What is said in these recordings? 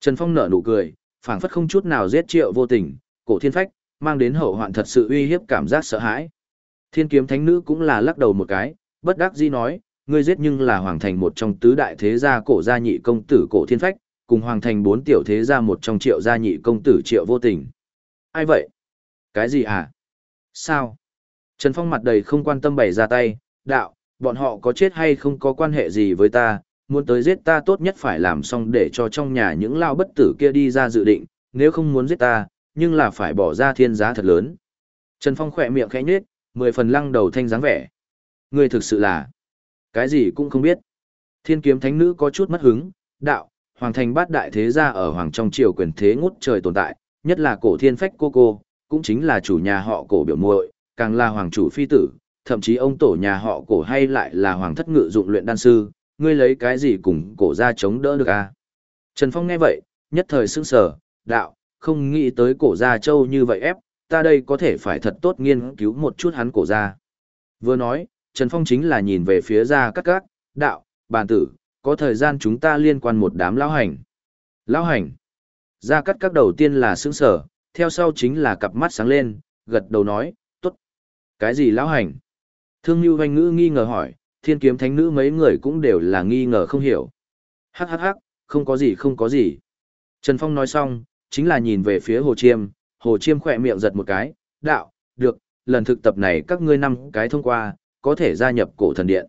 Trần Phong nở nụ cười, phảng phất không chút nào giết triệu vô tình, cổ thiên phách, mang đến hậu hoạn thật sự uy hiếp cảm giác sợ hãi. Thiên kiếm thánh nữ cũng là lắc đầu một cái, bất đắc dĩ nói, ngươi giết nhưng là hoàng thành một trong tứ đại thế gia cổ gia nhị công tử cổ thiên phách, cùng hoàng thành bốn tiểu thế gia một trong triệu gia nhị công tử triệu vô tình. Ai vậy? Cái gì hả? Sao? Trần Phong mặt đầy không quan tâm bày ra tay, đạo, bọn họ có chết hay không có quan hệ gì với ta, muốn tới giết ta tốt nhất phải làm xong để cho trong nhà những lao bất tử kia đi ra dự định, nếu không muốn giết ta, nhưng là phải bỏ ra thiên giá thật lớn. Trần Phong khỏe miệng khẽ nhếch, mười phần lăng đầu thanh dáng vẻ. Ngươi thực sự là cái gì cũng không biết. Thiên kiếm thánh nữ có chút mất hứng, đạo, hoàng thành bát đại thế gia ở hoàng trong triều quyền thế ngút trời tồn tại, nhất là cổ thiên phách cô cô, cũng chính là chủ nhà họ cổ biểu muội, càng là hoàng chủ phi tử, thậm chí ông tổ nhà họ cổ hay lại là hoàng thất ngự dụng luyện đan sư, ngươi lấy cái gì cùng cổ ra chống đỡ được à? Trần Phong nghe vậy, nhất thời sững sờ, đạo, không nghĩ tới cổ gia châu như vậy ép, ta đây có thể phải thật tốt nghiên cứu một chút hắn cổ gia. Vừa nói, Trần Phong chính là nhìn về phía ra các các, đạo, bàn tử, có thời gian chúng ta liên quan một đám lão hành. Lão hành. Ra cắt các đầu tiên là sững sở, theo sau chính là cặp mắt sáng lên, gật đầu nói, tốt. Cái gì lão hành? Thương Lưu Hoành Ngữ nghi ngờ hỏi, thiên kiếm thánh nữ mấy người cũng đều là nghi ngờ không hiểu. Hắc hắc hắc, không có gì không có gì. Trần Phong nói xong, chính là nhìn về phía Hồ Chiêm, Hồ Chiêm khỏe miệng giật một cái, đạo, được, lần thực tập này các ngươi năm cái thông qua, có thể gia nhập cổ thần điện.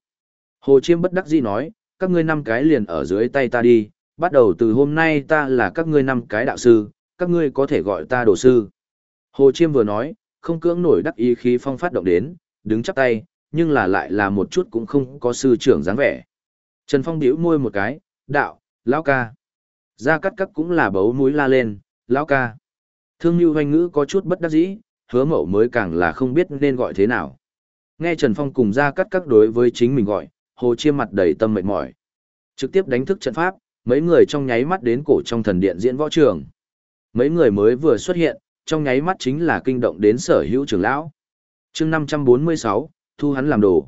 Hồ Chiêm bất đắc dĩ nói, các ngươi năm cái liền ở dưới tay ta đi, bắt đầu từ hôm nay ta là các ngươi năm cái đạo sư, các ngươi có thể gọi ta đồ sư. Hồ Chiêm vừa nói, không cưỡng nổi đắc ý khí phong phát động đến, đứng chắp tay, nhưng là lại là một chút cũng không có sư trưởng dáng vẻ. Trần Phong bĩu môi một cái, đạo, lão ca. Gia cắt cắt cũng là bấu mũi la lên, lão ca. Thương Nhu Hoành Ngữ có chút bất đắc dĩ, hứa mậu mới càng là không biết nên gọi thế nào. Nghe Trần Phong cùng Gia cắt Cát đối với chính mình gọi, hồ chiêm mặt đầy tâm mệt mỏi. Trực tiếp đánh thức trận pháp, mấy người trong nháy mắt đến cổ trong thần điện diễn võ trường. Mấy người mới vừa xuất hiện, trong nháy mắt chính là kinh động đến sở hữu trưởng lão. chương 546, thu hắn làm đồ.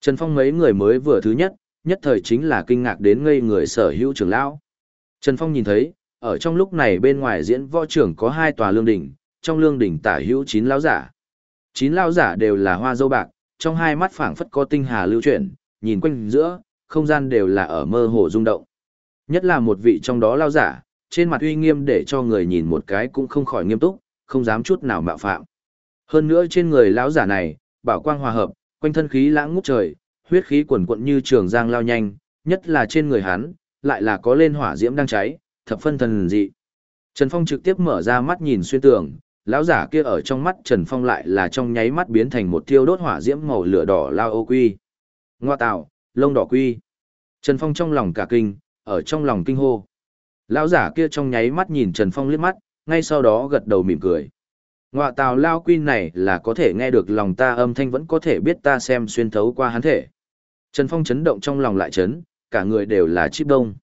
Trần Phong mấy người mới vừa thứ nhất, nhất thời chính là kinh ngạc đến ngây người sở hữu trưởng lão. Trần Phong nhìn thấy, ở trong lúc này bên ngoài diễn võ trưởng có hai tòa lương đỉnh, trong lương đỉnh tả hữu chín lão giả. Chín lão giả đều là hoa dâu bạc, trong hai mắt phảng phất có tinh hà lưu chuyển, nhìn quanh giữa, không gian đều là ở mơ hồ rung động. Nhất là một vị trong đó lão giả, trên mặt uy nghiêm để cho người nhìn một cái cũng không khỏi nghiêm túc, không dám chút nào mạo phạm. Hơn nữa trên người lão giả này, bảo quang hòa hợp, quanh thân khí lãng ngút trời, huyết khí quần quận như trường giang lao nhanh, nhất là trên người hắn, lại là có lên hỏa diễm đang cháy, thập phân thần dị. Trần Phong trực tiếp mở ra mắt nhìn xuyên tường, lão giả kia ở trong mắt Trần Phong lại là trong nháy mắt biến thành một thiêu đốt hỏa diễm màu lửa đỏ lao ô quy. Ngoa tạo, lông đỏ quy. Trần Phong trong lòng cả kinh, ở trong lòng kinh hô. Lão giả kia trong nháy mắt nhìn Trần Phong liếc mắt, ngay sau đó gật đầu mỉm cười. Ngoạ tào lao quy này là có thể nghe được lòng ta âm thanh vẫn có thể biết ta xem xuyên thấu qua hắn thể. Trần Phong chấn động trong lòng lại chấn, cả người đều là chip đông.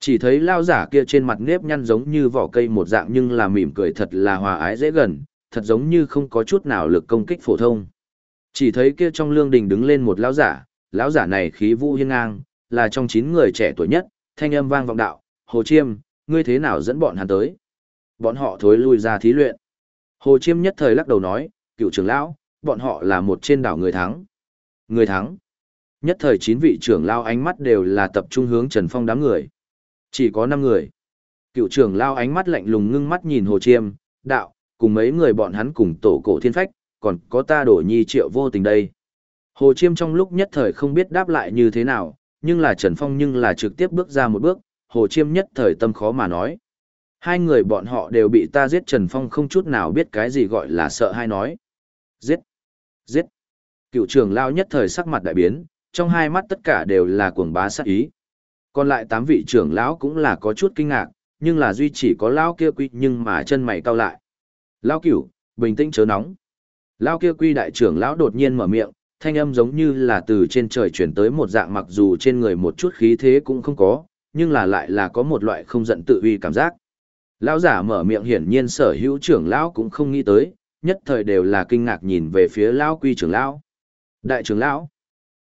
Chỉ thấy lao giả kia trên mặt nếp nhăn giống như vỏ cây một dạng nhưng là mỉm cười thật là hòa ái dễ gần, thật giống như không có chút nào lực công kích phổ thông. Chỉ thấy kia trong lương đình đứng lên một lão giả, lão giả này khí vũ hiên ngang, là trong chín người trẻ tuổi nhất, thanh âm vang vọng đạo, Hồ Chiêm, ngươi thế nào dẫn bọn hắn tới? Bọn họ thối lui ra thí luyện. Hồ Chiêm nhất thời lắc đầu nói, cựu trưởng lão, bọn họ là một trên đảo người thắng. Người thắng. Nhất thời chín vị trưởng lão ánh mắt đều là tập trung hướng Trần Phong đám người. Chỉ có năm người. Cựu trưởng lão ánh mắt lạnh lùng ngưng mắt nhìn Hồ Chiêm, đạo, cùng mấy người bọn hắn cùng tổ cổ thiên phách, còn có ta đổ nhi triệu vô tình đây. Hồ Chiêm trong lúc nhất thời không biết đáp lại như thế nào, nhưng là Trần Phong nhưng là trực tiếp bước ra một bước, Hồ Chiêm nhất thời tâm khó mà nói. Hai người bọn họ đều bị ta giết Trần Phong không chút nào biết cái gì gọi là sợ hay nói. Giết! Giết! Cựu trưởng lao nhất thời sắc mặt đại biến, trong hai mắt tất cả đều là cuồng bá sát ý. Còn lại tám vị trưởng lão cũng là có chút kinh ngạc, nhưng là duy chỉ có lão kia quy nhưng mà chân mày cau lại. Lão cửu, bình tĩnh chớ nóng. Lão kia quy đại trưởng lão đột nhiên mở miệng, thanh âm giống như là từ trên trời chuyển tới một dạng mặc dù trên người một chút khí thế cũng không có, nhưng là lại là có một loại không giận tự uy cảm giác. Lão giả mở miệng hiển nhiên sở hữu trưởng lão cũng không nghĩ tới, nhất thời đều là kinh ngạc nhìn về phía lão quy trưởng lão. Đại trưởng lão.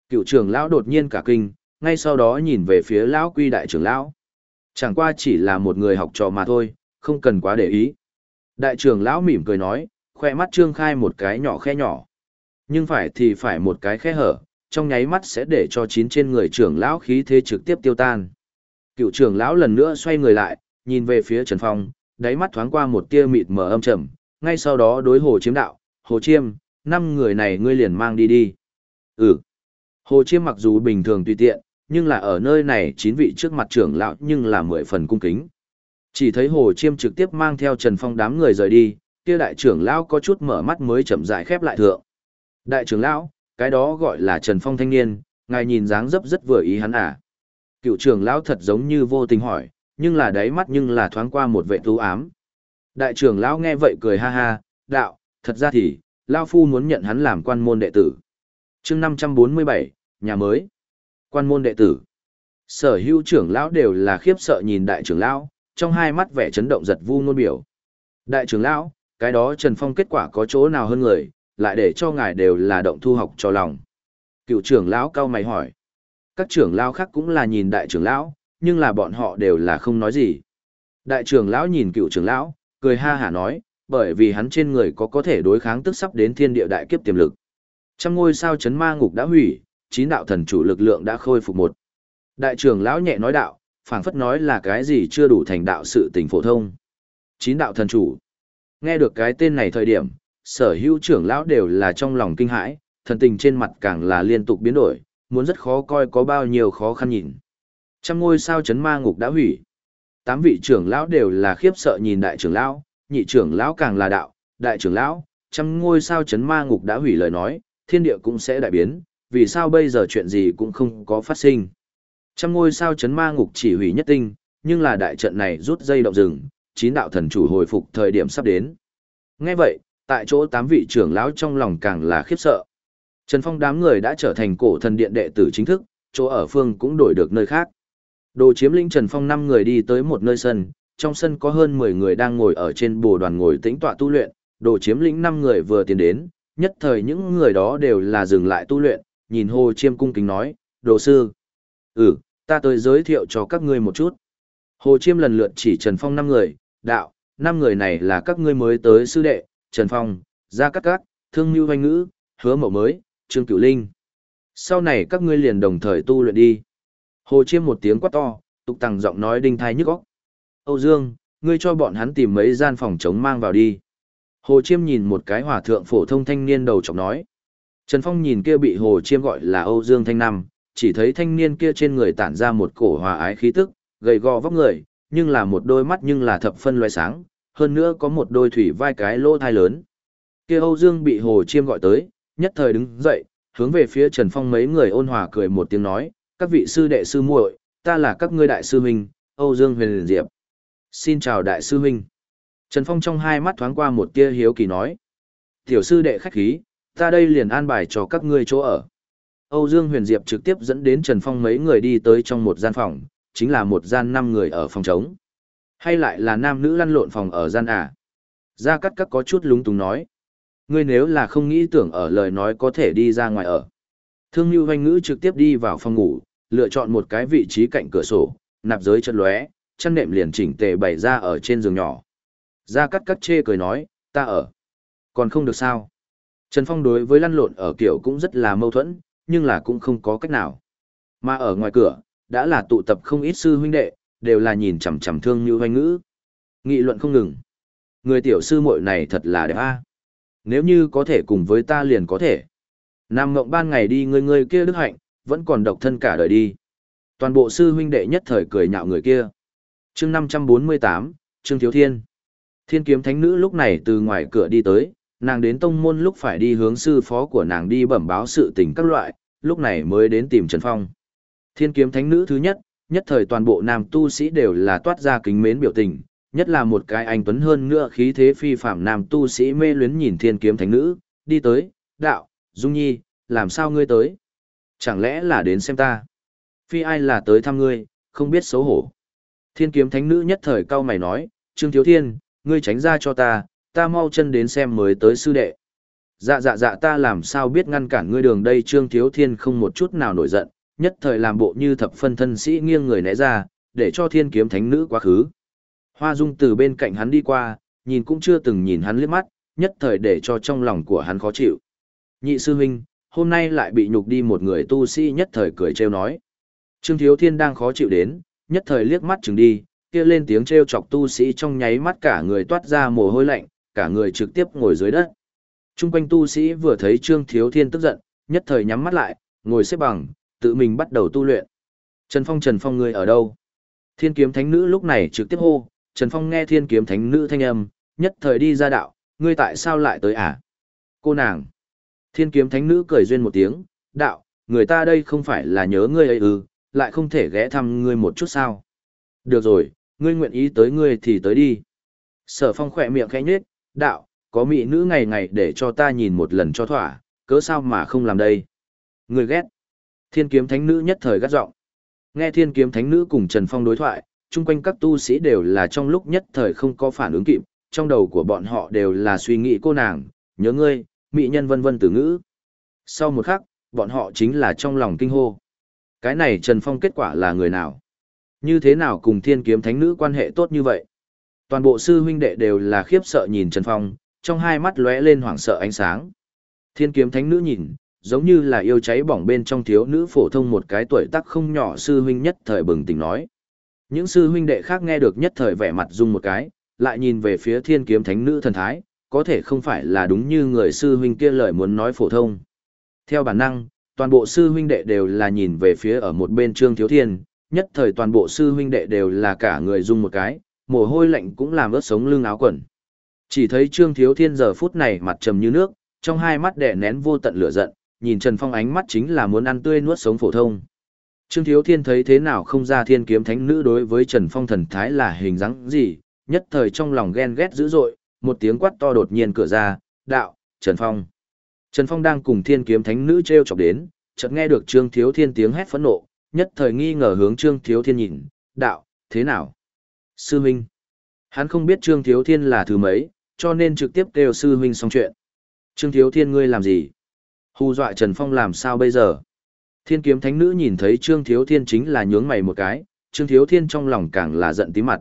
Cựu trưởng lão đột nhiên cả kinh, ngay sau đó nhìn về phía lão quy đại trưởng lão. Chẳng qua chỉ là một người học trò mà thôi, không cần quá để ý. Đại trưởng lão mỉm cười nói, khoe mắt trương khai một cái nhỏ khe nhỏ. Nhưng phải thì phải một cái khe hở, trong nháy mắt sẽ để cho chín trên người trưởng lão khí thế trực tiếp tiêu tan. Cựu trưởng lão lần nữa xoay người lại, nhìn về phía Trần Phong, đáy mắt thoáng qua một tia mịt mờ âm trầm, ngay sau đó đối Hồ Chiêm đạo, Hồ Chiêm, năm người này ngươi liền mang đi đi. Ừ. Hồ Chiêm mặc dù bình thường tùy tiện, nhưng là ở nơi này chín vị trước mặt trưởng lão nhưng là mười phần cung kính. Chỉ thấy Hồ Chiêm trực tiếp mang theo Trần Phong đám người rời đi, kia đại trưởng lão có chút mở mắt mới chậm rãi khép lại thượng. Đại trưởng lão, cái đó gọi là Trần Phong thanh niên, ngài nhìn dáng dấp rất vừa ý hắn à. Cựu trưởng lão thật giống như vô tình hỏi, nhưng là đáy mắt nhưng là thoáng qua một vệ tú ám. Đại trưởng lão nghe vậy cười ha ha, đạo, thật ra thì, lão phu muốn nhận hắn làm quan môn đệ tử. chương 547, nhà mới. Quan môn đệ tử. Sở hữu trưởng lão đều là khiếp sợ nhìn đại trưởng lão, trong hai mắt vẻ chấn động giật vu nôn biểu. Đại trưởng lão, cái đó Trần Phong kết quả có chỗ nào hơn người, lại để cho ngài đều là động thu học cho lòng. Cựu trưởng lão cao mày hỏi. Các trưởng lão khác cũng là nhìn đại trưởng lão, nhưng là bọn họ đều là không nói gì. Đại trưởng lão nhìn cựu trưởng lão, cười ha hả nói, bởi vì hắn trên người có có thể đối kháng tức sắp đến thiên địa đại kiếp tiềm lực. Trăm ngôi sao chấn ma ngục đã hủy, chín đạo thần chủ lực lượng đã khôi phục một. Đại trưởng lão nhẹ nói đạo, phảng phất nói là cái gì chưa đủ thành đạo sự tình phổ thông. Chín đạo thần chủ. Nghe được cái tên này thời điểm, sở hữu trưởng lão đều là trong lòng kinh hãi, thần tình trên mặt càng là liên tục biến đổi, muốn rất khó coi có bao nhiêu khó khăn nhìn. Trăm ngôi sao chấn ma ngục đã hủy. Tám vị trưởng lão đều là khiếp sợ nhìn đại trưởng lão, nhị trưởng lão càng là đạo, đại trưởng lão, trăm ngôi sao chấn ma ngục đã hủy lời nói, thiên địa cũng sẽ đại biến, vì sao bây giờ chuyện gì cũng không có phát sinh. Trăm ngôi sao chấn ma ngục chỉ hủy nhất tinh, nhưng là đại trận này rút dây động rừng, chín đạo thần chủ hồi phục thời điểm sắp đến. Nghe vậy, tại chỗ tám vị trưởng lão trong lòng càng là khiếp sợ. Trần Phong đám người đã trở thành cổ thần điện đệ tử chính thức, chỗ ở phương cũng đổi được nơi khác. Đồ chiếm lĩnh Trần Phong năm người đi tới một nơi sân, trong sân có hơn 10 người đang ngồi ở trên bồ đoàn ngồi tĩnh tọa tu luyện, đồ chiếm lĩnh năm người vừa tiến đến, nhất thời những người đó đều là dừng lại tu luyện, nhìn Hồ Chiêm cung kính nói, đồ sư. Ừ, ta tới giới thiệu cho các ngươi một chút. Hồ Chiêm lần lượt chỉ Trần Phong năm người, đạo, năm người này là các ngươi mới tới sư đệ, Trần Phong, Gia Cát Cát, Thương Như Hoanh Ngữ, Hứa Mậu Mới, Trương Cửu Linh. Sau này các ngươi liền đồng thời tu luyện đi. Hồ Chiêm một tiếng quát to, tục tăng giọng nói đinh thai nhức óc. Âu Dương, ngươi cho bọn hắn tìm mấy gian phòng chống mang vào đi. Hồ Chiêm nhìn một cái hòa thượng phổ thông thanh niên đầu chọc nói. Trần Phong nhìn kia bị Hồ Chiêm gọi là Âu Dương Thanh Nam, chỉ thấy thanh niên kia trên người tản ra một cổ hòa ái khí tức, gầy gò vóc người, nhưng là một đôi mắt nhưng là thập phân loài sáng, hơn nữa có một đôi thủy vai cái lỗ thai lớn. Kia Âu Dương bị Hồ Chiêm gọi tới, nhất thời đứng dậy, hướng về phía Trần Phong mấy người ôn hòa cười một tiếng nói, các vị sư đệ sư muội, ta là các ngươi đại sư huynh, Âu Dương Huyền Diệp. Xin chào đại sư huynh. Trần Phong trong hai mắt thoáng qua một tia hiếu kỳ nói. Tiểu sư đệ khách khí, ta đây liền an bài cho các ngươi chỗ ở. Âu Dương Huyền Diệp trực tiếp dẫn đến Trần Phong mấy người đi tới trong một gian phòng, chính là một gian năm người ở phòng trống. Hay lại là nam nữ lăn lộn phòng ở gian à? Gia Cát Cát có chút lúng túng nói. Ngươi nếu là không nghĩ tưởng ở lời nói có thể đi ra ngoài ở. Thương Nhu Hoành Ngữ trực tiếp đi vào phòng ngủ, lựa chọn một cái vị trí cạnh cửa sổ, nạp giới chân lóe, chân nệm liền chỉnh tề bày ra ở trên giường nhỏ. Gia Cát Cát chê cười nói, ta ở. Còn không được sao? Trần Phong đối với lăn lộn ở kiểu cũng rất là mâu thuẫn, nhưng là cũng không có cách nào. Mà ở ngoài cửa, đã là tụ tập không ít sư huynh đệ, đều là nhìn chằm chằm thương như hoanh ngữ. Nghị luận không ngừng. Người tiểu sư muội này thật là đẹp a. Nếu như có thể cùng với ta liền có thể. Nam ngộng ban ngày đi người người kia đức hạnh, vẫn còn độc thân cả đời đi. Toàn bộ sư huynh đệ nhất thời cười nhạo người kia. chương 548, Trương Thiếu Thiên. Thiên kiếm thánh nữ lúc này từ ngoài cửa đi tới, nàng đến tông môn lúc phải đi hướng sư phó của nàng đi bẩm báo sự tình các loại, lúc này mới đến tìm Trần Phong. Thiên kiếm thánh nữ thứ nhất, nhất thời toàn bộ nam tu sĩ đều là toát ra kính mến biểu tình, nhất là một cái anh tuấn hơn nữa khí thế phi phạm nam tu sĩ mê luyến nhìn thiên kiếm thánh nữ, đi tới, đạo, Dung Nhi, làm sao ngươi tới? Chẳng lẽ là đến xem ta? Phi ai là tới thăm ngươi, không biết xấu hổ. Thiên kiếm thánh nữ nhất thời cao mày nói, Trương Thiếu Thiên, ngươi tránh ra cho ta, ta mau chân đến xem mới tới sư đệ. Dạ dạ dạ ta làm sao biết ngăn cản ngươi đường đây Trương Thiếu Thiên không một chút nào nổi giận, nhất thời làm bộ như thập phân thân sĩ nghiêng người né ra, để cho thiên kiếm thánh nữ quá khứ. Hoa dung từ bên cạnh hắn đi qua, nhìn cũng chưa từng nhìn hắn liếc mắt, nhất thời để cho trong lòng của hắn khó chịu. Nhị sư huynh, hôm nay lại bị nhục đi một người tu sĩ nhất thời cười trêu nói. Trương Thiếu Thiên đang khó chịu đến, nhất thời liếc mắt chừng đi, kia lên tiếng trêu chọc tu sĩ trong nháy mắt cả người toát ra mồ hôi lạnh, cả người trực tiếp ngồi dưới đất. Trung quanh tu sĩ vừa thấy Trương Thiếu Thiên tức giận, nhất thời nhắm mắt lại, ngồi xếp bằng, tự mình bắt đầu tu luyện. Trần Phong Trần Phong người ở đâu? Thiên kiếm thánh nữ lúc này trực tiếp hô, Trần Phong nghe thiên kiếm thánh nữ thanh âm, nhất thời đi ra đạo, ngươi tại sao lại tới à? Cô nàng. Thiên kiếm thánh nữ cười duyên một tiếng, đạo, người ta đây không phải là nhớ ngươi ấy ư, lại không thể ghé thăm ngươi một chút sao. Được rồi, ngươi nguyện ý tới ngươi thì tới đi. Sở phong khỏe miệng khẽ nhết, đạo, có mỹ nữ ngày ngày để cho ta nhìn một lần cho thỏa, cớ sao mà không làm đây. Ngươi ghét. Thiên kiếm thánh nữ nhất thời gắt giọng. Nghe thiên kiếm thánh nữ cùng Trần Phong đối thoại, chung quanh các tu sĩ đều là trong lúc nhất thời không có phản ứng kịp, trong đầu của bọn họ đều là suy nghĩ cô nàng, nhớ ngươi, mỹ nhân vân vân từ ngữ. Sau một khắc, bọn họ chính là trong lòng kinh hô. Cái này Trần Phong kết quả là người nào? Như thế nào cùng thiên kiếm thánh nữ quan hệ tốt như vậy? Toàn bộ sư huynh đệ đều là khiếp sợ nhìn Trần Phong, trong hai mắt lóe lên hoảng sợ ánh sáng. Thiên kiếm thánh nữ nhìn, giống như là yêu cháy bỏng bên trong thiếu nữ phổ thông một cái tuổi tác không nhỏ sư huynh nhất thời bừng tỉnh nói. Những sư huynh đệ khác nghe được nhất thời vẻ mặt rung một cái, lại nhìn về phía thiên kiếm thánh nữ thần thái, có thể không phải là đúng như người sư huynh kia lời muốn nói phổ thông. Theo bản năng, toàn bộ sư huynh đệ đều là nhìn về phía ở một bên Trương Thiếu Thiên, nhất thời toàn bộ sư huynh đệ đều là cả người dung một cái, mồ hôi lạnh cũng làm ướt sống lưng áo quần. Chỉ thấy Trương Thiếu Thiên giờ phút này mặt trầm như nước, trong hai mắt đè nén vô tận lửa giận, nhìn Trần Phong ánh mắt chính là muốn ăn tươi nuốt sống phổ thông. Trương Thiếu Thiên thấy thế nào không ra thiên kiếm thánh nữ đối với Trần Phong thần thái là hình dáng gì, nhất thời trong lòng ghen ghét dữ dội, một tiếng quát to đột nhiên cửa ra, đạo, Trần Phong. Trần Phong đang cùng thiên kiếm thánh nữ treo chọc đến, chợt nghe được Trương Thiếu Thiên tiếng hét phẫn nộ, nhất thời nghi ngờ hướng Trương Thiếu Thiên nhìn, đạo, thế nào? Sư Minh. Hắn không biết Trương Thiếu Thiên là thứ mấy, cho nên trực tiếp kêu Sư Minh xong chuyện. Trương Thiếu Thiên ngươi làm gì? Hù dọa Trần Phong làm sao bây giờ? Thiên kiếm thánh nữ nhìn thấy Trương Thiếu Thiên chính là nhướng mày một cái, Trương Thiếu Thiên trong lòng càng là giận tí mặt.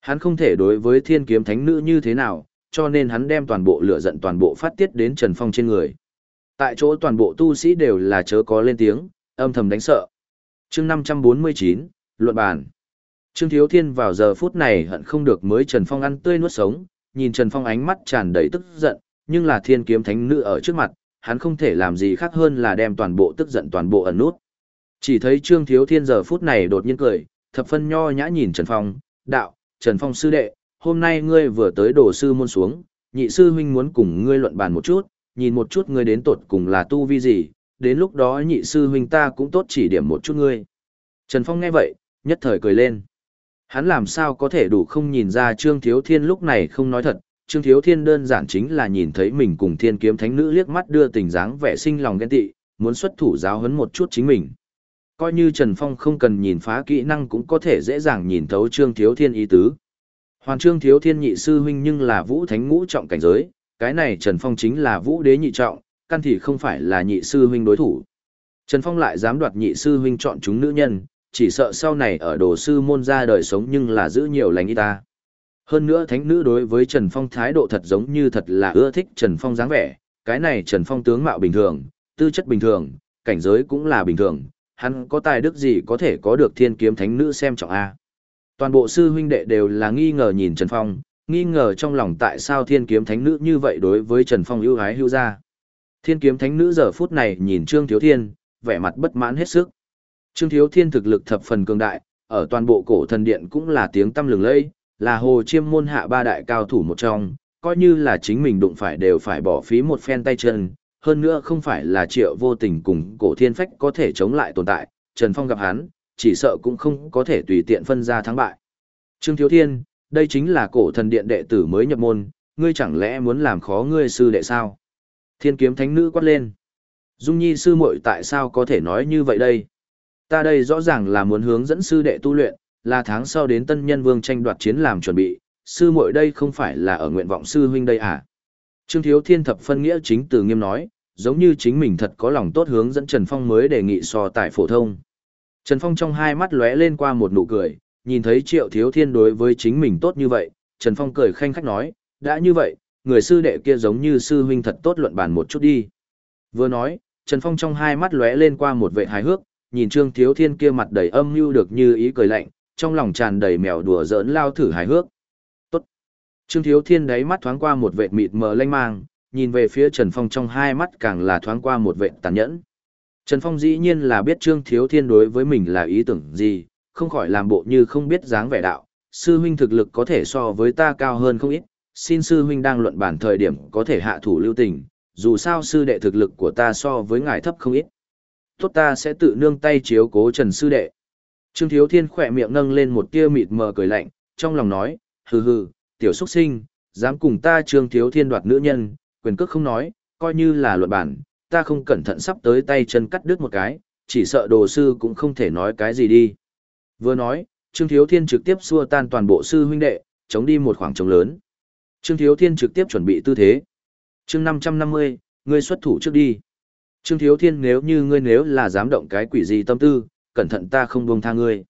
Hắn không thể đối với thiên kiếm thánh nữ như thế nào, cho nên hắn đem toàn bộ lửa giận toàn bộ phát tiết đến Trần Phong trên người. Tại chỗ toàn bộ tu sĩ đều là chớ có lên tiếng, âm thầm đánh sợ. chương 549, Luận bàn. Trương Thiếu Thiên vào giờ phút này hận không được mới Trần Phong ăn tươi nuốt sống, nhìn Trần Phong ánh mắt tràn đầy tức giận, nhưng là thiên kiếm thánh nữ ở trước mặt, hắn không thể làm gì khác hơn là đem toàn bộ tức giận toàn bộ ẩn nút. Chỉ thấy Trương Thiếu Thiên giờ phút này đột nhiên cười, thập phân nho nhã nhìn Trần Phong, đạo, Trần Phong sư đệ, hôm nay ngươi vừa tới đồ sư môn xuống, nhị sư huynh muốn cùng ngươi luận bàn một chút, nhìn một chút ngươi đến tột cùng là tu vi gì, đến lúc đó nhị sư huynh ta cũng tốt chỉ điểm một chút ngươi. Trần Phong nghe vậy, nhất thời cười lên. Hắn làm sao có thể đủ không nhìn ra Trương Thiếu Thiên lúc này không nói thật, Trương Thiếu Thiên đơn giản chính là nhìn thấy mình cùng thiên kiếm thánh nữ liếc mắt đưa tình dáng vẻ sinh lòng ghen tị, muốn xuất thủ giáo huấn một chút chính mình. Coi như Trần Phong không cần nhìn phá kỹ năng cũng có thể dễ dàng nhìn thấu Trương Thiếu Thiên ý tứ. Hoàn Trương Thiếu Thiên nhị sư huynh nhưng là vũ thánh ngũ trọng cảnh giới, cái này Trần Phong chính là vũ đế nhị trọng, căn thì không phải là nhị sư huynh đối thủ. Trần Phong lại dám đoạt nhị sư huynh chọn chúng nữ nhân, chỉ sợ sau này ở đồ sư môn ra đời sống nhưng là giữ nhiều lành y ta. Hơn nữa thánh nữ đối với Trần Phong thái độ thật giống như thật là ưa thích Trần Phong dáng vẻ, cái này Trần Phong tướng mạo bình thường, tư chất bình thường, cảnh giới cũng là bình thường, hắn có tài đức gì có thể có được thiên kiếm thánh nữ xem trọng A. Toàn bộ sư huynh đệ đều là nghi ngờ nhìn Trần Phong, nghi ngờ trong lòng tại sao thiên kiếm thánh nữ như vậy đối với Trần Phong ưu ái hưu ra. Thiên kiếm thánh nữ giờ phút này nhìn Trương Thiếu Thiên, vẻ mặt bất mãn hết sức. Trương Thiếu Thiên thực lực thập phần cường đại, ở toàn bộ cổ thần điện cũng là tiếng tăm lừng lẫy, là hồ chiêm môn hạ ba đại cao thủ một trong, coi như là chính mình đụng phải đều phải bỏ phí một phen tay chân, hơn nữa không phải là triệu vô tình cùng cổ thiên phách có thể chống lại tồn tại, Trần Phong gặp hắn, chỉ sợ cũng không có thể tùy tiện phân ra thắng bại. Trương Thiếu Thiên, đây chính là cổ thần điện đệ tử mới nhập môn, ngươi chẳng lẽ muốn làm khó ngươi sư đệ sao? Thiên kiếm thánh nữ quát lên. Dung Nhi sư muội tại sao có thể nói như vậy đây? Ta đây rõ ràng là muốn hướng dẫn sư đệ tu luyện, là tháng sau đến tân nhân vương tranh đoạt chiến làm chuẩn bị, sư muội đây không phải là ở nguyện vọng sư huynh đây à? Trương Thiếu Thiên thập phân nghĩa chính từ nghiêm nói, giống như chính mình thật có lòng tốt hướng dẫn Trần Phong mới đề nghị so tài phổ thông. Trần Phong trong hai mắt lóe lên qua một nụ cười, nhìn thấy Triệu Thiếu Thiên đối với chính mình tốt như vậy, Trần Phong cười khanh khách nói, đã như vậy, người sư đệ kia giống như sư huynh thật tốt luận bàn một chút đi. Vừa nói, Trần Phong trong hai mắt lóe lên qua một vẻ hài hước, nhìn Trương Thiếu Thiên kia mặt đầy âm mưu được như ý cười lạnh, trong lòng tràn đầy mèo đùa giỡn lao thử hài hước. Tốt. Trương Thiếu Thiên đáy mắt thoáng qua một vệt mịt mờ lanh mang, nhìn về phía Trần Phong trong hai mắt càng là thoáng qua một vệt tàn nhẫn. Trần Phong dĩ nhiên là biết Trương Thiếu Thiên đối với mình là ý tưởng gì, không khỏi làm bộ như không biết dáng vẻ đạo. Sư huynh thực lực có thể so với ta cao hơn không ít, xin sư huynh đang luận bản thời điểm có thể hạ thủ lưu tình, dù sao sư đệ thực lực của ta so với ngài thấp không ít. Tốt ta sẽ tự nương tay chiếu cố Trần sư đệ. Trương Thiếu Thiên khỏe miệng nâng lên một tia mịt mờ cười lạnh, trong lòng nói, hừ hừ, tiểu xuất sinh, dám cùng ta Trương Thiếu Thiên đoạt nữ nhân, quyền cước không nói, coi như là luận bản, ta không cẩn thận sắp tới tay chân cắt đứt một cái, chỉ sợ đồ sư cũng không thể nói cái gì đi. Vừa nói, Trương Thiếu Thiên trực tiếp xua tan toàn bộ sư huynh đệ, chống đi một khoảng trống lớn. Trương Thiếu Thiên trực tiếp chuẩn bị tư thế. Chương 550, ngươi xuất thủ trước đi. Trương Thiếu Thiên nếu như ngươi nếu là dám động cái quỷ gì tâm tư, cẩn thận ta không buông tha ngươi.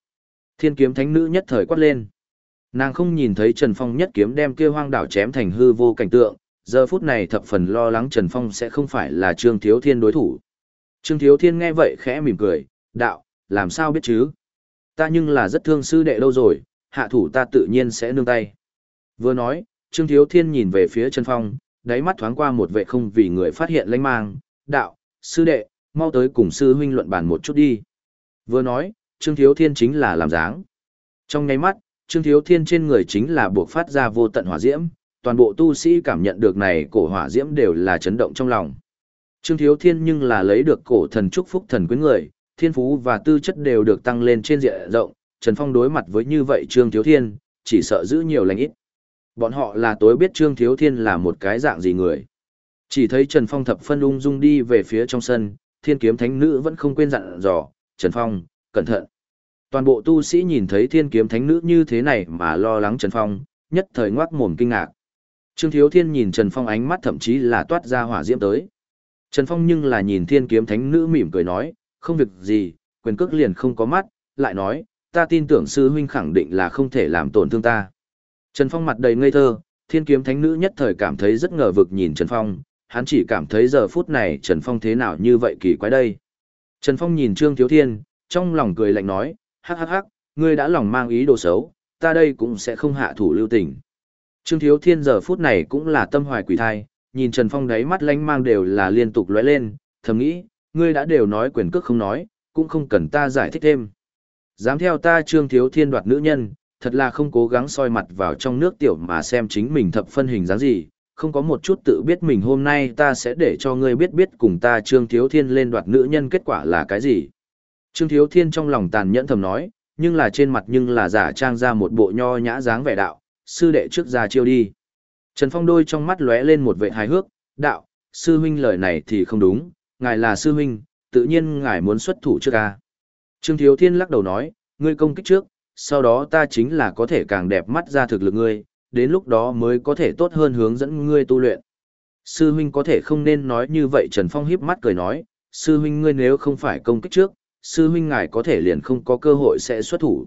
Thiên kiếm thánh nữ nhất thời quát lên. Nàng không nhìn thấy Trần Phong nhất kiếm đem kia hoang đảo chém thành hư vô cảnh tượng, giờ phút này thập phần lo lắng Trần Phong sẽ không phải là Trương Thiếu Thiên đối thủ. Trương Thiếu Thiên nghe vậy khẽ mỉm cười, đạo, làm sao biết chứ? Ta nhưng là rất thương sư đệ lâu rồi, hạ thủ ta tự nhiên sẽ nương tay. Vừa nói, Trương Thiếu Thiên nhìn về phía Trần Phong, đáy mắt thoáng qua một vệ không vì người phát hiện lanh mang, đạo, sư đệ, mau tới cùng sư huynh luận bàn một chút đi. Vừa nói, Trương Thiếu Thiên chính là làm dáng. Trong nháy mắt, Trương Thiếu Thiên trên người chính là buộc phát ra vô tận hỏa diễm, toàn bộ tu sĩ cảm nhận được này cổ hỏa diễm đều là chấn động trong lòng. Trương Thiếu Thiên nhưng là lấy được cổ thần chúc phúc thần quyến người, thiên phú và tư chất đều được tăng lên trên diện rộng, Trần Phong đối mặt với như vậy Trương Thiếu Thiên, chỉ sợ giữ nhiều lành ít. Bọn họ là tối biết Trương Thiếu Thiên là một cái dạng gì người. Chỉ thấy Trần Phong thập phân ung dung đi về phía trong sân, thiên kiếm thánh nữ vẫn không quên dặn dò, Trần Phong, cẩn thận. Toàn bộ tu sĩ nhìn thấy thiên kiếm thánh nữ như thế này mà lo lắng Trần Phong, nhất thời ngoác mồm kinh ngạc. Trương Thiếu Thiên nhìn Trần Phong ánh mắt thậm chí là toát ra hỏa diễm tới. Trần Phong nhưng là nhìn thiên kiếm thánh nữ mỉm cười nói, không việc gì, quyền cước liền không có mắt, lại nói, ta tin tưởng sư huynh khẳng định là không thể làm tổn thương ta. Trần Phong mặt đầy ngây thơ, thiên kiếm thánh nữ nhất thời cảm thấy rất ngờ vực nhìn Trần Phong, hắn chỉ cảm thấy giờ phút này Trần Phong thế nào như vậy kỳ quái đây. Trần Phong nhìn Trương Thiếu Thiên, trong lòng cười lạnh nói, hắc hắc hắc, ngươi đã lòng mang ý đồ xấu, ta đây cũng sẽ không hạ thủ lưu tình. Trương Thiếu Thiên giờ phút này cũng là tâm hoài quỷ thai, nhìn Trần Phong đáy mắt lánh mang đều là liên tục lóe lên, thầm nghĩ, ngươi đã đều nói quyền cước không nói, cũng không cần ta giải thích thêm. Dám theo ta Trương Thiếu Thiên đoạt nữ nhân, thật là không cố gắng soi mặt vào trong nước tiểu mà xem chính mình thập phân hình dáng gì, không có một chút tự biết mình hôm nay ta sẽ để cho ngươi biết biết cùng ta Trương Thiếu Thiên lên đoạt nữ nhân kết quả là cái gì. Trương Thiếu Thiên trong lòng tàn nhẫn thầm nói, nhưng là trên mặt nhưng là giả trang ra một bộ nho nhã dáng vẻ đạo, sư đệ trước ra chiêu đi. Trần Phong đôi trong mắt lóe lên một vệ hài hước, đạo, sư huynh lời này thì không đúng, ngài là sư huynh, tự nhiên ngài muốn xuất thủ trước ca. Trương Thiếu Thiên lắc đầu nói, ngươi công kích trước, sau đó ta chính là có thể càng đẹp mắt ra thực lực ngươi, đến lúc đó mới có thể tốt hơn hướng dẫn ngươi tu luyện. Sư huynh có thể không nên nói như vậy Trần Phong híp mắt cười nói, sư huynh ngươi nếu không phải công kích trước, sư huynh ngài có thể liền không có cơ hội sẽ xuất thủ.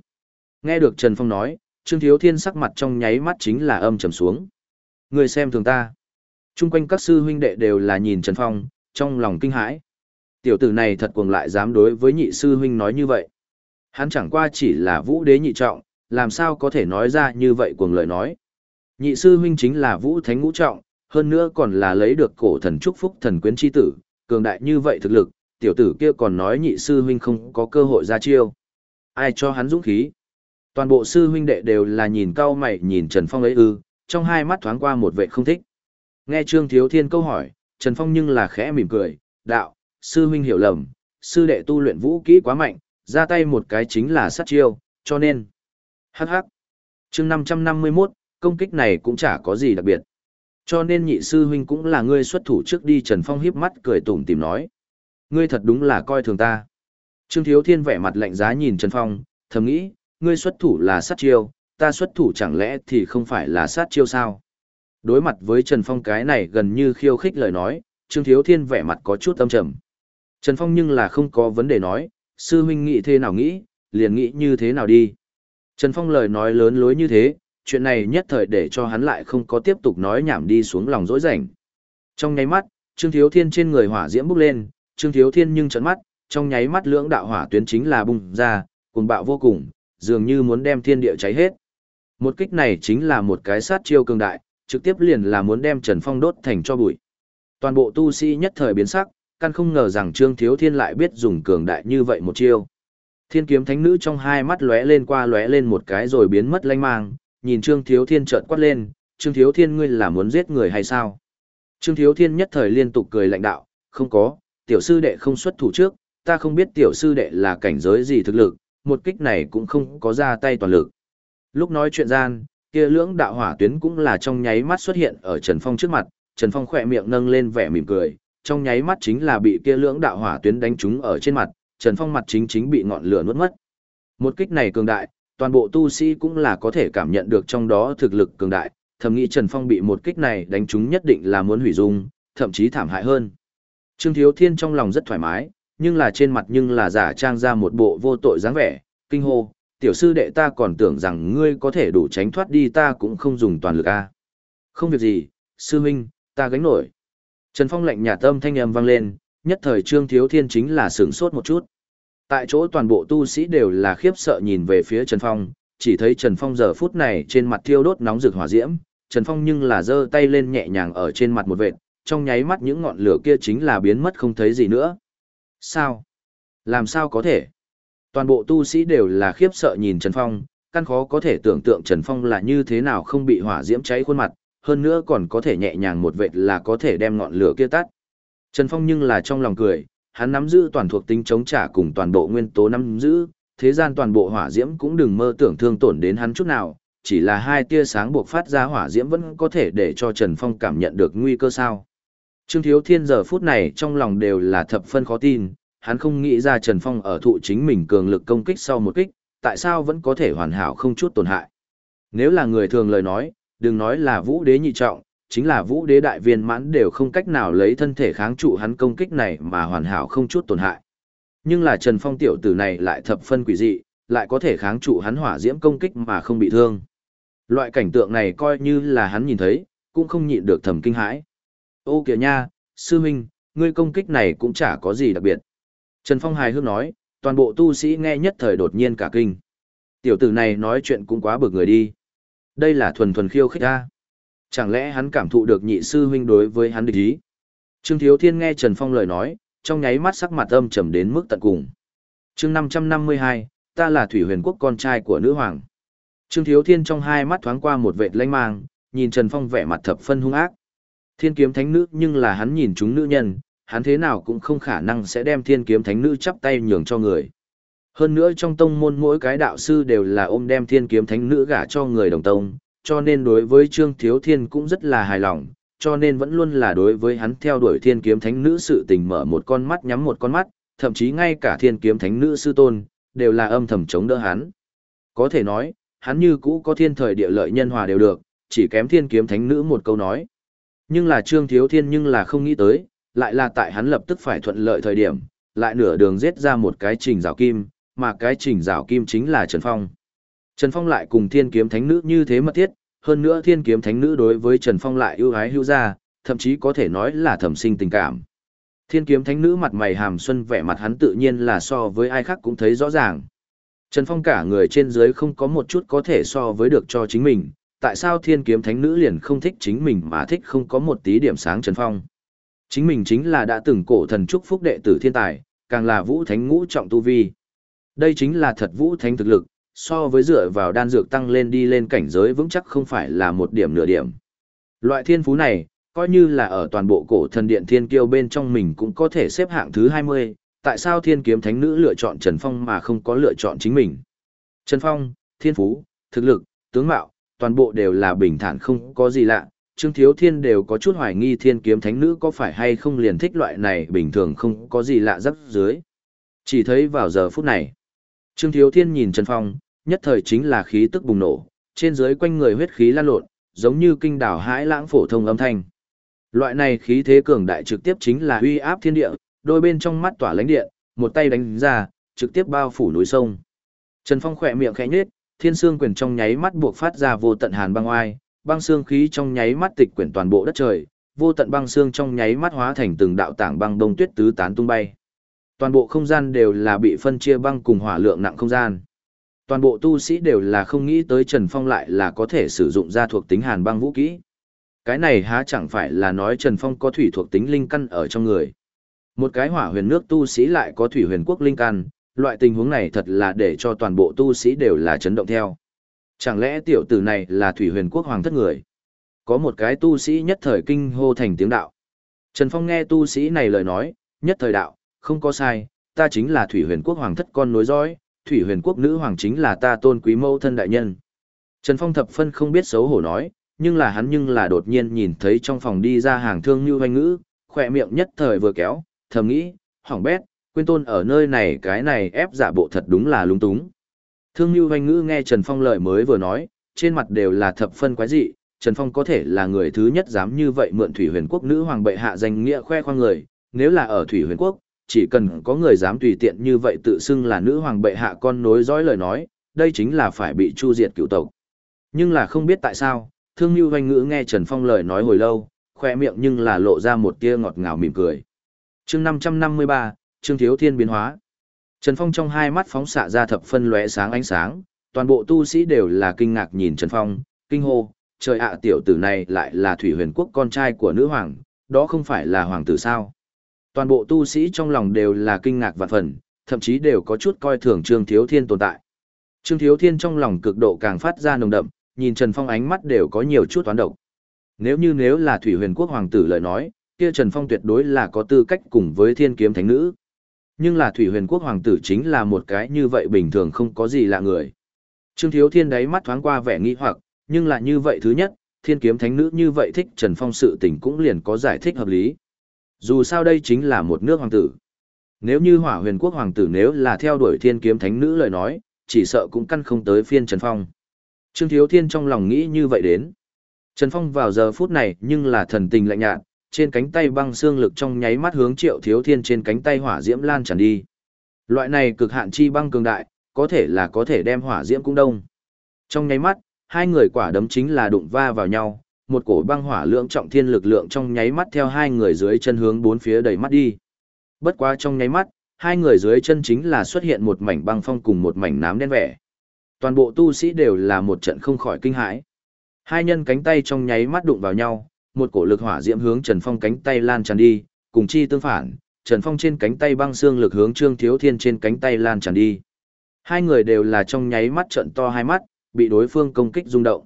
Nghe được Trần Phong nói, Trương Thiếu Thiên sắc mặt trong nháy mắt chính là âm trầm xuống. Người xem thường ta. Trung quanh các sư huynh đệ đều là nhìn Trần Phong, trong lòng kinh hãi. Tiểu tử này thật cuồng lại dám đối với nhị sư huynh nói như vậy. Hắn chẳng qua chỉ là vũ đế nhị trọng, làm sao có thể nói ra như vậy cuồng lời nói. Nhị sư huynh chính là vũ thánh ngũ trọng, hơn nữa còn là lấy được cổ thần chúc phúc thần quyến chi tử, cường đại như vậy thực lực, tiểu tử kia còn nói nhị sư huynh không có cơ hội ra chiêu. Ai cho hắn dũng khí? Toàn bộ sư huynh đệ đều là nhìn cao mày nhìn Trần Phong ấy ư, trong hai mắt thoáng qua một vệ không thích. Nghe Trương Thiếu Thiên câu hỏi, Trần Phong nhưng là khẽ mỉm cười, đạo, sư huynh hiểu lầm, sư đệ tu luyện vũ kỹ quá mạnh, ra tay một cái chính là sát chiêu, cho nên. Hắc hắc. chương 551, công kích này cũng chả có gì đặc biệt. Cho nên nhị sư huynh cũng là ngươi xuất thủ trước đi Trần Phong hiếp mắt cười tủm tìm nói. Ngươi thật đúng là coi thường ta. Trương Thiếu Thiên vẻ mặt lạnh giá nhìn Trần Phong, thầm nghĩ, ngươi xuất thủ là sát chiêu, ta xuất thủ chẳng lẽ thì không phải là sát chiêu sao? Đối mặt với Trần Phong cái này gần như khiêu khích lời nói, Trương Thiếu Thiên vẻ mặt có chút âm trầm. Trần Phong nhưng là không có vấn đề nói, sư huynh nghĩ thế nào nghĩ, liền nghĩ như thế nào đi. Trần Phong lời nói lớn lối như thế, chuyện này nhất thời để cho hắn lại không có tiếp tục nói nhảm đi xuống lòng dỗi rảnh. Trong nháy mắt, Trương Thiếu Thiên trên người hỏa diễm bốc lên, Trương Thiếu Thiên nhưng trấn mắt, trong nháy mắt lưỡng đạo hỏa tuyến chính là bùng ra, cuồng bạo vô cùng, dường như muốn đem thiên địa cháy hết. Một kích này chính là một cái sát chiêu cường đại, trực tiếp liền là muốn đem Trần Phong đốt thành cho bụi. Toàn bộ tu sĩ nhất thời biến sắc, căn không ngờ rằng Trương Thiếu Thiên lại biết dùng cường đại như vậy một chiêu. Thiên kiếm thánh nữ trong hai mắt lóe lên qua lóe lên một cái rồi biến mất lanh mang, nhìn Trương Thiếu Thiên trợn quát lên, Trương Thiếu Thiên ngươi là muốn giết người hay sao? Trương Thiếu Thiên nhất thời liên tục cười lạnh đạo, không có, tiểu sư đệ không xuất thủ trước, ta không biết tiểu sư đệ là cảnh giới gì thực lực, một kích này cũng không có ra tay toàn lực. Lúc nói chuyện gian, kia lưỡng đạo hỏa tuyến cũng là trong nháy mắt xuất hiện ở Trần Phong trước mặt, Trần Phong khỏe miệng nâng lên vẻ mỉm cười, trong nháy mắt chính là bị kia lưỡng đạo hỏa tuyến đánh trúng ở trên mặt, Trần Phong mặt chính chính bị ngọn lửa nuốt mất. Một kích này cường đại, toàn bộ tu sĩ cũng là có thể cảm nhận được trong đó thực lực cường đại, thầm nghĩ Trần Phong bị một kích này đánh trúng nhất định là muốn hủy dung, thậm chí thảm hại hơn. Trương Thiếu Thiên trong lòng rất thoải mái, nhưng là trên mặt nhưng là giả trang ra một bộ vô tội dáng vẻ, kinh hô, tiểu sư đệ ta còn tưởng rằng ngươi có thể đủ tránh thoát đi ta cũng không dùng toàn lực a. Không việc gì, sư huynh, ta gánh nổi. Trần Phong lạnh nhạt âm thanh âm vang lên, nhất thời Trương Thiếu Thiên chính là sửng sốt một chút. Tại chỗ toàn bộ tu sĩ đều là khiếp sợ nhìn về phía Trần Phong, chỉ thấy Trần Phong giờ phút này trên mặt thiêu đốt nóng rực hỏa diễm, Trần Phong nhưng là giơ tay lên nhẹ nhàng ở trên mặt một vệt, trong nháy mắt những ngọn lửa kia chính là biến mất không thấy gì nữa. Sao? Làm sao có thể? Toàn bộ tu sĩ đều là khiếp sợ nhìn Trần Phong, căn khó có thể tưởng tượng Trần Phong là như thế nào không bị hỏa diễm cháy khuôn mặt, hơn nữa còn có thể nhẹ nhàng một vệt là có thể đem ngọn lửa kia tắt. Trần Phong nhưng là trong lòng cười, hắn nắm giữ toàn thuộc tính chống trả cùng toàn bộ nguyên tố nắm giữ, thế gian toàn bộ hỏa diễm cũng đừng mơ tưởng thương tổn đến hắn chút nào, chỉ là hai tia sáng buộc phát ra hỏa diễm vẫn có thể để cho Trần Phong cảm nhận được nguy cơ sao. Trương Thiếu Thiên giờ phút này trong lòng đều là thập phân khó tin, hắn không nghĩ ra Trần Phong ở thụ chính mình cường lực công kích sau một kích, tại sao vẫn có thể hoàn hảo không chút tổn hại. Nếu là người thường lời nói, đừng nói là vũ đế nhị trọng, chính là vũ đế đại viên mãn đều không cách nào lấy thân thể kháng trụ hắn công kích này mà hoàn hảo không chút tổn hại. Nhưng là Trần Phong tiểu tử này lại thập phân quỷ dị, lại có thể kháng trụ hắn hỏa diễm công kích mà không bị thương. Loại cảnh tượng này coi như là hắn nhìn thấy, cũng không nhịn được thầm kinh hãi. Ô kìa nha, sư huynh, ngươi công kích này cũng chả có gì đặc biệt. Trần Phong hài hước nói, toàn bộ tu sĩ nghe nhất thời đột nhiên cả kinh. Tiểu tử này nói chuyện cũng quá bực người đi. Đây là thuần thuần khiêu khích ta. Chẳng lẽ hắn cảm thụ được nhị sư huynh đối với hắn địch ý? Trương Thiếu Thiên nghe Trần Phong lời nói, trong nháy mắt sắc mặt âm trầm đến mức tận cùng. Chương 552, ta là Thủy Huyền Quốc con trai của nữ hoàng. Trương Thiếu Thiên trong hai mắt thoáng qua một vệt lanh mang, nhìn Trần Phong vẻ mặt thập phân hung ác. Thiên kiếm thánh nữ nhưng là hắn nhìn chúng nữ nhân, hắn thế nào cũng không khả năng sẽ đem thiên kiếm thánh nữ chắp tay nhường cho người. Hơn nữa trong tông môn mỗi cái đạo sư đều là ôm đem thiên kiếm thánh nữ gả cho người đồng tông, cho nên đối với Trương Thiếu Thiên cũng rất là hài lòng, cho nên vẫn luôn là đối với hắn theo đuổi thiên kiếm thánh nữ sự tình mở một con mắt nhắm một con mắt, thậm chí ngay cả thiên kiếm thánh nữ sư tôn, đều là âm thầm chống đỡ hắn. Có thể nói, hắn như cũ có thiên thời địa lợi nhân hòa đều được, chỉ kém thiên kiếm thánh nữ một câu nói. Nhưng là Trương Thiếu Thiên nhưng là không nghĩ tới, lại là tại hắn lập tức phải thuận lợi thời điểm, lại nửa đường giết ra một cái trình rào kim, mà cái trình rào kim chính là Trần Phong. Trần Phong lại cùng thiên kiếm thánh nữ như thế mật thiết, hơn nữa thiên kiếm thánh nữ đối với Trần Phong lại ưu ái hữu ra, thậm chí có thể nói là thầm sinh tình cảm. Thiên kiếm thánh nữ mặt mày hàm xuân vẻ mặt hắn tự nhiên là so với ai khác cũng thấy rõ ràng. Trần Phong cả người trên dưới không có một chút có thể so với được cho chính mình, tại sao thiên kiếm thánh nữ liền không thích chính mình mà thích không có một tí điểm sáng Trần Phong. Chính mình chính là đã từng cổ thần chúc phúc đệ tử thiên tài, càng là vũ thánh ngũ trọng tu vi. Đây chính là thật vũ thánh thực lực, so với dựa vào đan dược tăng lên đi lên cảnh giới vững chắc không phải là một điểm nửa điểm. Loại thiên phú này, coi như là ở toàn bộ cổ thần điện thiên kiêu bên trong mình cũng có thể xếp hạng thứ 20, tại sao thiên kiếm thánh nữ lựa chọn Trần Phong mà không có lựa chọn chính mình. Trần Phong, thiên phú, thực lực, tướng mạo, toàn bộ đều là bình thản không có gì lạ. Trương Thiếu Thiên đều có chút hoài nghi thiên kiếm thánh nữ có phải hay không liền thích loại này bình thường không có gì lạ rắc dưới. Chỉ thấy vào giờ phút này, Trương Thiếu Thiên nhìn Trần Phong, nhất thời chính là khí tức bùng nổ, trên dưới quanh người huyết khí lan lộn, giống như kinh đảo hãi lãng phổ thông âm thanh. Loại này khí thế cường đại trực tiếp chính là uy áp thiên địa, đôi bên trong mắt tỏa lánh điện, một tay đánh ra, trực tiếp bao phủ núi sông. Trần Phong khỏe miệng khẽ nhếch, thiên sương quyền trong nháy mắt buộc phát ra vô tận hàn băng oai, băng xương khí trong nháy mắt tịch quyển toàn bộ đất trời, vô tận băng xương trong nháy mắt hóa thành từng đạo tảng băng đông tuyết tứ tán tung bay. Toàn bộ không gian đều là bị phân chia băng cùng hỏa lượng nặng không gian. Toàn bộ tu sĩ đều là không nghĩ tới Trần Phong lại là có thể sử dụng ra thuộc tính hàn băng vũ kỹ. Cái này há chẳng phải là nói Trần Phong có thủy thuộc tính linh căn ở trong người. Một cái hỏa huyền nước tu sĩ lại có thủy huyền quốc linh căn, loại tình huống này thật là để cho toàn bộ tu sĩ đều là chấn động theo. Chẳng lẽ tiểu tử này là thủy huyền quốc hoàng thất người? Có một cái tu sĩ nhất thời kinh hô thành tiếng đạo. Trần Phong nghe tu sĩ này lời nói, nhất thời đạo, không có sai, ta chính là thủy huyền quốc hoàng thất con nối dõi, thủy huyền quốc nữ hoàng chính là ta tôn quý mẫu thân đại nhân. Trần Phong thập phân không biết xấu hổ nói, nhưng là hắn nhưng là đột nhiên nhìn thấy trong phòng đi ra hàng thương như hoanh ngữ, khỏe miệng nhất thời vừa kéo, thầm nghĩ, hỏng bét, quên tôn ở nơi này cái này ép giả bộ thật đúng là lung túng. Thương như hoanh ngữ nghe Trần Phong lời mới vừa nói, trên mặt đều là thập phân quái dị, Trần Phong có thể là người thứ nhất dám như vậy mượn thủy huyền quốc nữ hoàng bệ hạ danh nghĩa khoe khoang người, nếu là ở thủy huyền quốc, chỉ cần có người dám tùy tiện như vậy tự xưng là nữ hoàng bệ hạ con nối dõi lời nói, đây chính là phải bị chu diệt cựu tộc. Nhưng là không biết tại sao, thương như hoanh ngữ nghe Trần Phong lời nói hồi lâu, khoe miệng nhưng là lộ ra một tia ngọt ngào mỉm cười. chương 553, Trương Thiếu Thiên biến hóa. Trần Phong trong hai mắt phóng xạ ra thập phân lóe sáng ánh sáng, toàn bộ tu sĩ đều là kinh ngạc nhìn Trần Phong, kinh hô, trời ạ tiểu tử này lại là thủy huyền quốc con trai của nữ hoàng, đó không phải là hoàng tử sao. Toàn bộ tu sĩ trong lòng đều là kinh ngạc vạn phần, thậm chí đều có chút coi thường Trương Thiếu Thiên tồn tại. Trương Thiếu Thiên trong lòng cực độ càng phát ra nồng đậm, nhìn Trần Phong ánh mắt đều có nhiều chút toán độc. Nếu như nếu là Thủy Huyền Quốc hoàng tử lời nói, kia Trần Phong tuyệt đối là có tư cách cùng với Thiên Kiếm Thánh nữ. Nhưng là Thủy Huyền Quốc hoàng tử chính là một cái như vậy bình thường không có gì lạ người. Trương Thiếu Thiên đáy mắt thoáng qua vẻ nghi hoặc, nhưng là như vậy thứ nhất, Thiên Kiếm Thánh nữ như vậy thích Trần Phong sự tình cũng liền có giải thích hợp lý. Dù sao đây chính là một nước hoàng tử. Nếu như hỏa huyền quốc hoàng tử nếu là theo đuổi thiên kiếm thánh nữ lời nói, chỉ sợ cũng căn không tới phiên Trần Phong. Trương Thiếu Thiên trong lòng nghĩ như vậy đến. Trần Phong vào giờ phút này nhưng là thần tình lạnh nhạt, trên cánh tay băng xương lực trong nháy mắt hướng Triệu Thiếu Thiên trên cánh tay hỏa diễm lan tràn đi. Loại này cực hạn chi băng cường đại, có thể là có thể đem hỏa diễm cũng đông. Trong nháy mắt, hai người quả đấm chính là đụng va vào nhau, một cổ băng hỏa lượng trọng thiên lực lượng trong nháy mắt theo hai người dưới chân hướng bốn phía đầy mắt đi. Bất quá trong nháy mắt, hai người dưới chân chính là xuất hiện một mảnh băng phong cùng một mảnh nám đen vẻ. Toàn bộ tu sĩ đều là một trận không khỏi kinh hãi. Hai nhân cánh tay trong nháy mắt đụng vào nhau, một cổ lực hỏa diễm hướng Trần Phong cánh tay lan tràn đi, cùng chi tương phản, Trần Phong trên cánh tay băng xương lực hướng Trương Thiếu Thiên trên cánh tay lan tràn đi. Hai người đều là trong nháy mắt trợn to hai mắt, bị đối phương công kích rung động.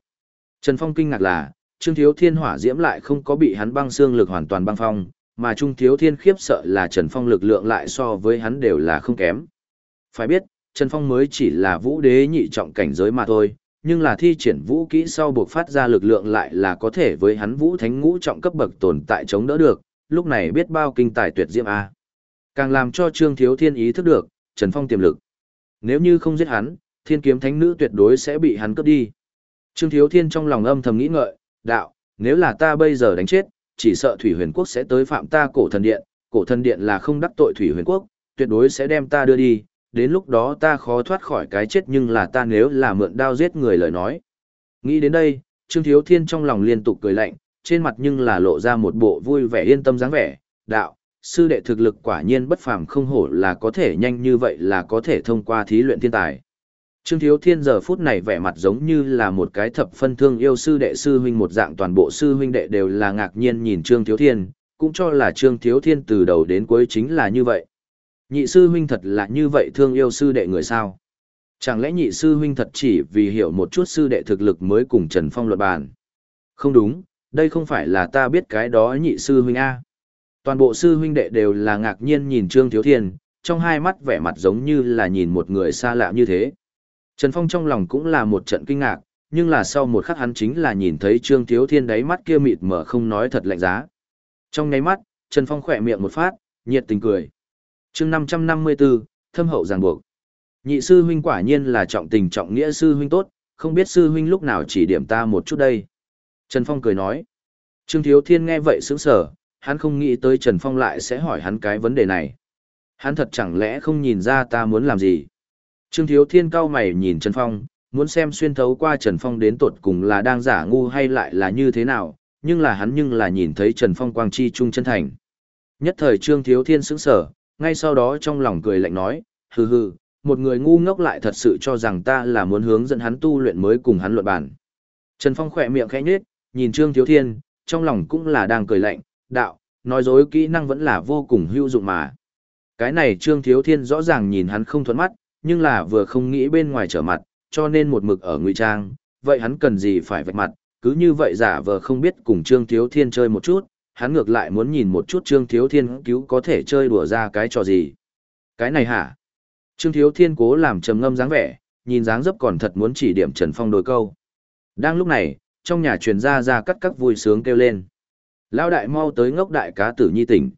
Trần Phong kinh ngạc là, Trương Thiếu Thiên hỏa diễm lại không có bị hắn băng xương lực hoàn toàn băng phong, mà Trung Thiếu Thiên khiếp sợ là Trần Phong lực lượng lại so với hắn đều là không kém. Phải biết, Trần Phong mới chỉ là vũ đế nhị trọng cảnh giới mà thôi, nhưng là thi triển vũ kỹ sau buộc phát ra lực lượng lại là có thể với hắn vũ thánh ngũ trọng cấp bậc tồn tại chống đỡ được, lúc này biết bao kinh tài tuyệt diễm A. Càng làm cho Trương Thiếu Thiên ý thức được, Trần Phong tiềm lực. Nếu như không giết hắn, thiên kiếm thánh nữ tuyệt đối sẽ bị hắn cướp đi. Trương Thiếu Thiên trong lòng âm thầm nghĩ ngợi, đạo, nếu là ta bây giờ đánh chết, chỉ sợ Thủy Huyền Quốc sẽ tới phạm ta cổ thần điện, cổ thần điện là không đắc tội Thủy Huyền Quốc, tuyệt đối sẽ đem ta đưa đi, đến lúc đó ta khó thoát khỏi cái chết nhưng là ta nếu là mượn đao giết người lời nói. Nghĩ đến đây, Trương Thiếu Thiên trong lòng liên tục cười lạnh, trên mặt nhưng là lộ ra một bộ vui vẻ yên tâm dáng vẻ, đạo, sư đệ thực lực quả nhiên bất phàm không hổ là có thể nhanh như vậy là có thể thông qua thí luyện thiên tài. Trương Thiếu Thiên giờ phút này vẻ mặt giống như là một cái thập phân thương yêu sư đệ sư huynh một dạng toàn bộ sư huynh đệ đều là ngạc nhiên nhìn Trương Thiếu Thiên, cũng cho là Trương Thiếu Thiên từ đầu đến cuối chính là như vậy. Nhị sư huynh thật là như vậy thương yêu sư đệ người sao? Chẳng lẽ nhị sư huynh thật chỉ vì hiểu một chút sư đệ thực lực mới cùng Trần Phong luận bàn? Không đúng, đây không phải là ta biết cái đó nhị sư huynh A. Toàn bộ sư huynh đệ đều là ngạc nhiên nhìn Trương Thiếu Thiên, trong hai mắt vẻ mặt giống như là nhìn một người xa lạ như thế. Trần Phong trong lòng cũng là một trận kinh ngạc, nhưng là sau một khắc hắn chính là nhìn thấy Trương Thiếu Thiên đáy mắt kia mịt mở không nói thật lạnh giá. Trong nháy mắt, Trần Phong khỏe miệng một phát, nhiệt tình cười chương 554, thâm hậu ràng buộc. Nhị sư huynh quả nhiên là trọng tình trọng nghĩa sư huynh tốt, không biết sư huynh lúc nào chỉ điểm ta một chút đây. Trần Phong cười nói. Trương Thiếu Thiên nghe vậy sững sờ, hắn không nghĩ tới Trần Phong lại sẽ hỏi hắn cái vấn đề này. Hắn thật chẳng lẽ không nhìn ra ta muốn làm gì. Trương Thiếu Thiên cao mày nhìn Trần Phong, muốn xem xuyên thấu qua Trần Phong đến tột cùng là đang giả ngu hay lại là như thế nào, nhưng là hắn nhưng là nhìn thấy Trần Phong quang chi trung chân thành. Nhất thời Trương Thiếu Thiên sững sờ ngay sau đó trong lòng cười lạnh nói, hừ hừ, một người ngu ngốc lại thật sự cho rằng ta là muốn hướng dẫn hắn tu luyện mới cùng hắn luận bản. Trần Phong khỏe miệng khẽ nhếch, nhìn Trương Thiếu Thiên, trong lòng cũng là đang cười lạnh, đạo, nói dối kỹ năng vẫn là vô cùng hữu dụng mà. Cái này Trương Thiếu Thiên rõ ràng nhìn hắn không thuận mắt, nhưng là vừa không nghĩ bên ngoài trở mặt, cho nên một mực ở ngụy trang, vậy hắn cần gì phải vạch mặt, cứ như vậy giả vờ không biết cùng Trương Thiếu Thiên chơi một chút, hắn ngược lại muốn nhìn một chút Trương Thiếu Thiên cứu có thể chơi đùa ra cái trò gì. Cái này hả? Trương Thiếu Thiên cố làm trầm ngâm dáng vẻ, nhìn dáng dấp còn thật muốn chỉ điểm Trần Phong đôi câu. Đang lúc này, trong nhà truyền ra ra cắt cắt vui sướng kêu lên. Lao đại mau tới ngốc đại cá tử nhi tỉnh.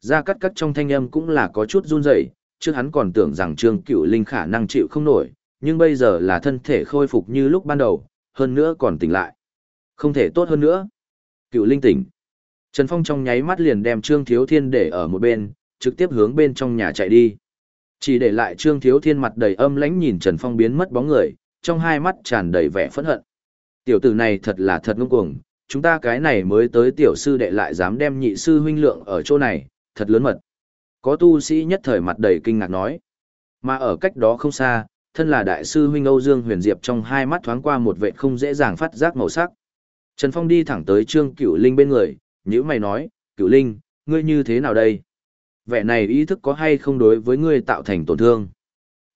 Ra cắt cắt trong thanh âm cũng là có chút run rẩy, trước hắn còn tưởng rằng Trương Cửu Linh khả năng chịu không nổi, nhưng bây giờ là thân thể khôi phục như lúc ban đầu, hơn nữa còn tỉnh lại. Không thể tốt hơn nữa. Cửu Linh tỉnh. Trần Phong trong nháy mắt liền đem Trương Thiếu Thiên để ở một bên, trực tiếp hướng bên trong nhà chạy đi. Chỉ để lại Trương Thiếu Thiên mặt đầy âm lãnh nhìn Trần Phong biến mất bóng người, trong hai mắt tràn đầy vẻ phẫn hận. Tiểu tử này thật là thật ngông cuồng, chúng ta cái này mới tới tiểu sư đệ lại dám đem nhị sư huynh lượng ở chỗ này, thật lớn mật. Có tu sĩ nhất thời mặt đầy kinh ngạc nói. Mà ở cách đó không xa, thân là đại sư huynh Âu Dương Huyền Diệp trong hai mắt thoáng qua một vệ không dễ dàng phát giác màu sắc. Trần Phong đi thẳng tới Trương Cửu Linh bên người, nhữ mày nói, Cửu Linh, ngươi như thế nào đây? Vẻ này ý thức có hay không đối với ngươi tạo thành tổn thương?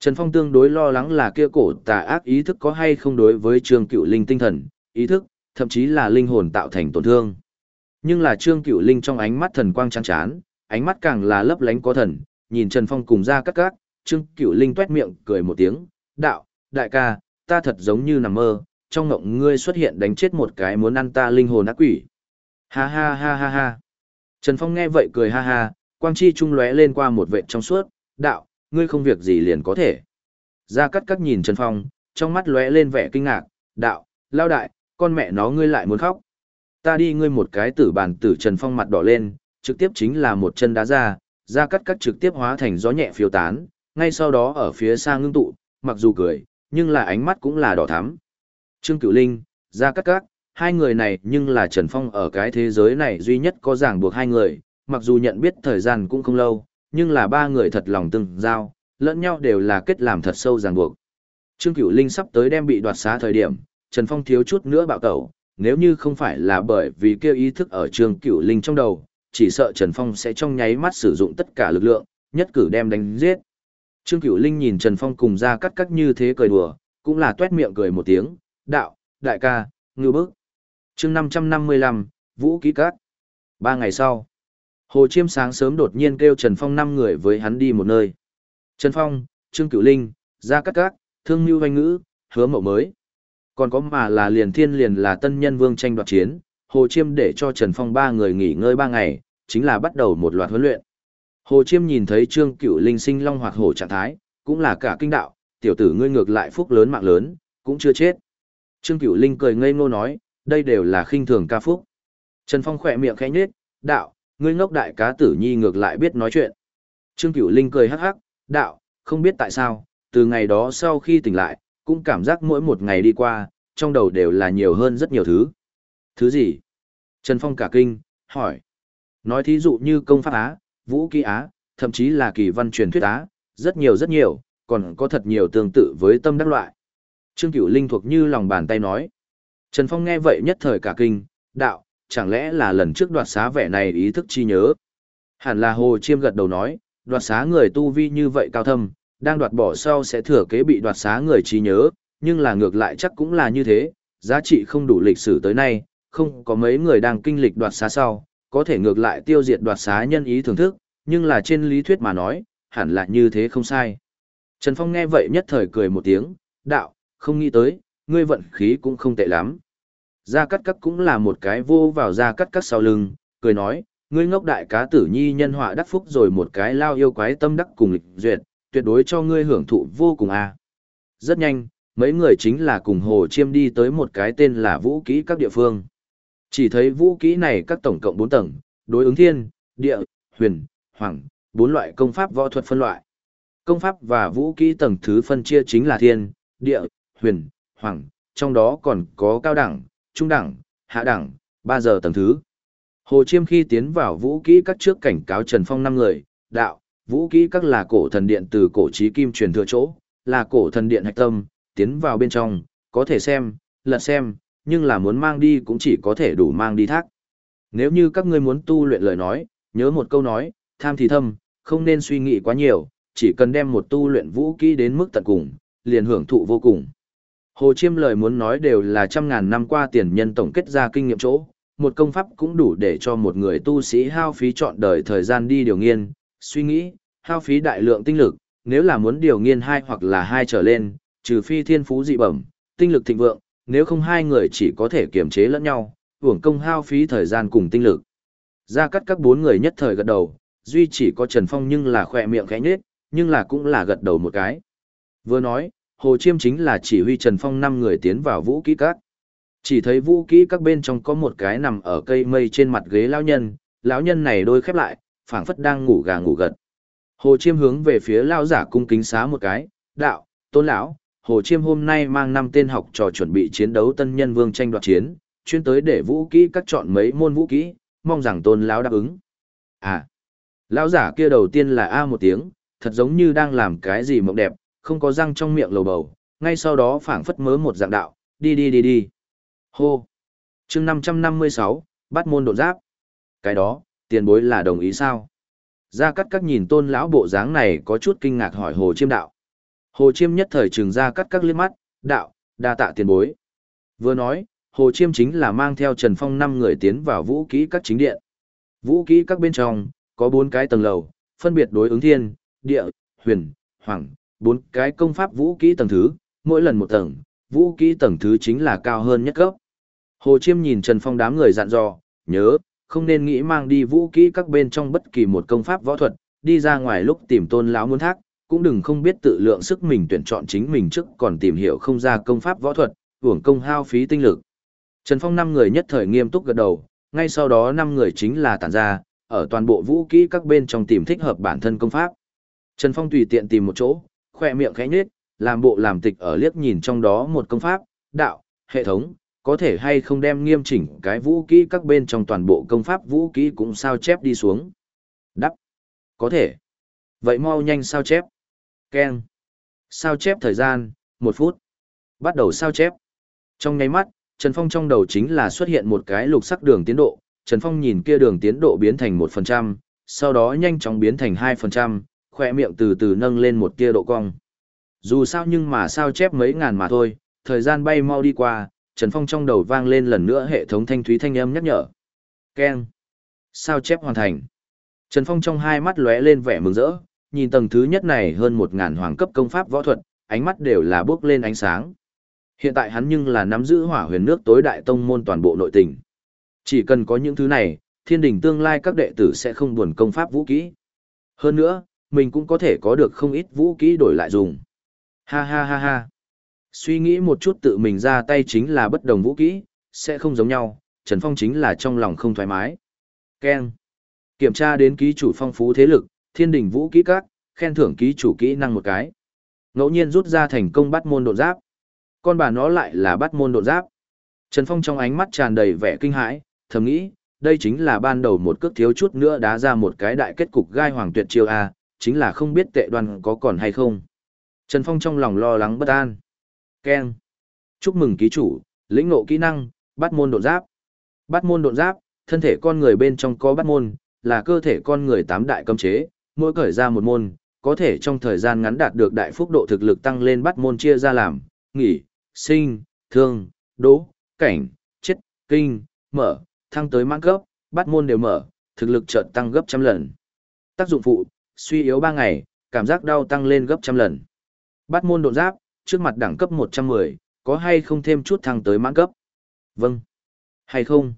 Trần Phong tương đối lo lắng là kia cổ tà ác ý thức có hay không đối với Trương Cửu Linh tinh thần, ý thức, thậm chí là linh hồn tạo thành tổn thương. Nhưng là Trương Cửu Linh trong ánh mắt thần quang trắng chán, ánh mắt càng là lấp lánh có thần, nhìn Trần Phong cùng ra cắt cắt, Trương Cửu Linh tuét miệng cười một tiếng, đạo, đại ca, ta thật giống như nằm mơ, trong ngộng ngươi xuất hiện đánh chết một cái muốn ăn ta linh hồn ác quỷ. Ha ha ha ha ha. Trần Phong nghe vậy cười ha ha, quang chi trung lóe lên qua một vệ trong suốt, đạo, ngươi không việc gì liền có thể. Ra cắt cắt nhìn Trần Phong, trong mắt lóe lên vẻ kinh ngạc, đạo, lao đại, con mẹ nó ngươi lại muốn khóc. Ta đi ngươi một cái tử bàn tử Trần Phong mặt đỏ lên, trực tiếp chính là một chân đá ra, ra cắt cắt trực tiếp hóa thành gió nhẹ phiêu tán, ngay sau đó ở phía xa ngưng tụ, mặc dù cười, nhưng là ánh mắt cũng là đỏ thắm. Trương Cửu Linh, ra cắt cắt, hai người này nhưng là Trần Phong ở cái thế giới này duy nhất có ràng buộc hai người, mặc dù nhận biết thời gian cũng không lâu, nhưng là ba người thật lòng từng giao, lẫn nhau đều là kết làm thật sâu ràng buộc. Trương Cửu Linh sắp tới đem bị đoạt xá thời điểm, Trần Phong thiếu chút nữa bạo tẩu, nếu như không phải là bởi vì kêu ý thức ở Trương Cửu Linh trong đầu, chỉ sợ Trần Phong sẽ trong nháy mắt sử dụng tất cả lực lượng, nhất cử đem đánh giết. Trương Cửu Linh nhìn Trần Phong cùng ra cắt cắt như thế cười đùa, cũng là tuét miệng cười một tiếng, đạo, đại ca, ngư bức chương 555, Vũ Ký Cát. Ba ngày sau, Hồ Chiêm sáng sớm đột nhiên kêu Trần Phong năm người với hắn đi một nơi. Trần Phong, Trương Cửu Linh, Gia Cát Cát, Thương Mưu Hoanh Ngữ, Hứa Mậu Mới. Còn có mà là liền thiên liền là tân nhân vương tranh đoạt chiến, Hồ Chiêm để cho Trần Phong ba người nghỉ ngơi ba ngày, chính là bắt đầu một loạt huấn luyện. Hồ Chiêm nhìn thấy Trương Cửu Linh sinh long hoạt hổ trạng thái, cũng là cả kinh đạo, tiểu tử ngươi ngược lại phúc lớn mạng lớn, cũng chưa chết. Trương Cửu Linh cười ngây ngô nói, đây đều là khinh thường ca phúc. Trần Phong khỏe miệng khẽ nhếch, đạo, ngươi ngốc đại cá tử nhi ngược lại biết nói chuyện. Trương Cửu Linh cười hắc hắc, đạo, không biết tại sao, từ ngày đó sau khi tỉnh lại, cũng cảm giác mỗi một ngày đi qua, trong đầu đều là nhiều hơn rất nhiều thứ. Thứ gì? Trần Phong cả kinh, hỏi. Nói thí dụ như công pháp Á, vũ kỹ Á, thậm chí là kỳ văn truyền thuyết Á, rất nhiều rất nhiều, còn có thật nhiều tương tự với tâm đắc loại. Trương Cửu Linh thuộc như lòng bàn tay nói. Trần Phong nghe vậy nhất thời cả kinh, đạo, chẳng lẽ là lần trước đoạt xá vẻ này ý thức chi nhớ. Hẳn là Hồ Chiêm gật đầu nói, đoạt xá người tu vi như vậy cao thâm, đang đoạt bỏ sau sẽ thừa kế bị đoạt xá người trí nhớ, nhưng là ngược lại chắc cũng là như thế, giá trị không đủ lịch sử tới nay, không có mấy người đang kinh lịch đoạt xá sau, có thể ngược lại tiêu diệt đoạt xá nhân ý thưởng thức, nhưng là trên lý thuyết mà nói, hẳn là như thế không sai. Trần Phong nghe vậy nhất thời cười một tiếng, đạo, không nghĩ tới, ngươi vận khí cũng không tệ lắm. Gia Cắt Cắt cũng là một cái vô vào Gia Cắt Cắt sau lưng, cười nói, ngươi ngốc đại cá tử nhi nhân họa đắc phúc rồi một cái lao yêu quái tâm đắc cùng lịch duyệt, tuyệt đối cho ngươi hưởng thụ vô cùng a. À. Rất nhanh, mấy người chính là cùng Hồ Chiêm đi tới một cái tên là Vũ Kỹ các địa phương. Chỉ thấy vũ kỹ này các tổng cộng 4 tầng, đối ứng thiên, địa, huyền, hoàng, bốn loại công pháp võ thuật phân loại. Công pháp và vũ kỹ tầng thứ phân chia chính là thiên, địa, huyền, hoàng, trong đó còn có cao đẳng, trung đẳng, hạ đẳng, 3 giờ tầng thứ. Hồ Chiêm khi tiến vào vũ kỹ các trước cảnh cáo Trần Phong năm người, đạo, vũ kỹ các là cổ thần điện từ cổ trí kim truyền thừa chỗ, là cổ thần điện hạch tâm, tiến vào bên trong, có thể xem, lật xem, nhưng là muốn mang đi cũng chỉ có thể đủ mang đi thác. Nếu như các ngươi muốn tu luyện lời nói, nhớ một câu nói, tham thì thâm, không nên suy nghĩ quá nhiều, chỉ cần đem một tu luyện vũ kỹ đến mức tận cùng, liền hưởng thụ vô cùng. Hồ Chiêm lời muốn nói đều là trăm ngàn năm qua tiền nhân tổng kết ra kinh nghiệm chỗ, một công pháp cũng đủ để cho một người tu sĩ hao phí chọn đời thời gian đi điều nghiên, suy nghĩ, hao phí đại lượng tinh lực, nếu là muốn điều nghiên hai hoặc là hai trở lên, trừ phi thiên phú dị bẩm, tinh lực thịnh vượng, nếu không hai người chỉ có thể kiềm chế lẫn nhau, hưởng công hao phí thời gian cùng tinh lực. Ra cắt các bốn người nhất thời gật đầu, duy chỉ có Trần Phong nhưng là khỏe miệng khẽ nhếch, nhưng là cũng là gật đầu một cái. Vừa nói, Hồ Chiêm chính là chỉ huy Trần Phong năm người tiến vào vũ kỹ các. Chỉ thấy vũ kỹ các bên trong có một cái nằm ở cây mây trên mặt ghế lão nhân, lão nhân này đôi khép lại, phảng phất đang ngủ gà ngủ gật. Hồ Chiêm hướng về phía lão giả cung kính xá một cái, đạo, tôn lão, Hồ Chiêm hôm nay mang năm tên học trò chuẩn bị chiến đấu tân nhân vương tranh đoạt chiến, chuyên tới để vũ kỹ các chọn mấy môn vũ kỹ, mong rằng tôn lão đáp ứng. À, lão giả kia đầu tiên là A một tiếng, thật giống như đang làm cái gì mộng đẹp, không có răng trong miệng lầu bầu, ngay sau đó phảng phất mớ một dạng đạo, đi đi đi đi. Hô! chương 556, bắt môn độ giáp. Cái đó, tiền bối là đồng ý sao? Gia cắt các nhìn tôn lão bộ dáng này có chút kinh ngạc hỏi Hồ Chiêm đạo. Hồ Chiêm nhất thời trừng ra cắt các liếc mắt, đạo, đa tạ tiền bối. Vừa nói, Hồ Chiêm chính là mang theo Trần Phong năm người tiến vào vũ kỹ các chính điện. Vũ kỹ các bên trong, có bốn cái tầng lầu, phân biệt đối ứng thiên, địa, huyền, hoàng, bốn cái công pháp vũ kỹ tầng thứ, mỗi lần một tầng, vũ kỹ tầng thứ chính là cao hơn nhất cấp. Hồ Chiêm nhìn Trần Phong đám người dặn dò, nhớ, không nên nghĩ mang đi vũ kỹ các bên trong bất kỳ một công pháp võ thuật, đi ra ngoài lúc tìm tôn lão muốn thác, cũng đừng không biết tự lượng sức mình tuyển chọn chính mình trước còn tìm hiểu không ra công pháp võ thuật, uổng công hao phí tinh lực. Trần Phong năm người nhất thời nghiêm túc gật đầu, ngay sau đó năm người chính là tản ra, ở toàn bộ vũ kỹ các bên trong tìm thích hợp bản thân công pháp. Trần Phong tùy tiện tìm một chỗ, khoe miệng khẽ nhếch, làm bộ làm tịch ở liếc nhìn trong đó một công pháp, đạo, hệ thống, có thể hay không đem nghiêm chỉnh cái vũ kỹ các bên trong toàn bộ công pháp vũ kỹ cũng sao chép đi xuống. Đắp. Có thể. Vậy mau nhanh sao chép. Ken. Sao chép thời gian, một phút. Bắt đầu sao chép. Trong nháy mắt, Trần Phong trong đầu chính là xuất hiện một cái lục sắc đường tiến độ. Trần Phong nhìn kia đường tiến độ biến thành 1%, sau đó nhanh chóng biến thành hai phần trăm khỏe miệng từ từ nâng lên một tia độ cong. Dù sao nhưng mà sao chép mấy ngàn mà thôi, thời gian bay mau đi qua, Trần Phong trong đầu vang lên lần nữa hệ thống thanh thúy thanh âm nhắc nhở. Keng. Sao chép hoàn thành. Trần Phong trong hai mắt lóe lên vẻ mừng rỡ, nhìn tầng thứ nhất này hơn một ngàn hoàng cấp công pháp võ thuật, ánh mắt đều là bước lên ánh sáng. Hiện tại hắn nhưng là nắm giữ hỏa huyền nước tối đại tông môn toàn bộ nội tình. Chỉ cần có những thứ này, thiên đình tương lai các đệ tử sẽ không buồn công pháp vũ kỹ. Hơn nữa, mình cũng có thể có được không ít vũ kỹ đổi lại dùng. Ha ha ha ha. Suy nghĩ một chút tự mình ra tay chính là bất đồng vũ kỹ, sẽ không giống nhau, Trần Phong chính là trong lòng không thoải mái. Ken. Kiểm tra đến ký chủ phong phú thế lực, thiên đình vũ kỹ các, khen thưởng ký chủ kỹ năng một cái. Ngẫu nhiên rút ra thành công bắt môn độn giáp. Con bà nó lại là bắt môn độn giáp. Trần Phong trong ánh mắt tràn đầy vẻ kinh hãi, thầm nghĩ, đây chính là ban đầu một cước thiếu chút nữa đá ra một cái đại kết cục gai hoàng tuyệt chiêu A, chính là không biết tệ đoàn có còn hay không. Trần Phong trong lòng lo lắng bất an. Ken. Chúc mừng ký chủ, lĩnh ngộ kỹ năng, bắt môn độn giáp. Bắt môn độn giáp, thân thể con người bên trong có bắt môn, là cơ thể con người tám đại cấm chế, mỗi cởi ra một môn, có thể trong thời gian ngắn đạt được đại phúc độ thực lực tăng lên bắt môn chia ra làm, nghỉ, sinh, thương, đỗ, cảnh, chết, kinh, mở, thăng tới mãn cấp, bắt môn đều mở, thực lực chợt tăng gấp trăm lần. Tác dụng phụ, suy yếu 3 ngày, cảm giác đau tăng lên gấp trăm lần. Bát môn độn giáp, trước mặt đẳng cấp 110, có hay không thêm chút thăng tới mãn cấp? Vâng. Hay không?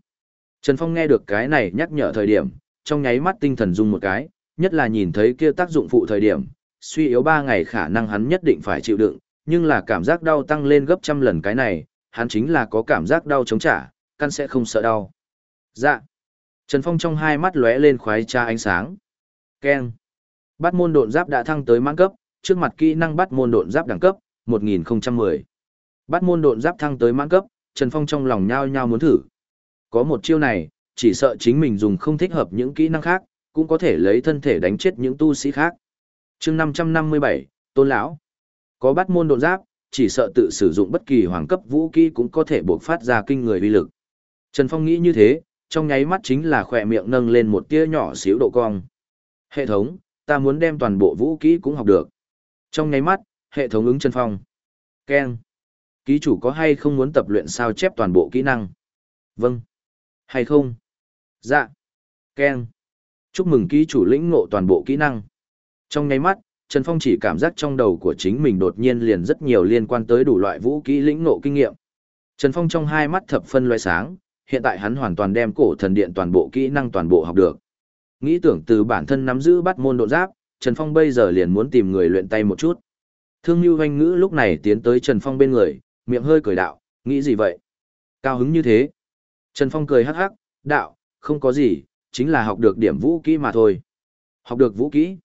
Trần Phong nghe được cái này nhắc nhở thời điểm, trong nháy mắt tinh thần rung một cái, nhất là nhìn thấy kia tác dụng phụ thời điểm, suy yếu 3 ngày khả năng hắn nhất định phải chịu đựng, nhưng là cảm giác đau tăng lên gấp trăm lần cái này, hắn chính là có cảm giác đau chống trả, căn sẽ không sợ đau. Dạ. Trần Phong trong hai mắt lóe lên khoái tra ánh sáng. Keng. Bắt môn độn giáp đã thăng tới mãn cấp, trước mặt kỹ năng bắt môn độn giáp đẳng cấp, 1010. Bắt môn độn giáp thăng tới mãn cấp, Trần Phong trong lòng nhao nhao muốn thử. Có một chiêu này, chỉ sợ chính mình dùng không thích hợp những kỹ năng khác, cũng có thể lấy thân thể đánh chết những tu sĩ khác. chương 557, Tôn Lão Có bắt môn độn giáp, chỉ sợ tự sử dụng bất kỳ hoàng cấp vũ khí cũng có thể buộc phát ra kinh người uy lực. Trần Phong nghĩ như thế, trong nháy mắt chính là khỏe miệng nâng lên một tia nhỏ xíu độ cong. Hệ thống, ta muốn đem toàn bộ vũ kỹ cũng học được. Trong nháy mắt, hệ thống ứng chân Phong. Ken. Ký chủ có hay không muốn tập luyện sao chép toàn bộ kỹ năng? Vâng. Hay không? Dạ. Ken. Chúc mừng ký chủ lĩnh ngộ toàn bộ kỹ năng. Trong nháy mắt, Trần Phong chỉ cảm giác trong đầu của chính mình đột nhiên liền rất nhiều liên quan tới đủ loại vũ kỹ lĩnh ngộ kinh nghiệm. Trần Phong trong hai mắt thập phân loại sáng, hiện tại hắn hoàn toàn đem cổ thần điện toàn bộ kỹ năng toàn bộ học được. Nghĩ tưởng từ bản thân nắm giữ bắt môn độ giáp, Trần Phong bây giờ liền muốn tìm người luyện tay một chút. Thương Nhu Hoanh Ngữ lúc này tiến tới Trần Phong bên người, miệng hơi cười đạo, nghĩ gì vậy? Cao hứng như thế. Trần Phong cười hắc hắc, đạo, không có gì, chính là học được điểm vũ kỹ mà thôi. Học được vũ kỹ.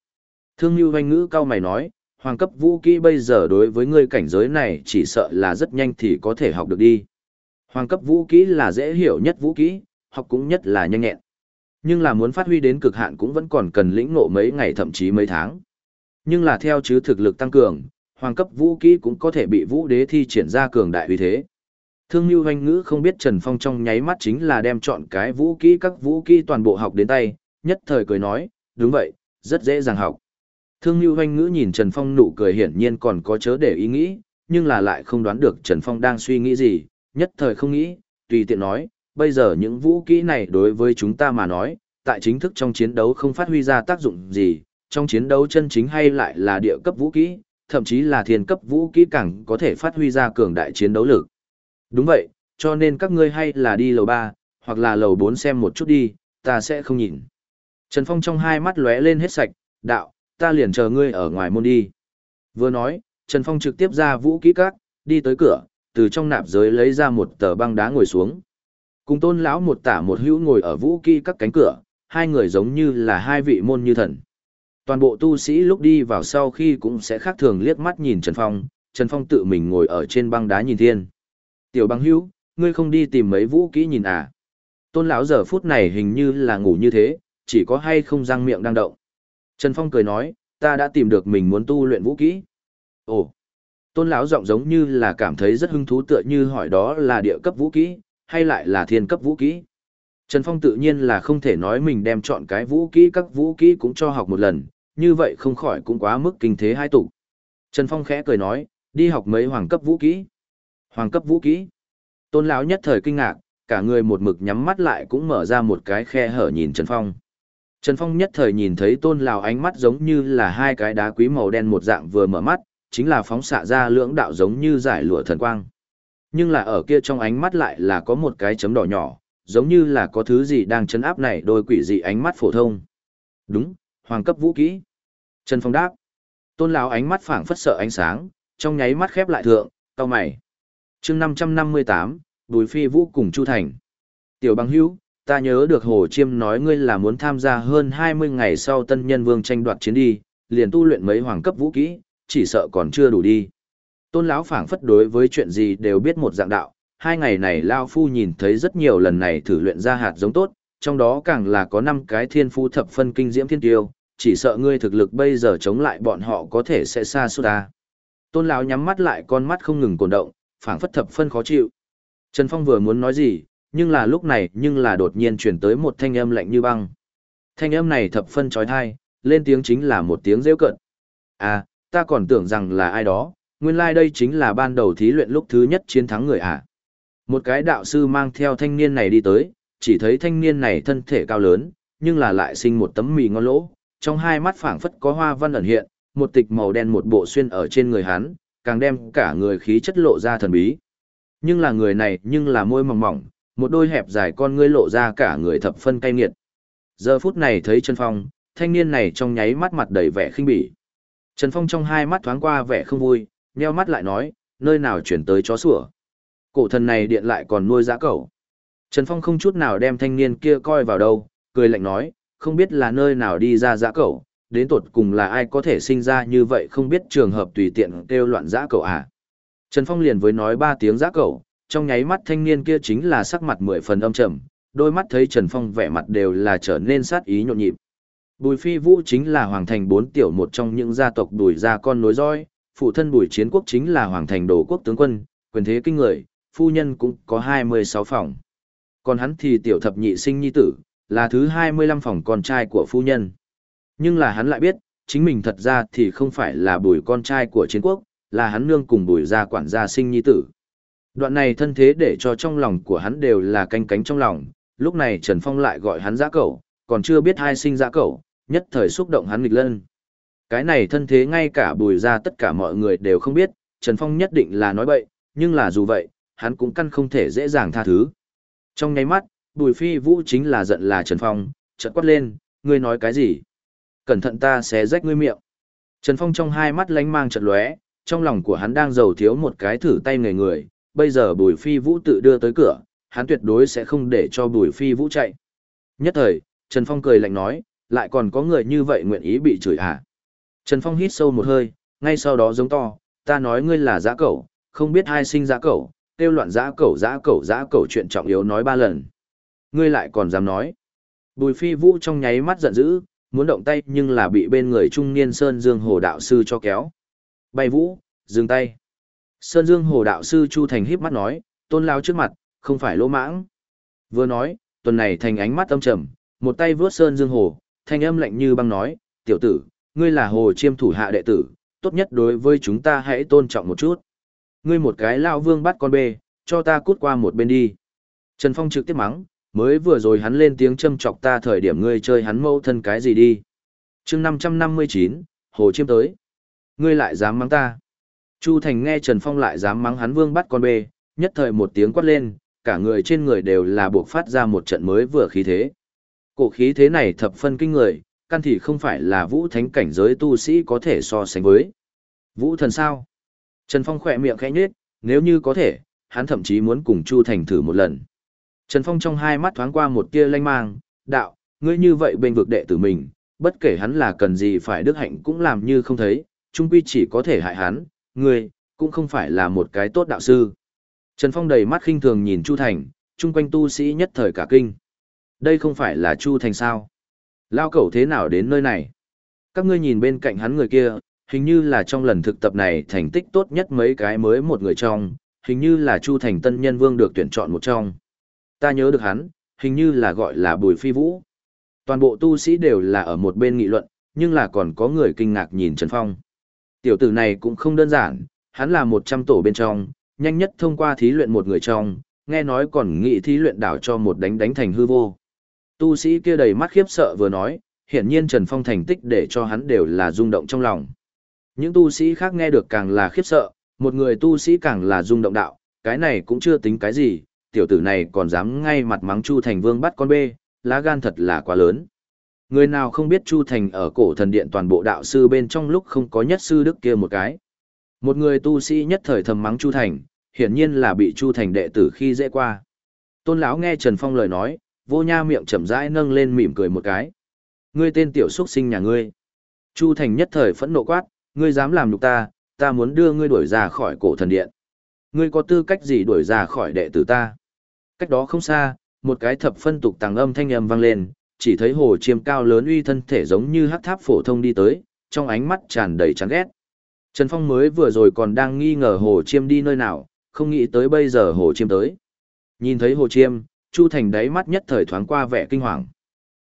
Thương Nhu Hoanh Ngữ cao mày nói, hoàng cấp vũ kỹ bây giờ đối với ngươi cảnh giới này chỉ sợ là rất nhanh thì có thể học được đi. Hoàng cấp vũ kỹ là dễ hiểu nhất vũ kỹ, học cũng nhất là nhanh nhẹn. Nhưng là muốn phát huy đến cực hạn cũng vẫn còn cần lĩnh ngộ mấy ngày thậm chí mấy tháng. Nhưng là theo chứ thực lực tăng cường, hoàng cấp vũ kỹ cũng có thể bị vũ đế thi triển ra cường đại uy thế. Thương Nhu Hoành Ngữ không biết Trần Phong trong nháy mắt chính là đem chọn cái vũ kỹ các vũ kỹ toàn bộ học đến tay, nhất thời cười nói, đúng vậy, rất dễ dàng học. Thương Nhu Hoành Ngữ nhìn Trần Phong nụ cười hiển nhiên còn có chớ để ý nghĩ, nhưng là lại không đoán được Trần Phong đang suy nghĩ gì, nhất thời không nghĩ, tùy tiện nói, bây giờ những vũ kỹ này đối với chúng ta mà nói, tại chính thức trong chiến đấu không phát huy ra tác dụng gì, trong chiến đấu chân chính hay lại là địa cấp vũ kỹ, thậm chí là thiên cấp vũ kỹ càng có thể phát huy ra cường đại chiến đấu lực. Đúng vậy, cho nên các ngươi hay là đi lầu 3, hoặc là lầu 4 xem một chút đi, ta sẽ không nhìn. Trần Phong trong hai mắt lóe lên hết sạch, đạo, ta liền chờ ngươi ở ngoài môn đi. Vừa nói, Trần Phong trực tiếp ra vũ kỹ các, đi tới cửa, từ trong nạp giới lấy ra một tờ băng đá ngồi xuống. Cùng tôn lão một tả một hữu ngồi ở vũ kỹ các cánh cửa, hai người giống như là hai vị môn như thần. Toàn bộ tu sĩ lúc đi vào sau khi cũng sẽ khác thường liếc mắt nhìn Trần Phong, Trần Phong tự mình ngồi ở trên băng đá nhìn thiên. Tiểu băng hữu, ngươi không đi tìm mấy vũ kỹ nhìn à? Tôn lão giờ phút này hình như là ngủ như thế, chỉ có hay không răng miệng đang động. Trần Phong cười nói, ta đã tìm được mình muốn tu luyện vũ kỹ. Ồ, tôn lão giọng giống như là cảm thấy rất hứng thú tựa như hỏi đó là địa cấp vũ kỹ, hay lại là thiên cấp vũ kỹ. Trần Phong tự nhiên là không thể nói mình đem chọn cái vũ kỹ các vũ kỹ cũng cho học một lần, như vậy không khỏi cũng quá mức kinh thế hai tụ. Trần Phong khẽ cười nói, đi học mấy hoàng cấp vũ kỹ. Hoàng cấp vũ kỹ. Tôn lão nhất thời kinh ngạc, cả người một mực nhắm mắt lại cũng mở ra một cái khe hở nhìn Trần Phong. Trần Phong nhất thời nhìn thấy tôn lão ánh mắt giống như là hai cái đá quý màu đen một dạng vừa mở mắt, chính là phóng xạ ra lưỡng đạo giống như giải lụa thần quang. Nhưng là ở kia trong ánh mắt lại là có một cái chấm đỏ nhỏ, giống như là có thứ gì đang chấn áp này đôi quỷ dị ánh mắt phổ thông. Đúng, hoàng cấp vũ kỹ. Trần Phong đáp. Tôn lão ánh mắt phảng phất sợ ánh sáng, trong nháy mắt khép lại thượng, cau mày. Chương 558, Bùi Phi Vũ cùng Chu Thành. Tiểu Bằng Hữu, ta nhớ được Hồ Chiêm nói ngươi là muốn tham gia hơn 20 ngày sau Tân Nhân Vương tranh đoạt chiến đi, liền tu luyện mấy hoàng cấp vũ kỹ, chỉ sợ còn chưa đủ đi. Tôn lão phảng phất đối với chuyện gì đều biết một dạng đạo, hai ngày này Lao Phu nhìn thấy rất nhiều lần này thử luyện ra hạt giống tốt, trong đó càng là có năm cái thiên phu thập phân kinh diễm thiên tiêu, chỉ sợ ngươi thực lực bây giờ chống lại bọn họ có thể sẽ xa suốt ta. Tôn lão nhắm mắt lại con mắt không ngừng cồn động, phảng phất thập phân khó chịu. Trần Phong vừa muốn nói gì, nhưng là lúc này nhưng là đột nhiên chuyển tới một thanh âm lạnh như băng. Thanh âm này thập phân trói thai, lên tiếng chính là một tiếng rêu cận. À, ta còn tưởng rằng là ai đó, nguyên lai like đây chính là ban đầu thí luyện lúc thứ nhất chiến thắng người à. Một cái đạo sư mang theo thanh niên này đi tới, chỉ thấy thanh niên này thân thể cao lớn, nhưng là lại sinh một tấm mì ngon lỗ, trong hai mắt phảng phất có hoa văn ẩn hiện, một tịch màu đen một bộ xuyên ở trên người hắn, càng đem cả người khí chất lộ ra thần bí. Nhưng là người này nhưng là môi mỏng mỏng, một đôi hẹp dài con ngươi lộ ra cả người thập phân cay nghiệt. Giờ phút này thấy Trần Phong, thanh niên này trong nháy mắt mặt đầy vẻ khinh bỉ. Trần Phong trong hai mắt thoáng qua vẻ không vui, nheo mắt lại nói, nơi nào chuyển tới chó sủa. Cổ thần này điện lại còn nuôi giã cẩu. Trần Phong không chút nào đem thanh niên kia coi vào đâu, cười lạnh nói, không biết là nơi nào đi ra giã cẩu, đến tột cùng là ai có thể sinh ra như vậy không biết trường hợp tùy tiện kêu loạn giã cẩu à. Trần Phong liền với nói ba tiếng giã cẩu, trong nháy mắt thanh niên kia chính là sắc mặt mười phần âm trầm, đôi mắt thấy Trần Phong vẻ mặt đều là trở nên sát ý nhộn nhịp. Bùi Phi Vũ chính là hoàng thành bốn tiểu một trong những gia tộc đùi ra con nối roi, phụ thân Bùi Chiến Quốc chính là hoàng thành đồ quốc tướng quân, quyền thế kinh người, phu nhân cũng có 26 phòng. Còn hắn thì tiểu thập nhị sinh nhi tử, là thứ 25 phòng con trai của phu nhân. Nhưng là hắn lại biết, chính mình thật ra thì không phải là bùi con trai của chiến quốc, là hắn nương cùng bùi gia quản gia sinh nhi tử. Đoạn này thân thế để cho trong lòng của hắn đều là canh cánh trong lòng, lúc này Trần Phong lại gọi hắn giã cẩu, còn chưa biết hai sinh giã cẩu, nhất thời xúc động hắn nghịch lân. Cái này thân thế ngay cả bùi ra tất cả mọi người đều không biết, Trần Phong nhất định là nói bậy, nhưng là dù vậy, hắn cũng căn không thể dễ dàng tha thứ. Trong nháy mắt, bùi phi vũ chính là giận là Trần Phong, chợt quát lên, ngươi nói cái gì? Cẩn thận ta sẽ rách ngươi miệng. Trần Phong trong hai mắt lánh mang chợt lóe, trong lòng của hắn đang giàu thiếu một cái thử tay người người, bây giờ bùi phi vũ tự đưa tới cửa, hắn tuyệt đối sẽ không để cho bùi phi vũ chạy. Nhất thời, Trần Phong cười lạnh nói, lại còn có người như vậy nguyện ý bị chửi hả? Trần Phong hít sâu một hơi, ngay sau đó giống to, ta nói ngươi là giã cẩu, không biết ai sinh giã cẩu, kêu loạn giã cẩu giã cẩu giã cẩu chuyện trọng yếu nói ba lần. Ngươi lại còn dám nói. Bùi phi vũ trong nháy mắt giận dữ, muốn động tay nhưng là bị bên người trung niên Sơn Dương Hồ Đạo Sư cho kéo. Bay vũ, dừng tay. Sơn Dương Hồ Đạo Sư Chu Thành híp mắt nói, tôn lao trước mặt, không phải lỗ mãng. Vừa nói, tuần này thành ánh mắt âm trầm, một tay vướt Sơn Dương Hồ, thanh âm lạnh như băng nói, tiểu tử, ngươi là Hồ Chiêm thủ hạ đệ tử, tốt nhất đối với chúng ta hãy tôn trọng một chút. Ngươi một cái lao vương bắt con bê, cho ta cút qua một bên đi. Trần Phong trực tiếp mắng, mới vừa rồi hắn lên tiếng châm chọc ta thời điểm ngươi chơi hắn mâu thân cái gì đi. chương 559, Hồ Chiêm tới. Ngươi lại dám mắng ta. Chu Thành nghe Trần Phong lại dám mắng hắn vương bắt con bê, nhất thời một tiếng quát lên, cả người trên người đều là buộc phát ra một trận mới vừa khí thế. Cổ khí thế này thập phân kinh người, căn thì không phải là vũ thánh cảnh giới tu sĩ có thể so sánh với. Vũ thần sao? Trần Phong khỏe miệng khẽ nhếch, nếu như có thể, hắn thậm chí muốn cùng Chu Thành thử một lần. Trần Phong trong hai mắt thoáng qua một tia lanh mang, đạo, ngươi như vậy bên vực đệ tử mình, bất kể hắn là cần gì phải đức hạnh cũng làm như không thấy, trung quy chỉ có thể hại hắn, ngươi, cũng không phải là một cái tốt đạo sư. Trần Phong đầy mắt khinh thường nhìn Chu Thành, chung quanh tu sĩ nhất thời cả kinh. Đây không phải là Chu Thành sao? Lao cẩu thế nào đến nơi này? Các ngươi nhìn bên cạnh hắn người kia, hình như là trong lần thực tập này thành tích tốt nhất mấy cái mới một người trong, hình như là Chu Thành Tân Nhân Vương được tuyển chọn một trong. Ta nhớ được hắn, hình như là gọi là Bùi Phi Vũ. Toàn bộ tu sĩ đều là ở một bên nghị luận, nhưng là còn có người kinh ngạc nhìn Trần Phong. Tiểu tử này cũng không đơn giản, hắn là một trăm tổ bên trong, nhanh nhất thông qua thí luyện một người trong, nghe nói còn nghị thí luyện đảo cho một đánh đánh thành hư vô. Tu sĩ kia đầy mắt khiếp sợ vừa nói, hiển nhiên Trần Phong thành tích để cho hắn đều là rung động trong lòng. Những tu sĩ khác nghe được càng là khiếp sợ, một người tu sĩ càng là rung động đạo, cái này cũng chưa tính cái gì, tiểu tử này còn dám ngay mặt mắng Chu Thành Vương bắt con bê, lá gan thật là quá lớn. Người nào không biết Chu Thành ở cổ thần điện toàn bộ đạo sư bên trong lúc không có nhất sư đức kia một cái. Một người tu sĩ nhất thời thầm mắng Chu Thành, hiển nhiên là bị Chu Thành đệ tử khi dễ qua. Tôn lão nghe Trần Phong lời nói, vô nha miệng chậm rãi nâng lên mỉm cười một cái. Ngươi tên tiểu xuất sinh nhà ngươi. Chu Thành nhất thời phẫn nộ quát, ngươi dám làm nhục ta, ta muốn đưa ngươi đuổi ra khỏi cổ thần điện. Ngươi có tư cách gì đuổi ra khỏi đệ tử ta? Cách đó không xa, một cái thập phân tục tàng âm thanh âm vang lên, chỉ thấy hồ chiêm cao lớn uy thân thể giống như hắc tháp phổ thông đi tới, trong ánh mắt tràn đầy chán ghét. Trần Phong mới vừa rồi còn đang nghi ngờ hồ chiêm đi nơi nào, không nghĩ tới bây giờ hồ chiêm tới. Nhìn thấy hồ chiêm, Chu Thành đáy mắt nhất thời thoáng qua vẻ kinh hoàng.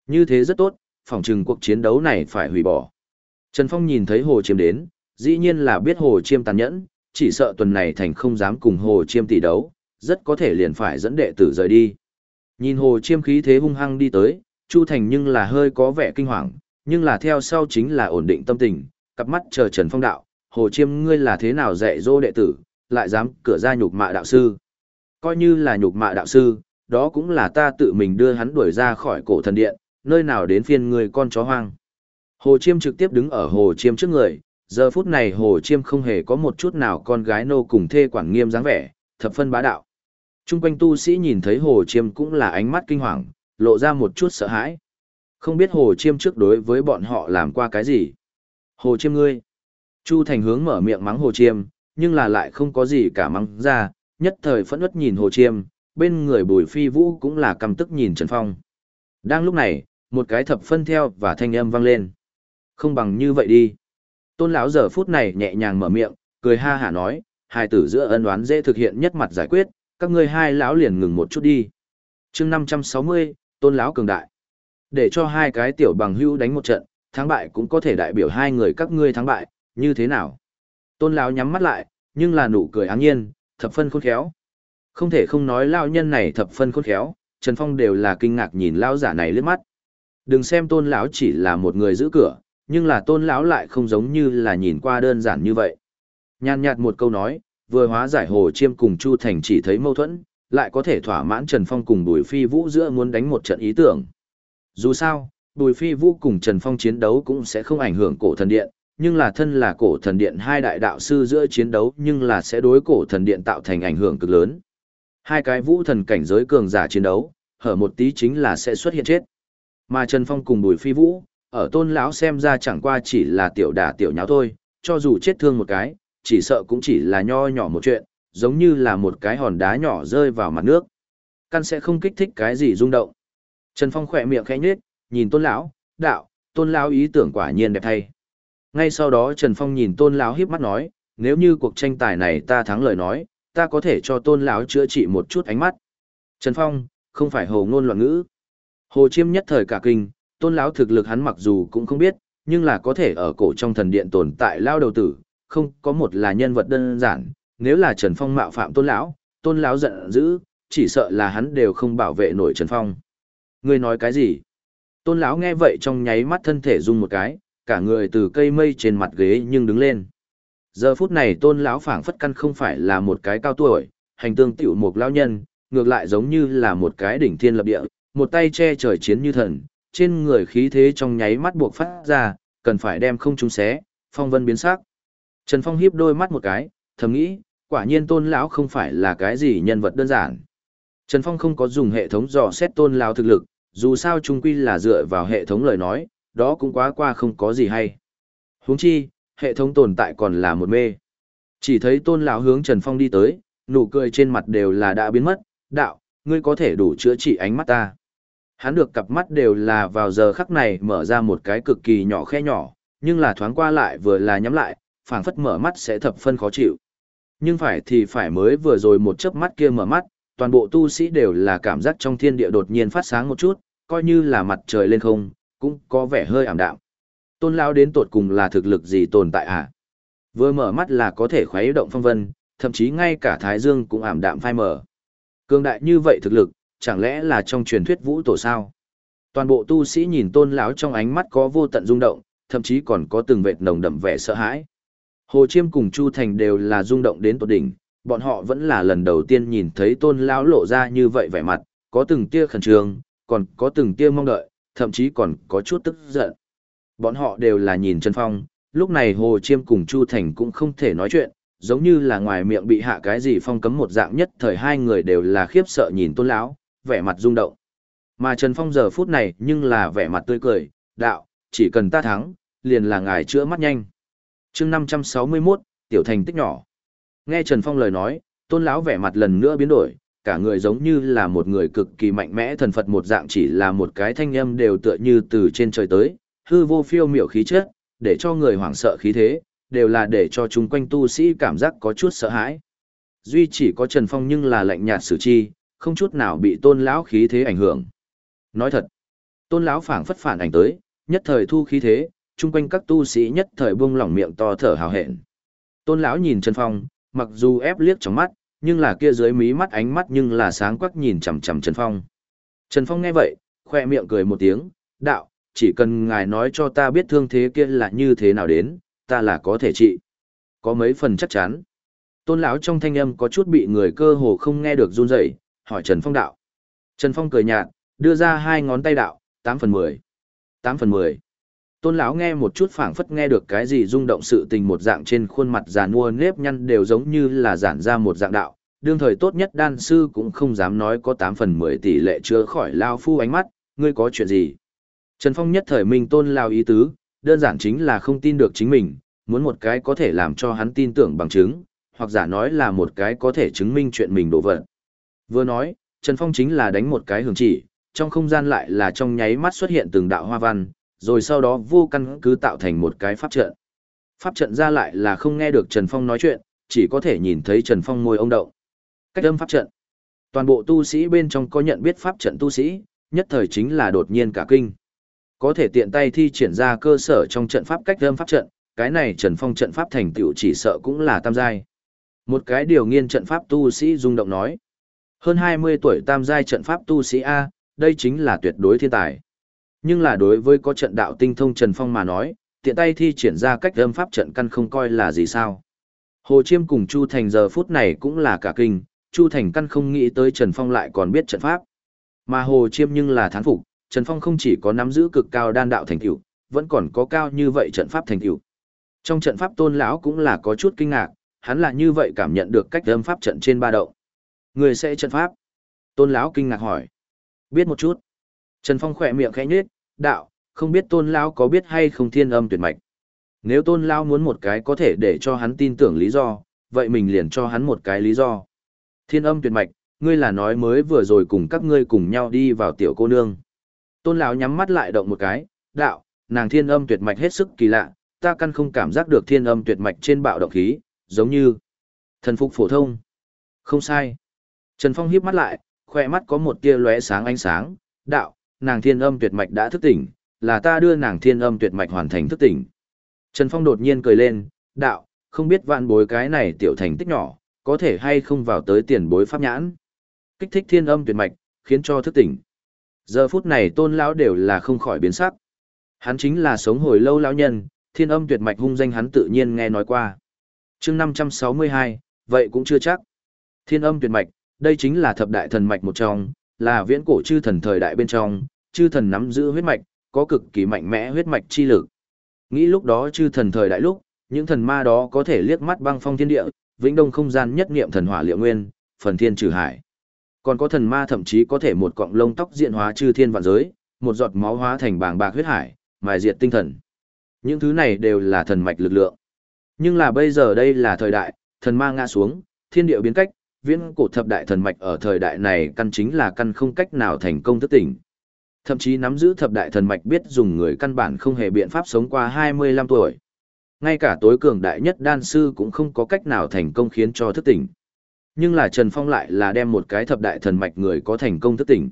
Như thế rất tốt, phòng trừng cuộc chiến đấu này phải hủy bỏ. Trần Phong nhìn thấy hồ chiêm đến, dĩ nhiên là biết hồ chiêm tàn nhẫn, chỉ sợ tuần này thành không dám cùng hồ chiêm tỷ đấu, rất có thể liền phải dẫn đệ tử rời đi. Nhìn hồ chiêm khí thế hung hăng đi tới, Chu Thành nhưng là hơi có vẻ kinh hoàng, nhưng là theo sau chính là ổn định tâm tình, cặp mắt chờ Trần Phong đạo, hồ chiêm ngươi là thế nào dạy dỗ đệ tử, lại dám cửa ra nhục mạ đạo sư. Coi như là nhục mạ đạo sư, đó cũng là ta tự mình đưa hắn đuổi ra khỏi cổ thần điện, nơi nào đến phiên người con chó hoang. Hồ Chiêm trực tiếp đứng ở Hồ Chiêm trước người, giờ phút này Hồ Chiêm không hề có một chút nào con gái nô cùng thê quản nghiêm dáng vẻ, thập phân bá đạo. Trung quanh tu sĩ nhìn thấy Hồ Chiêm cũng là ánh mắt kinh hoàng, lộ ra một chút sợ hãi. Không biết Hồ Chiêm trước đối với bọn họ làm qua cái gì. Hồ Chiêm ngươi. Chu Thành hướng mở miệng mắng Hồ Chiêm, nhưng là lại không có gì cả mắng ra, nhất thời phẫn uất nhìn Hồ Chiêm, bên người Bùi Phi Vũ cũng là căm tức nhìn Trần Phong. Đang lúc này, một cái thập phân theo và thanh âm vang lên. Không bằng như vậy đi. Tôn lão giờ phút này nhẹ nhàng mở miệng, cười ha hả nói, hai tử giữa ân oán dễ thực hiện nhất mặt giải quyết, các ngươi hai lão liền ngừng một chút đi. Chương 560, Tôn lão cường đại. Để cho hai cái tiểu bằng hữu đánh một trận, thắng bại cũng có thể đại biểu hai người các ngươi thắng bại, như thế nào? Tôn lão nhắm mắt lại, nhưng là nụ cười áng nhiên, thập phân khôn khéo. Không thể không nói lão nhân này thập phân khôn khéo, Trần Phong đều là kinh ngạc nhìn lão giả này liếc mắt. Đừng xem Tôn lão chỉ là một người giữ cửa, nhưng là Tôn lão lại không giống như là nhìn qua đơn giản như vậy. Nhàn nhạt một câu nói, vừa hóa giải Hồ Chiêm cùng Chu Thành chỉ thấy mâu thuẫn, lại có thể thỏa mãn Trần Phong cùng Bùi Phi Vũ giữa muốn đánh một trận ý tưởng. Dù sao, Bùi Phi Vũ cùng Trần Phong chiến đấu cũng sẽ không ảnh hưởng cổ thần điện, nhưng là thân là cổ thần điện hai đại đạo sư giữa chiến đấu nhưng là sẽ đối cổ thần điện tạo thành ảnh hưởng cực lớn. Hai cái vũ thần cảnh giới cường giả chiến đấu, hở một tí chính là sẽ xuất hiện chết. Mà Trần Phong cùng Bùi Phi Vũ, ở tôn lão xem ra chẳng qua chỉ là tiểu đả tiểu nháo thôi, cho dù chết thương một cái, chỉ sợ cũng chỉ là nho nhỏ một chuyện, giống như là một cái hòn đá nhỏ rơi vào mặt nước. Căn sẽ không kích thích cái gì rung động. Trần Phong khỏe miệng khẽ nhếch, nhìn tôn lão, đạo, tôn lão ý tưởng quả nhiên đẹp thay. Ngay sau đó Trần Phong nhìn tôn lão híp mắt nói, nếu như cuộc tranh tài này ta thắng lời nói, ta có thể cho tôn lão chữa trị một chút ánh mắt. Trần Phong, không phải hồ ngôn loạn ngữ. Hồ Chiêm nhất thời cả kinh, tôn lão thực lực hắn mặc dù cũng không biết, nhưng là có thể ở cổ trong thần điện tồn tại lao đầu tử, không có một là nhân vật đơn giản, nếu là Trần Phong mạo phạm tôn lão, tôn lão giận dữ, chỉ sợ là hắn đều không bảo vệ nổi Trần Phong. Ngươi nói cái gì? Tôn lão nghe vậy trong nháy mắt thân thể rung một cái, cả người từ cây mây trên mặt ghế nhưng đứng lên. Giờ phút này tôn lão phảng phất căn không phải là một cái cao tuổi, hành tương tiểu một lão nhân, ngược lại giống như là một cái đỉnh thiên lập địa, một tay che trời chiến như thần, trên người khí thế trong nháy mắt buộc phát ra, cần phải đem không trúng xé, phong vân biến sắc. Trần Phong hiếp đôi mắt một cái, thầm nghĩ, quả nhiên tôn lão không phải là cái gì nhân vật đơn giản. Trần Phong không có dùng hệ thống dò xét tôn lão thực lực, dù sao trung quy là dựa vào hệ thống lời nói, đó cũng quá qua không có gì hay. Huống chi, hệ thống tồn tại còn là một mê. Chỉ thấy tôn lão hướng Trần Phong đi tới, nụ cười trên mặt đều là đã biến mất, đạo, ngươi có thể đủ chữa trị ánh mắt ta. Hắn được cặp mắt đều là vào giờ khắc này mở ra một cái cực kỳ nhỏ khe nhỏ, nhưng là thoáng qua lại vừa là nhắm lại, phảng phất mở mắt sẽ thập phân khó chịu. Nhưng phải thì phải mới vừa rồi một chớp mắt kia mở mắt, toàn bộ tu sĩ đều là cảm giác trong thiên địa đột nhiên phát sáng một chút, coi như là mặt trời lên không, cũng có vẻ hơi ảm đạm. Tôn lão đến tột cùng là thực lực gì tồn tại à? Vừa mở mắt là có thể khuấy động phong vân, thậm chí ngay cả thái dương cũng ảm đạm phai mở. Cường đại như vậy thực lực, chẳng lẽ là trong truyền thuyết vũ tổ sao? Toàn bộ tu sĩ nhìn tôn lão trong ánh mắt có vô tận rung động, thậm chí còn có từng vệt nồng đậm vẻ sợ hãi. Hồ Chiêm cùng Chu Thành đều là rung động đến tột đỉnh, bọn họ vẫn là lần đầu tiên nhìn thấy tôn lão lộ ra như vậy vẻ mặt, có từng tia khẩn trương, còn có từng tia mong đợi, thậm chí còn có chút tức giận. Bọn họ đều là nhìn Trần Phong, lúc này Hồ Chiêm cùng Chu Thành cũng không thể nói chuyện, giống như là ngoài miệng bị hạ cái gì phong cấm một dạng nhất thời hai người đều là khiếp sợ nhìn tôn lão, vẻ mặt rung động. Mà Trần Phong giờ phút này nhưng là vẻ mặt tươi cười, đạo, chỉ cần ta thắng, liền là ngài chữa mắt nhanh. chương 561, tiểu thành tích nhỏ. Nghe Trần Phong lời nói, tôn lão vẻ mặt lần nữa biến đổi, cả người giống như là một người cực kỳ mạnh mẽ thần Phật một dạng chỉ là một cái thanh âm đều tựa như từ trên trời tới, hư vô phiêu miểu khí chất, để cho người hoảng sợ khí thế, đều là để cho chúng quanh tu sĩ cảm giác có chút sợ hãi. Duy chỉ có Trần Phong nhưng là lạnh nhạt xử chi, không chút nào bị tôn lão khí thế ảnh hưởng. Nói thật, tôn lão phảng phất phản ảnh tới, nhất thời thu khí thế, chung quanh các tu sĩ nhất thời buông lỏng miệng to thở hào hẹn. Tôn lão nhìn Trần Phong, mặc dù ép liếc trong mắt, nhưng là kia dưới mí mắt ánh mắt nhưng là sáng quắc nhìn chằm chằm Trần Phong. Trần Phong nghe vậy, khoe miệng cười một tiếng, đạo, chỉ cần ngài nói cho ta biết thương thế kia là như thế nào đến, ta là có thể trị. Có mấy phần chắc chắn. Tôn lão trong thanh âm có chút bị người cơ hồ không nghe được run rẩy, hỏi Trần Phong đạo. Trần Phong cười nhạt, đưa ra hai ngón tay đạo, 8 phần 10. 8 phần 10. Tôn lão nghe một chút phảng phất nghe được cái gì rung động sự tình một dạng trên khuôn mặt già nua nếp nhăn đều giống như là giản ra một dạng đạo. Đương thời tốt nhất đan sư cũng không dám nói có 8 phần 10 tỷ lệ chữa khỏi lao phu ánh mắt, ngươi có chuyện gì? Trần Phong nhất thời mình tôn lao ý tứ, đơn giản chính là không tin được chính mình, muốn một cái có thể làm cho hắn tin tưởng bằng chứng, hoặc giả nói là một cái có thể chứng minh chuyện mình đổ vật. Vừa nói, Trần Phong chính là đánh một cái hưởng chỉ, trong không gian lại là trong nháy mắt xuất hiện từng đạo hoa văn, rồi sau đó vô căn cứ tạo thành một cái pháp trận. Pháp trận ra lại là không nghe được Trần Phong nói chuyện, chỉ có thể nhìn thấy Trần Phong môi ông động. Cách âm pháp trận. Toàn bộ tu sĩ bên trong có nhận biết pháp trận tu sĩ, nhất thời chính là đột nhiên cả kinh. Có thể tiện tay thi triển ra cơ sở trong trận pháp cách âm pháp trận, cái này Trần Phong trận pháp thành tựu chỉ sợ cũng là tam giai. Một cái điều nghiên trận pháp tu sĩ rung động nói. Hơn 20 tuổi tam giai trận pháp tu sĩ A, đây chính là tuyệt đối thiên tài. Nhưng là đối với có trận đạo tinh thông Trần Phong mà nói, tiện tay thi triển ra cách âm pháp trận căn không coi là gì sao. Hồ Chiêm cùng Chu Thành giờ phút này cũng là cả kinh, Chu Thành căn không nghĩ tới Trần Phong lại còn biết trận pháp. Mà Hồ Chiêm nhưng là thán phục, Trần Phong không chỉ có nắm giữ cực cao đan đạo thành tựu, vẫn còn có cao như vậy trận pháp thành tựu. Trong trận pháp Tôn lão cũng là có chút kinh ngạc, hắn là như vậy cảm nhận được cách âm pháp trận trên ba động. Người sẽ trận pháp? Tôn lão kinh ngạc hỏi. Biết một chút. Trần Phong khỏe miệng khẽ nhếch, đạo, không biết Tôn lão có biết hay không thiên âm tuyệt mạch. Nếu Tôn lão muốn một cái có thể để cho hắn tin tưởng lý do, vậy mình liền cho hắn một cái lý do. Thiên âm tuyệt mạch, ngươi là nói mới vừa rồi cùng các ngươi cùng nhau đi vào tiểu cô nương. Tôn lão nhắm mắt lại động một cái, đạo, nàng thiên âm tuyệt mạch hết sức kỳ lạ, ta căn không cảm giác được thiên âm tuyệt mạch trên bạo động khí, giống như thần phục phổ thông. Không sai. Trần Phong híp mắt lại, khoe mắt có một tia lóe sáng ánh sáng, đạo, nàng thiên âm tuyệt mạch đã thức tỉnh, là ta đưa nàng thiên âm tuyệt mạch hoàn thành thức tỉnh. Trần Phong đột nhiên cười lên, đạo, không biết vạn bối cái này tiểu thành tích nhỏ, có thể hay không vào tới tiền bối pháp nhãn. Kích thích thiên âm tuyệt mạch, khiến cho thức tỉnh. Giờ phút này tôn lão đều là không khỏi biến sắc. Hắn chính là sống hồi lâu lão nhân, thiên âm tuyệt mạch hung danh hắn tự nhiên nghe nói qua. chương 562, vậy cũng chưa chắc. Thiên âm tuyệt mạch, đây chính là thập đại thần mạch một trong, là viễn cổ chư thần thời đại bên trong, chư thần nắm giữ huyết mạch, có cực kỳ mạnh mẽ huyết mạch chi lực. Nghĩ lúc đó chư thần thời đại lúc, những thần ma đó có thể liếc mắt băng phong thiên địa, vĩnh đông không gian nhất niệm thần hỏa liệu nguyên, phần thiên trừ hải. Còn có thần ma thậm chí có thể một cọng lông tóc diện hóa chư thiên vạn giới, một giọt máu hóa thành bàng bạc huyết hải, mài diệt tinh thần. Những thứ này đều là thần mạch lực lượng. Nhưng là bây giờ đây là thời đại, thần ma ngã xuống, thiên địa biến cách, viễn cổ thập đại thần mạch ở thời đại này căn chính là căn không cách nào thành công thức tỉnh. Thậm chí nắm giữ thập đại thần mạch biết dùng người căn bản không hề biện pháp sống qua 25 tuổi. Ngay cả tối cường đại nhất đan sư cũng không có cách nào thành công khiến cho thức tỉnh. Nhưng là Trần Phong lại là đem một cái thập đại thần mạch người có thành công thức tỉnh.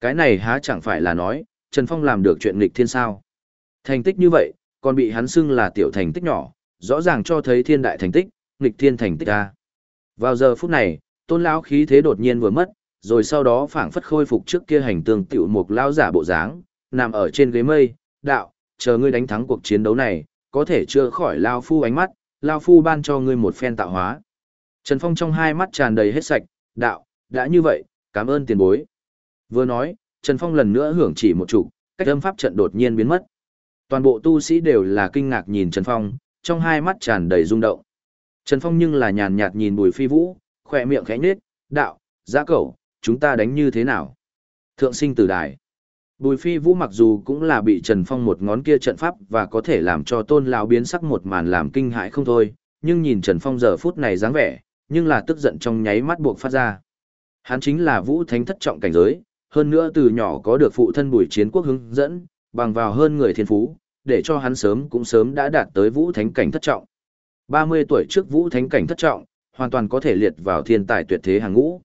Cái này há chẳng phải là nói, Trần Phong làm được chuyện nghịch thiên sao. Thành tích như vậy, còn bị hắn xưng là tiểu thành tích nhỏ, rõ ràng cho thấy thiên đại thành tích, nghịch thiên thành tích a. Vào giờ phút này, tôn lão khí thế đột nhiên vừa mất, rồi sau đó phảng phất khôi phục trước kia hành tương tiểu mục lão giả bộ dáng, nằm ở trên ghế mây, đạo, chờ ngươi đánh thắng cuộc chiến đấu này, có thể chưa khỏi lao phu ánh mắt, lao phu ban cho ngươi một phen tạo hóa. Trần Phong trong hai mắt tràn đầy hết sạch, đạo, đã như vậy, cảm ơn tiền bối. Vừa nói, Trần Phong lần nữa hưởng chỉ một trụ, cách âm pháp trận đột nhiên biến mất. Toàn bộ tu sĩ đều là kinh ngạc nhìn Trần Phong, trong hai mắt tràn đầy rung động. Trần Phong nhưng là nhàn nhạt nhìn Bùi Phi Vũ, khỏe miệng khẽ nhếch, đạo, giã cẩu, chúng ta đánh như thế nào? Thượng sinh tử đài. Bùi Phi Vũ mặc dù cũng là bị Trần Phong một ngón kia trận pháp và có thể làm cho tôn lão biến sắc một màn làm kinh hãi không thôi, nhưng nhìn Trần Phong giờ phút này dáng vẻ, nhưng là tức giận trong nháy mắt buộc phát ra. Hắn chính là Vũ Thánh thất trọng cảnh giới, hơn nữa từ nhỏ có được phụ thân Bùi Chiến Quốc hướng dẫn, bằng vào hơn người thiên phú, để cho hắn sớm cũng sớm đã đạt tới Vũ Thánh cảnh thất trọng. 30 tuổi trước Vũ Thánh cảnh thất trọng, hoàn toàn có thể liệt vào thiên tài tuyệt thế hàng ngũ.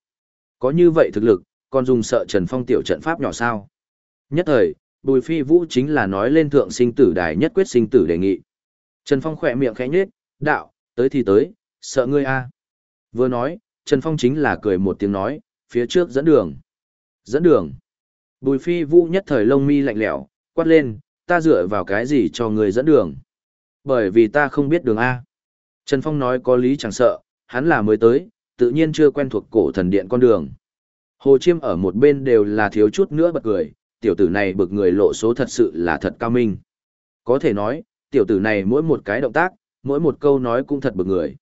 Có như vậy thực lực, còn dùng sợ Trần Phong tiểu trận pháp nhỏ sao? Nhất thời, Bùi Phi Vũ chính là nói lên thượng sinh tử đài nhất quyết sinh tử đề nghị. Trần Phong khỏe miệng khẽ nhếch, đạo, tới thì tới, sợ ngươi a. Vừa nói, Trần Phong chính là cười một tiếng nói, phía trước dẫn đường. Dẫn đường. Bùi Phi Vũ nhất thời lông mi lạnh lẽo, quát lên, ta dựa vào cái gì cho người dẫn đường? Bởi vì ta không biết đường A. Trần Phong nói có lý chẳng sợ, hắn là mới tới, tự nhiên chưa quen thuộc cổ thần điện con đường. Hồ Chiêm ở một bên đều là thiếu chút nữa bật cười, tiểu tử này bực người lộ số thật sự là thật cao minh. Có thể nói, tiểu tử này mỗi một cái động tác, mỗi một câu nói cũng thật bực người.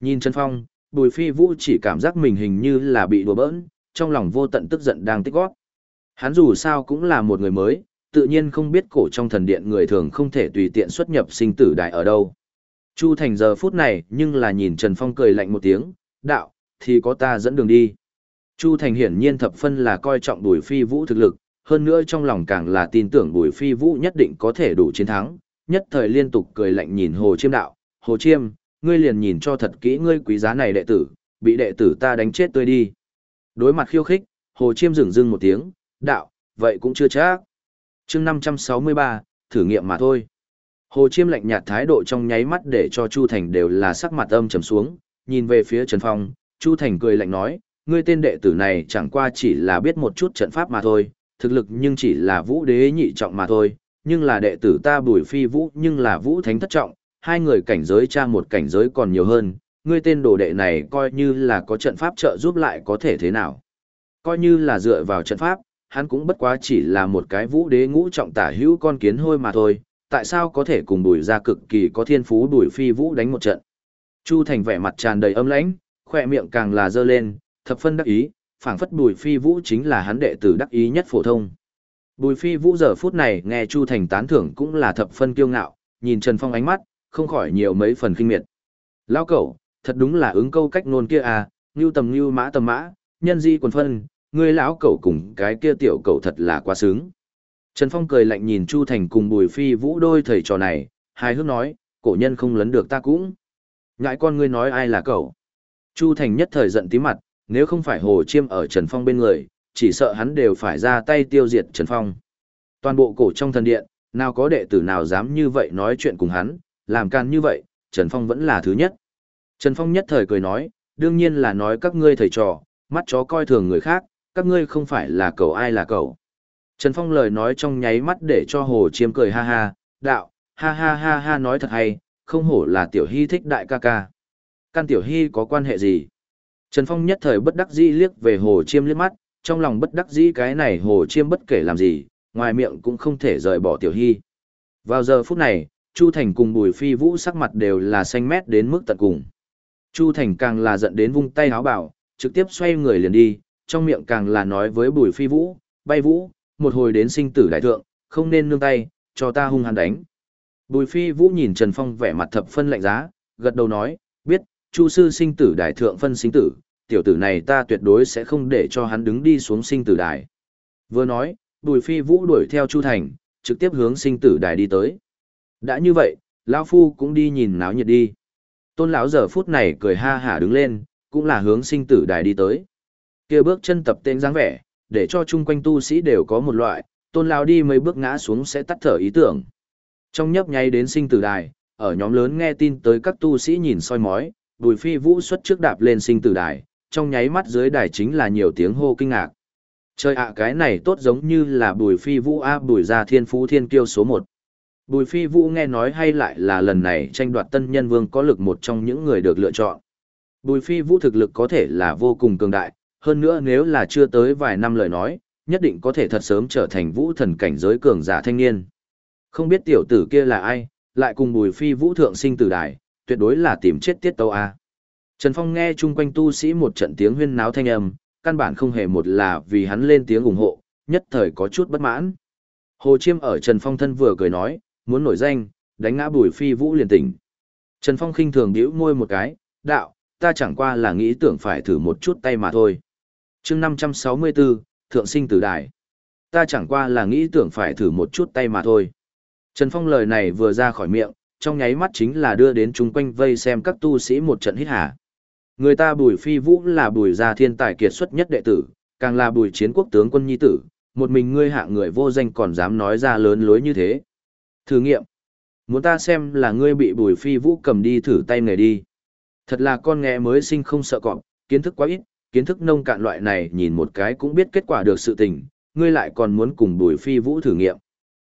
Nhìn Trần Phong, Bùi Phi Vũ chỉ cảm giác mình hình như là bị đùa bỡn, trong lòng vô tận tức giận đang tích góp. Hắn dù sao cũng là một người mới, tự nhiên không biết cổ trong thần điện người thường không thể tùy tiện xuất nhập sinh tử đại ở đâu. Chu Thành giờ phút này nhưng là nhìn Trần Phong cười lạnh một tiếng, đạo, thì có ta dẫn đường đi. Chu Thành hiển nhiên thập phân là coi trọng Bùi Phi Vũ thực lực, hơn nữa trong lòng càng là tin tưởng Bùi Phi Vũ nhất định có thể đủ chiến thắng, nhất thời liên tục cười lạnh nhìn Hồ Chiêm đạo, Hồ Chiêm, ngươi liền nhìn cho thật kỹ ngươi quý giá này đệ tử, bị đệ tử ta đánh chết tươi đi. Đối mặt khiêu khích, Hồ Chiêm dừng dưng một tiếng, đạo, vậy cũng chưa chắc. chương 563, thử nghiệm mà thôi. Hồ Chiêm lạnh nhạt thái độ trong nháy mắt để cho Chu Thành đều là sắc mặt âm trầm xuống, nhìn về phía Trần Phong, Chu Thành cười lạnh nói, ngươi tên đệ tử này chẳng qua chỉ là biết một chút trận pháp mà thôi, thực lực nhưng chỉ là vũ đế nhị trọng mà thôi, nhưng là đệ tử ta bùi phi vũ nhưng là vũ thánh thất trọng, hai người cảnh giới tra một cảnh giới còn nhiều hơn, ngươi tên đồ đệ này coi như là có trận pháp trợ giúp lại có thể thế nào. Coi như là dựa vào trận pháp, hắn cũng bất quá chỉ là một cái vũ đế ngũ trọng tả hữu con kiến hôi mà thôi, tại sao có thể cùng bùi ra cực kỳ có thiên phú bùi phi vũ đánh một trận. Chu Thành vẻ mặt tràn đầy âm lãnh, khỏe miệng càng là dơ lên, thập phân đắc ý, phảng phất bùi phi vũ chính là hắn đệ tử đắc ý nhất phổ thông. Bùi phi vũ giờ phút này nghe Chu Thành tán thưởng cũng là thập phân kiêu ngạo, nhìn Trần Phong ánh mắt, không khỏi nhiều mấy phần kinh miệt. Lao cẩu, thật đúng là ứng câu cách nôn kia à, như tầm như mã tầm mã, nhân di quần phân, ngươi lão cẩu cùng cái kia tiểu cẩu thật là quá sướng. Trần Phong cười lạnh nhìn Chu Thành cùng Bùi Phi Vũ đôi thầy trò này, hài hước nói, cổ nhân không lấn được ta cũng. Ngại con ngươi nói ai là cậu. Chu Thành nhất thời giận tí mặt, nếu không phải Hồ Chiêm ở Trần Phong bên người, chỉ sợ hắn đều phải ra tay tiêu diệt Trần Phong. Toàn bộ cổ trong thần điện, nào có đệ tử nào dám như vậy nói chuyện cùng hắn, làm can như vậy, Trần Phong vẫn là thứ nhất. Trần Phong nhất thời cười nói, đương nhiên là nói các ngươi thầy trò, mắt chó coi thường người khác, các ngươi không phải là cậu ai là cậu. Trần Phong lời nói trong nháy mắt để cho Hồ Chiêm cười ha ha, đạo, ha ha ha ha nói thật hay, không hổ là tiểu hy thích đại ca ca. Căn tiểu hy có quan hệ gì? Trần Phong nhất thời bất đắc dĩ liếc về Hồ Chiêm liếc mắt, trong lòng bất đắc dĩ cái này Hồ Chiêm bất kể làm gì, ngoài miệng cũng không thể rời bỏ tiểu hy. Vào giờ phút này, Chu Thành cùng Bùi Phi Vũ sắc mặt đều là xanh mét đến mức tận cùng. Chu Thành càng là giận đến vung tay háo bảo, trực tiếp xoay người liền đi, trong miệng càng là nói với Bùi Phi Vũ, bay Vũ, một hồi đến sinh tử đại thượng, không nên nương tay, cho ta hung hăng đánh. Bùi Phi Vũ nhìn Trần Phong vẻ mặt thập phân lạnh giá, gật đầu nói, biết, Chu sư sinh tử đại thượng phân sinh tử, tiểu tử này ta tuyệt đối sẽ không để cho hắn đứng đi xuống sinh tử đài. Vừa nói, Bùi Phi Vũ đuổi theo Chu Thành, trực tiếp hướng sinh tử đài đi tới. Đã như vậy, lão phu cũng đi nhìn náo nhiệt đi. Tôn lão giờ phút này cười ha hả đứng lên, cũng là hướng sinh tử đài đi tới. Kia bước chân tập tên dáng vẻ, để cho chung quanh tu sĩ đều có một loại, tôn lão đi mấy bước ngã xuống sẽ tắt thở ý tưởng. Trong nhấp nháy đến sinh tử đài, ở nhóm lớn nghe tin tới các tu sĩ nhìn soi mói, Bùi Phi Vũ xuất trước đạp lên sinh tử đài, trong nháy mắt dưới đài chính là nhiều tiếng hô kinh ngạc. Trời ạ cái này tốt giống như là Bùi Phi Vũ a Bùi gia thiên phú thiên kiêu số một Bùi Phi Vũ nghe nói hay lại là lần này tranh đoạt tân nhân vương có lực một trong những người được lựa chọn. Bùi Phi Vũ thực lực có thể là vô cùng cường đại, hơn nữa nếu là chưa tới vài năm lời nói, nhất định có thể thật sớm trở thành vũ thần cảnh giới cường giả thanh niên. Không biết tiểu tử kia là ai, lại cùng Bùi Phi Vũ thượng sinh tử đài, tuyệt đối là tìm chết tiết tâu a. Trần Phong nghe chung quanh tu sĩ một trận tiếng huyên náo thanh âm, căn bản không hề một là vì hắn lên tiếng ủng hộ, nhất thời có chút bất mãn. Hồ Chiêm ở Trần Phong thân vừa cười nói, muốn nổi danh, đánh ngã Bùi Phi Vũ liền tỉnh. Trần Phong khinh thường bĩu môi một cái, đạo, ta chẳng qua là nghĩ tưởng phải thử một chút tay mà thôi. chương 564, Thượng sinh tử đài. Ta chẳng qua là nghĩ tưởng phải thử một chút tay mà thôi. Trần Phong lời này vừa ra khỏi miệng, trong nháy mắt chính là đưa đến chung quanh vây xem các tu sĩ một trận hít hả. Người ta bùi phi vũ là bùi gia thiên tài kiệt xuất nhất đệ tử, càng là bùi chiến quốc tướng quân nhi tử, một mình ngươi hạ người vô danh còn dám nói ra lớn lối như thế. Thử nghiệm. Muốn ta xem là ngươi bị bùi phi vũ cầm đi thử tay nghề đi. Thật là con nghe mới sinh không sợ cọp, kiến thức quá ít, kiến thức nông cạn loại này nhìn một cái cũng biết kết quả được sự tình, ngươi lại còn muốn cùng bùi phi vũ thử nghiệm.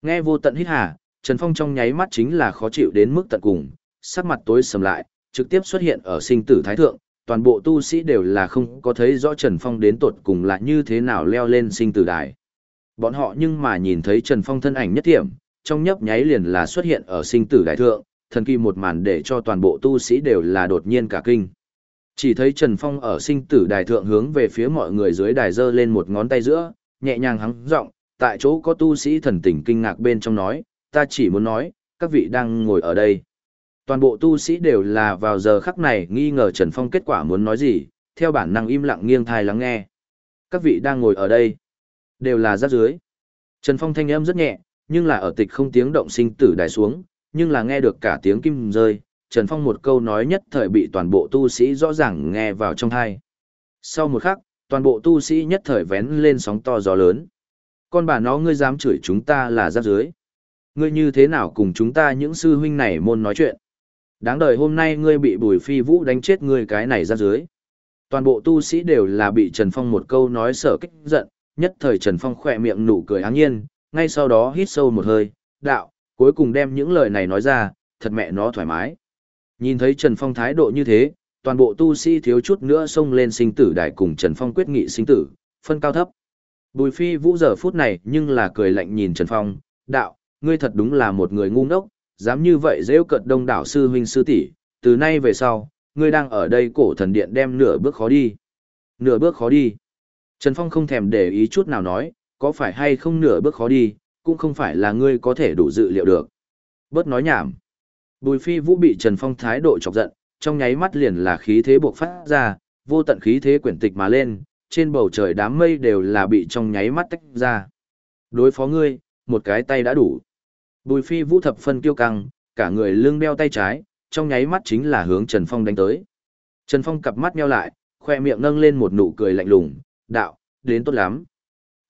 Nghe vô tận hít hà, Trần Phong trong nháy mắt chính là khó chịu đến mức tận cùng, sắc mặt tối sầm lại, trực tiếp xuất hiện ở sinh tử thái thượng, toàn bộ tu sĩ đều là không có thấy rõ Trần Phong đến tột cùng là như thế nào leo lên sinh tử đài. Bọn họ nhưng mà nhìn thấy Trần Phong thân ảnh nhất thiểm, trong nhấp nháy liền là xuất hiện ở sinh tử đại thượng, thần kỳ một màn để cho toàn bộ tu sĩ đều là đột nhiên cả kinh. Chỉ thấy Trần Phong ở sinh tử đài thượng hướng về phía mọi người dưới đài giơ lên một ngón tay giữa, nhẹ nhàng hắng giọng, tại chỗ có tu sĩ thần tình kinh ngạc bên trong nói, ta chỉ muốn nói, các vị đang ngồi ở đây. Toàn bộ tu sĩ đều là vào giờ khắc này nghi ngờ Trần Phong kết quả muốn nói gì, theo bản năng im lặng nghiêng thai lắng nghe. Các vị đang ngồi ở đây, đều là giáp dưới. Trần Phong thanh âm rất nhẹ, nhưng là ở tịch không tiếng động sinh tử đài xuống, nhưng là nghe được cả tiếng kim rơi, Trần Phong một câu nói nhất thời bị toàn bộ tu sĩ rõ ràng nghe vào trong tai Sau một khắc, toàn bộ tu sĩ nhất thời vén lên sóng to gió lớn. Con bà nó ngươi dám chửi chúng ta là giáp dưới. Ngươi như thế nào cùng chúng ta những sư huynh này môn nói chuyện. Đáng đời hôm nay ngươi bị bùi phi vũ đánh chết ngươi cái này ra dưới. Toàn bộ tu sĩ đều là bị Trần Phong một câu nói sở kích giận, nhất thời Trần Phong khỏe miệng nụ cười áng nhiên, ngay sau đó hít sâu một hơi, đạo, cuối cùng đem những lời này nói ra, thật mẹ nó thoải mái. Nhìn thấy Trần Phong thái độ như thế, toàn bộ tu sĩ thiếu chút nữa xông lên sinh tử đài cùng Trần Phong quyết nghị sinh tử, phân cao thấp. Bùi phi vũ giờ phút này nhưng là cười lạnh nhìn Trần Phong, đạo, ngươi thật đúng là một người ngu ngốc, dám như vậy dễ cợt đông đảo sư huynh sư tỷ, từ nay về sau, ngươi đang ở đây cổ thần điện đem nửa bước khó đi. Nửa bước khó đi. Trần Phong không thèm để ý chút nào nói, có phải hay không nửa bước khó đi, cũng không phải là ngươi có thể đủ dự liệu được. Bớt nói nhảm. Bùi phi vũ bị Trần Phong thái độ chọc giận, trong nháy mắt liền là khí thế buộc phát ra, vô tận khí thế quyển tịch mà lên, trên bầu trời đám mây đều là bị trong nháy mắt tách ra. Đối phó ngươi, một cái tay đã đủ. Bùi phi vũ thập phân kiêu căng, cả người lưng đeo tay trái, trong nháy mắt chính là hướng Trần Phong đánh tới. Trần Phong cặp mắt nheo lại, khoe miệng nâng lên một nụ cười lạnh lùng, đạo, đến tốt lắm.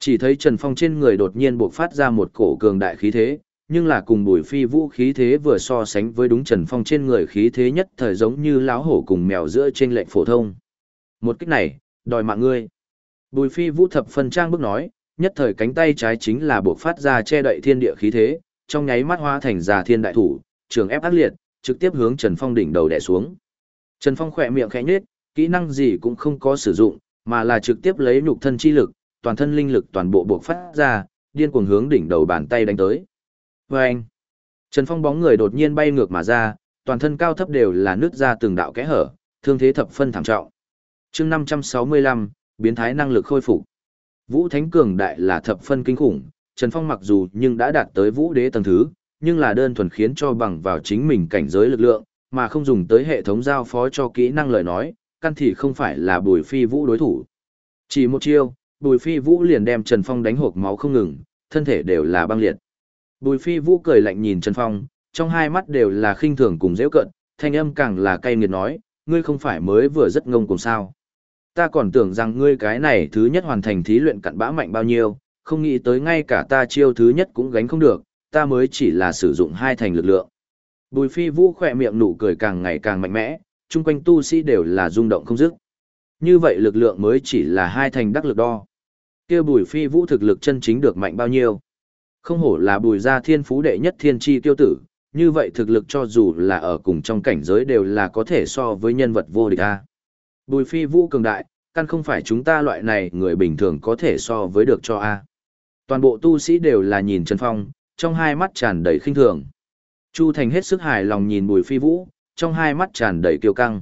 Chỉ thấy Trần Phong trên người đột nhiên bộc phát ra một cổ cường đại khí thế, nhưng là cùng bùi phi vũ khí thế vừa so sánh với đúng Trần Phong trên người khí thế nhất thời giống như láo hổ cùng mèo giữa trên lệnh phổ thông. Một cách này, đòi mạng ngươi. Bùi phi vũ thập phân trang bước nói, nhất thời cánh tay trái chính là bộc phát ra che đậy thiên địa khí thế, trong nháy mắt hóa thành già thiên đại thủ, trường ép ác liệt, trực tiếp hướng Trần Phong đỉnh đầu đè xuống. Trần Phong khỏe miệng khẽ nhếch, kỹ năng gì cũng không có sử dụng, mà là trực tiếp lấy nhục thân chi lực, toàn thân linh lực toàn bộ buộc phát ra, điên cuồng hướng đỉnh đầu bàn tay đánh tới. Oeng! Trần Phong bóng người đột nhiên bay ngược mà ra, toàn thân cao thấp đều là nứt ra từng đạo kẽ hở, thương thế thập phân thảm trọng. Chương 565, biến thái năng lực khôi phục. Vũ Thánh cường đại là thập phân kinh khủng, Trần Phong mặc dù nhưng đã đạt tới vũ đế tầng thứ, nhưng là đơn thuần khiến cho bằng vào chính mình cảnh giới lực lượng, mà không dùng tới hệ thống giao phó cho kỹ năng lời nói, căn thì không phải là bùi phi vũ đối thủ. Chỉ một chiêu, bùi phi vũ liền đem Trần Phong đánh hộp máu không ngừng, thân thể đều là băng liệt. Bùi phi vũ cười lạnh nhìn Trần Phong, trong hai mắt đều là khinh thường cùng dễ cận, thanh âm càng là cay nghiệt nói, ngươi không phải mới vừa rất ngông cùng sao. Ta còn tưởng rằng ngươi cái này thứ nhất hoàn thành thí luyện cặn bã mạnh bao nhiêu, không nghĩ tới ngay cả ta chiêu thứ nhất cũng gánh không được, ta mới chỉ là sử dụng hai thành lực lượng. Bùi phi vũ khỏe miệng nụ cười càng ngày càng mạnh mẽ, chung quanh tu sĩ đều là rung động không dứt. Như vậy lực lượng mới chỉ là hai thành đắc lực đo kia bùi phi vũ thực lực chân chính được mạnh bao nhiêu. Không hổ là bùi gia thiên phú đệ nhất thiên chi tiêu tử, như vậy thực lực cho dù là ở cùng trong cảnh giới đều là có thể so với nhân vật vô địch a. Bùi phi vũ cường đại, căn không phải chúng ta loại này người bình thường có thể so với được cho a. Toàn bộ tu sĩ đều là nhìn Trần Phong, trong hai mắt tràn đầy khinh thường. Chu Thành hết sức hài lòng nhìn Bùi Phi Vũ, trong hai mắt tràn đầy kiêu căng.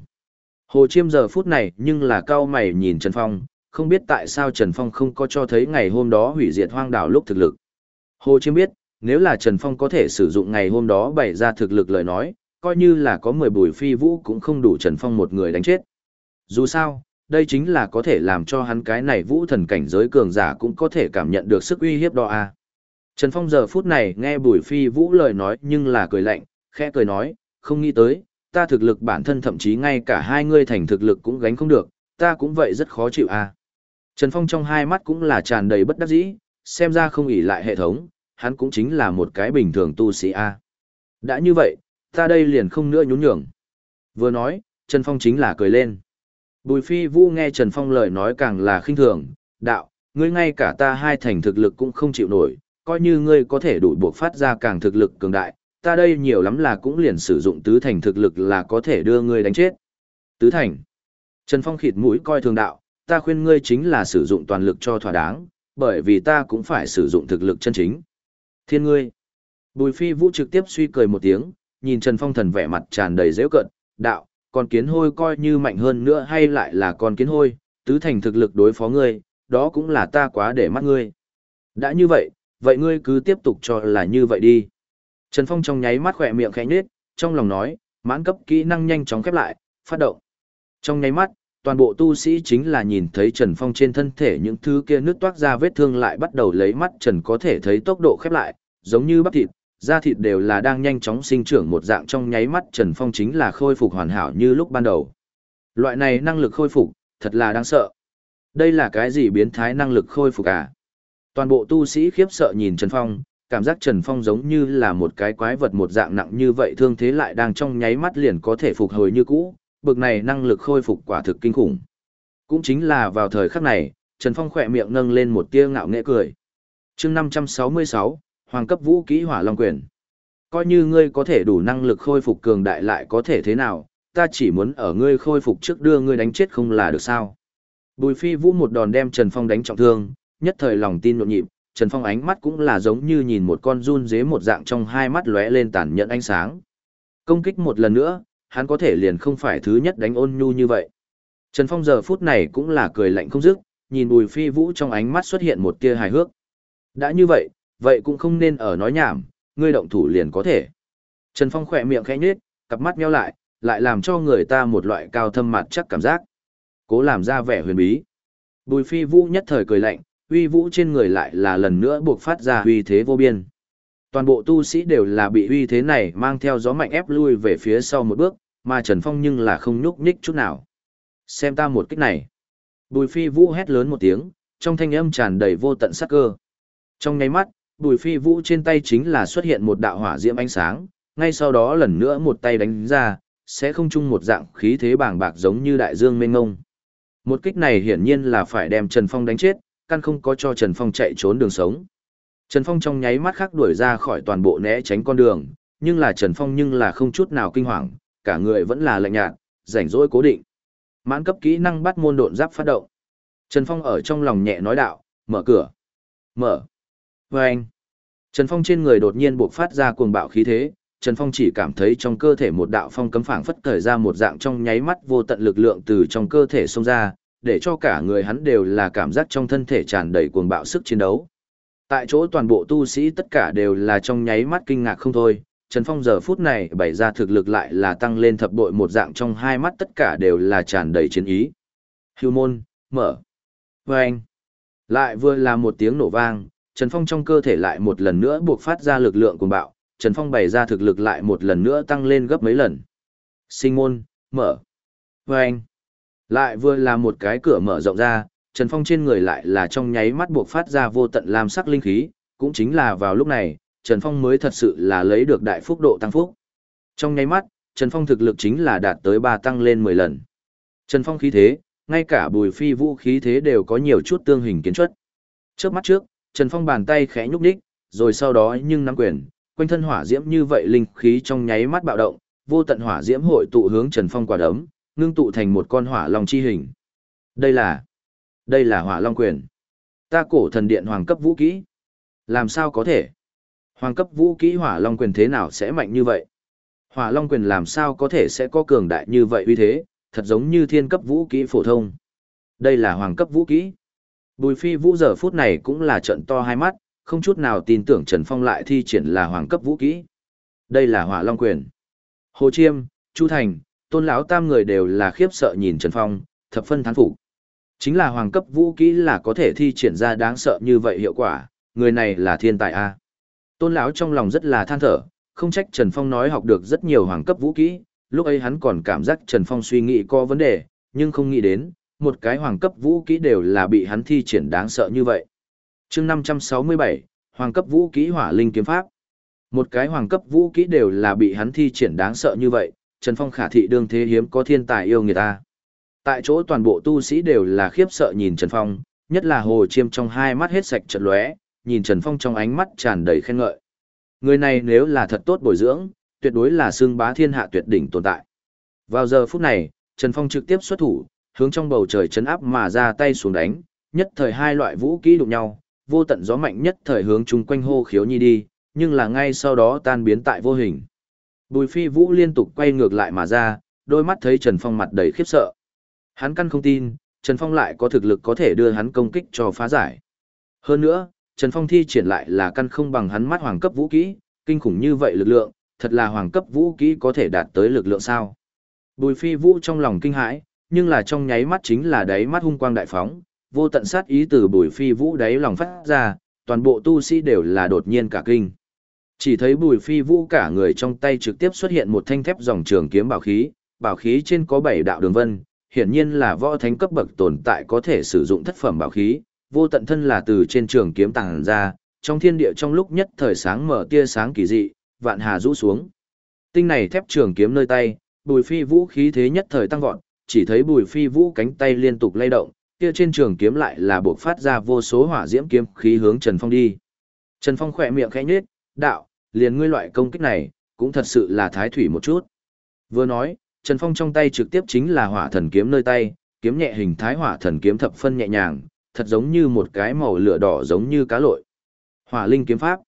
Hồ Chiêm giờ phút này nhưng là cao mày nhìn Trần Phong, không biết tại sao Trần Phong không có cho thấy ngày hôm đó hủy diệt hoang đảo lúc thực lực. Hồ Chiêm biết, nếu là Trần Phong có thể sử dụng ngày hôm đó bày ra thực lực lời nói, coi như là có 10 bùi phi vũ cũng không đủ Trần Phong một người đánh chết. Dù sao, đây chính là có thể làm cho hắn cái này vũ thần cảnh giới cường giả cũng có thể cảm nhận được sức uy hiếp đó à? Trần Phong giờ phút này nghe Bùi Phi Vũ lời nói nhưng là cười lạnh, khẽ cười nói, không nghĩ tới, ta thực lực bản thân thậm chí ngay cả hai ngươi thành thực lực cũng gánh không được, ta cũng vậy rất khó chịu à? Trần Phong trong hai mắt cũng là tràn đầy bất đắc dĩ, xem ra không ỷ lại hệ thống, hắn cũng chính là một cái bình thường tu sĩ a. Đã như vậy, ta đây liền không nữa nhún nhường. Vừa nói, Trần Phong chính là cười lên. Bùi phi vũ nghe Trần Phong lời nói càng là khinh thường, đạo, ngươi ngay cả ta hai thành thực lực cũng không chịu nổi, coi như ngươi có thể đủ buộc phát ra càng thực lực cường đại, ta đây nhiều lắm là cũng liền sử dụng tứ thành thực lực là có thể đưa ngươi đánh chết. Tứ thành. Trần Phong khịt mũi coi thường đạo, ta khuyên ngươi chính là sử dụng toàn lực cho thỏa đáng, bởi vì ta cũng phải sử dụng thực lực chân chính. Thiên ngươi. Bùi phi vũ trực tiếp suy cười một tiếng, nhìn Trần Phong thần vẻ mặt tràn đầy dễ cận, đạo, con kiến hôi coi như mạnh hơn nữa hay lại là con kiến hôi, tứ thành thực lực đối phó ngươi, đó cũng là ta quá để mắt ngươi. Đã như vậy, vậy ngươi cứ tiếp tục cho là như vậy đi. Trần Phong trong nháy mắt khỏe miệng khẽ nhếch, trong lòng nói, mãn cấp kỹ năng nhanh chóng khép lại, phát động. Trong nháy mắt, toàn bộ tu sĩ chính là nhìn thấy Trần Phong trên thân thể những thứ kia nước toát ra vết thương lại bắt đầu lấy mắt Trần có thể thấy tốc độ khép lại, giống như bắp thịt, da thịt đều là đang nhanh chóng sinh trưởng một dạng trong nháy mắt Trần Phong chính là khôi phục hoàn hảo như lúc ban đầu. Loại này năng lực khôi phục, thật là đáng sợ. Đây là cái gì biến thái năng lực khôi phục à? Toàn bộ tu sĩ khiếp sợ nhìn Trần Phong, cảm giác Trần Phong giống như là một cái quái vật một dạng nặng như vậy thương thế lại đang trong nháy mắt liền có thể phục hồi như cũ, bực này năng lực khôi phục quả thực kinh khủng. Cũng chính là vào thời khắc này, Trần Phong khỏe miệng nâng lên một tia ngạo nghễ cười. chương 566, Hoàng cấp vũ kỹ hỏa long quyền. Coi như ngươi có thể đủ năng lực khôi phục cường đại lại có thể thế nào, ta chỉ muốn ở ngươi khôi phục trước đưa ngươi đánh chết không là được sao. Bùi phi vũ một đòn đem Trần Phong đánh trọng thương, nhất thời lòng tin nhộn nhịp, Trần Phong ánh mắt cũng là giống như nhìn một con run dế một dạng trong hai mắt lóe lên tàn nhẫn ánh sáng. Công kích một lần nữa, hắn có thể liền không phải thứ nhất đánh ôn nhu như vậy. Trần Phong giờ phút này cũng là cười lạnh không dứt, nhìn Bùi Phi Vũ trong ánh mắt xuất hiện một tia hài hước. Đã như vậy, vậy cũng không nên ở nói nhảm, ngươi động thủ liền có thể. Trần Phong khỏe miệng khẽ nhếch, cặp mắt nheo lại, lại làm cho người ta một loại cao thâm mặt chắc cảm giác. Cố làm ra vẻ huyền bí. Bùi Phi Vũ nhất thời cười lạnh, uy vũ trên người lại là lần nữa buộc phát ra uy thế vô biên. Toàn bộ tu sĩ đều là bị uy thế này mang theo gió mạnh ép lui về phía sau một bước, mà Trần Phong nhưng là không nhúc nhích chút nào. Xem ta một kích này. Bùi phi vũ hét lớn một tiếng, trong thanh âm tràn đầy vô tận sắc cơ. Trong nháy mắt, bùi phi vũ trên tay chính là xuất hiện một đạo hỏa diễm ánh sáng, ngay sau đó lần nữa một tay đánh ra, sẽ không chung một dạng khí thế bàng bạc giống như đại dương mênh ngông. Một kích này hiển nhiên là phải đem Trần Phong đánh chết, căn không có cho Trần Phong chạy trốn đường sống. Trần Phong trong nháy mắt khác đuổi ra khỏi toàn bộ né tránh con đường, nhưng là Trần Phong nhưng là không chút nào kinh hoàng, cả người vẫn là lạnh nhạt, rảnh rỗi cố định. Mãn cấp kỹ năng bắt môn độn giáp phát động. Trần Phong ở trong lòng nhẹ nói đạo, mở cửa. Mở. Và anh. Trần Phong trên người đột nhiên buộc phát ra cuồng bạo khí thế, Trần Phong chỉ cảm thấy trong cơ thể một đạo phong cấm phảng phất thời ra một dạng trong nháy mắt vô tận lực lượng từ trong cơ thể xông ra, để cho cả người hắn đều là cảm giác trong thân thể tràn đầy cuồng bạo sức chiến đấu. Tại chỗ toàn bộ tu sĩ tất cả đều là trong nháy mắt kinh ngạc không thôi, Trần Phong giờ phút này bày ra thực lực lại là tăng lên thập bội một dạng trong hai mắt tất cả đều là tràn đầy chiến ý. Hưu môn, mở. Vâng. Lại vừa là một tiếng nổ vang, Trần Phong trong cơ thể lại một lần nữa buộc phát ra lực lượng cuồng bạo, Trần Phong bày ra thực lực lại một lần nữa tăng lên gấp mấy lần. Sinh môn, mở. Vâng. Lại vừa là một cái cửa mở rộng ra, Trần Phong trên người lại là trong nháy mắt buộc phát ra vô tận lam sắc linh khí, cũng chính là vào lúc này, Trần Phong mới thật sự là lấy được đại phúc độ tăng phúc. Trong nháy mắt, Trần Phong thực lực chính là đạt tới 3 tăng lên 10 lần. Trần Phong khí thế, ngay cả bùi phi vũ khí thế đều có nhiều chút tương hình kiến chất. Trước mắt trước, Trần Phong bàn tay khẽ nhúc đích, rồi sau đó nhưng nắm quyền, quanh thân hỏa diễm như vậy linh khí trong nháy mắt bạo động, vô tận hỏa diễm hội tụ hướng Trần Phong quả đấm, ngưng tụ thành một con hỏa long chi hình. Đây là, đây là hỏa long quyền. Ta cổ thần điện hoàng cấp vũ kỹ. Làm sao có thể? Hoàng cấp vũ kỹ hỏa long quyền thế nào sẽ mạnh như vậy? Hỏa long quyền làm sao có thể sẽ có cường đại như vậy uy thế, thật giống như thiên cấp vũ kỹ phổ thông. Đây là hoàng cấp vũ kỹ. Bùi phi vũ giờ phút này cũng là trận to hai mắt, không chút nào tin tưởng Trần Phong lại thi triển là hoàng cấp vũ kỹ. Đây là hỏa long quyền. Hồ Chiêm, Chu Thành, tôn lão tam người đều là khiếp sợ nhìn Trần Phong, thập phân thán phục. Chính là hoàng cấp vũ kỹ là có thể thi triển ra đáng sợ như vậy hiệu quả, người này là thiên tài a. Tôn lão trong lòng rất là than thở, không trách Trần Phong nói học được rất nhiều hoàng cấp vũ kỹ, lúc ấy hắn còn cảm giác Trần Phong suy nghĩ có vấn đề, nhưng không nghĩ đến, một cái hoàng cấp vũ kỹ đều là bị hắn thi triển đáng sợ như vậy. chương 567, hoàng cấp vũ kỹ hỏa linh kiếm pháp. Một cái hoàng cấp vũ kỹ đều là bị hắn thi triển đáng sợ như vậy, Trần Phong khả thị đương thế hiếm có thiên tài yêu người ta. Tại chỗ toàn bộ tu sĩ đều là khiếp sợ nhìn Trần Phong, nhất là Hồ Chiêm trong hai mắt hết sạch trật lóe, nhìn Trần Phong trong ánh mắt tràn đầy khen ngợi. Người này nếu là thật tốt bồi dưỡng, tuyệt đối là xương bá thiên hạ tuyệt đỉnh tồn tại. Vào giờ phút này, Trần Phong trực tiếp xuất thủ, hướng trong bầu trời chấn áp mà ra tay xuống đánh, nhất thời hai loại vũ kỹ đụng nhau, vô tận gió mạnh nhất thời hướng chung quanh hô khiếu nhi đi, nhưng là ngay sau đó tan biến tại vô hình. Bùi phi vũ liên tục quay ngược lại mà ra, đôi mắt thấy Trần Phong mặt đầy khiếp sợ. Hắn căn không tin, Trần Phong lại có thực lực có thể đưa hắn công kích cho phá giải. Hơn nữa, Trần Phong thi triển lại là căn không bằng hắn mắt hoàng cấp vũ kỹ, kinh khủng như vậy lực lượng, thật là hoàng cấp vũ kỹ có thể đạt tới lực lượng sao. Bùi phi vũ trong lòng kinh hãi, nhưng là trong nháy mắt chính là đáy mắt hung quang đại phóng, vô tận sát ý từ bùi phi vũ đáy lòng phát ra, toàn bộ tu sĩ đều là đột nhiên cả kinh. Chỉ thấy bùi phi vũ cả người trong tay trực tiếp xuất hiện một thanh thép dòng trường kiếm bảo khí, bảo khí trên có bảy đạo đường vân, hiển nhiên là võ thánh cấp bậc tồn tại có thể sử dụng thất phẩm bảo khí, vô tận thân là từ trên trường kiếm tàng ra, trong thiên địa trong lúc nhất thời sáng mở tia sáng kỳ dị, vạn hà rũ xuống. Tinh này thép trường kiếm nơi tay, bùi phi vũ khí thế nhất thời tăng vọt, chỉ thấy bùi phi vũ cánh tay liên tục lay động, kia trên trường kiếm lại là buộc phát ra vô số hỏa diễm kiếm khí hướng Trần Phong đi. Trần Phong khỏe miệng khẽ nhếch, đạo, liền ngươi loại công kích này, cũng thật sự là thái thủy một chút. Vừa nói, Trần Phong trong tay trực tiếp chính là hỏa thần kiếm nơi tay, kiếm nhẹ hình thái hỏa thần kiếm thập phân nhẹ nhàng, thật giống như một cái màu lửa đỏ giống như cá lội. Hỏa linh kiếm pháp.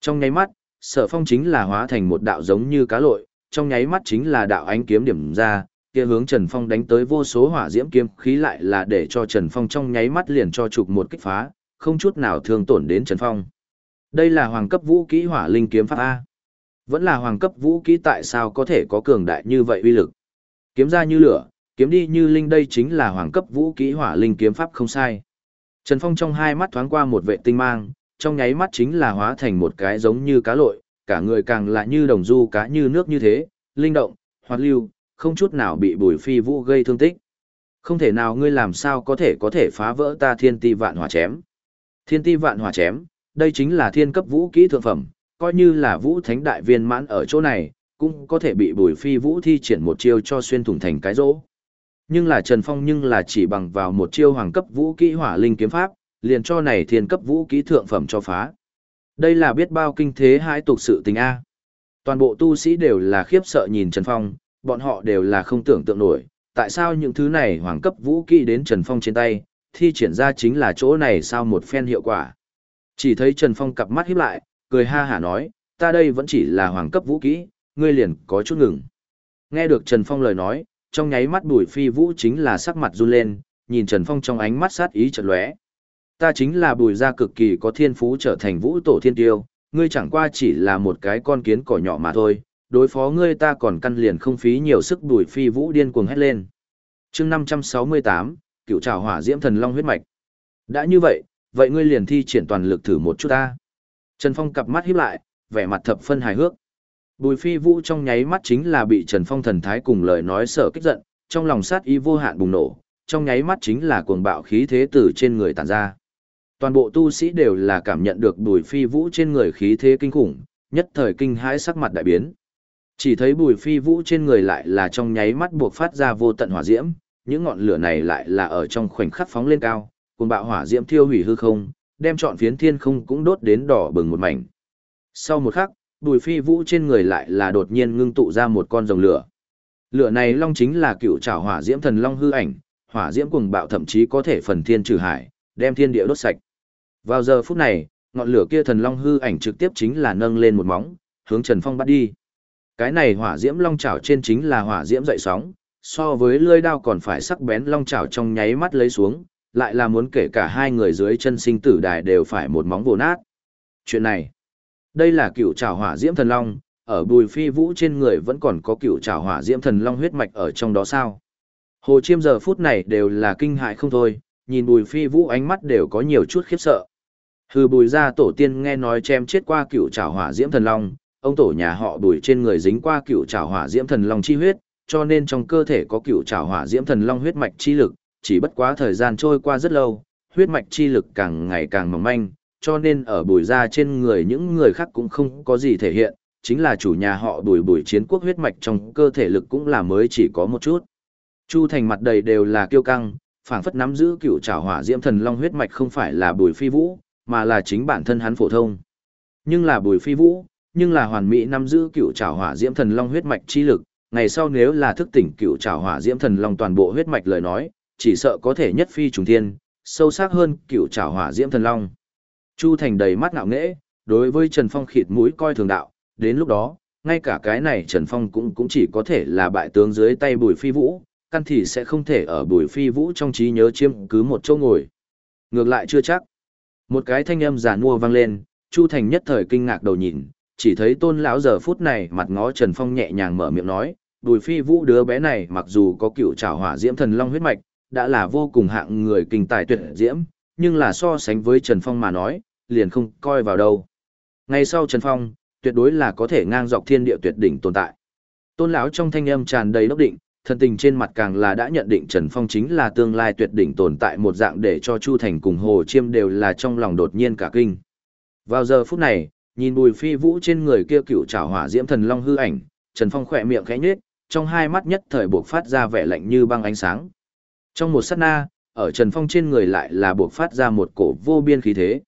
Trong nháy mắt, Sở Phong chính là hóa thành một đạo giống như cá lội, trong nháy mắt chính là đạo ánh kiếm điểm ra, kia hướng Trần Phong đánh tới vô số hỏa diễm kiếm khí lại là để cho Trần Phong trong nháy mắt liền cho chụp một kích phá, không chút nào thương tổn đến Trần Phong. Đây là hoàng cấp vũ kỹ hỏa linh kiếm pháp A. Vẫn là hoàng cấp vũ kỹ tại sao có thể có cường đại như vậy uy lực. Kiếm ra như lửa, kiếm đi như linh đây chính là hoàng cấp vũ kỹ hỏa linh kiếm pháp không sai. Trần Phong trong hai mắt thoáng qua một vệ tinh mang, trong nháy mắt chính là hóa thành một cái giống như cá lội, cả người càng là như đồng du cá như nước như thế, linh động, hoạt lưu, không chút nào bị bùi phi vũ gây thương tích. Không thể nào ngươi làm sao có thể có thể phá vỡ ta thiên ti vạn hỏa chém. Thiên ti vạn hỏa chém, đây chính là thiên cấp vũ kỹ thượng phẩm, coi như là vũ thánh đại viên mãn ở chỗ này, cũng có thể bị bùi phi vũ thi triển một chiêu cho xuyên thủng thành cái rỗ. Nhưng là Trần Phong nhưng là chỉ bằng vào một chiêu hoàng cấp vũ kỹ hỏa linh kiếm pháp, liền cho này thiên cấp vũ kỹ thượng phẩm cho phá. Đây là biết bao kinh thế hai tục sự tình A. Toàn bộ tu sĩ đều là khiếp sợ nhìn Trần Phong, bọn họ đều là không tưởng tượng nổi, tại sao những thứ này hoàng cấp vũ kỹ đến Trần Phong trên tay, thi triển ra chính là chỗ này sao một phen hiệu quả. Chỉ thấy Trần Phong cặp mắt híp lại, cười ha hả nói, ta đây vẫn chỉ là hoàng cấp vũ kỹ, ngươi liền có chút ngừng. Nghe được Trần Phong lời nói, trong nháy mắt bùi phi vũ chính là sắc mặt run lên, nhìn Trần Phong trong ánh mắt sát ý chợt lóe. Ta chính là bùi gia cực kỳ có thiên phú trở thành vũ tổ thiên tiêu, ngươi chẳng qua chỉ là một cái con kiến cỏ nhỏ mà thôi, đối phó ngươi ta còn căn liền không phí nhiều sức bùi phi vũ điên cuồng hét lên. chương 568, cựu trào hỏa diễm thần long huyết mạch. Đã như vậy, vậy ngươi liền thi triển toàn lực thử một chút ta. Trần Phong cặp mắt híp lại, vẻ mặt thập phân hài hước. Bùi phi vũ trong nháy mắt chính là bị Trần Phong thần thái cùng lời nói sợ kích giận, trong lòng sát ý vô hạn bùng nổ, trong nháy mắt chính là cuồng bạo khí thế từ trên người tản ra. Toàn bộ tu sĩ đều là cảm nhận được bùi phi vũ trên người khí thế kinh khủng, nhất thời kinh hãi sắc mặt đại biến. Chỉ thấy bùi phi vũ trên người lại là trong nháy mắt buộc phát ra vô tận hỏa diễm, những ngọn lửa này lại là ở trong khoảnh khắc phóng lên cao, cuồng bạo hỏa diễm thiêu hủy hư không, đem trọn phiến thiên không cũng đốt đến đỏ bừng một mảnh. Sau một khắc, bùi phi vũ trên người lại là đột nhiên ngưng tụ ra một con rồng lửa. Lửa này long chính là cựu trảo hỏa diễm thần long hư ảnh, hỏa diễm cuồng bạo thậm chí có thể phần thiên trừ hải, đem thiên địa đốt sạch. Vào giờ phút này, ngọn lửa kia thần long hư ảnh trực tiếp chính là nâng lên một móng, hướng Trần Phong bắt đi. Cái này hỏa diễm long chảo trên chính là hỏa diễm dậy sóng, so với lưỡi đao còn phải sắc bén long chảo trong nháy mắt lấy xuống, lại là muốn kể cả hai người dưới chân sinh tử đài đều phải một móng vồ nát. Chuyện này, đây là cựu trào hỏa diễm thần long, ở bùi phi vũ trên người vẫn còn có cựu trào hỏa diễm thần long huyết mạch ở trong đó sao. Hồ chiêm giờ phút này đều là kinh hại không thôi, nhìn bùi phi vũ ánh mắt đều có nhiều chút khiếp sợ. Hừ bùi ra tổ tiên nghe nói chém chết qua cựu trào hỏa diễm thần long, ông tổ nhà họ bùi trên người dính qua cựu trào hỏa diễm thần long chi huyết, cho nên trong cơ thể có cựu trào hỏa diễm thần long huyết mạch chi lực, chỉ bất quá thời gian trôi qua rất lâu, huyết mạch chi lực càng ngày càng mỏng manh, cho nên ở bùi ra trên người những người khác cũng không có gì thể hiện, chính là chủ nhà họ bùi bùi chiến quốc huyết mạch trong cơ thể lực cũng là mới chỉ có một chút. Chu thành mặt đầy đều là kiêu căng, phảng phất nắm giữ cựu trảo hỏa diễm thần long huyết mạch không phải là bùi phi vũ, mà là chính bản thân hắn phổ thông. Nhưng là bùi phi vũ, nhưng là hoàn mỹ nắm giữ cựu trảo hỏa diễm thần long huyết mạch chi lực, ngày sau nếu là thức tỉnh cựu trảo hỏa diễm thần long toàn bộ huyết mạch lời nói, chỉ sợ có thể nhất phi trùng thiên, sâu sắc hơn cựu trảo hỏa diễm thần long. Chu Thành đầy mắt ngạo nghễ, đối với Trần Phong khịt mũi coi thường đạo, đến lúc đó, ngay cả cái này Trần Phong cũng cũng chỉ có thể là bại tướng dưới tay Bùi Phi Vũ, căn thì sẽ không thể ở Bùi Phi Vũ trong trí nhớ chiêm cứ một chỗ ngồi. Ngược lại chưa chắc. Một cái thanh âm giả mua vang lên, Chu Thành nhất thời kinh ngạc đầu nhìn, chỉ thấy tôn lão giờ phút này mặt ngó Trần Phong nhẹ nhàng mở miệng nói, Bùi Phi Vũ đứa bé này mặc dù có cựu trảo hỏa diễm thần long huyết mạch, đã là vô cùng hạng người kinh tài tuyệt diễm, nhưng là so sánh với Trần Phong mà nói, liền không coi vào đâu. Ngay sau Trần Phong, tuyệt đối là có thể ngang dọc thiên địa tuyệt đỉnh tồn tại. Tôn lão trong thanh âm tràn đầy đốc định, thân tình trên mặt càng là đã nhận định Trần Phong chính là tương lai tuyệt đỉnh tồn tại một dạng để cho Chu Thành cùng Hồ Chiêm đều là trong lòng đột nhiên cả kinh. Vào giờ phút này, nhìn Bùi Phi Vũ trên người kia cựu trảo hỏa diễm thần long hư ảnh, Trần Phong khỏe miệng khẽ nhếch, trong hai mắt nhất thời buộc phát ra vẻ lạnh như băng ánh sáng. Trong một sát na, ở Trần Phong trên người lại là buộc phát ra một cổ vô biên khí thế.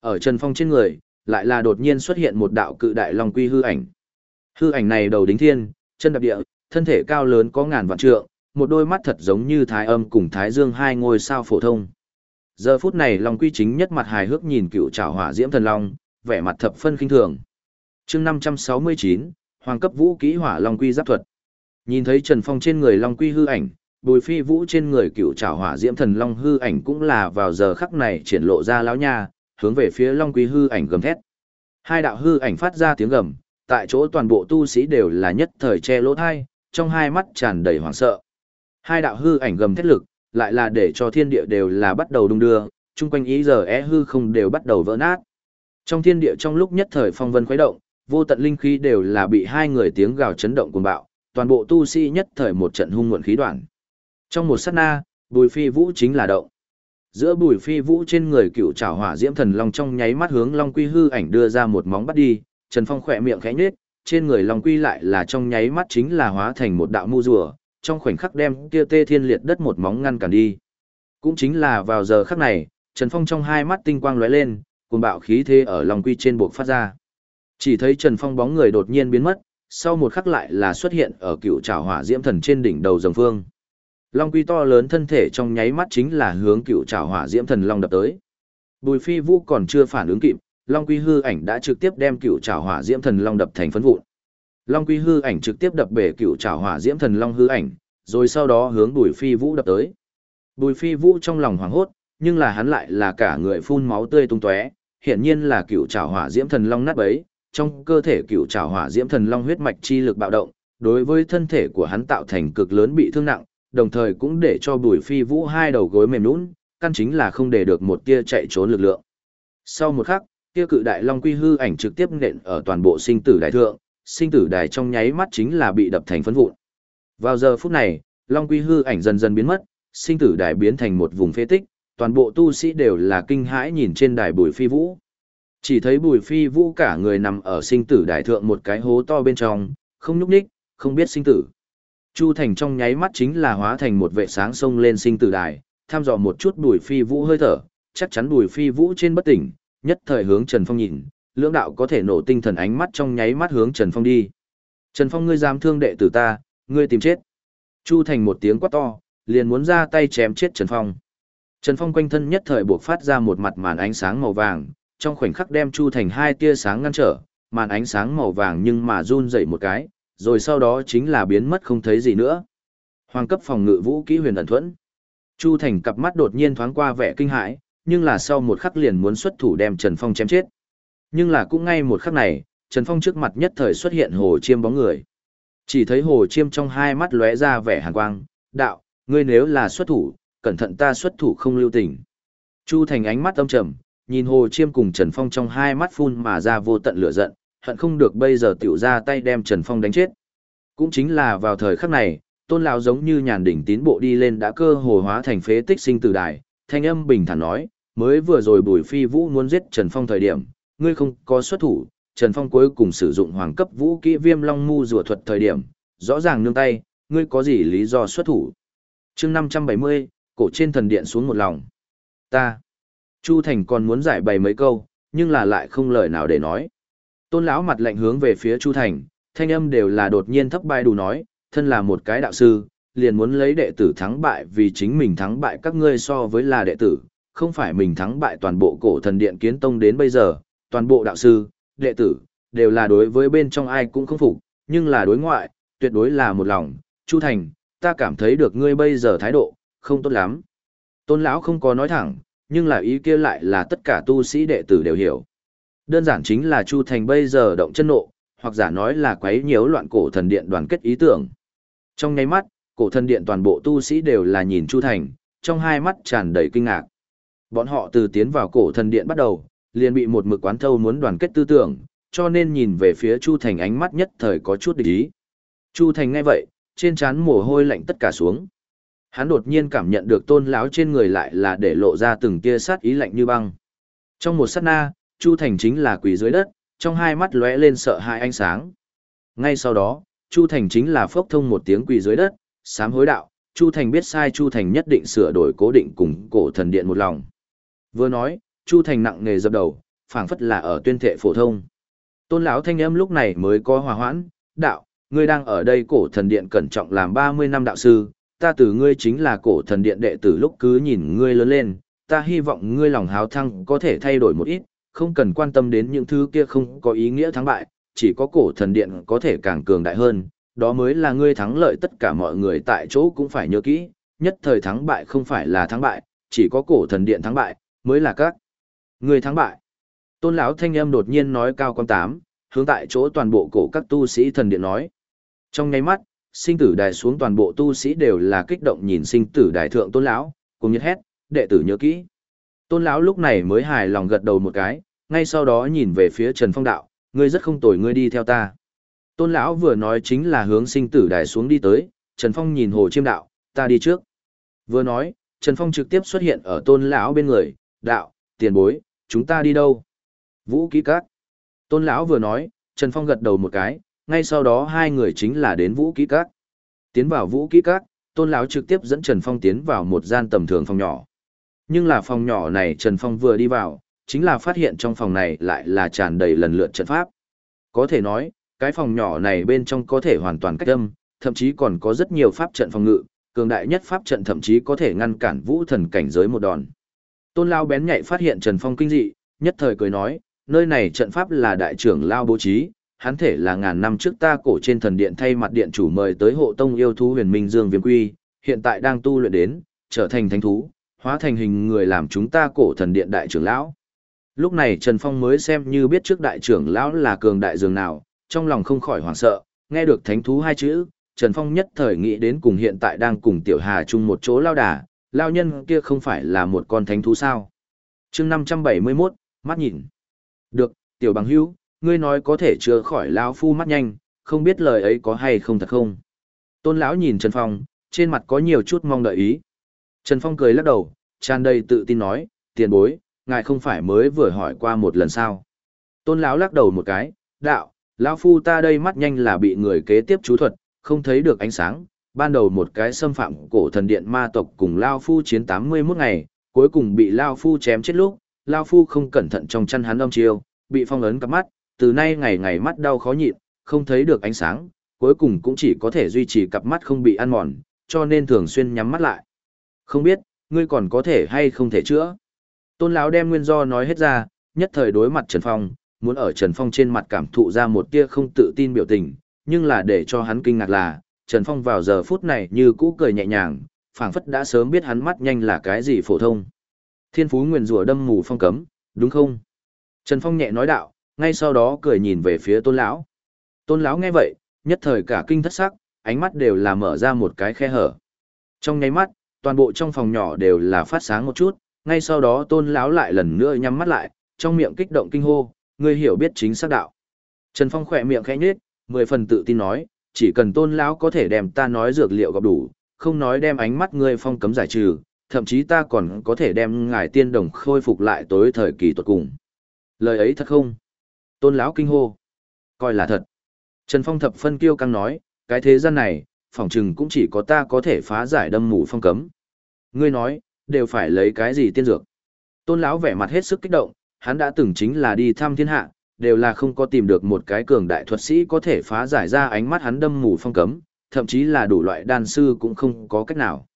Ở Trần Phong trên người, lại là đột nhiên xuất hiện một đạo cự đại long quy hư ảnh. Hư ảnh này đầu đính thiên, chân đạp địa, thân thể cao lớn có ngàn vạn trượng, một đôi mắt thật giống như thái âm cùng thái dương hai ngôi sao phổ thông. Giờ phút này Long Quy chính nhất mặt hài hước nhìn cựu trảo hỏa diễm thần long, vẻ mặt thập phân khinh thường. Chương 569, Hoàng cấp vũ kỹ hỏa Long Quy giáp thuật. Nhìn thấy Trần Phong trên người Long Quy hư ảnh, Bùi Phi Vũ trên người cựu trảo hỏa diễm thần long hư ảnh cũng là vào giờ khắc này triển lộ ra lão nha, hướng về phía Long quý hư ảnh gầm thét. Hai đạo hư ảnh phát ra tiếng gầm, tại chỗ toàn bộ tu sĩ đều là nhất thời che lỗ thai, trong hai mắt tràn đầy hoảng sợ. Hai đạo hư ảnh gầm thét lực, lại là để cho thiên địa đều là bắt đầu đung đưa, chung quanh ý giờ é hư không đều bắt đầu vỡ nát. Trong thiên địa trong lúc nhất thời phong vân khuấy động, vô tận linh khí đều là bị hai người tiếng gào chấn động cuồng bạo, toàn bộ tu sĩ nhất thời một trận hung muộn khí đoạn. Trong một sát na, Bùi Phi Vũ chính là động. Giữa Bùi Phi Vũ trên người cựu trảo hỏa diễm thần long trong nháy mắt hướng Long Quy hư ảnh đưa ra một móng bắt đi, Trần Phong khỏe miệng khẽ nhếch, trên người Long Quy lại là trong nháy mắt chính là hóa thành một đạo mu rùa, trong khoảnh khắc đem kia tê thiên liệt đất một móng ngăn cản đi. Cũng chính là vào giờ khắc này, Trần Phong trong hai mắt tinh quang lóe lên, cuồng bạo khí thế ở Long Quy trên buộc phát ra. Chỉ thấy Trần Phong bóng người đột nhiên biến mất, sau một khắc lại là xuất hiện ở cựu trảo hỏa diễm thần trên đỉnh đầu rồng phương. Long Quy to lớn thân thể trong nháy mắt chính là hướng cựu trảo hỏa diễm thần long đập tới. Bùi Phi Vũ còn chưa phản ứng kịp, Long Quy hư ảnh đã trực tiếp đem cựu trảo hỏa diễm thần long đập thành phấn vụn. Long Quy hư ảnh trực tiếp đập bể cựu trảo hỏa diễm thần long hư ảnh, rồi sau đó hướng Bùi Phi Vũ đập tới. Bùi Phi Vũ trong lòng hoảng hốt, nhưng là hắn lại là cả người phun máu tươi tung tóe, hiển nhiên là cựu trảo hỏa diễm thần long nát bấy, trong cơ thể cựu trảo hỏa diễm thần long huyết mạch chi lực bạo động, đối với thân thể của hắn tạo thành cực lớn bị thương nặng, đồng thời cũng để cho Bùi Phi Vũ hai đầu gối mềm lún căn chính là không để được một tia chạy trốn lực lượng. Sau một khắc, tia cự đại long quy hư ảnh trực tiếp nện ở toàn bộ sinh tử đại thượng, sinh tử đài trong nháy mắt chính là bị đập thành phấn vụn. Vào giờ phút này, long quy hư ảnh dần dần biến mất, sinh tử đài biến thành một vùng phế tích, toàn bộ tu sĩ đều là kinh hãi nhìn trên đài Bùi Phi Vũ. Chỉ thấy Bùi Phi Vũ cả người nằm ở sinh tử đài thượng một cái hố to bên trong, không nhúc ních, không biết sinh tử. Chu Thành trong nháy mắt chính là hóa thành một vệ sáng sông lên sinh tử đài, tham dò một chút Bùi Phi Vũ hơi thở, chắc chắn Bùi Phi Vũ trên bất tỉnh, nhất thời hướng Trần Phong nhìn, lưỡng đạo có thể nổ tinh thần ánh mắt trong nháy mắt hướng Trần Phong đi. Trần Phong ngươi dám thương đệ tử ta, ngươi tìm chết. Chu Thành một tiếng quát to, liền muốn ra tay chém chết Trần Phong. Trần Phong quanh thân nhất thời buộc phát ra một mặt màn ánh sáng màu vàng, trong khoảnh khắc đem Chu Thành hai tia sáng ngăn trở, màn ánh sáng màu vàng nhưng mà run dậy một cái, rồi sau đó chính là biến mất không thấy gì nữa. Hoàng cấp phòng ngự vũ kỹ huyền ẩn thuẫn. Chu Thành cặp mắt đột nhiên thoáng qua vẻ kinh hãi, nhưng là sau một khắc liền muốn xuất thủ đem Trần Phong chém chết. Nhưng là cũng ngay một khắc này, Trần Phong trước mặt nhất thời xuất hiện hồ chiêm bóng người. Chỉ thấy hồ chiêm trong hai mắt lóe ra vẻ hàn quang, đạo, ngươi nếu là xuất thủ, cẩn thận ta xuất thủ không lưu tình. Chu Thành ánh mắt âm trầm, nhìn hồ chiêm cùng Trần Phong trong hai mắt phun mà ra vô tận lửa giận, hận không được bây giờ tiểu ra tay đem Trần Phong đánh chết. Cũng chính là vào thời khắc này, tôn lão giống như nhàn đỉnh tiến bộ đi lên đã cơ hồ hóa thành phế tích sinh tử đài, thanh âm bình thản nói, mới vừa rồi bùi phi vũ muốn giết Trần Phong thời điểm, ngươi không có xuất thủ, Trần Phong cuối cùng sử dụng hoàng cấp vũ kỹ viêm long mu rùa thuật thời điểm, rõ ràng nương tay, ngươi có gì lý do xuất thủ. chương 570, cổ trên thần điện xuống một lòng. Ta. Chu Thành còn muốn giải bày mấy câu, nhưng là lại không lời nào để nói. Tôn lão mặt lạnh hướng về phía Chu Thành, thanh âm đều là đột nhiên thấp bay đủ nói, thân là một cái đạo sư, liền muốn lấy đệ tử thắng bại vì chính mình thắng bại các ngươi so với là đệ tử, không phải mình thắng bại toàn bộ cổ thần điện kiến tông đến bây giờ, toàn bộ đạo sư, đệ tử, đều là đối với bên trong ai cũng không phục, nhưng là đối ngoại, tuyệt đối là một lòng, Chu Thành, ta cảm thấy được ngươi bây giờ thái độ, không tốt lắm. Tôn lão không có nói thẳng, nhưng là ý kia lại là tất cả tu sĩ đệ tử đều hiểu. Đơn giản chính là Chu Thành bây giờ động chân nộ, hoặc giả nói là quấy nhiễu loạn cổ thần điện đoàn kết ý tưởng. Trong nháy mắt, cổ thần điện toàn bộ tu sĩ đều là nhìn Chu Thành, trong hai mắt tràn đầy kinh ngạc. Bọn họ từ tiến vào cổ thần điện bắt đầu, liền bị một mực quán thâu muốn đoàn kết tư tưởng, cho nên nhìn về phía Chu Thành ánh mắt nhất thời có chút địch ý. Chu Thành nghe vậy, trên trán mồ hôi lạnh tất cả xuống. Hắn đột nhiên cảm nhận được tôn lão trên người lại là để lộ ra từng tia sát ý lạnh như băng. Trong một sát na, Chu Thành chính là quỳ dưới đất, trong hai mắt lóe lên sợ hãi ánh sáng. Ngay sau đó, Chu Thành chính là phốc thông một tiếng quỳ dưới đất, sám hối đạo, Chu Thành biết sai Chu Thành nhất định sửa đổi cố định cùng cổ thần điện một lòng. Vừa nói, Chu Thành nặng nề dập đầu, phảng phất là ở tuyên thệ phổ thông. Tôn lão thanh âm lúc này mới có hòa hoãn, đạo, ngươi đang ở đây cổ thần điện cẩn trọng làm 30 năm đạo sư, ta từ ngươi chính là cổ thần điện đệ tử lúc cứ nhìn ngươi lớn lên, ta hy vọng ngươi lòng háo thăng có thể thay đổi một ít, không cần quan tâm đến những thứ kia không có ý nghĩa thắng bại, chỉ có cổ thần điện có thể càng cường đại hơn, đó mới là ngươi thắng lợi tất cả mọi người tại chỗ cũng phải nhớ kỹ, nhất thời thắng bại không phải là thắng bại, chỉ có cổ thần điện thắng bại, mới là các ngươi thắng bại. Tôn lão thanh âm đột nhiên nói cao con tám, hướng tại chỗ toàn bộ cổ các tu sĩ thần điện nói. Trong nháy mắt, sinh tử đài xuống toàn bộ tu sĩ đều là kích động nhìn sinh tử đài thượng tôn lão, cùng nhiệt hét, đệ tử nhớ kỹ. Tôn lão lúc này mới hài lòng gật đầu một cái, ngay sau đó nhìn về phía Trần Phong đạo, ngươi rất không tồi ngươi đi theo ta. Tôn lão vừa nói chính là hướng sinh tử đài xuống đi tới, Trần Phong nhìn Hồ Chiêm đạo, ta đi trước. Vừa nói, Trần Phong trực tiếp xuất hiện ở Tôn lão bên người, đạo, tiền bối, chúng ta đi đâu? Vũ ký cát. Tôn lão vừa nói, Trần Phong gật đầu một cái, ngay sau đó hai người chính là đến Vũ ký cát. Tiến vào Vũ ký cát, Tôn lão trực tiếp dẫn Trần Phong tiến vào một gian tầm thường phòng nhỏ. Nhưng là phòng nhỏ này Trần Phong vừa đi vào, chính là phát hiện trong phòng này lại là tràn đầy lần lượt trận pháp. Có thể nói, cái phòng nhỏ này bên trong có thể hoàn toàn cách âm, thậm chí còn có rất nhiều pháp trận phòng ngự, cường đại nhất pháp trận thậm chí có thể ngăn cản vũ thần cảnh giới một đòn. Tôn Lao bén nhạy phát hiện Trần Phong kinh dị, nhất thời cười nói, nơi này trận pháp là đại trưởng Lao bố trí, hắn thể là ngàn năm trước ta cổ trên thần điện thay mặt điện chủ mời tới hộ tông yêu thú huyền minh dương viêm quy, hiện tại đang tu luyện đến, trở thành thánh thú, hóa thành hình người làm chúng ta cổ thần điện đại trưởng lão. Lúc này Trần Phong mới xem như biết trước đại trưởng lão là cường đại dường nào, trong lòng không khỏi hoảng sợ, nghe được thánh thú hai chữ, Trần Phong nhất thời nghĩ đến cùng hiện tại đang cùng Tiểu Hà chung một chỗ lao đà, lao nhân kia không phải là một con thánh thú sao. chương 571, mắt nhìn. Được, Tiểu Bằng Hữu ngươi nói có thể chữa khỏi lão phu mắt nhanh, không biết lời ấy có hay không thật không. Tôn lão nhìn Trần Phong, trên mặt có nhiều chút mong đợi ý. Trần Phong cười lắc đầu, tràn đầy tự tin nói, tiền bối, ngài không phải mới vừa hỏi qua một lần sao. Tôn lão lắc đầu một cái, đạo, lão phu ta đây mắt nhanh là bị người kế tiếp chú thuật, không thấy được ánh sáng. Ban đầu một cái xâm phạm cổ thần điện ma tộc cùng Lão Phu chiến 81 ngày, cuối cùng bị Lão Phu chém chết lúc, Lão Phu không cẩn thận trong chăn hắn âm chiêu, bị phong ấn cặp mắt, từ nay ngày ngày mắt đau khó nhịn, không thấy được ánh sáng, cuối cùng cũng chỉ có thể duy trì cặp mắt không bị ăn mòn, cho nên thường xuyên nhắm mắt lại. Không biết, ngươi còn có thể hay không thể chữa. Tôn lão đem nguyên do nói hết ra, nhất thời đối mặt Trần Phong, muốn ở Trần Phong trên mặt cảm thụ ra một tia không tự tin biểu tình, nhưng là để cho hắn kinh ngạc là, Trần Phong vào giờ phút này như cũ cười nhẹ nhàng, phảng phất đã sớm biết hắn mắt nhanh là cái gì phổ thông. Thiên phú nguyên rủa đâm mù phong cấm, đúng không? Trần Phong nhẹ nói đạo, ngay sau đó cười nhìn về phía Tôn lão. Tôn lão nghe vậy, nhất thời cả kinh thất sắc, ánh mắt đều là mở ra một cái khe hở. Trong nháy mắt, toàn bộ trong phòng nhỏ đều là phát sáng một chút, ngay sau đó tôn lão lại lần nữa nhắm mắt lại, trong miệng kích động kinh hô, ngươi hiểu biết chính xác đạo. Trần Phong khỏe miệng khẽ nhếch, mười phần tự tin nói, chỉ cần tôn lão có thể đem ta nói dược liệu gặp đủ, không nói đem ánh mắt ngươi phong cấm giải trừ, thậm chí ta còn có thể đem ngài tiên đồng khôi phục lại tối thời kỳ tuột cùng. Lời ấy thật không? Tôn lão kinh hô. Coi là thật. Trần Phong thập phân kiêu căng nói, cái thế gian này, phỏng chừng cũng chỉ có ta có thể phá giải đâm mù phong cấm. Ngươi nói, đều phải lấy cái gì tiên dược. Tôn lão vẻ mặt hết sức kích động, hắn đã từng chính là đi thăm thiên hạ, đều là không có tìm được một cái cường đại thuật sĩ có thể phá giải ra ánh mắt hắn đâm mù phong cấm, thậm chí là đủ loại đan sư cũng không có cách nào.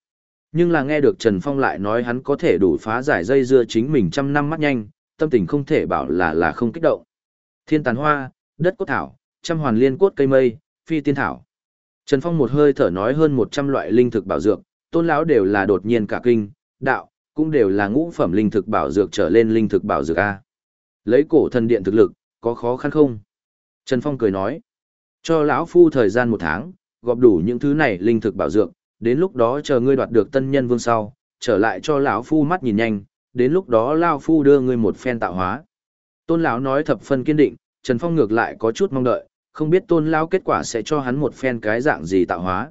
Nhưng là nghe được Trần Phong lại nói hắn có thể đủ phá giải dây dưa chính mình trăm năm mắt nhanh, tâm tình không thể bảo là là không kích động. Thiên tàn hoa, đất cốt thảo, trăm hoàn liên cốt cây mây, phi tiên thảo. Trần Phong một hơi thở nói hơn 100 loại linh thực bảo dược, tôn lão đều là đột nhiên cả kinh, đạo, cũng đều là ngũ phẩm linh thực bảo dược trở lên linh thực bảo dược A. Lấy cổ thần điện thực lực, có khó khăn không? Trần Phong cười nói. Cho lão phu thời gian một tháng, gọp đủ những thứ này linh thực bảo dược, đến lúc đó chờ ngươi đoạt được tân nhân vương sau, trở lại cho lão phu mắt nhìn nhanh, đến lúc đó lão phu đưa ngươi một phen tạo hóa. Tôn lão nói thập phân kiên định, Trần Phong ngược lại có chút mong đợi, không biết tôn lão kết quả sẽ cho hắn một phen cái dạng gì tạo hóa.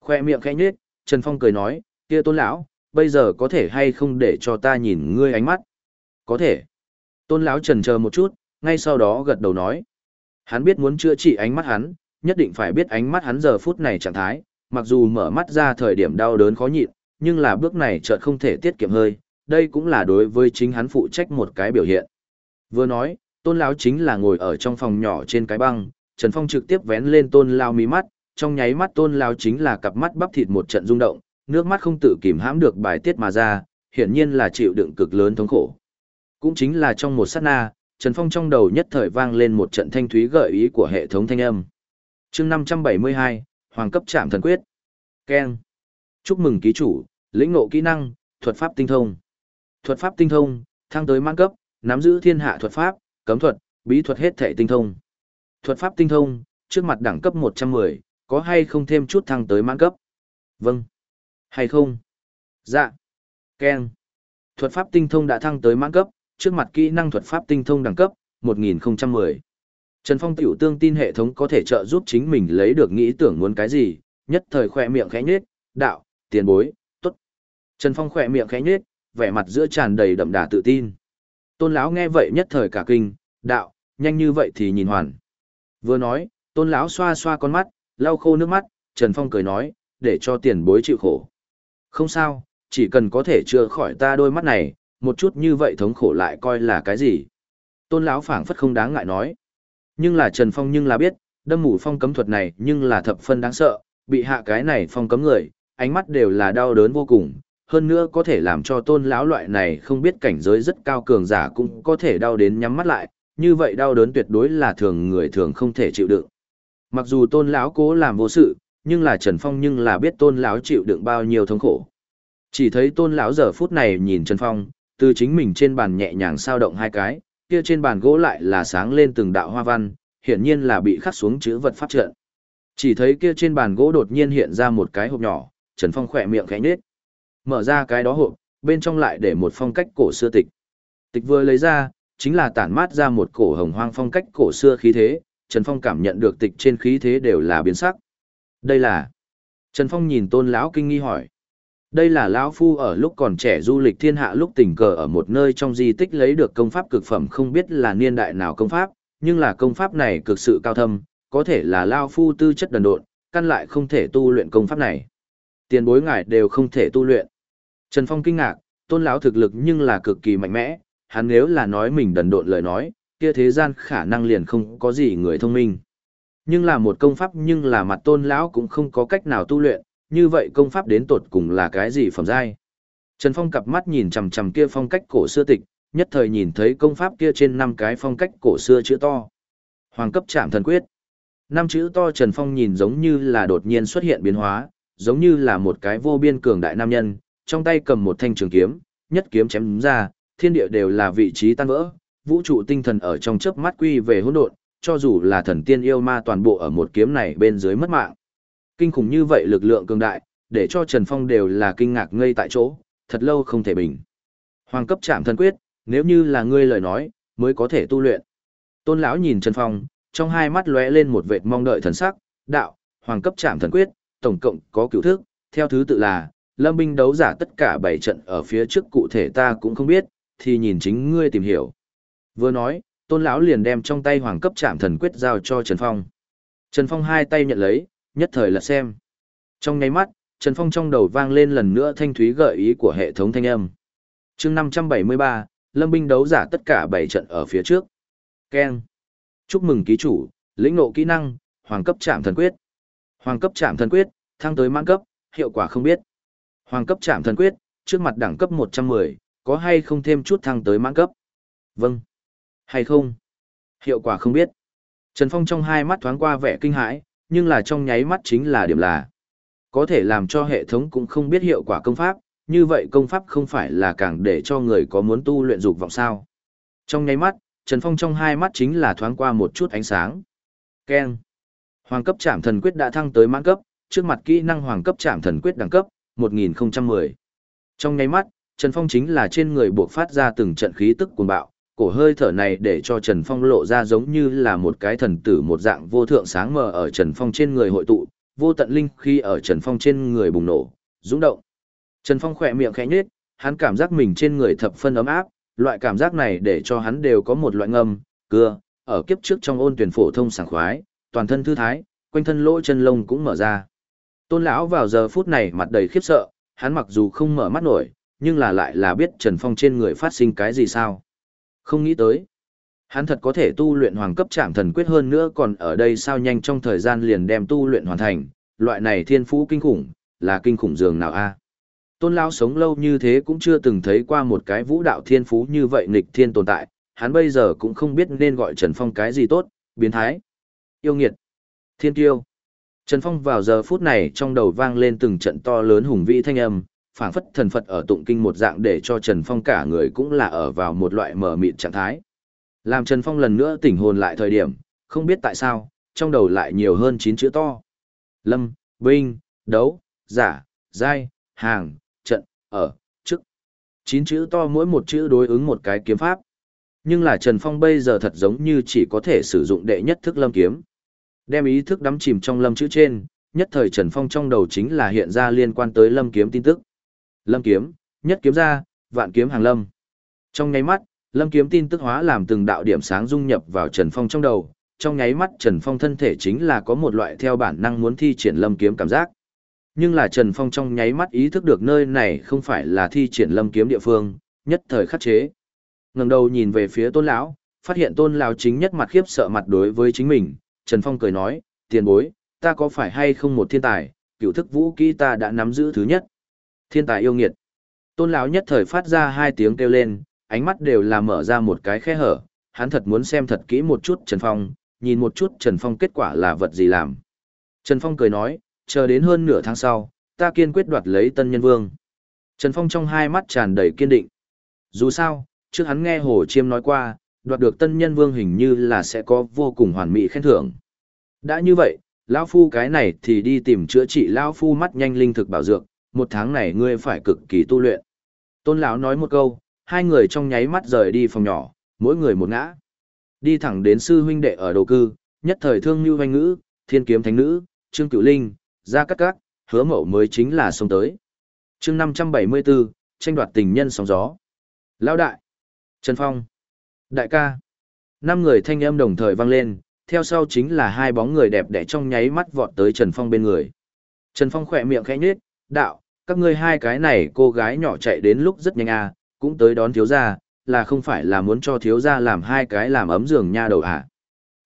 Khoe miệng khẽ nhếch, Trần Phong cười nói, kia tôn lão, bây giờ có thể hay không để cho ta nhìn ngươi ánh mắt? Có thể. Tôn lão trần chờ một chút, ngay sau đó gật đầu nói. Hắn biết muốn chữa trị ánh mắt hắn, nhất định phải biết ánh mắt hắn giờ phút này trạng thái, mặc dù mở mắt ra thời điểm đau đớn khó nhịn, nhưng là bước này chợt không thể tiết kiệm hơi, đây cũng là đối với chính hắn phụ trách một cái biểu hiện. Vừa nói, tôn lão chính là ngồi ở trong phòng nhỏ trên cái băng, Trần Phong trực tiếp vén lên tôn lao mí mắt, trong nháy mắt tôn lao chính là cặp mắt bắp thịt một trận rung động, nước mắt không tự kìm hãm được bài tiết mà ra, hiển nhiên là chịu đựng cực lớn thống khổ. Cũng chính là trong một sát na, Trần Phong trong đầu nhất thời vang lên một trận thanh thúy gợi ý của hệ thống thanh âm. chương 572, Hoàng cấp trạm thần quyết. Ken. Chúc mừng ký chủ, lĩnh ngộ kỹ năng, thuật pháp tinh thông. Thuật pháp tinh thông, thăng tới mãn cấp, nắm giữ thiên hạ thuật pháp, cấm thuật, bí thuật hết thể tinh thông. Thuật pháp tinh thông, trước mặt đẳng cấp 110, có hay không thêm chút thăng tới mãn cấp? Vâng. Hay không? Dạ. Ken. Thuật pháp tinh thông đã thăng tới mãn cấp, trước mặt kỹ năng thuật pháp tinh thông đẳng cấp 1010. Trần Phong tiểu tương tin hệ thống có thể trợ giúp chính mình lấy được nghĩ tưởng muốn cái gì, nhất thời khỏe miệng khẽ nhếch, đạo, tiền bối, tốt. Trần Phong khỏe miệng khẽ nhếch, vẻ mặt giữa tràn đầy đậm đà tự tin. Tôn lão nghe vậy nhất thời cả kinh, đạo, nhanh như vậy thì nhìn hoàn. Vừa nói, Tôn lão xoa xoa con mắt, lau khô nước mắt, Trần Phong cười nói, để cho tiền bối chịu khổ. Không sao, chỉ cần có thể chữa khỏi ta đôi mắt này, một chút như vậy thống khổ lại coi là cái gì. Tôn lão phảng phất không đáng ngại nói. Nhưng là Trần Phong nhưng là biết, đâm mù phong cấm thuật này nhưng là thập phân đáng sợ, bị hạ cái này phong cấm người, ánh mắt đều là đau đớn vô cùng, hơn nữa có thể làm cho tôn lão loại này không biết cảnh giới rất cao cường giả cũng có thể đau đến nhắm mắt lại, như vậy đau đớn tuyệt đối là thường người thường không thể chịu đựng. Mặc dù tôn lão cố làm vô sự, nhưng là Trần Phong nhưng là biết tôn lão chịu đựng bao nhiêu thống khổ. Chỉ thấy tôn lão giờ phút này nhìn Trần Phong, từ chính mình trên bàn nhẹ nhàng sao động hai cái, kia trên bàn gỗ lại là sáng lên từng đạo hoa văn, hiển nhiên là bị khắc xuống chữ vật pháp trận. Chỉ thấy kia trên bàn gỗ đột nhiên hiện ra một cái hộp nhỏ, Trần Phong khỏe miệng khẽ nhếch. Mở ra cái đó hộp, bên trong lại để một phong cách cổ xưa tịch. Tịch vừa lấy ra, chính là tản mát ra một cổ hồng hoang phong cách cổ xưa khí thế, Trần Phong cảm nhận được tịch trên khí thế đều là biến sắc. Đây là... Trần Phong nhìn tôn lão kinh nghi hỏi. Đây là lão phu ở lúc còn trẻ du lịch thiên hạ lúc tình cờ ở một nơi trong di tích lấy được công pháp cực phẩm không biết là niên đại nào công pháp, nhưng là công pháp này cực sự cao thâm, có thể là lão phu tư chất đần độn, căn lại không thể tu luyện công pháp này. Tiền bối ngài đều không thể tu luyện. Trần Phong kinh ngạc, tôn lão thực lực nhưng là cực kỳ mạnh mẽ, hắn nếu là nói mình đần độn lời nói, kia thế gian khả năng liền không có gì người thông minh. Nhưng là một công pháp nhưng là mặt tôn lão cũng không có cách nào tu luyện, như vậy công pháp đến tột cùng là cái gì phẩm giai? Trần Phong cặp mắt nhìn chằm chằm kia phong cách cổ xưa tịch, nhất thời nhìn thấy công pháp kia trên năm cái phong cách cổ xưa chữ to. Hoàng cấp trạm thần quyết. Năm chữ to Trần Phong nhìn giống như là đột nhiên xuất hiện biến hóa, giống như là một cái vô biên cường đại nam nhân, trong tay cầm một thanh trường kiếm, nhất kiếm chém ra, thiên địa đều là vị trí tan vỡ, vũ trụ tinh thần ở trong chớp mắt quy về hỗn độn, cho dù là thần tiên yêu ma toàn bộ ở một kiếm này bên dưới mất mạng. Kinh khủng như vậy lực lượng cường đại, để cho Trần Phong đều là kinh ngạc ngây tại chỗ, thật lâu không thể bình. Hoàng cấp chạm thần quyết, nếu như là ngươi lời nói, mới có thể tu luyện. Tôn lão nhìn Trần Phong, trong hai mắt lóe lên một vệt mong đợi thần sắc, đạo, hoàng cấp chạm thần quyết, tổng cộng có cửu thức, theo thứ tự là, lâm binh đấu giả tất cả bảy trận ở phía trước cụ thể ta cũng không biết, thì nhìn chính ngươi tìm hiểu. Vừa nói, tôn lão liền đem trong tay hoàng cấp chạm thần quyết giao cho Trần Phong. Trần Phong hai tay nhận lấy, nhất thời là xem. Trong nháy mắt, Trần Phong trong đầu vang lên lần nữa thanh thúy gợi ý của hệ thống thanh âm. chương 573, Lâm binh đấu giả tất cả bảy trận ở phía trước. Ken. Chúc mừng ký chủ, lĩnh ngộ kỹ năng, hoàng cấp chạm thần quyết. Hoàng cấp chạm thần quyết, thăng tới mãn cấp, hiệu quả không biết. Hoàng cấp chạm thần quyết, trước mặt đẳng cấp 110, có hay không thêm chút thăng tới mãn cấp? Vâng. Hay không? Hiệu quả không biết. Trần Phong trong hai mắt thoáng qua vẻ kinh hãi, nhưng là trong nháy mắt chính là điểm là. Có thể làm cho hệ thống cũng không biết hiệu quả công pháp, như vậy công pháp không phải là càng để cho người có muốn tu luyện dục vọng sao. Trong nháy mắt, Trần Phong trong hai mắt chính là thoáng qua một chút ánh sáng. Keng. Hoàng cấp trảm thần quyết đã thăng tới mãn cấp, trước mặt kỹ năng hoàng cấp trảm thần quyết đẳng cấp 1010. Trong nháy mắt, Trần Phong chính là trên người buộc phát ra từng trận khí tức cuồng bạo, cổ hơi thở này để cho Trần Phong lộ ra giống như là một cái thần tử một dạng vô thượng sáng mờ ở Trần Phong trên người hội tụ, vô tận linh khi ở Trần Phong trên người bùng nổ, rung động. Trần Phong khỏe miệng khẽ nhếch, hắn cảm giác mình trên người thập phân ấm áp, loại cảm giác này để cho hắn đều có một loại ngâm, cưa, ở kiếp trước trong ôn tuyển phổ thông sảng khoái, toàn thân thư thái, quanh thân lỗ chân lông cũng mở ra. Tôn lão vào giờ phút này mặt đầy khiếp sợ, hắn mặc dù không mở mắt nổi, nhưng là lại là biết Trần Phong trên người phát sinh cái gì sao. Không nghĩ tới. Hắn thật có thể tu luyện hoàng cấp Trạm thần quyết hơn nữa còn ở đây sao nhanh trong thời gian liền đem tu luyện hoàn thành, loại này thiên phú kinh khủng, là kinh khủng dường nào a? Tôn lão sống lâu như thế cũng chưa từng thấy qua một cái vũ đạo thiên phú như vậy nghịch thiên tồn tại, hắn bây giờ cũng không biết nên gọi Trần Phong cái gì tốt, biến thái, yêu nghiệt, thiên tiêu. Trần Phong vào giờ phút này trong đầu vang lên từng trận to lớn hùng vĩ thanh âm, phảng phất thần Phật ở tụng kinh một dạng để cho Trần Phong cả người cũng là ở vào một loại mở mịt trạng thái. Làm Trần Phong lần nữa tỉnh hồn lại thời điểm, không biết tại sao, trong đầu lại nhiều hơn 9 chữ to. Lâm, Binh, Đấu, Giả, Giai, Hàng, Trận, Ở, Chức. 9 chữ to mỗi một chữ đối ứng một cái kiếm pháp. Nhưng là Trần Phong bây giờ thật giống như chỉ có thể sử dụng đệ nhất thức lâm kiếm. Đem ý thức đắm chìm trong lâm chữ trên, nhất thời Trần Phong trong đầu chính là hiện ra liên quan tới lâm kiếm tin tức. Lâm kiếm, nhất kiếm ra, vạn kiếm hàng lâm. Trong nháy mắt, lâm kiếm tin tức hóa làm từng đạo điểm sáng dung nhập vào Trần Phong trong đầu, trong nháy mắt Trần Phong thân thể chính là có một loại theo bản năng muốn thi triển lâm kiếm cảm giác. Nhưng là Trần Phong trong nháy mắt ý thức được nơi này không phải là thi triển lâm kiếm địa phương, nhất thời khắc chế. Ngẩng đầu nhìn về phía Tôn lão, phát hiện Tôn lão chính nhất mặt khiếp sợ mặt đối với chính mình, Trần Phong cười nói, tiền bối, ta có phải hay không một thiên tài, cựu thức vũ kỹ ta đã nắm giữ thứ nhất. Thiên tài yêu nghiệt. Tôn lão nhất thời phát ra hai tiếng kêu lên, ánh mắt đều là mở ra một cái khe hở, hắn thật muốn xem thật kỹ một chút Trần Phong, nhìn một chút Trần Phong kết quả là vật gì làm. Trần Phong cười nói, chờ đến hơn nửa tháng sau, ta kiên quyết đoạt lấy tân nhân vương. Trần Phong trong hai mắt tràn đầy kiên định. Dù sao, trước hắn nghe Hồ Chiêm nói qua, đoạt được tân nhân vương hình như là sẽ có vô cùng hoàn mỹ khen thưởng. Đã như vậy, lão phu cái này thì đi tìm chữa trị lão phu mắt nhanh linh thực bảo dược, một tháng này ngươi phải cực kỳ tu luyện. Tôn lão nói một câu, hai người trong nháy mắt rời đi phòng nhỏ, mỗi người một ngã. Đi thẳng đến sư huynh đệ ở đồ cư, nhất thời thương như hoanh ngữ, thiên kiếm thánh nữ, trương cửu linh, ra cắt cắt, hứa mậu mới chính là sông tới. chương 574, tranh đoạt tình nhân sóng gió. Lão đại, Trần Phong, đại ca. Năm người thanh âm đồng thời vang lên, theo sau chính là hai bóng người đẹp đẽ trong nháy mắt vọt tới Trần Phong bên người. Trần Phong khỏe miệng khẽ nhếch, đạo, các ngươi hai cái này cô gái nhỏ chạy đến lúc rất nhanh à, cũng tới đón thiếu gia, là không phải là muốn cho thiếu gia làm hai cái làm ấm giường nha đầu à.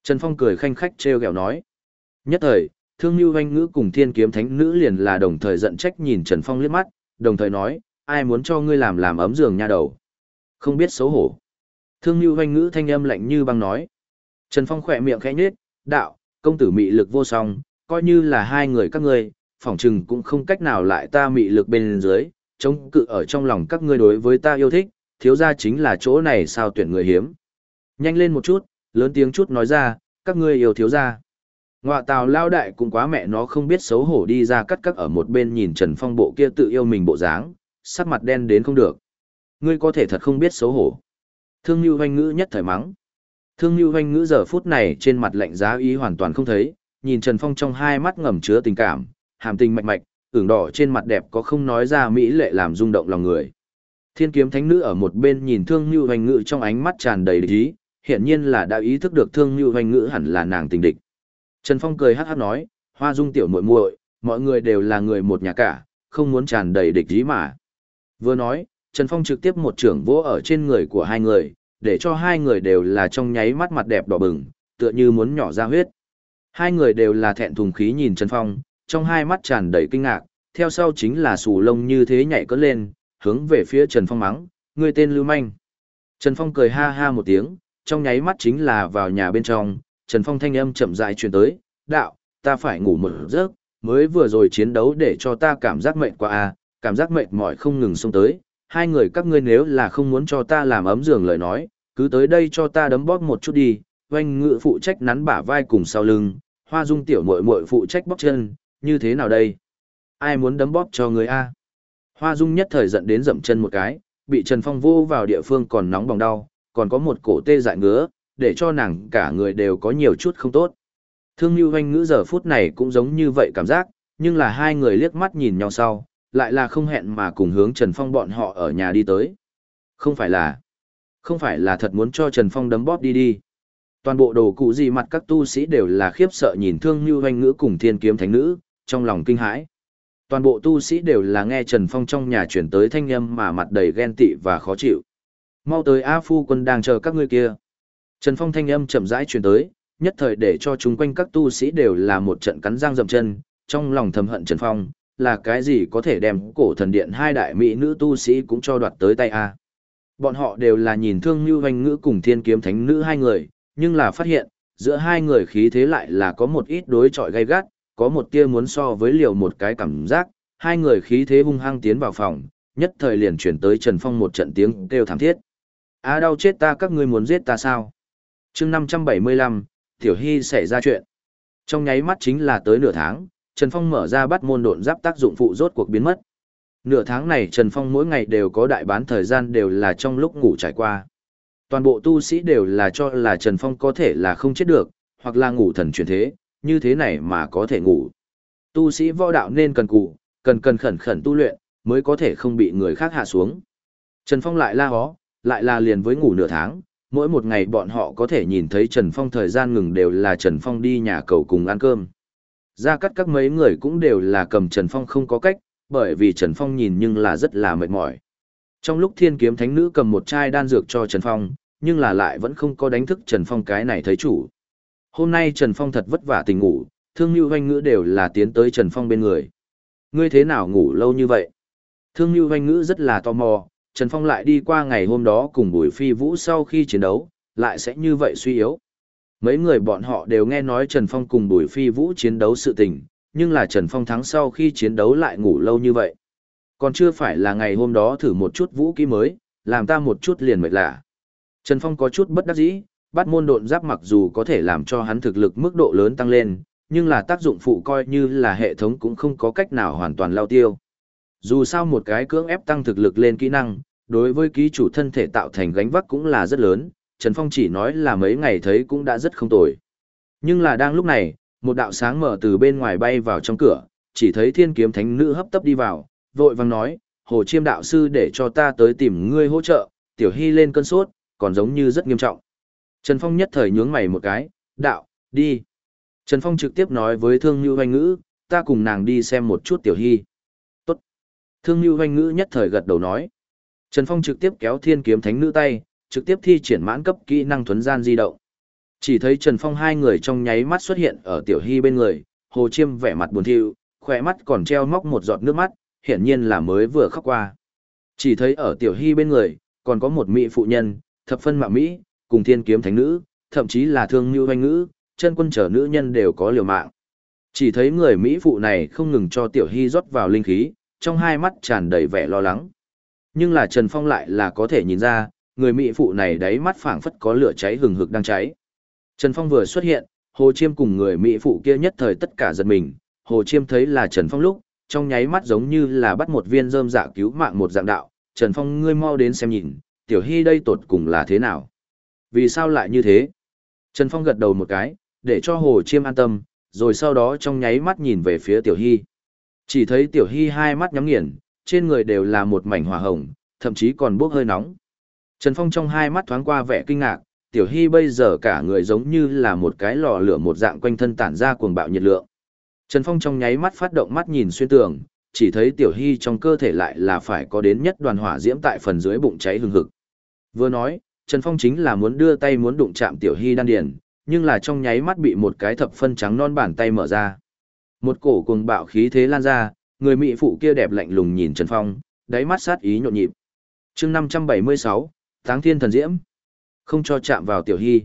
Trần Phong cười khanh khách treo gẹo nói. Nhất thời, thương như hoanh ngữ cùng thiên kiếm thánh nữ liền là đồng thời giận trách nhìn Trần Phong liếc mắt, đồng thời nói, ai muốn cho ngươi làm làm ấm giường nha đầu. Không biết xấu hổ. Thương như hoanh ngữ thanh âm lạnh như băng nói. Trần Phong khỏe miệng khẽ nhếch, đạo, công tử mị lực vô song, coi như là hai người các ngươi, phỏng chừng cũng không cách nào lại ta mị lực bên dưới, chống cự ở trong lòng các ngươi đối với ta yêu thích, thiếu ra chính là chỗ này sao tuyển người hiếm. Nhanh lên một chút, lớn tiếng chút nói ra, các ngươi yêu thiếu ra. Ngoạ tào lao đại cũng quá mẹ nó không biết xấu hổ đi ra cắt cắt ở một bên nhìn Trần Phong bộ kia tự yêu mình bộ dáng, sắc mặt đen đến không được. Ngươi có thể thật không biết xấu hổ. Thương lưu Hoanh Ngữ nhất thời mắng. Thương lưu Hoanh Ngữ giờ phút này trên mặt lạnh giá ý hoàn toàn không thấy, nhìn Trần Phong trong hai mắt ngầm chứa tình cảm, hàm tình mạch mạch, ửng đỏ trên mặt đẹp có không nói ra mỹ lệ làm rung động lòng người. Thiên kiếm thánh nữ ở một bên nhìn Thương Nhu Hoành Ngự trong ánh mắt tràn đầy địch ý, hiển nhiên là đã ý thức được Thương Nhu Hoành Ngự hẳn là nàng tình địch. Trần Phong cười hắc hắc nói, Hoa Dung tiểu muội muội, mọi người đều là người một nhà cả, không muốn tràn đầy địch ý mà. Vừa nói, Trần Phong trực tiếp một trưởng vỗ ở trên người của hai người, để cho hai người đều là trong nháy mắt mặt đẹp đỏ bừng, tựa như muốn nhỏ ra huyết. Hai người đều là thẹn thùng khí nhìn Trần Phong, trong hai mắt tràn đầy kinh ngạc, theo sau chính là sù lông như thế nhảy cất lên, hướng về phía Trần Phong mắng, người tên Lưu Manh. Trần Phong cười ha ha một tiếng, trong nháy mắt chính là vào nhà bên trong, Trần Phong thanh âm chậm rãi truyền tới, đạo, ta phải ngủ một giấc, mới vừa rồi chiến đấu để cho ta cảm giác mệt quá à, cảm giác mệt mỏi không ngừng xông tới, hai người các ngươi nếu là không muốn cho ta làm ấm giường lời nói, cứ tới đây cho ta đấm bóp một chút đi, oanh ngự phụ trách nắn bả vai cùng sau lưng, hoa dung tiểu muội muội phụ trách bóp chân, như thế nào đây? Ai muốn đấm bóp cho người A? Hoa dung nhất thời giận đến dậm chân một cái, bị Trần Phong vô vào địa phương còn nóng bỏng đau, còn có một cổ tê dại ngứa, để cho nàng cả người đều có nhiều chút không tốt. Thương Nhu Hoanh ngữ giờ phút này cũng giống như vậy cảm giác, nhưng là hai người liếc mắt nhìn nhau sau, lại là không hẹn mà cùng hướng Trần Phong bọn họ ở nhà đi tới. Không phải là, không phải là thật muốn cho Trần Phong đấm bóp đi đi. Toàn bộ đồ cụ gì mặt các tu sĩ đều là khiếp sợ nhìn Thương Nhu Hoanh ngữ cùng thiên kiếm thánh nữ, trong lòng kinh hãi. Toàn bộ tu sĩ đều là nghe Trần Phong trong nhà chuyển tới thanh âm mà mặt đầy ghen tị và khó chịu. Mau tới A Phu quân đang chờ các ngươi kia. Trần Phong thanh âm chậm rãi truyền tới, nhất thời để cho chúng quanh các tu sĩ đều là một trận cắn răng dậm chân, trong lòng thầm hận Trần Phong, là cái gì có thể đem cổ thần điện hai đại mỹ nữ tu sĩ cũng cho đoạt tới tay a. Bọn họ đều là nhìn thương như hoành ngữ cùng thiên kiếm thánh nữ hai người, nhưng là phát hiện, giữa hai người khí thế lại là có một ít đối chọi gay gắt, có một tia muốn so với liều một cái cảm giác, hai người khí thế hung hăng tiến vào phòng, nhất thời liền chuyển tới Trần Phong một trận tiếng kêu thảm thiết. A đau chết ta các ngươi muốn giết ta sao? chương 575, Tiểu Hy xảy ra chuyện. Trong nháy mắt chính là tới nửa tháng, Trần Phong mở ra bắt môn độn giáp tác dụng phụ rốt cuộc biến mất. Nửa tháng này Trần Phong mỗi ngày đều có đại bán thời gian đều là trong lúc ngủ trải qua. Toàn bộ tu sĩ đều là cho là Trần Phong có thể là không chết được, hoặc là ngủ thần chuyển thế, như thế này mà có thể ngủ. Tu sĩ võ đạo nên cần cụ, cần cần khẩn khẩn tu luyện, mới có thể không bị người khác hạ xuống. Trần Phong lại la hó, lại là liền với ngủ nửa tháng, mỗi một ngày bọn họ có thể nhìn thấy Trần Phong thời gian ngừng đều là Trần Phong đi nhà cầu cùng ăn cơm. Ra cắt các mấy người cũng đều là cầm Trần Phong không có cách, bởi vì Trần Phong nhìn nhưng là rất là mệt mỏi. Trong lúc thiên kiếm thánh nữ cầm một chai đan dược cho Trần Phong, nhưng là lại vẫn không có đánh thức Trần Phong cái này thấy chủ. Hôm nay Trần Phong thật vất vả tình ngủ, thương như hoanh ngữ đều là tiến tới Trần Phong bên người. Ngươi thế nào ngủ lâu như vậy? Thương như hoanh ngữ rất là tò mò, Trần Phong lại đi qua ngày hôm đó cùng Bùi Phi Vũ sau khi chiến đấu, lại sẽ như vậy suy yếu. Mấy người bọn họ đều nghe nói Trần Phong cùng Bùi Phi Vũ chiến đấu sự tình, nhưng là Trần Phong thắng sau khi chiến đấu lại ngủ lâu như vậy. Còn chưa phải là ngày hôm đó thử một chút vũ khí mới, làm ta một chút liền mệt lạ. Trần Phong có chút bất đắc dĩ, bắt môn độn giáp mặc dù có thể làm cho hắn thực lực mức độ lớn tăng lên, nhưng là tác dụng phụ coi như là hệ thống cũng không có cách nào hoàn toàn lao tiêu. Dù sao một cái cưỡng ép tăng thực lực lên kỹ năng, đối với ký chủ thân thể tạo thành gánh vác cũng là rất lớn, Trần Phong chỉ nói là mấy ngày thấy cũng đã rất không tồi. Nhưng là đang lúc này, một đạo sáng mở từ bên ngoài bay vào trong cửa, chỉ thấy thiên kiếm thánh nữ hấp tấp đi vào, vội vàng nói, hồ chiêm đạo sư để cho ta tới tìm ngươi hỗ trợ, tiểu hy lên cơn sốt, còn giống như rất nghiêm trọng. Trần Phong nhất thời nhướng mày một cái, đạo, đi. Trần Phong trực tiếp nói với thương như Hoành ngữ, ta cùng nàng đi xem một chút tiểu hy. Tốt. Thương như Hoành ngữ nhất thời gật đầu nói. Trần Phong trực tiếp kéo thiên kiếm thánh nữ tay, trực tiếp thi triển mãn cấp kỹ năng thuấn gian di động. Chỉ thấy Trần Phong hai người trong nháy mắt xuất hiện ở Tiểu Hy bên người, Hồ Chiêm vẻ mặt buồn thiu, khỏe mắt còn treo móc một giọt nước mắt, hiển nhiên là mới vừa khóc qua. Chỉ thấy ở Tiểu Hy bên người, còn có một mỹ phụ nhân, thập phân mạ mỹ, cùng thiên kiếm thánh nữ, thậm chí là thương như hoanh ngữ, chân quân trở nữ nhân đều có liều mạng. Chỉ thấy người Mỹ phụ này không ngừng cho Tiểu Hy rót vào linh khí, trong hai mắt tràn đầy vẻ lo lắng. Nhưng là Trần Phong lại là có thể nhìn ra, người Mỹ phụ này đáy mắt phảng phất có lửa cháy hừng hực đang cháy. Trần Phong vừa xuất hiện, Hồ Chiêm cùng người Mỹ phụ kia nhất thời tất cả giật mình, Hồ Chiêm thấy là Trần Phong lúc, trong nháy mắt giống như là bắt một viên rơm dạ cứu mạng một dạng đạo, Trần Phong ngươi mau đến xem nhìn, tiểu hy đây tột cùng là thế nào? Vì sao lại như thế? Trần Phong gật đầu một cái, để cho Hồ Chiêm an tâm, rồi sau đó trong nháy mắt nhìn về phía tiểu hy. Chỉ thấy tiểu hy hai mắt nhắm nghiền, trên người đều là một mảnh hỏa hồng, thậm chí còn bốc hơi nóng. Trần Phong trong hai mắt thoáng qua vẻ kinh ngạc, Tiểu Hy bây giờ cả người giống như là một cái lò lửa một dạng quanh thân tản ra cuồng bạo nhiệt lượng. Trần Phong trong nháy mắt phát động mắt nhìn xuyên tường, chỉ thấy Tiểu Hy trong cơ thể lại là phải có đến nhất đoàn hỏa diễm tại phần dưới bụng cháy hừng hực. Vừa nói, Trần Phong chính là muốn đưa tay muốn đụng chạm Tiểu Hy đan điền, nhưng là trong nháy mắt bị một cái thập phân trắng non bàn tay mở ra. Một cổ cuồng bạo khí thế lan ra, người mỹ phụ kia đẹp lạnh lùng nhìn Trần Phong, đáy mắt sát ý nhộn nhịp. Chương 576, Táng Thiên Thần Diễm. Không cho chạm vào Tiểu Hy.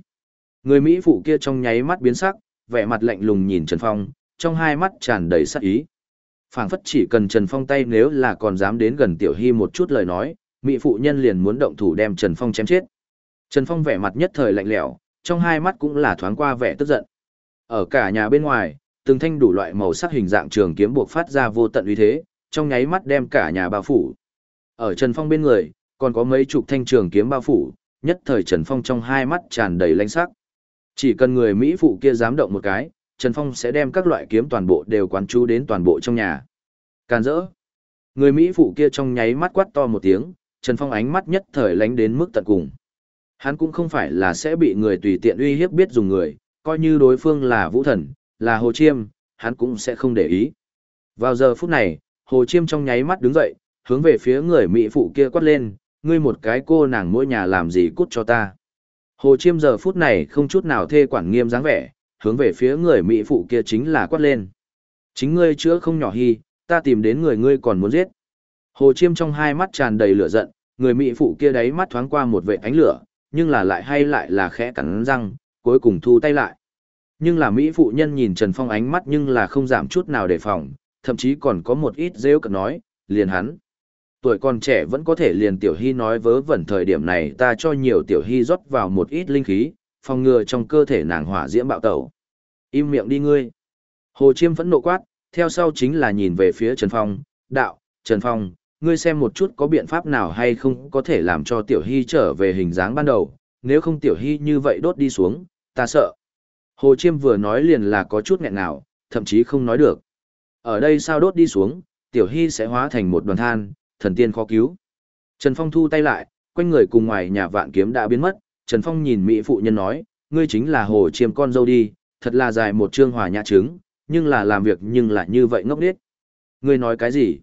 Người Mỹ phụ kia trong nháy mắt biến sắc, vẻ mặt lạnh lùng nhìn Trần Phong, trong hai mắt tràn đầy sát ý. phảng phất chỉ cần Trần Phong tay nếu là còn dám đến gần Tiểu Hy một chút lời nói, Mỹ phụ nhân liền muốn động thủ đem Trần Phong chém chết. Trần Phong vẻ mặt nhất thời lạnh lẽo, trong hai mắt cũng là thoáng qua vẻ tức giận. Ở cả nhà bên ngoài, từng thanh đủ loại màu sắc hình dạng trường kiếm buộc phát ra vô tận uy thế, trong nháy mắt đem cả nhà bao phủ. Ở Trần Phong bên người, còn có mấy chục thanh trường kiếm bao phủ, nhất thời Trần Phong trong hai mắt tràn đầy lãnh sắc. Chỉ cần người Mỹ phụ kia dám động một cái, Trần Phong sẽ đem các loại kiếm toàn bộ đều quán chú đến toàn bộ trong nhà. Càn rỡ. Người Mỹ phụ kia trong nháy mắt quát to một tiếng, Trần Phong ánh mắt nhất thời lánh đến mức tận cùng. Hắn cũng không phải là sẽ bị người tùy tiện uy hiếp biết dùng người, coi như đối phương là vũ thần, là hồ chiêm, hắn cũng sẽ không để ý. Vào giờ phút này, hồ chiêm trong nháy mắt đứng dậy, hướng về phía người Mỹ phụ kia quát lên, ngươi một cái cô nàng mỗi nhà làm gì cút cho ta. Hồ chiêm giờ phút này không chút nào thê quản nghiêm dáng vẻ, hướng về phía người Mỹ phụ kia chính là quát lên. Chính ngươi chữa không nhỏ hy, ta tìm đến người ngươi còn muốn giết. Hồ chiêm trong hai mắt tràn đầy lửa giận, người Mỹ phụ kia đáy mắt thoáng qua một vệ ánh lửa, nhưng là lại hay lại là khẽ cắn răng, cuối cùng thu tay lại. Nhưng là Mỹ phụ nhân nhìn Trần Phong ánh mắt nhưng là không giảm chút nào đề phòng, thậm chí còn có một ít rêu cận nói, liền hắn. Tuổi còn trẻ vẫn có thể liền Tiểu Hy nói vớ vẩn thời điểm này ta cho nhiều Tiểu Hy rót vào một ít linh khí, phòng ngừa trong cơ thể nàng hỏa diễm bạo tẩu. Im miệng đi ngươi. Hồ Chiêm vẫn nộ quát, theo sau chính là nhìn về phía Trần Phong, đạo, Trần Phong, ngươi xem một chút có biện pháp nào hay không có thể làm cho Tiểu Hy trở về hình dáng ban đầu, nếu không Tiểu Hy như vậy đốt đi xuống, ta sợ. Hồ Chiêm vừa nói liền là có chút nghẹn nào, thậm chí không nói được. Ở đây sao đốt đi xuống, Tiểu Hy sẽ hóa thành một đoàn than, thần tiên khó cứu. Trần Phong thu tay lại, quanh người cùng ngoài nhà vạn kiếm đã biến mất, Trần Phong nhìn Mỹ phụ nhân nói, ngươi chính là Hồ Chiêm con dâu đi, thật là dài một chương hòa nhã trứng, nhưng là làm việc nhưng lại như vậy ngốc nghếch. Ngươi nói cái gì?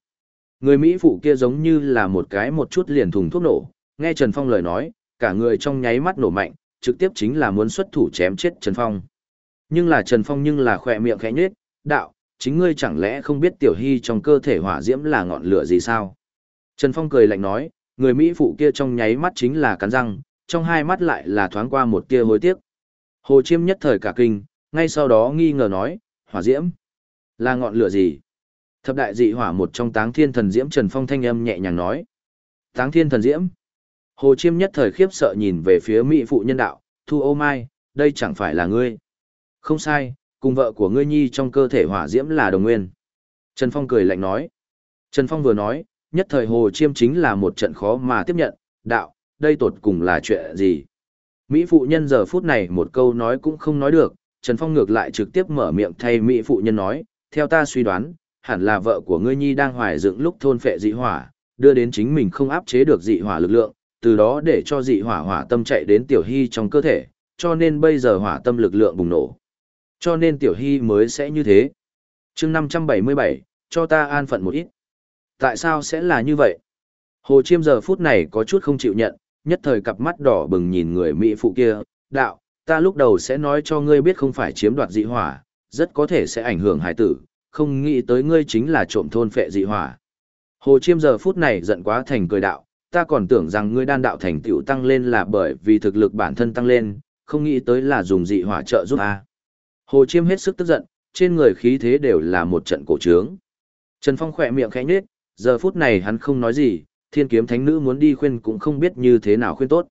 Người Mỹ phụ kia giống như là một cái một chút liền thùng thuốc nổ, nghe Trần Phong lời nói, cả người trong nháy mắt nổ mạnh, trực tiếp chính là muốn xuất thủ chém chết Trần Phong. Nhưng là Trần Phong nhưng là khỏe miệng khẽ nhếch, đạo, chính ngươi chẳng lẽ không biết tiểu hy trong cơ thể hỏa diễm là ngọn lửa gì sao? Trần Phong cười lạnh nói, người Mỹ phụ kia trong nháy mắt chính là cắn răng, trong hai mắt lại là thoáng qua một tia hối tiếc. Hồ Chiêm nhất thời cả kinh, ngay sau đó nghi ngờ nói, hỏa diễm là ngọn lửa gì? Thập đại dị hỏa một trong táng thiên thần diễm Trần Phong thanh âm nhẹ nhàng nói. Táng thiên thần diễm. Hồ Chiêm nhất thời khiếp sợ nhìn về phía Mỹ phụ nhân đạo, thu ô mai, đây chẳng phải là ngươi. Không sai, cùng vợ của ngươi nhi trong cơ thể hỏa diễm là đồng nguyên. Trần Phong cười lạnh nói. Trần Phong vừa nói, nhất thời Hồ Chiêm chính là một trận khó mà tiếp nhận, đạo, đây tột cùng là chuyện gì? Mỹ phụ nhân giờ phút này một câu nói cũng không nói được, Trần Phong ngược lại trực tiếp mở miệng thay Mỹ phụ nhân nói, theo ta suy đoán, hẳn là vợ của ngươi nhi đang hoài dựng lúc thôn phệ dị hỏa, đưa đến chính mình không áp chế được dị hỏa lực lượng, từ đó để cho dị hỏa hỏa tâm chạy đến tiểu hy trong cơ thể, cho nên bây giờ hỏa tâm lực lượng bùng nổ. Cho nên tiểu hy mới sẽ như thế. chương 577, cho ta an phận một ít. Tại sao sẽ là như vậy? Hồ Chiêm giờ phút này có chút không chịu nhận, nhất thời cặp mắt đỏ bừng nhìn người Mỹ phụ kia, đạo, ta lúc đầu sẽ nói cho ngươi biết không phải chiếm đoạt dị hỏa, rất có thể sẽ ảnh hưởng hải tử, không nghĩ tới ngươi chính là trộm thôn phệ dị hỏa. Hồ Chiêm giờ phút này giận quá thành cười đạo, ta còn tưởng rằng ngươi đan đạo thành tựu tăng lên là bởi vì thực lực bản thân tăng lên, không nghĩ tới là dùng dị hỏa trợ giúp a. Hồ Chiêm hết sức tức giận, trên người khí thế đều là một trận cổ trướng. Trần Phong khỏe miệng khẽ nhếch, giờ phút này hắn không nói gì, thiên kiếm thánh nữ muốn đi khuyên cũng không biết như thế nào khuyên tốt.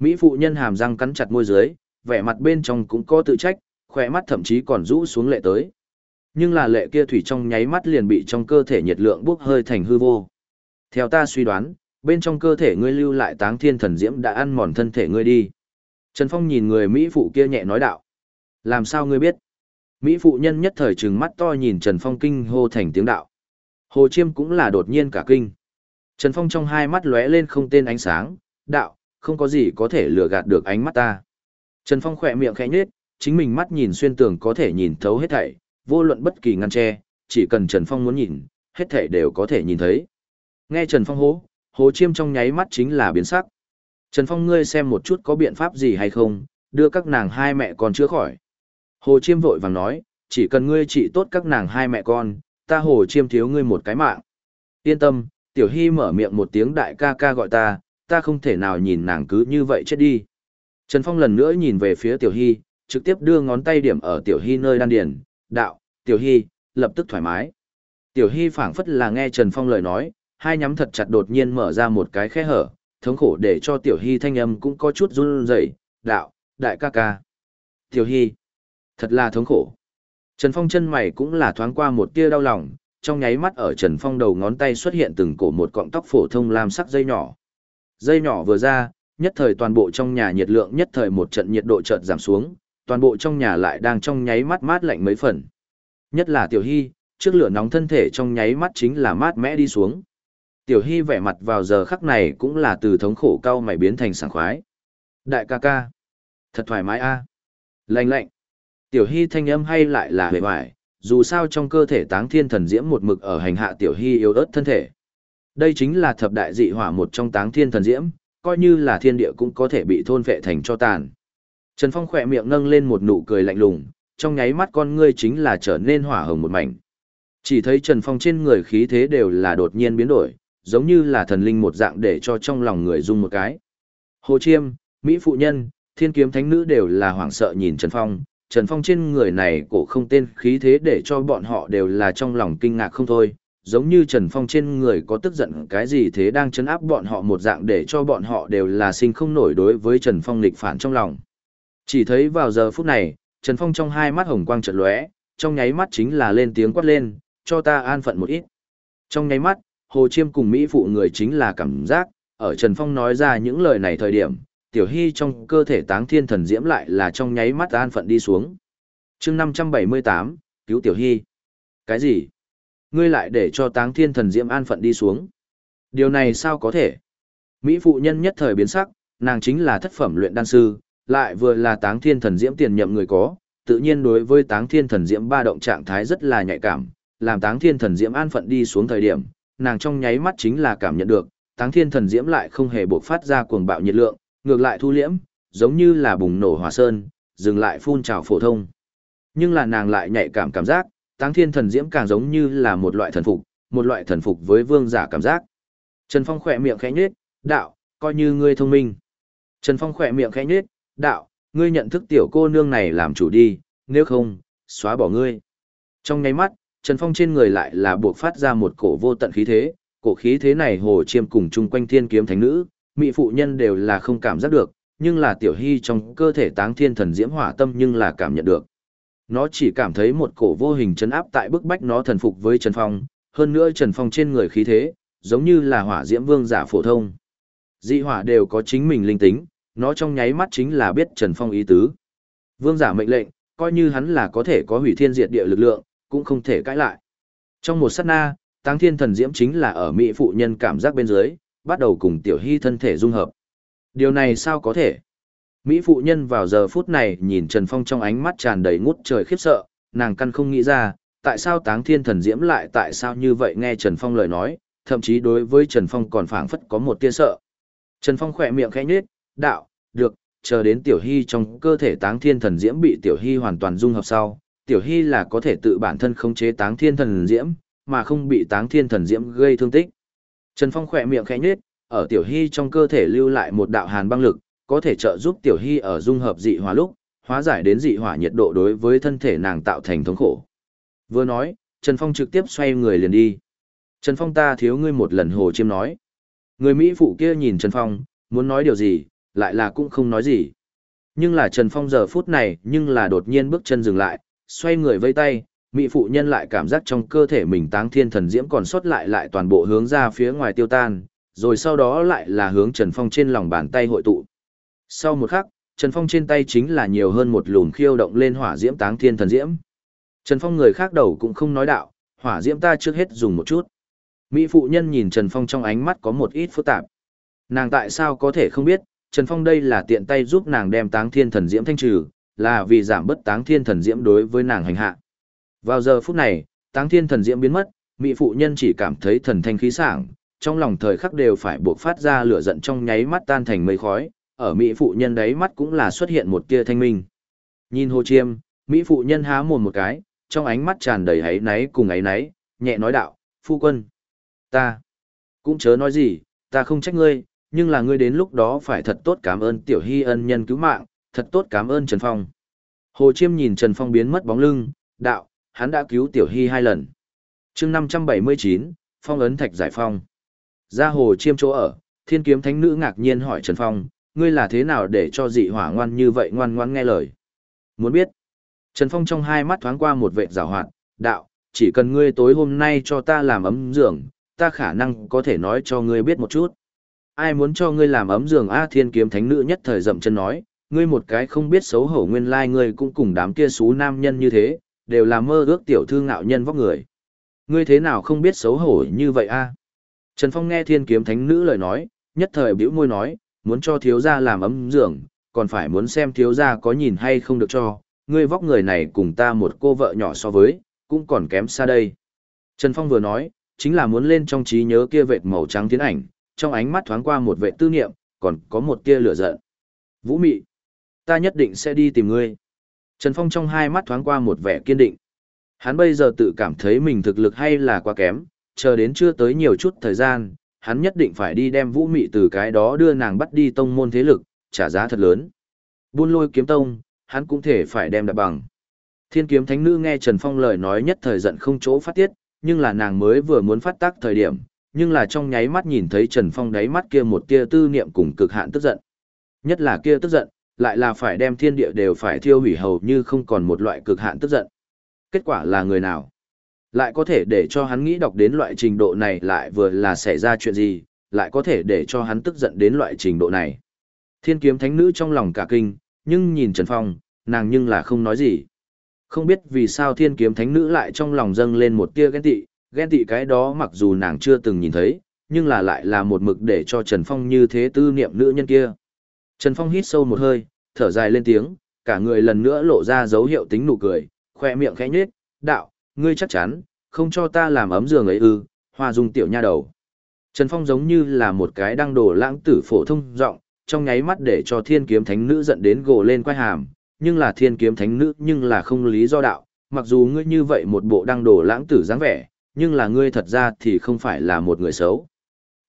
Mỹ phụ nhân hàm răng cắn chặt môi dưới, vẻ mặt bên trong cũng có tự trách, khỏe mắt thậm chí còn rũ xuống lệ tới. Nhưng là lệ kia thủy trong nháy mắt liền bị trong cơ thể nhiệt lượng bốc hơi thành hư vô. Theo ta suy đoán, bên trong cơ thể ngươi lưu lại táng thiên thần diễm đã ăn mòn thân thể ngươi đi. Trần Phong nhìn người Mỹ phụ kia nhẹ nói đạo. Làm sao ngươi biết? Mỹ phụ nhân nhất thời trừng mắt to nhìn Trần Phong kinh hô thành tiếng đạo. Hồ Chiêm cũng là đột nhiên cả kinh. Trần Phong trong hai mắt lóe lên không tên ánh sáng, đạo, không có gì có thể lừa gạt được ánh mắt ta. Trần Phong khỏe miệng khẽ nhếch, chính mình mắt nhìn xuyên tường có thể nhìn thấu hết thảy, vô luận bất kỳ ngăn tre, chỉ cần Trần Phong muốn nhìn, hết thảy đều có thể nhìn thấy. Nghe Trần Phong hố, Hồ Chiêm trong nháy mắt chính là biến sắc. Trần Phong ngươi xem một chút có biện pháp gì hay không, đưa các nàng hai mẹ con chữa khỏi. Hồ Chiêm vội vàng nói, chỉ cần ngươi trị tốt các nàng hai mẹ con, ta Hồ Chiêm thiếu ngươi một cái mạng. Yên tâm, Tiểu Hy mở miệng một tiếng đại ca ca gọi ta, ta không thể nào nhìn nàng cứ như vậy chết đi. Trần Phong lần nữa nhìn về phía Tiểu Hy, trực tiếp đưa ngón tay điểm ở Tiểu Hy nơi đan điền, đạo, Tiểu Hy, lập tức thoải mái. Tiểu Hy phảng phất là nghe Trần Phong lời nói, hai nhắm thật chặt đột nhiên mở ra một cái khe hở, thống khổ để cho Tiểu Hy thanh âm cũng có chút run rẩy, đạo, đại ca ca. Tiểu Hy, thật là thống khổ. Trần Phong chân mày cũng là thoáng qua một tia đau lòng, trong nháy mắt ở Trần Phong đầu ngón tay xuất hiện từng cổ một cọng tóc phổ thông lam sắc dây nhỏ. Dây nhỏ vừa ra, nhất thời toàn bộ trong nhà nhiệt lượng nhất thời một trận nhiệt độ chợt giảm xuống, toàn bộ trong nhà lại đang trong nháy mắt mát lạnh mấy phần. Nhất là Tiểu Hy, trước lửa nóng thân thể trong nháy mắt chính là mát mẽ đi xuống. Tiểu Hy vẻ mặt vào giờ khắc này cũng là từ thống khổ cao mày biến thành sảng khoái. Đại ca ca, thật thoải mái a. À. Lạnh lạnh. Tiểu Hy thanh âm hay lại là hề hoài, dù sao trong cơ thể táng thiên thần diễm một mực ở hành hạ Tiểu Hy yếu ớt thân thể. Đây chính là thập đại dị hỏa một trong táng thiên thần diễm, coi như là thiên địa cũng có thể bị thôn vệ thành cho tàn. Trần Phong khỏe miệng nâng lên một nụ cười lạnh lùng, trong nháy mắt con ngươi chính là trở nên hỏa hồng một mảnh. Chỉ thấy Trần Phong trên người khí thế đều là đột nhiên biến đổi, giống như là thần linh một dạng để cho trong lòng người rung một cái. Hồ Chiêm, Mỹ Phụ Nhân, Thiên Kiếm Thánh Nữ đều là hoảng sợ nhìn Trần Phong, Trần Phong trên người này cổ không tên khí thế để cho bọn họ đều là trong lòng kinh ngạc không thôi, giống như Trần Phong trên người có tức giận cái gì thế đang chấn áp bọn họ một dạng để cho bọn họ đều là sinh không nổi đối với Trần Phong nghịch phản trong lòng. Chỉ thấy vào giờ phút này, Trần Phong trong hai mắt hồng quang chợt lóe, trong nháy mắt chính là lên tiếng quát lên, cho ta an phận một ít. Trong nháy mắt, Hồ Chiêm cùng Mỹ phụ người chính là cảm giác, ở Trần Phong nói ra những lời này thời điểm, Tiểu Hy trong cơ thể táng thiên thần diễm lại là trong nháy mắt an phận đi xuống. chương 578, cứu Tiểu Hy. Cái gì? Ngươi lại để cho táng thiên thần diễm an phận đi xuống. Điều này sao có thể? Mỹ phụ nhân nhất thời biến sắc, nàng chính là thất phẩm luyện đan sư, lại vừa là táng thiên thần diễm tiền nhậm người có, tự nhiên đối với táng thiên thần diễm ba động trạng thái rất là nhạy cảm, làm táng thiên thần diễm an phận đi xuống thời điểm, nàng trong nháy mắt chính là cảm nhận được, táng thiên thần diễm lại không hề bộc phát ra cuồng bạo nhiệt lượng, ngược lại thu liễm, giống như là bùng nổ hỏa sơn, dừng lại phun trào phổ thông. Nhưng là nàng lại nhạy cảm cảm giác, táng thiên thần diễm càng giống như là một loại thần phục, một loại thần phục với vương giả cảm giác. Trần Phong khỏe miệng khẽ nhếch, đạo, coi như ngươi thông minh. Trần Phong khỏe miệng khẽ nhếch, đạo, ngươi nhận thức tiểu cô nương này làm chủ đi, nếu không, xóa bỏ ngươi. Trong nháy mắt, Trần Phong trên người lại là buộc phát ra một cổ vô tận khí thế, cổ khí thế này hồ chiêm cùng chung quanh thiên kiếm thánh nữ, mỹ phụ nhân đều là không cảm giác được, nhưng là tiểu hy trong cơ thể táng thiên thần diễm hỏa tâm nhưng là cảm nhận được. Nó chỉ cảm thấy một cổ vô hình chấn áp tại bức bách nó thần phục với Trần Phong, hơn nữa Trần Phong trên người khí thế, giống như là hỏa diễm vương giả phổ thông. Dị hỏa đều có chính mình linh tính, nó trong nháy mắt chính là biết Trần Phong ý tứ. Vương giả mệnh lệnh, coi như hắn là có thể có hủy thiên diệt địa lực lượng, cũng không thể cãi lại. Trong một sát na, Táng Thiên Thần Diễm chính là ở mỹ phụ nhân cảm giác bên dưới, bắt đầu cùng Tiểu Hy thân thể dung hợp. Điều này sao có thể? Mỹ phụ nhân vào giờ phút này nhìn Trần Phong trong ánh mắt tràn đầy ngút trời khiếp sợ, nàng căn không nghĩ ra, tại sao Táng Thiên Thần Diễm lại tại sao như vậy nghe Trần Phong lời nói, thậm chí đối với Trần Phong còn phảng phất có một tia sợ. Trần Phong khỏe miệng khẽ nhếch, đạo, được, chờ đến Tiểu Hy trong cơ thể Táng Thiên Thần Diễm bị Tiểu Hy hoàn toàn dung hợp sau, Tiểu Hy là có thể tự bản thân khống chế Táng Thiên Thần Diễm, mà không bị Táng Thiên Thần Diễm gây thương tích. Trần Phong khỏe miệng khẽ nhếch, ở Tiểu Hy trong cơ thể lưu lại một đạo hàn băng lực, có thể trợ giúp Tiểu Hy ở dung hợp dị hỏa lúc, hóa giải đến dị hỏa nhiệt độ đối với thân thể nàng tạo thành thống khổ. Vừa nói, Trần Phong trực tiếp xoay người liền đi. Trần Phong ta thiếu ngươi một lần hồ chiêm nói. Người Mỹ phụ kia nhìn Trần Phong, muốn nói điều gì, lại là cũng không nói gì. Nhưng là Trần Phong giờ phút này nhưng là đột nhiên bước chân dừng lại, xoay người vây tay, Mỹ phụ nhân lại cảm giác trong cơ thể mình táng thiên thần diễm còn sót lại lại toàn bộ hướng ra phía ngoài tiêu tan, rồi sau đó lại là hướng Trần Phong trên lòng bàn tay hội tụ. Sau một khắc, Trần Phong trên tay chính là nhiều hơn một lùm khiêu động lên hỏa diễm táng thiên thần diễm. Trần Phong người khác đầu cũng không nói đạo, hỏa diễm ta trước hết dùng một chút. Mỹ phụ nhân nhìn Trần Phong trong ánh mắt có một ít phức tạp. Nàng tại sao có thể không biết, Trần Phong đây là tiện tay giúp nàng đem táng thiên thần diễm thanh trừ, là vì giảm bất táng thiên thần diễm đối với nàng hành hạ. Vào giờ phút này, táng thiên thần diễm biến mất, mỹ phụ nhân chỉ cảm thấy thần thanh khí sảng, trong lòng thời khắc đều phải buộc phát ra lửa giận trong nháy mắt tan thành mây khói, ở mỹ phụ nhân đấy mắt cũng là xuất hiện một tia thanh minh. Nhìn Hồ Chiêm, mỹ phụ nhân há mồm một cái, trong ánh mắt tràn đầy hấy náy cùng ấy náy, nhẹ nói đạo, phu quân, ta, cũng chớ nói gì, ta không trách ngươi, nhưng là ngươi đến lúc đó phải thật tốt cảm ơn tiểu hy ân nhân cứu mạng, thật tốt cảm ơn Trần Phong. Hồ Chiêm nhìn Trần Phong biến mất bóng lưng, đạo, hắn đã cứu tiểu hy hai lần. chương 579, phong ấn thạch giải phong. Ra Hồ Chiêm chỗ ở, thiên kiếm thánh nữ ngạc nhiên hỏi Trần Phong, ngươi là thế nào để cho dị hỏa ngoan như vậy ngoan ngoan nghe lời? Muốn biết? Trần Phong trong hai mắt thoáng qua một vệ rào hoạt, đạo, chỉ cần ngươi tối hôm nay cho ta làm ấm giường, ta khả năng có thể nói cho ngươi biết một chút. Ai muốn cho ngươi làm ấm giường A thiên kiếm thánh nữ nhất thời dậm chân nói, ngươi một cái không biết xấu hổ nguyên lai ngươi cũng cùng đám kia xú nam nhân như thế, đều là mơ ước tiểu thư ngạo nhân vóc người. Ngươi thế nào không biết xấu hổ như vậy a? Trần Phong nghe thiên kiếm thánh nữ lời nói, nhất thời bĩu môi nói, muốn cho thiếu gia làm ấm giường, còn phải muốn xem thiếu gia có nhìn hay không được cho, ngươi vóc người này cùng ta một cô vợ nhỏ so với, cũng còn kém xa đây. Trần Phong vừa nói, chính là muốn lên trong trí nhớ kia vệt màu trắng tiến ảnh, trong ánh mắt thoáng qua một vệ tư niệm, còn có một tia lửa giận. Vũ mị, ta nhất định sẽ đi tìm ngươi. Trần Phong trong hai mắt thoáng qua một vẻ kiên định. Hắn bây giờ tự cảm thấy mình thực lực hay là quá kém, chờ đến chưa tới nhiều chút thời gian, hắn nhất định phải đi đem vũ mị từ cái đó đưa nàng bắt đi tông môn thế lực, trả giá thật lớn. Buôn lôi kiếm tông, hắn cũng thể phải đem đạp bằng. Thiên kiếm thánh nữ nghe Trần Phong lời nói nhất thời giận không chỗ phát tiết, nhưng là nàng mới vừa muốn phát tác thời điểm, nhưng là trong nháy mắt nhìn thấy Trần Phong đáy mắt kia một tia tư niệm cùng cực hạn tức giận. Nhất là kia tức giận, lại là phải đem thiên địa đều phải thiêu hủy hầu như không còn một loại cực hạn tức giận. Kết quả là người nào? Lại có thể để cho hắn nghĩ đọc đến loại trình độ này lại vừa là xảy ra chuyện gì, lại có thể để cho hắn tức giận đến loại trình độ này. Thiên kiếm thánh nữ trong lòng cả kinh, nhưng nhìn Trần Phong, nàng nhưng là không nói gì. Không biết vì sao thiên kiếm thánh nữ lại trong lòng dâng lên một tia ghen tị, ghen tị cái đó mặc dù nàng chưa từng nhìn thấy, nhưng là lại là một mực để cho Trần Phong như thế tư niệm nữ nhân kia. Trần Phong hít sâu một hơi, thở dài lên tiếng, cả người lần nữa lộ ra dấu hiệu tính nụ cười, khoe miệng khẽ nhếch, đạo, ngươi chắc chắn, không cho ta làm ấm giường ấy ư, hoa dung tiểu nha đầu. Trần Phong giống như là một cái đăng đồ lãng tử phổ thông rộng, trong nháy mắt để cho thiên kiếm thánh nữ giận đến gồ lên quay hàm, nhưng là thiên kiếm thánh nữ nhưng là không lý do đạo, mặc dù ngươi như vậy một bộ đăng đồ lãng tử dáng vẻ, nhưng là ngươi thật ra thì không phải là một người xấu.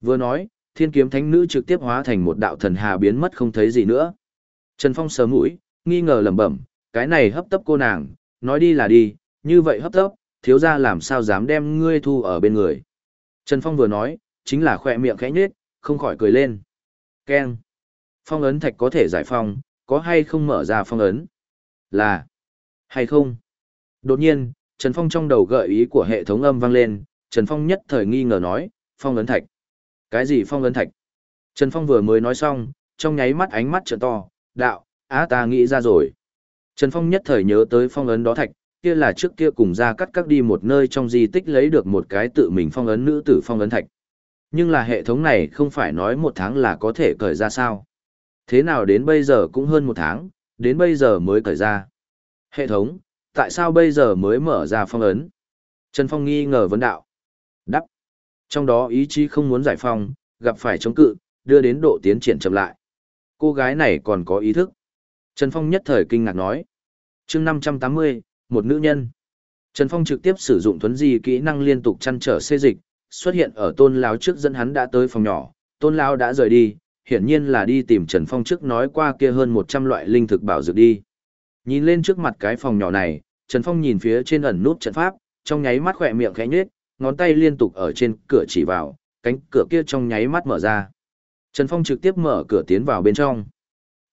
Vừa nói, thiên kiếm thánh nữ trực tiếp hóa thành một đạo thần hà biến mất không thấy gì nữa. Trần Phong sờ mũi, nghi ngờ lẩm bẩm, cái này hấp tấp cô nàng, nói đi là đi, như vậy hấp tấp, thiếu gia làm sao dám đem ngươi thu ở bên người. Trần Phong vừa nói, chính là khỏe miệng khẽ nhếch, không khỏi cười lên. Keng. Phong ấn thạch có thể giải phong, có hay không mở ra phong ấn? Là. Hay không? Đột nhiên, Trần Phong trong đầu gợi ý của hệ thống âm vang lên, Trần Phong nhất thời nghi ngờ nói, phong ấn thạch. Cái gì phong ấn thạch? Trần Phong vừa mới nói xong, trong nháy mắt ánh mắt trợn to, đạo, á ta nghĩ ra rồi. Trần Phong nhất thời nhớ tới phong ấn đó thạch, kia là trước kia cùng ra cắt các đi một nơi trong di tích lấy được một cái tự mình phong ấn nữ tử phong ấn thạch. Nhưng là hệ thống này không phải nói một tháng là có thể cởi ra sao. Thế nào đến bây giờ cũng hơn một tháng, đến bây giờ mới cởi ra. Hệ thống, tại sao bây giờ mới mở ra phong ấn? Trần Phong nghi ngờ vấn đạo. Đắp. Trong đó ý chí không muốn giải phong, gặp phải chống cự, đưa đến độ tiến triển chậm lại. Cô gái này còn có ý thức. Trần Phong nhất thời kinh ngạc nói. chương 580, một nữ nhân. Trần Phong trực tiếp sử dụng thuấn di kỹ năng liên tục chăn trở xê dịch, xuất hiện ở tôn lão trước dẫn hắn đã tới phòng nhỏ, tôn lão đã rời đi, hiển nhiên là đi tìm Trần Phong trước nói qua kia hơn 100 loại linh thực bảo dược đi. Nhìn lên trước mặt cái phòng nhỏ này, Trần Phong nhìn phía trên ẩn nút trận pháp, trong nháy mắt khỏe miệng khẽ nhếch, ngón tay liên tục ở trên cửa chỉ vào, cánh cửa kia trong nháy mắt mở ra. Trần Phong trực tiếp mở cửa tiến vào bên trong.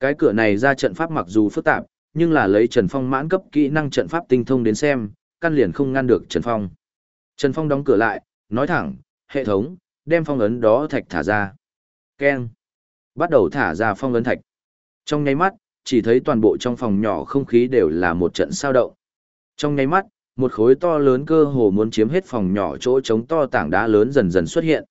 Cái cửa này ra trận pháp mặc dù phức tạp, nhưng là lấy Trần Phong mãn cấp kỹ năng trận pháp tinh thông đến xem, căn liền không ngăn được Trần Phong. Trần Phong đóng cửa lại, nói thẳng, hệ thống, đem phong ấn đó thạch thả ra. Keng. Bắt đầu thả ra phong ấn thạch. Trong nháy mắt, chỉ thấy toàn bộ trong phòng nhỏ không khí đều là một trận sao động. Trong nháy mắt, một khối to lớn cơ hồ muốn chiếm hết phòng nhỏ chỗ trống to tảng đá lớn dần dần xuất hiện.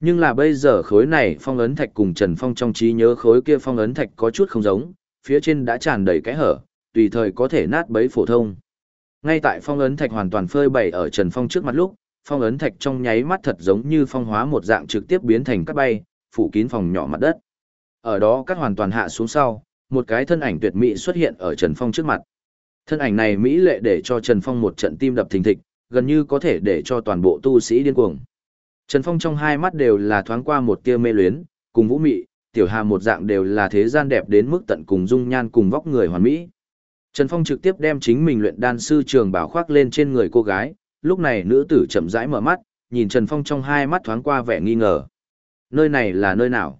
Nhưng là bây giờ khối này phong ấn thạch cùng Trần Phong trong trí nhớ khối kia phong ấn thạch có chút không giống, phía trên đã tràn đầy cái hở, tùy thời có thể nát bấy phổ thông. Ngay tại phong ấn thạch hoàn toàn phơi bày ở Trần Phong trước mặt lúc, phong ấn thạch trong nháy mắt thật giống như phong hóa một dạng trực tiếp biến thành cát bay, phủ kín phòng nhỏ mặt đất. Ở đó cát hoàn toàn hạ xuống sau, một cái thân ảnh tuyệt mỹ xuất hiện ở Trần Phong trước mặt. Thân ảnh này mỹ lệ để cho Trần Phong một trận tim đập thình thịch, gần như có thể để cho toàn bộ tu sĩ điên cuồng. Trần Phong trong hai mắt đều là thoáng qua một tia mê luyến, cùng vũ mị, tiểu hà một dạng đều là thế gian đẹp đến mức tận cùng dung nhan cùng vóc người hoàn mỹ. Trần Phong trực tiếp đem chính mình luyện đan sư trường bảo khoác lên trên người cô gái, lúc này nữ tử chậm rãi mở mắt, nhìn Trần Phong trong hai mắt thoáng qua vẻ nghi ngờ. Nơi này là nơi nào?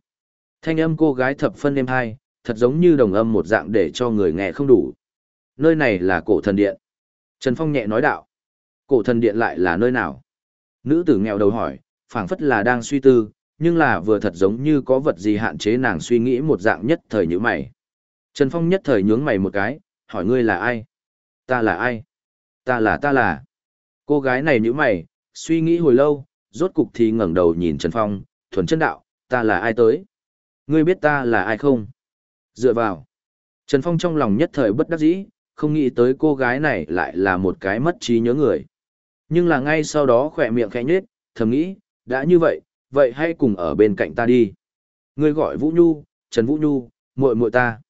Thanh âm cô gái thập phân êm hai, thật giống như đồng âm một dạng để cho người nghe không đủ. Nơi này là cổ thần điện. Trần Phong nhẹ nói đạo. Cổ thần điện lại là nơi nào? Nữ tử nghèo đầu hỏi, phảng phất là đang suy tư, nhưng là vừa thật giống như có vật gì hạn chế nàng suy nghĩ một dạng nhất thời như mày. Trần Phong nhất thời nhướng mày một cái, hỏi ngươi là ai? Ta là ai? Ta là ta là. Cô gái này như mày, suy nghĩ hồi lâu, rốt cục thì ngẩng đầu nhìn Trần Phong, thuần chân đạo, ta là ai tới? Ngươi biết ta là ai không? Dựa vào. Trần Phong trong lòng nhất thời bất đắc dĩ, không nghĩ tới cô gái này lại là một cái mất trí nhớ người. Nhưng là ngay sau đó khỏe miệng khẽ nhếch, thầm nghĩ, đã như vậy, vậy hãy cùng ở bên cạnh ta đi. Ngươi gọi Vũ Nhu, Trần Vũ Nhu, muội muội ta.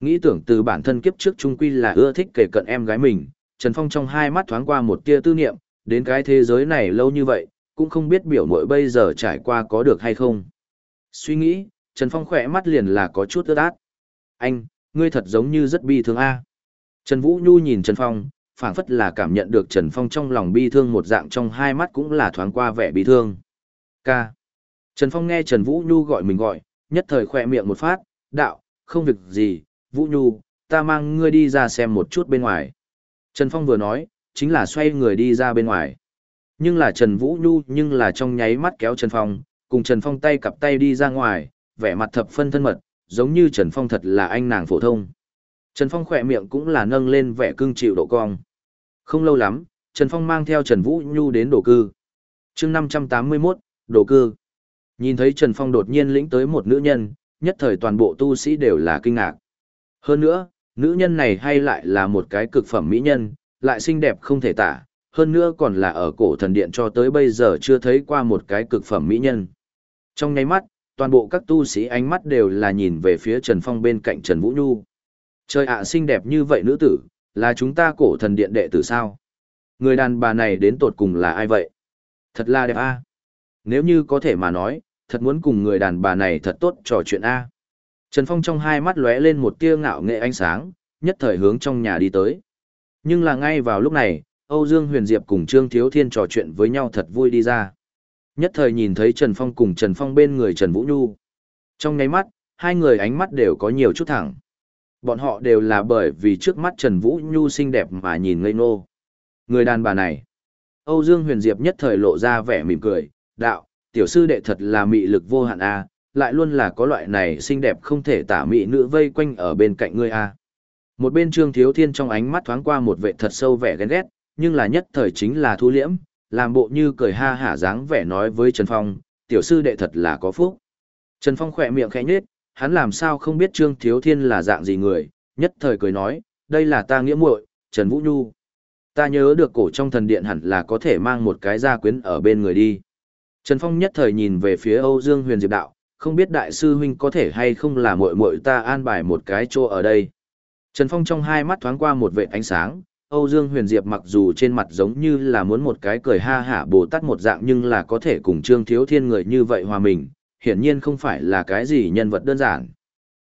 Nghĩ tưởng từ bản thân kiếp trước trung quy là ưa thích kể cận em gái mình, Trần Phong trong hai mắt thoáng qua một tia tư niệm, đến cái thế giới này lâu như vậy, cũng không biết biểu muội bây giờ trải qua có được hay không. Suy nghĩ, Trần Phong khỏe mắt liền là có chút ướt át. Anh, ngươi thật giống như rất bi thương a. Trần Vũ Nhu nhìn Trần Phong, phảng phất là cảm nhận được Trần Phong trong lòng bi thương một dạng trong hai mắt cũng là thoáng qua vẻ bi thương. Ca. Trần Phong nghe Trần Vũ Nhu gọi mình gọi, nhất thời khỏe miệng một phát, đạo, không việc gì, Vũ Nhu, ta mang ngươi đi ra xem một chút bên ngoài. Trần Phong vừa nói, chính là xoay người đi ra bên ngoài. Nhưng là Trần Vũ Nhu nhưng là trong nháy mắt kéo Trần Phong, cùng Trần Phong tay cặp tay đi ra ngoài, vẻ mặt thập phân thân mật, giống như Trần Phong thật là anh nàng phổ thông. Trần Phong khỏe miệng cũng là nâng lên vẻ cưng chịu độ cong. Không lâu lắm, Trần Phong mang theo Trần Vũ Nhu đến đổ cư. chương 581, đổ cư. Nhìn thấy Trần Phong đột nhiên lĩnh tới một nữ nhân, nhất thời toàn bộ tu sĩ đều là kinh ngạc. Hơn nữa, nữ nhân này hay lại là một cái cực phẩm mỹ nhân, lại xinh đẹp không thể tả, hơn nữa còn là ở cổ thần điện cho tới bây giờ chưa thấy qua một cái cực phẩm mỹ nhân. Trong nháy mắt, toàn bộ các tu sĩ ánh mắt đều là nhìn về phía Trần Phong bên cạnh Trần Vũ Nhu. Trời ạ xinh đẹp như vậy nữ tử, là chúng ta cổ thần điện đệ tử sao? Người đàn bà này đến tột cùng là ai vậy? Thật là đẹp a. Nếu như có thể mà nói, thật muốn cùng người đàn bà này thật tốt trò chuyện a. Trần Phong trong hai mắt lóe lên một tia ngạo nghệ ánh sáng, nhất thời hướng trong nhà đi tới. Nhưng là ngay vào lúc này, Âu Dương Huyền Diệp cùng Trương Thiếu Thiên trò chuyện với nhau thật vui đi ra. Nhất thời nhìn thấy Trần Phong cùng Trần Phong bên người Trần Vũ Nhu. Trong nháy mắt, hai người ánh mắt đều có nhiều chút thẳng. Bọn họ đều là bởi vì trước mắt Trần Vũ Nhu xinh đẹp mà nhìn ngây ngô. Người đàn bà này. Âu Dương Huyền Diệp nhất thời lộ ra vẻ mỉm cười, đạo, tiểu sư đệ thật là mị lực vô hạn a, lại luôn là có loại này xinh đẹp không thể tả mị nữ vây quanh ở bên cạnh ngươi a. Một bên Trương Thiếu Thiên trong ánh mắt thoáng qua một vệ thật sâu vẻ ghen ghét, nhưng là nhất thời chính là thu liễm, làm bộ như cười ha hả dáng vẻ nói với Trần Phong, tiểu sư đệ thật là có phúc. Trần Phong khỏe miệng khẽ nhếch, hắn làm sao không biết Trương Thiếu Thiên là dạng gì người, nhất thời cười nói, đây là ta nghĩa muội, Trần Vũ Nhu. Ta nhớ được cổ trong thần điện hẳn là có thể mang một cái gia quyến ở bên người đi. Trần Phong nhất thời nhìn về phía Âu Dương Huyền Diệp đạo, không biết đại sư huynh có thể hay không là muội muội ta an bài một cái chỗ ở đây. Trần Phong trong hai mắt thoáng qua một vệt ánh sáng, Âu Dương Huyền Diệp mặc dù trên mặt giống như là muốn một cái cười ha hả Bồ Tát một dạng nhưng là có thể cùng Trương Thiếu Thiên người như vậy hòa mình, hiển nhiên không phải là cái gì nhân vật đơn giản.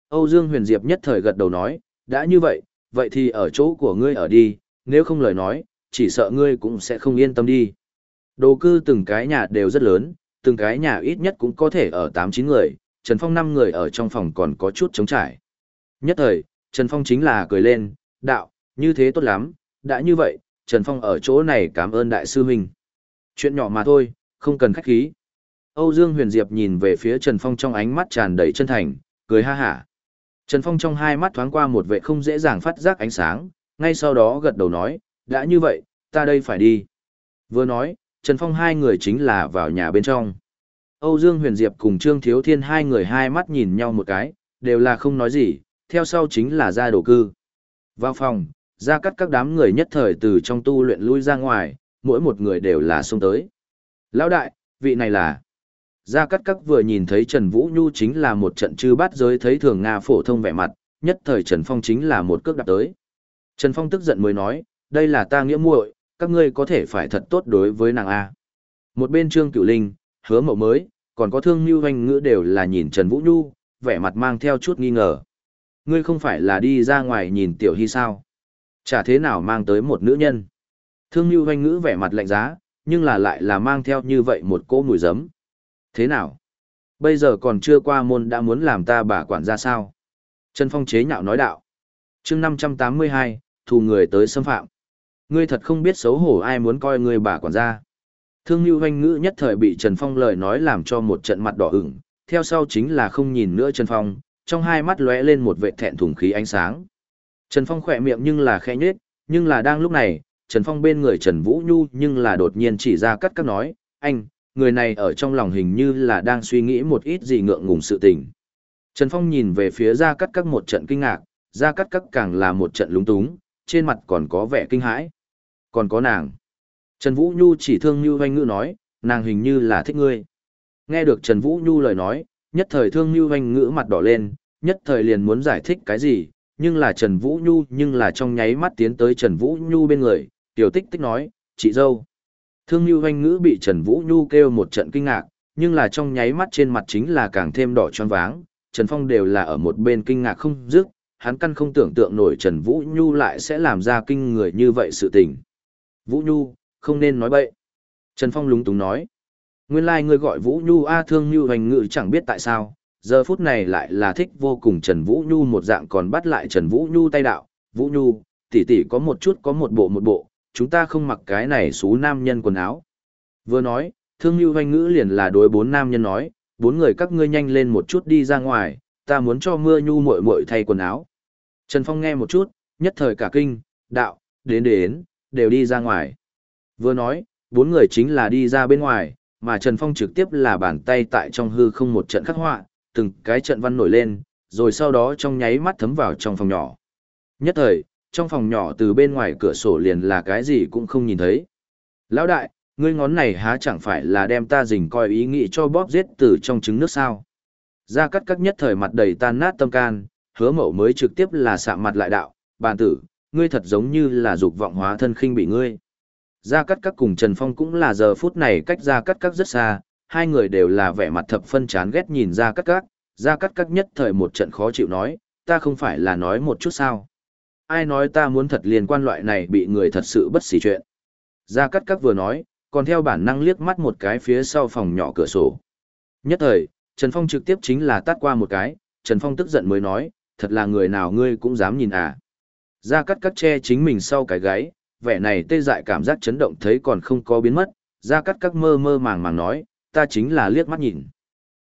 Âu Dương Huyền Diệp nhất thời gật đầu nói, đã như vậy, vậy thì ở chỗ của ngươi ở đi, nếu không lời nói, chỉ sợ ngươi cũng sẽ không yên tâm đi. Đồ cư từng cái nhà đều rất lớn, từng cái nhà ít nhất cũng có thể ở 8-9 người, Trần Phong 5 người ở trong phòng còn có chút trống trải. Nhất thời, Trần Phong chính là cười lên, đạo, như thế tốt lắm, đã như vậy, Trần Phong ở chỗ này cảm ơn đại sư huynh. Chuyện nhỏ mà thôi, không cần khách khí. Âu Dương Huyền Diệp nhìn về phía Trần Phong trong ánh mắt tràn đầy chân thành, cười ha hả. Trần Phong trong hai mắt thoáng qua một vệ không dễ dàng phát giác ánh sáng, ngay sau đó gật đầu nói, đã như vậy, ta đây phải đi. Vừa nói, Trần Phong hai người chính là vào nhà bên trong. Âu Dương Huyền Diệp cùng Trương Thiếu Thiên hai người hai mắt nhìn nhau một cái, đều là không nói gì, theo sau chính là ra đổ cư. Vào phòng, ra cắt các đám người nhất thời từ trong tu luyện lui ra ngoài, mỗi một người đều là xông tới. Lão đại, vị này là... Gia Cát cát vừa nhìn thấy Trần Vũ Nhu chính là một trận chư bát giới thấy thường Nga phổ thông vẻ mặt, nhất thời Trần Phong chính là một cước đạp tới. Trần Phong tức giận mới nói, đây là ta nghĩa muội, các ngươi có thể phải thật tốt đối với nàng A. Một bên Trương Cửu Linh, hứa mậu mới, còn có thương như hoanh ngữ đều là nhìn Trần Vũ Nhu, vẻ mặt mang theo chút nghi ngờ. Ngươi không phải là đi ra ngoài nhìn tiểu hy sao? Chả thế nào mang tới một nữ nhân. Thương như hoanh ngữ vẻ mặt lạnh giá, nhưng là lại là mang theo như vậy một cỗ mùi giấm. Thế nào? Bây giờ còn chưa qua môn đã muốn làm ta bà quản ra sao? Trần Phong chế nhạo nói đạo. chương 582, thù người tới xâm phạm. Ngươi thật không biết xấu hổ ai muốn coi ngươi bà quản gia. Thương Lưu Hoanh Ngữ nhất thời bị Trần Phong lời nói làm cho một trận mặt đỏ ửng, theo sau chính là không nhìn nữa Trần Phong, trong hai mắt lóe lên một vệ thẹn thùng khí ánh sáng. Trần Phong khỏe miệng nhưng là khẽ nhếch, nhưng là đang lúc này, Trần Phong bên người Trần Vũ Nhu nhưng là đột nhiên chỉ ra cắt cắt nói, anh, người này ở trong lòng hình như là đang suy nghĩ một ít gì ngượng ngùng sự tình. Trần Phong nhìn về phía gia cắt cắt một trận kinh ngạc, gia cắt cắt càng là một trận lúng túng, trên mặt còn có vẻ kinh hãi. Còn có nàng. Trần Vũ Nhu chỉ thương Như Hoanh Ngữ nói, nàng hình như là thích ngươi. Nghe được Trần Vũ Nhu lời nói, nhất thời thương Như Hoanh Ngữ mặt đỏ lên, nhất thời liền muốn giải thích cái gì, nhưng là Trần Vũ Nhu nhưng là trong nháy mắt tiến tới Trần Vũ Nhu bên người, tiểu tích tích nói, chị dâu. Thương Như Hoanh Ngữ bị Trần Vũ Nhu kêu một trận kinh ngạc, nhưng là trong nháy mắt trên mặt chính là càng thêm đỏ tròn váng, Trần Phong đều là ở một bên kinh ngạc không dứt, hắn căn không tưởng tượng nổi Trần Vũ Nhu lại sẽ làm ra kinh người như vậy sự tình. Vũ Nhu, không nên nói bậy. Trần Phong lúng túng nói. Nguyên lai like ngươi gọi Vũ Nhu A thương như hoành Ngữ chẳng biết tại sao, giờ phút này lại là thích vô cùng Trần Vũ Nhu một dạng còn bắt lại Trần Vũ Nhu tay đạo. Vũ Nhu, tỷ tỷ có một chút có một bộ một bộ, chúng ta không mặc cái này xú nam nhân quần áo. Vừa nói, thương như hoành ngữ liền là đối bốn nam nhân nói, bốn người các ngươi nhanh lên một chút đi ra ngoài, ta muốn cho mưa nhu muội muội thay quần áo. Trần Phong nghe một chút, nhất thời cả kinh, đạo, đến đến, đều đi ra ngoài. Vừa nói, bốn người chính là đi ra bên ngoài, mà Trần Phong trực tiếp là bàn tay tại trong hư không một trận khắc họa, từng cái trận văn nổi lên, rồi sau đó trong nháy mắt thấm vào trong phòng nhỏ. Nhất thời, trong phòng nhỏ từ bên ngoài cửa sổ liền là cái gì cũng không nhìn thấy. Lão đại, ngươi ngón này há chẳng phải là đem ta dình coi ý nghĩ cho bóp giết từ trong trứng nước sao. gia cắt cắt nhất thời mặt đầy tan nát tâm can, hứa mậu mới trực tiếp là sạm mặt lại đạo, bàn tử, ngươi thật giống như là dục vọng hóa thân khinh bị ngươi. Gia Cát cắt cùng Trần Phong cũng là giờ phút này cách Gia Cát cắt rất xa, hai người đều là vẻ mặt thập phân chán ghét nhìn Gia Cát cắt, Gia Cát cắt nhất thời một trận khó chịu nói, ta không phải là nói một chút sao. Ai nói ta muốn thật liên quan loại này bị người thật sự bất xỉ chuyện. Gia Cát Cát vừa nói, còn theo bản năng liếc mắt một cái phía sau phòng nhỏ cửa sổ. Nhất thời, Trần Phong trực tiếp chính là tát qua một cái, Trần Phong tức giận mới nói, thật là người nào ngươi cũng dám nhìn à. Gia Cát Cát che chính mình sau cái gáy, vẻ này tê dại cảm giác chấn động thấy còn không có biến mất, Gia Cát Cát mơ mơ màng màng nói, ta chính là liếc mắt nhìn.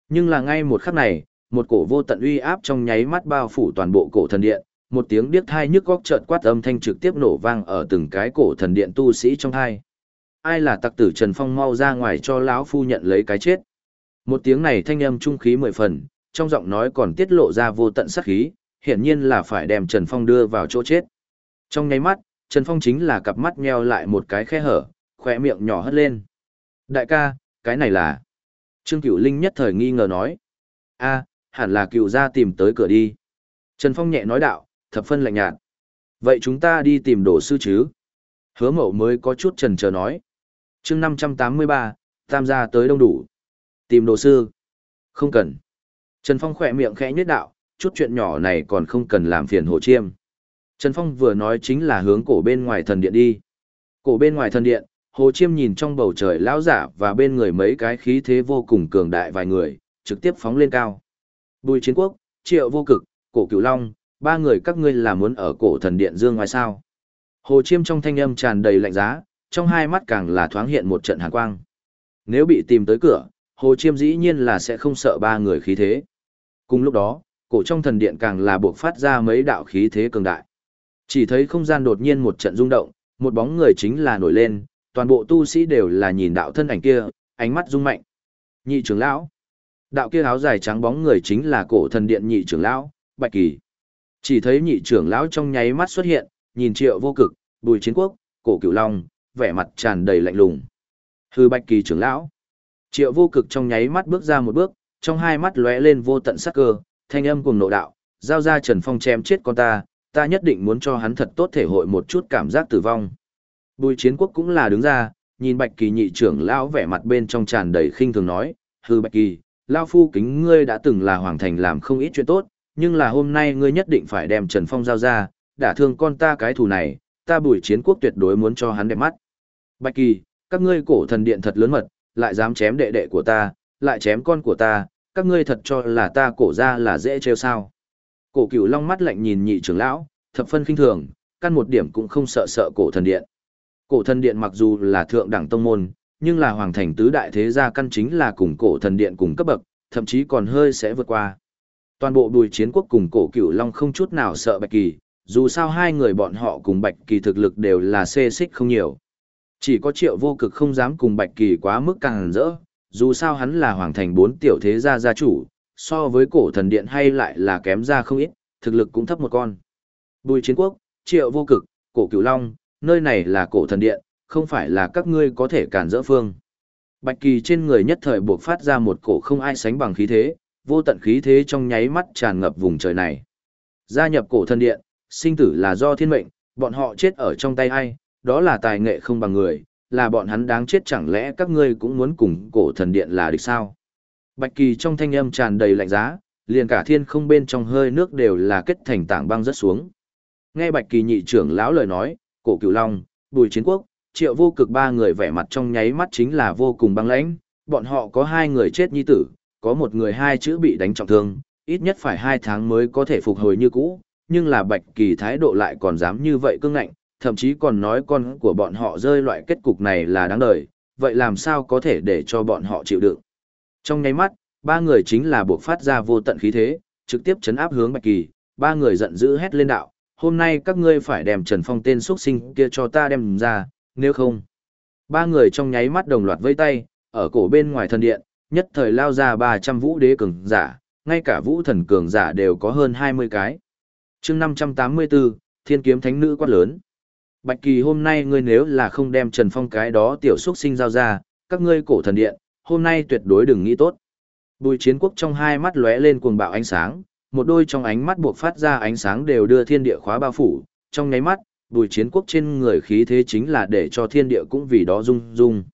Nhưng là ngay một khắc này, một cổ vô tận uy áp trong nháy mắt bao phủ toàn bộ cổ thần điện, một tiếng điếc thai nhức góc chợt quát âm thanh trực tiếp nổ vang ở từng cái cổ thần điện tu sĩ trong thai. Ai là tặc tử Trần Phong mau ra ngoài cho lão phu nhận lấy cái chết. Một tiếng này thanh âm trung khí mười phần, trong giọng nói còn tiết lộ ra vô tận sát khí, hiển nhiên là phải đem Trần Phong đưa vào chỗ chết. Trong nháy mắt, Trần Phong chính là cặp mắt nheo lại một cái khe hở, khỏe miệng nhỏ hất lên. Đại ca, cái này là... Trương Cửu Linh nhất thời nghi ngờ nói. a hẳn là cựu gia tìm tới cửa đi. Trần Phong nhẹ nói đạo, thập phân lạnh nhạt. Vậy chúng ta đi tìm đồ sư chứ? Hứa mậu mới có chút trần chờ nói. chương 583, tam gia tới đông đủ. Tìm đồ sư. Không cần. Trần Phong khỏe miệng khẽ nhất đạo, chút chuyện nhỏ này còn không cần làm phiền hồ chiêm. Trần Phong vừa nói chính là hướng cổ bên ngoài thần điện đi. Cổ bên ngoài thần điện, Hồ Chiêm nhìn trong bầu trời lão giả và bên người mấy cái khí thế vô cùng cường đại vài người, trực tiếp phóng lên cao. Bùi chiến quốc, triệu vô cực, cổ cửu long, ba người các ngươi là muốn ở cổ thần điện dương ngoài sao. Hồ Chiêm trong thanh âm tràn đầy lạnh giá, trong hai mắt càng là thoáng hiện một trận hàn quang. Nếu bị tìm tới cửa, Hồ Chiêm dĩ nhiên là sẽ không sợ ba người khí thế. Cùng lúc đó, cổ trong thần điện càng là buộc phát ra mấy đạo khí thế cường đại. Chỉ thấy không gian đột nhiên một trận rung động, một bóng người chính là nổi lên, toàn bộ tu sĩ đều là nhìn đạo thân ảnh kia, ánh mắt rung mạnh. Nhị trưởng lão. Đạo kia áo dài trắng bóng người chính là cổ thần điện nhị trưởng lão, Bạch Kỳ. Chỉ thấy nhị trưởng lão trong nháy mắt xuất hiện, nhìn Triệu Vô Cực, Bùi Chiến Quốc, Cổ Cửu Long, vẻ mặt tràn đầy lạnh lùng. Hư Bạch Kỳ trưởng lão. Triệu Vô Cực trong nháy mắt bước ra một bước, trong hai mắt lóe lên vô tận sắc cơ, thanh âm cùng nộ đạo, giao ra Trần Phong chém chết con ta, ta nhất định muốn cho hắn thật tốt thể hội một chút cảm giác tử vong. Bùi chiến quốc cũng là đứng ra, nhìn bạch kỳ nhị trưởng lão vẻ mặt bên trong tràn đầy khinh thường nói, hư bạch kỳ, lão phu kính ngươi đã từng là hoàng thành làm không ít chuyện tốt, nhưng là hôm nay ngươi nhất định phải đem Trần Phong giao ra, đả thương con ta cái thù này, ta bùi chiến quốc tuyệt đối muốn cho hắn đẹp mắt. Bạch kỳ, các ngươi cổ thần điện thật lớn mật, lại dám chém đệ đệ của ta, lại chém con của ta, các ngươi thật cho là ta cổ ra là dễ trêu sao. Cổ cửu long mắt lạnh nhìn nhị trưởng lão, thập phân kinh thường, căn một điểm cũng không sợ sợ cổ thần điện. Cổ thần điện mặc dù là thượng đẳng tông môn, nhưng là hoàng thành tứ đại thế gia căn chính là cùng cổ thần điện cùng cấp bậc, thậm chí còn hơi sẽ vượt qua. Toàn bộ bùi chiến quốc cùng cổ cửu long không chút nào sợ bạch kỳ, dù sao hai người bọn họ cùng bạch kỳ thực lực đều là xê xích không nhiều. Chỉ có triệu vô cực không dám cùng bạch kỳ quá mức càng rỡ, dù sao hắn là hoàng thành bốn tiểu thế gia gia chủ, so với cổ thần điện hay lại là kém ra không ít, thực lực cũng thấp một con. Bùi chiến quốc, triệu vô cực, cổ cửu long, nơi này là cổ thần điện, không phải là các ngươi có thể cản rỡ phương. Bạch kỳ trên người nhất thời buộc phát ra một cổ không ai sánh bằng khí thế, vô tận khí thế trong nháy mắt tràn ngập vùng trời này. Gia nhập cổ thần điện, sinh tử là do thiên mệnh, bọn họ chết ở trong tay ai, đó là tài nghệ không bằng người, là bọn hắn đáng chết chẳng lẽ các ngươi cũng muốn cùng cổ thần điện là địch sao? Bạch kỳ trong thanh âm tràn đầy lạnh giá, liền cả thiên không bên trong hơi nước đều là kết thành tảng băng rất xuống. Nghe Bạch kỳ nhị trưởng lão lời nói, cổ cửu long, bùi chiến quốc, triệu vô cực ba người vẻ mặt trong nháy mắt chính là vô cùng băng lãnh, bọn họ có hai người chết nhi tử, có một người hai chữ bị đánh trọng thương, ít nhất phải hai tháng mới có thể phục hồi như cũ, nhưng là Bạch Kỳ thái độ lại còn dám như vậy cương ngạnh, thậm chí còn nói con của bọn họ rơi loại kết cục này là đáng đời, vậy làm sao có thể để cho bọn họ chịu đựng. Trong nháy mắt, ba người chính là buộc phát ra vô tận khí thế, trực tiếp chấn áp hướng Bạch Kỳ, ba người giận dữ hét lên đạo, hôm nay các ngươi phải đem Trần Phong tên xuất sinh kia cho ta đem ra, nếu không. Ba người trong nháy mắt đồng loạt vây tay, ở cổ bên ngoài thần điện, nhất thời lao ra 300 vũ đế cường giả, ngay cả vũ thần cường giả đều có hơn 20 cái. chương 584, thiên kiếm thánh nữ quát lớn. Bạch kỳ hôm nay ngươi nếu là không đem Trần Phong cái đó tiểu xuất sinh giao ra, các ngươi cổ thần điện, hôm nay tuyệt đối đừng nghĩ tốt. Bùi chiến quốc trong hai mắt lóe lên cuồng bạo ánh sáng, một đôi trong ánh mắt buộc phát ra ánh sáng đều đưa thiên địa khóa bao phủ, trong nháy mắt, bùi chiến quốc trên người khí thế chính là để cho thiên địa cũng vì đó rung rung.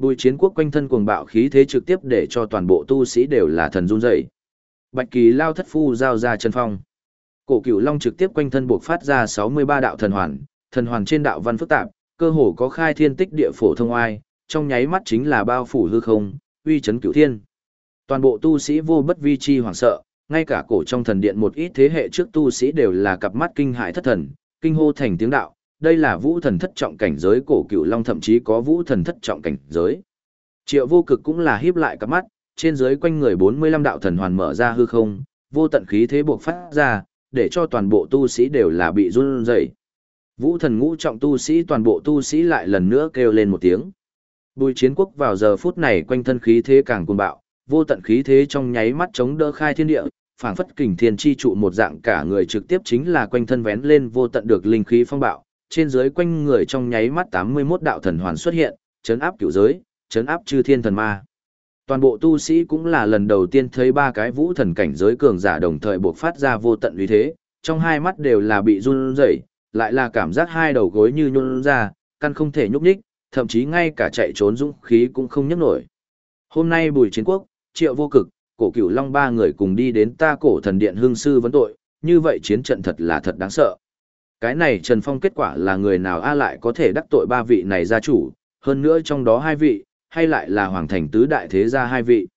Bùi chiến quốc quanh thân cuồng bạo khí thế trực tiếp để cho toàn bộ tu sĩ đều là thần run dậy. Bạch kỳ lao thất phu giao ra chân phong. Cổ cửu long trực tiếp quanh thân buộc phát ra 63 đạo thần hoàn, thần hoàn trên đạo văn phức tạp, cơ hồ có khai thiên tích địa phổ thông oai, trong nháy mắt chính là bao phủ hư không, uy chấn cửu thiên. Toàn bộ tu sĩ vô bất vi chi hoảng sợ, ngay cả cổ trong thần điện một ít thế hệ trước tu sĩ đều là cặp mắt kinh hãi thất thần, kinh hô thành tiếng đạo, đây là vũ thần thất trọng cảnh giới cổ cựu long thậm chí có vũ thần thất trọng cảnh giới. Triệu vô cực cũng là híp lại cặp mắt, trên dưới quanh người 45 đạo thần hoàn mở ra hư không, vô tận khí thế buộc phát ra, để cho toàn bộ tu sĩ đều là bị run rẩy. Vũ thần ngũ trọng tu sĩ toàn bộ tu sĩ lại lần nữa kêu lên một tiếng. Bùi chiến quốc vào giờ phút này quanh thân khí thế càng cuồng bạo, vô tận khí thế trong nháy mắt chống đỡ khai thiên địa, phảng phất kình thiên chi trụ một dạng cả người trực tiếp chính là quanh thân vén lên vô tận được linh khí phong bạo, trên dưới quanh người trong nháy mắt 81 đạo thần hoàn xuất hiện, chấn áp cửu giới, chấn áp chư thiên thần ma. Toàn bộ tu sĩ cũng là lần đầu tiên thấy ba cái vũ thần cảnh giới cường giả đồng thời buộc phát ra vô tận uy thế, trong hai mắt đều là bị run rẩy, lại là cảm giác hai đầu gối như nhún ra, căn không thể nhúc nhích, thậm chí ngay cả chạy trốn dũng khí cũng không nhấc nổi. Hôm nay Bùi Chiến Quốc, Triệu Vô Cực, Cổ Cửu Long ba người cùng đi đến ta cổ thần điện hương sư vấn tội, như vậy chiến trận thật là thật đáng sợ. Cái này Trần Phong kết quả là người nào a lại có thể đắc tội ba vị này gia chủ, hơn nữa trong đó hai vị, hay lại là hoàng thành tứ đại thế gia hai vị.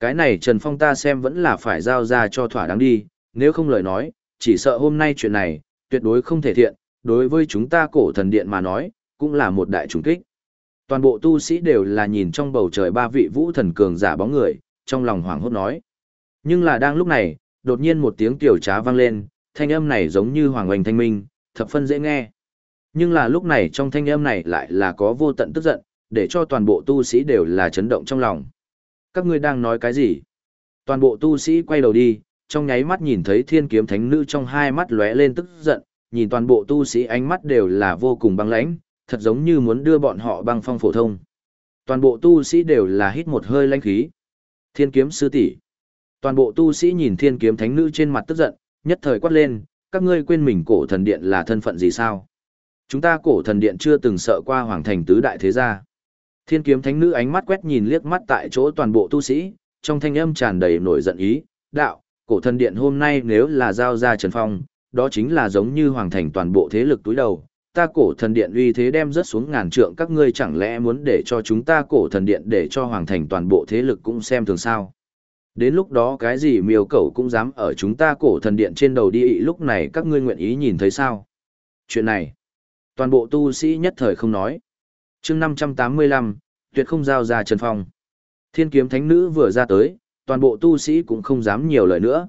Cái này Trần Phong ta xem vẫn là phải giao ra cho thỏa đáng đi, nếu không lời nói, chỉ sợ hôm nay chuyện này, tuyệt đối không thể thiện, đối với chúng ta cổ thần điện mà nói, cũng là một đại trùng kích. Toàn bộ tu sĩ đều là nhìn trong bầu trời ba vị vũ thần cường giả bóng người, trong lòng hoảng hốt nói. Nhưng là đang lúc này, đột nhiên một tiếng tiểu trá vang lên, thanh âm này giống như hoàng oanh thanh minh, thập phân dễ nghe. Nhưng là lúc này trong thanh âm này lại là có vô tận tức giận, để cho toàn bộ tu sĩ đều là chấn động trong lòng. Các ngươi đang nói cái gì? Toàn bộ tu sĩ quay đầu đi, trong nháy mắt nhìn thấy thiên kiếm thánh nữ trong hai mắt lóe lên tức giận, nhìn toàn bộ tu sĩ ánh mắt đều là vô cùng băng lãnh, thật giống như muốn đưa bọn họ băng phong phổ thông. Toàn bộ tu sĩ đều là hít một hơi lãnh khí. Thiên kiếm sư tỷ. Toàn bộ tu sĩ nhìn thiên kiếm thánh nữ trên mặt tức giận, nhất thời quát lên, các ngươi quên mình cổ thần điện là thân phận gì sao? Chúng ta cổ thần điện chưa từng sợ qua hoàng thành tứ đại thế gia. Thiên kiếm thánh nữ ánh mắt quét nhìn liếc mắt tại chỗ toàn bộ tu sĩ, trong thanh âm tràn đầy nổi giận ý, đạo, cổ thần điện hôm nay nếu là giao ra Trần Phong, đó chính là giống như hoàng thành toàn bộ thế lực túi đầu, ta cổ thần điện uy thế đem rớt xuống ngàn trượng các ngươi chẳng lẽ muốn để cho chúng ta cổ thần điện để cho hoàng thành toàn bộ thế lực cũng xem thường sao. Đến lúc đó cái gì miêu cẩu cũng dám ở chúng ta cổ thần điện trên đầu đi ị lúc này các ngươi nguyện ý nhìn thấy sao? Chuyện này, toàn bộ tu sĩ nhất thời không nói. chương 585, tuyệt không giao ra Trần Phong. Thiên kiếm thánh nữ vừa ra tới, toàn bộ tu sĩ cũng không dám nhiều lời nữa.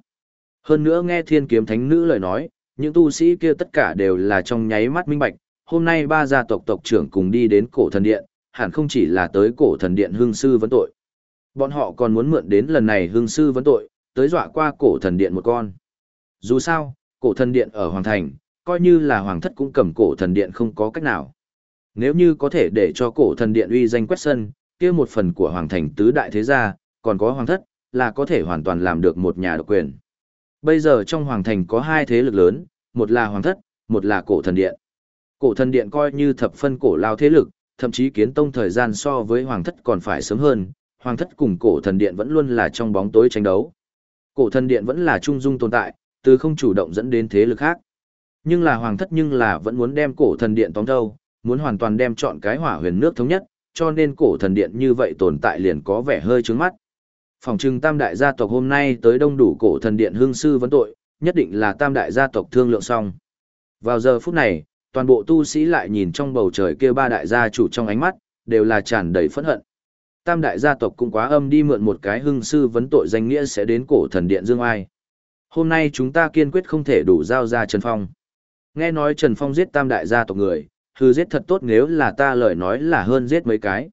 Hơn nữa nghe thiên kiếm thánh nữ lời nói, những tu sĩ kia tất cả đều là trong nháy mắt minh bạch, hôm nay ba gia tộc tộc trưởng cùng đi đến cổ thần điện, hẳn không chỉ là tới cổ thần điện hương sư vấn tội. Bọn họ còn muốn mượn đến lần này hương sư vấn tội, tới dọa qua cổ thần điện một con. Dù sao, cổ thần điện ở Hoàng Thành, coi như là Hoàng thất cũng cầm cổ thần điện không có cách nào. Nếu như có thể để cho cổ thần điện uy danh quét sân, kia một phần của Hoàng Thành tứ đại thế gia, còn có Hoàng thất, là có thể hoàn toàn làm được một nhà độc quyền. Bây giờ trong Hoàng Thành có hai thế lực lớn, một là Hoàng thất, một là cổ thần điện. Cổ thần điện coi như thập phân cổ lao thế lực, thậm chí kiến tông thời gian so với Hoàng thất còn phải sớm hơn, Hoàng thất cùng cổ thần điện vẫn luôn là trong bóng tối tranh đấu. Cổ thần điện vẫn là trung dung tồn tại, từ không chủ động dẫn đến thế lực khác. Nhưng là Hoàng thất nhưng là vẫn muốn đem cổ thần điện tóm đâu, muốn hoàn toàn đem chọn cái hỏa huyền nước thống nhất, cho nên cổ thần điện như vậy tồn tại liền có vẻ hơi trướng mắt. Phòng trừng tam đại gia tộc hôm nay tới đông đủ cổ thần điện hương sư vấn tội, nhất định là tam đại gia tộc thương lượng xong. Vào giờ phút này, toàn bộ tu sĩ lại nhìn trong bầu trời kia ba đại gia chủ trong ánh mắt, đều là tràn đầy phẫn hận. Tam đại gia tộc cũng quá âm đi mượn một cái hưng sư vấn tội danh nghĩa sẽ đến cổ thần điện Dương Ai. Hôm nay chúng ta kiên quyết không thể đủ giao ra Trần Phong. Nghe nói Trần Phong giết tam đại gia tộc người, hư giết thật tốt nếu là ta lời nói là hơn giết mấy cái.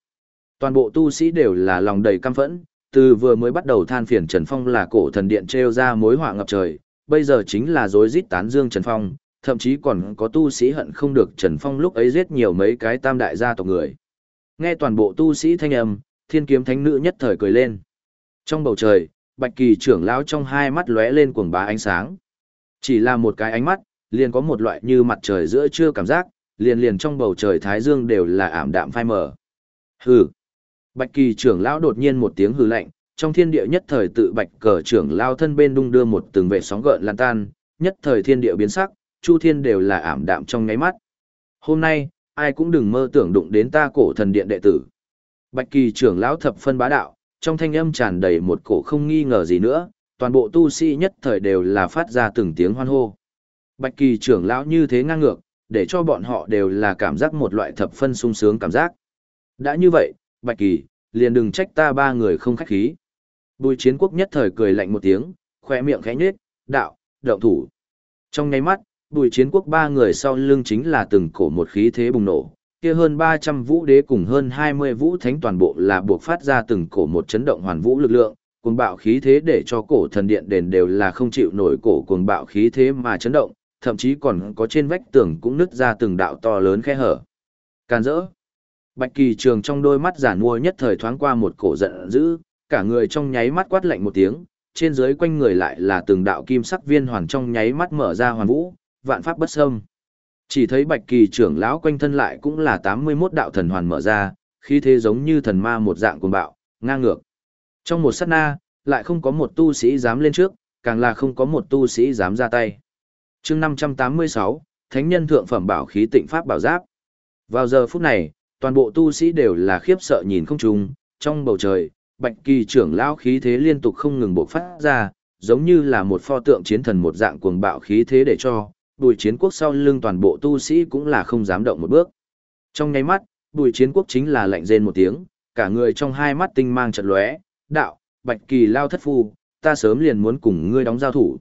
Toàn bộ tu sĩ đều là lòng đầy căm phẫn, từ vừa mới bắt đầu than phiền Trần Phong là cổ thần điện treo ra mối họa ngập trời, bây giờ chính là dối giết tán dương Trần Phong, thậm chí còn có tu sĩ hận không được Trần Phong lúc ấy giết nhiều mấy cái tam đại gia tộc người. Nghe toàn bộ tu sĩ thanh âm, thiên kiếm thánh nữ nhất thời cười lên. Trong bầu trời, bạch kỳ trưởng lão trong hai mắt lóe lên cuồng bá ánh sáng. Chỉ là một cái ánh mắt, liền có một loại như mặt trời giữa trưa cảm giác, liền liền trong bầu trời thái dương đều là ảm đạm phai mờ. Hừ. Bạch kỳ trưởng lão đột nhiên một tiếng hừ lạnh, trong thiên địa nhất thời tự bạch cờ trưởng lao thân bên đung đưa một từng vệ sóng gợn lan tan, nhất thời thiên địa biến sắc, chu thiên đều là ảm đạm trong ngáy mắt. Hôm nay, ai cũng đừng mơ tưởng đụng đến ta cổ thần điện đệ tử. Bạch kỳ trưởng lão thập phân bá đạo, trong thanh âm tràn đầy một cổ không nghi ngờ gì nữa, toàn bộ tu sĩ nhất thời đều là phát ra từng tiếng hoan hô. Bạch kỳ trưởng lão như thế ngang ngược, để cho bọn họ đều là cảm giác một loại thập phân sung sướng cảm giác. Đã như vậy, Bạch kỳ, liền đừng trách ta ba người không khách khí. Bùi chiến quốc nhất thời cười lạnh một tiếng, khoe miệng khẽ nhếch, đạo, động thủ. Trong nháy mắt, bùi chiến quốc ba người sau lưng chính là từng cổ một khí thế bùng nổ, kia hơn 300 vũ đế cùng hơn 20 vũ thánh toàn bộ là buộc phát ra từng cổ một chấn động hoàn vũ lực lượng, cuồng bạo khí thế để cho cổ thần điện đền đều là không chịu nổi cổ cuồng bạo khí thế mà chấn động, thậm chí còn có trên vách tường cũng nứt ra từng đạo to lớn khe hở. Can dỡ. Bạch kỳ trường trong đôi mắt giả mua nhất thời thoáng qua một cổ giận dữ, cả người trong nháy mắt quát lạnh một tiếng, trên dưới quanh người lại là từng đạo kim sắc viên hoàn trong nháy mắt mở ra hoàn vũ, vạn pháp bất xâm. Chỉ thấy bạch kỳ trưởng lão quanh thân lại cũng là 81 đạo thần hoàn mở ra, khí thế giống như thần ma một dạng cuồng bạo, ngang ngược. Trong một sát na, lại không có một tu sĩ dám lên trước, càng là không có một tu sĩ dám ra tay. chương 586, Thánh nhân thượng phẩm bảo khí tịnh pháp bảo giáp. Vào giờ phút này, toàn bộ tu sĩ đều là khiếp sợ nhìn không trùng, trong bầu trời, bạch kỳ trưởng lão khí thế liên tục không ngừng bộc phát ra, giống như là một pho tượng chiến thần một dạng cuồng bạo khí thế để cho, bùi chiến quốc sau lưng toàn bộ tu sĩ cũng là không dám động một bước. Trong nháy mắt, bùi chiến quốc chính là lạnh rên một tiếng, cả người trong hai mắt tinh mang chật lóe, đạo, bạch kỳ lao thất phu, ta sớm liền muốn cùng ngươi đóng giao thủ.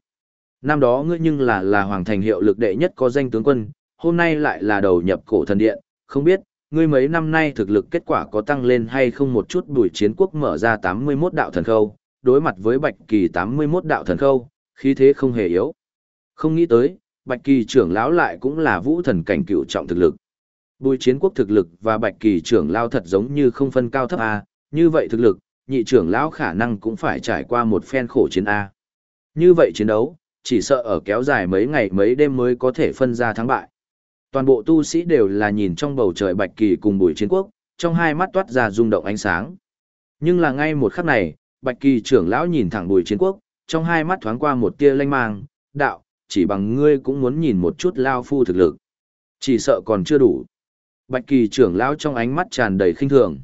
Năm đó ngươi nhưng là là hoàng thành hiệu lực đệ nhất có danh tướng quân, hôm nay lại là đầu nhập cổ thần điện, không biết, ngươi mấy năm nay thực lực kết quả có tăng lên hay không một chút bùi chiến quốc mở ra 81 đạo thần khâu, đối mặt với bạch kỳ 81 đạo thần khâu, khí thế không hề yếu. Không nghĩ tới, bạch kỳ trưởng lão lại cũng là vũ thần cảnh cựu trọng thực lực. Bùi chiến quốc thực lực và bạch kỳ trưởng lão thật giống như không phân cao thấp A, như vậy thực lực, nhị trưởng lão khả năng cũng phải trải qua một phen khổ chiến A. Như vậy chiến đấu, chỉ sợ ở kéo dài mấy ngày mấy đêm mới có thể phân ra thắng bại. Toàn bộ tu sĩ đều là nhìn trong bầu trời bạch kỳ cùng bùi chiến quốc, trong hai mắt toát ra rung động ánh sáng. Nhưng là ngay một khắc này, bạch kỳ trưởng lão nhìn thẳng bùi chiến quốc, trong hai mắt thoáng qua một tia lanh mang, đạo, chỉ bằng ngươi cũng muốn nhìn một chút lao phu thực lực. Chỉ sợ còn chưa đủ. Bạch kỳ trưởng lão trong ánh mắt tràn đầy khinh thường.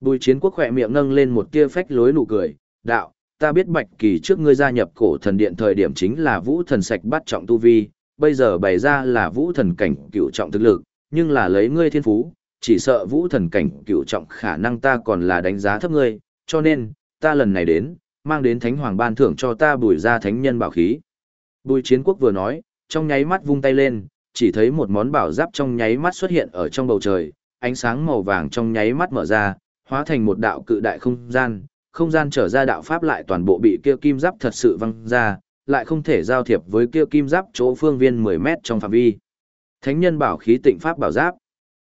Bùi chiến quốc khỏe miệng nâng lên một tia phách lối nụ cười, đạo, ta biết Bạch Kỳ trước ngươi gia nhập cổ thần điện thời điểm chính là vũ thần sạch bắt trọng tu vi, bây giờ bày ra là vũ thần cảnh cựu trọng thực lực, nhưng là lấy ngươi thiên phú, chỉ sợ vũ thần cảnh cựu trọng khả năng ta còn là đánh giá thấp ngươi, cho nên, ta lần này đến, mang đến thánh hoàng ban thưởng cho ta bùi ra thánh nhân bảo khí. Bùi chiến quốc vừa nói, trong nháy mắt vung tay lên, chỉ thấy một món bảo giáp trong nháy mắt xuất hiện ở trong bầu trời, ánh sáng màu vàng trong nháy mắt mở ra, hóa thành một đạo cự đại không gian, không gian trở ra đạo pháp lại toàn bộ bị kia kim giáp thật sự văng ra, lại không thể giao thiệp với kia kim giáp chỗ phương viên 10 mét trong phạm vi. Thánh nhân bảo khí tịnh pháp bảo giáp.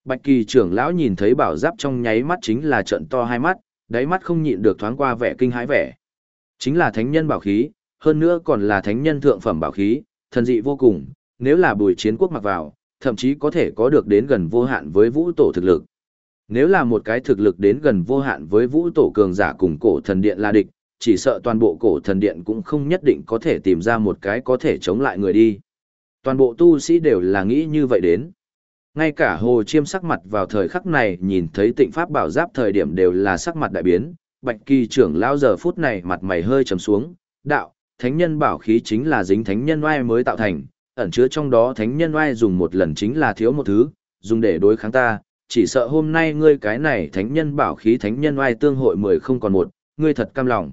Bạch Kỳ trưởng lão nhìn thấy bảo giáp trong nháy mắt chính là trận to hai mắt, đáy mắt không nhịn được thoáng qua vẻ kinh hãi vẻ. Chính là thánh nhân bảo khí, hơn nữa còn là thánh nhân thượng phẩm bảo khí, thần dị vô cùng, nếu là bùi chiến quốc mặc vào, thậm chí có thể có được đến gần vô hạn với vũ tổ thực lực. Nếu là một cái thực lực đến gần vô hạn với vũ tổ cường giả cùng cổ thần điện là địch, chỉ sợ toàn bộ cổ thần điện cũng không nhất định có thể tìm ra một cái có thể chống lại người đi. Toàn bộ tu sĩ đều là nghĩ như vậy đến. Ngay cả hồ chiêm sắc mặt vào thời khắc này nhìn thấy tịnh pháp bảo giáp thời điểm đều là sắc mặt đại biến, bạch kỳ trưởng lao giờ phút này mặt mày hơi trầm xuống, đạo, thánh nhân bảo khí chính là dính thánh nhân oai mới tạo thành, ẩn chứa trong đó thánh nhân oai dùng một lần chính là thiếu một thứ, dùng để đối kháng ta, chỉ sợ hôm nay ngươi cái này thánh nhân bảo khí thánh nhân oai tương hội mười không còn một, ngươi thật cam lòng.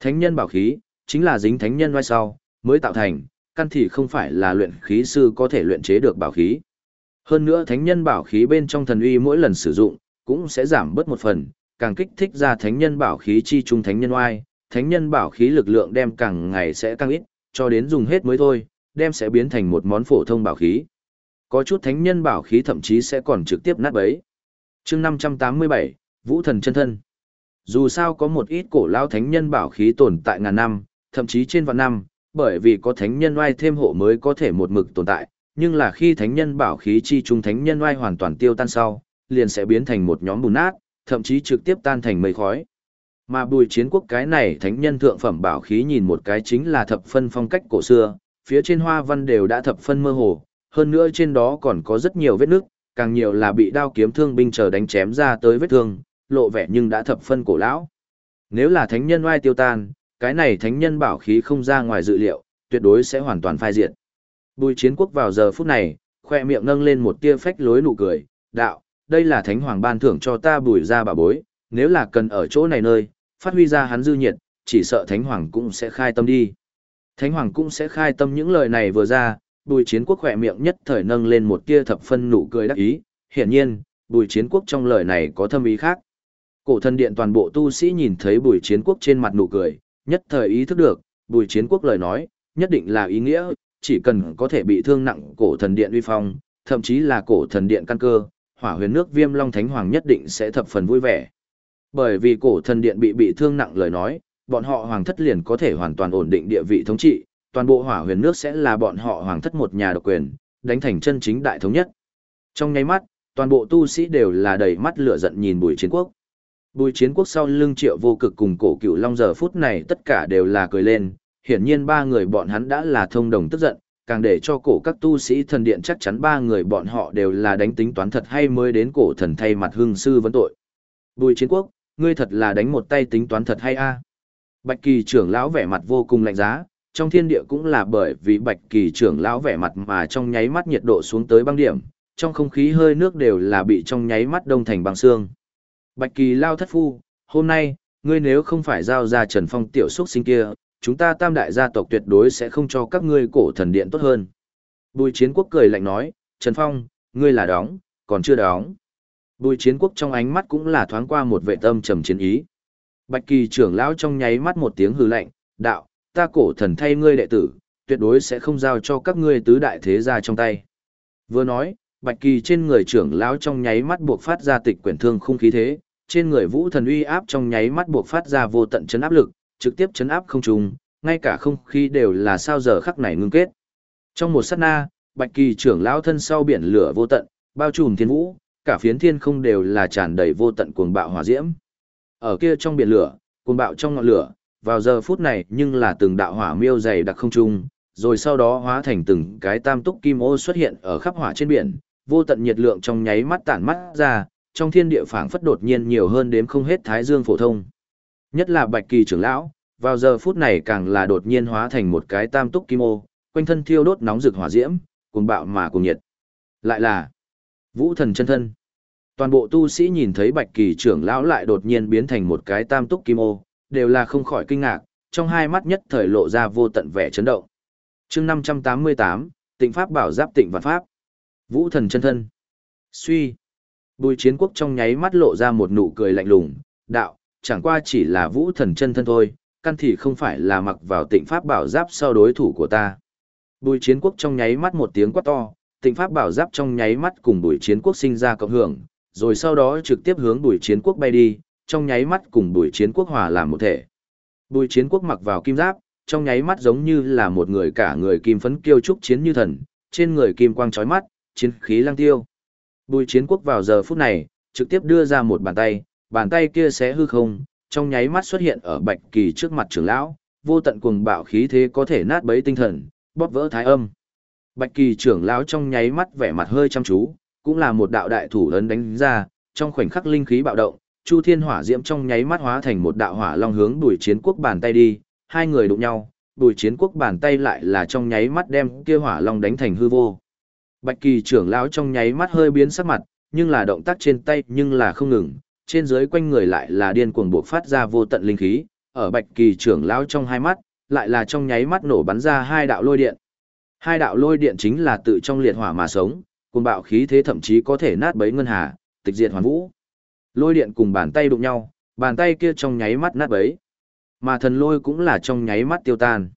Thánh nhân bảo khí, chính là dính thánh nhân oai sau, mới tạo thành, căn thì không phải là luyện khí sư có thể luyện chế được bảo khí. Hơn nữa thánh nhân bảo khí bên trong thần uy mỗi lần sử dụng, cũng sẽ giảm bớt một phần, càng kích thích ra thánh nhân bảo khí chi trung thánh nhân oai, thánh nhân bảo khí lực lượng đem càng ngày sẽ càng ít, cho đến dùng hết mới thôi, đem sẽ biến thành một món phổ thông bảo khí. Có chút thánh nhân bảo khí thậm chí sẽ còn trực tiếp nát bấy. chương 587, Vũ Thần chân thân. Dù sao có một ít cổ lao thánh nhân bảo khí tồn tại ngàn năm, thậm chí trên vạn năm, bởi vì có thánh nhân oai thêm hộ mới có thể một mực tồn tại, nhưng là khi thánh nhân bảo khí chi trung thánh nhân oai hoàn toàn tiêu tan sau, liền sẽ biến thành một nhóm bùn nát, thậm chí trực tiếp tan thành mây khói. Mà bùi chiến quốc cái này thánh nhân thượng phẩm bảo khí nhìn một cái chính là thập phân phong cách cổ xưa, phía trên hoa văn đều đã thập phân mơ hồ, hơn nữa trên đó còn có rất nhiều vết nước, càng nhiều là bị đao kiếm thương binh chờ đánh chém ra tới vết thương, lộ vẻ nhưng đã thập phân cổ lão. Nếu là thánh nhân oai tiêu tan, cái này thánh nhân bảo khí không ra ngoài dự liệu, tuyệt đối sẽ hoàn toàn phai diệt. Bùi chiến quốc vào giờ phút này, khoe miệng nâng lên một tia phách lối nụ cười, đạo, đây là thánh hoàng ban thưởng cho ta bùi ra bà bối, nếu là cần ở chỗ này nơi, phát huy ra hắn dư nhiệt, chỉ sợ thánh hoàng cũng sẽ khai tâm đi. Thánh hoàng cũng sẽ khai tâm những lời này vừa ra, bùi chiến quốc khỏe miệng nhất thời nâng lên một tia thập phân nụ cười đắc ý, hiển nhiên, bùi chiến quốc trong lời này có thâm ý khác. Cổ thần điện toàn bộ tu sĩ nhìn thấy bùi chiến quốc trên mặt nụ cười, nhất thời ý thức được, bùi chiến quốc lời nói, nhất định là ý nghĩa, chỉ cần có thể bị thương nặng cổ thần điện uy phong, thậm chí là cổ thần điện căn cơ, hỏa huyền nước viêm long thánh hoàng nhất định sẽ thập phần vui vẻ. Bởi vì cổ thần điện bị bị thương nặng lời nói, bọn họ hoàng thất liền có thể hoàn toàn ổn định địa vị thống trị, toàn bộ hỏa huyền nước sẽ là bọn họ hoàng thất một nhà độc quyền, đánh thành chân chính đại thống nhất. Trong nháy mắt, toàn bộ tu sĩ đều là đầy mắt lửa giận nhìn bùi chiến quốc. Bùi chiến quốc sau lưng triệu vô cực cùng cổ cựu long giờ phút này tất cả đều là cười lên, hiển nhiên ba người bọn hắn đã là thông đồng tức giận, càng để cho cổ các tu sĩ thần điện chắc chắn ba người bọn họ đều là đánh tính toán thật hay mới đến cổ thần thay mặt hưng sư vấn tội. Bùi chiến quốc, ngươi thật là đánh một tay tính toán thật hay a Bạch kỳ trưởng lão vẻ mặt vô cùng lạnh giá, trong thiên địa cũng là bởi vì bạch kỳ trưởng lão vẻ mặt mà trong nháy mắt nhiệt độ xuống tới băng điểm, trong không khí hơi nước đều là bị trong nháy mắt đông thành băng xương. Bạch kỳ lao thất phu, hôm nay, ngươi nếu không phải giao ra Trần Phong tiểu xuất sinh kia, chúng ta tam đại gia tộc tuyệt đối sẽ không cho các ngươi cổ thần điện tốt hơn. Bùi chiến quốc cười lạnh nói, Trần Phong, ngươi là đóng, còn chưa đóng. Bùi chiến quốc trong ánh mắt cũng là thoáng qua một vệ tâm trầm chiến ý. Bạch kỳ trưởng lão trong nháy mắt một tiếng hư lạnh, đạo, ta cổ thần thay ngươi đệ tử, tuyệt đối sẽ không giao cho các ngươi tứ đại thế gia trong tay. Vừa nói, bạch kỳ trên người trưởng lão trong nháy mắt buộc phát ra tịch quyển thương không khí thế, trên người vũ thần uy áp trong nháy mắt buộc phát ra vô tận chấn áp lực, trực tiếp chấn áp không trùng, ngay cả không khí đều là sao giờ khắc này ngưng kết. Trong một sát na, bạch kỳ trưởng lão thân sau biển lửa vô tận, bao trùm thiên vũ, cả phiến thiên không đều là tràn đầy vô tận cuồng bạo hỏa diễm. Ở kia trong biển lửa, cuồng bạo trong ngọn lửa, vào giờ phút này nhưng là từng đạo hỏa miêu dày đặc không trung, rồi sau đó hóa thành từng cái tam túc kim ô xuất hiện ở khắp hỏa trên biển, vô tận nhiệt lượng trong nháy mắt tản mắt ra, trong thiên địa phảng phất đột nhiên nhiều hơn đếm không hết thái dương phổ thông. Nhất là Bạch Kỳ trưởng lão, Vào giờ phút này càng là đột nhiên hóa thành một cái tam túc kim ô, quanh thân thiêu đốt nóng rực hỏa diễm, cuồng bạo mà cuồng nhiệt. Lại là Vũ Thần chân thân. Toàn bộ tu sĩ nhìn thấy Bạch Kỳ trưởng lão lại đột nhiên biến thành một cái tam túc kim ô, đều là không khỏi kinh ngạc, trong hai mắt nhất thời lộ ra vô tận vẻ chấn động. Chương 588, Tịnh Pháp bảo giáp Tịnh Vạn Pháp. Vũ Thần chân thân. Suy. Bùi Chiến Quốc trong nháy mắt lộ ra một nụ cười lạnh lùng, đạo, chẳng qua chỉ là Vũ Thần chân thân thôi, căn thì không phải là mặc vào Tịnh Pháp bảo giáp sau đối thủ của ta. Bùi Chiến Quốc trong nháy mắt một tiếng quát to, Tịnh Pháp bảo giáp trong nháy mắt cùng Bùi Chiến Quốc sinh ra cộng hưởng, rồi sau đó trực tiếp hướng Bùi Chiến Quốc bay đi, trong nháy mắt cùng Bùi Chiến Quốc hòa làm một thể. Bùi Chiến Quốc mặc vào kim giáp, trong nháy mắt giống như là một người cả người kim phấn kiêu trúc chiến như thần, trên người kim quang chói mắt, chiến khí lang tiêu. Bùi Chiến Quốc vào giờ phút này, trực tiếp đưa ra một bàn tay, bàn tay kia sẽ hư không, trong nháy mắt xuất hiện ở Bạch Kỳ trước mặt trưởng lão, vô tận cuồng bạo khí thế có thể nát bấy tinh thần, bóp vỡ thái âm. Bạch Kỳ trưởng lão trong nháy mắt vẻ mặt hơi chăm chú, cũng là một đạo đại thủ lớn đánh ra, trong khoảnh khắc linh khí bạo động, Chu Thiên Hỏa Diễm trong nháy mắt hóa thành một đạo hỏa long hướng Bùi Chiến Quốc bàn tay đi, hai người đụng nhau, Bùi Chiến Quốc bàn tay lại là trong nháy mắt đem kia hỏa long đánh thành hư vô. Bạch Kỳ trưởng lão trong nháy mắt hơi biến sắc mặt, nhưng là động tác trên tay nhưng là không ngừng, trên dưới quanh người lại là điên cuồng bộc phát ra vô tận linh khí, ở Bạch Kỳ trưởng lão trong hai mắt, lại là trong nháy mắt nổ bắn ra hai đạo lôi điện. Hai đạo lôi điện chính là tự trong liệt hỏa mà sống, cùng bạo khí thế thậm chí có thể nát bấy ngân hà, tịch diệt hoàn vũ. Lôi điện cùng bàn tay đụng nhau, bàn tay kia trong nháy mắt nát bấy. Mà thần lôi cũng là trong nháy mắt tiêu tan.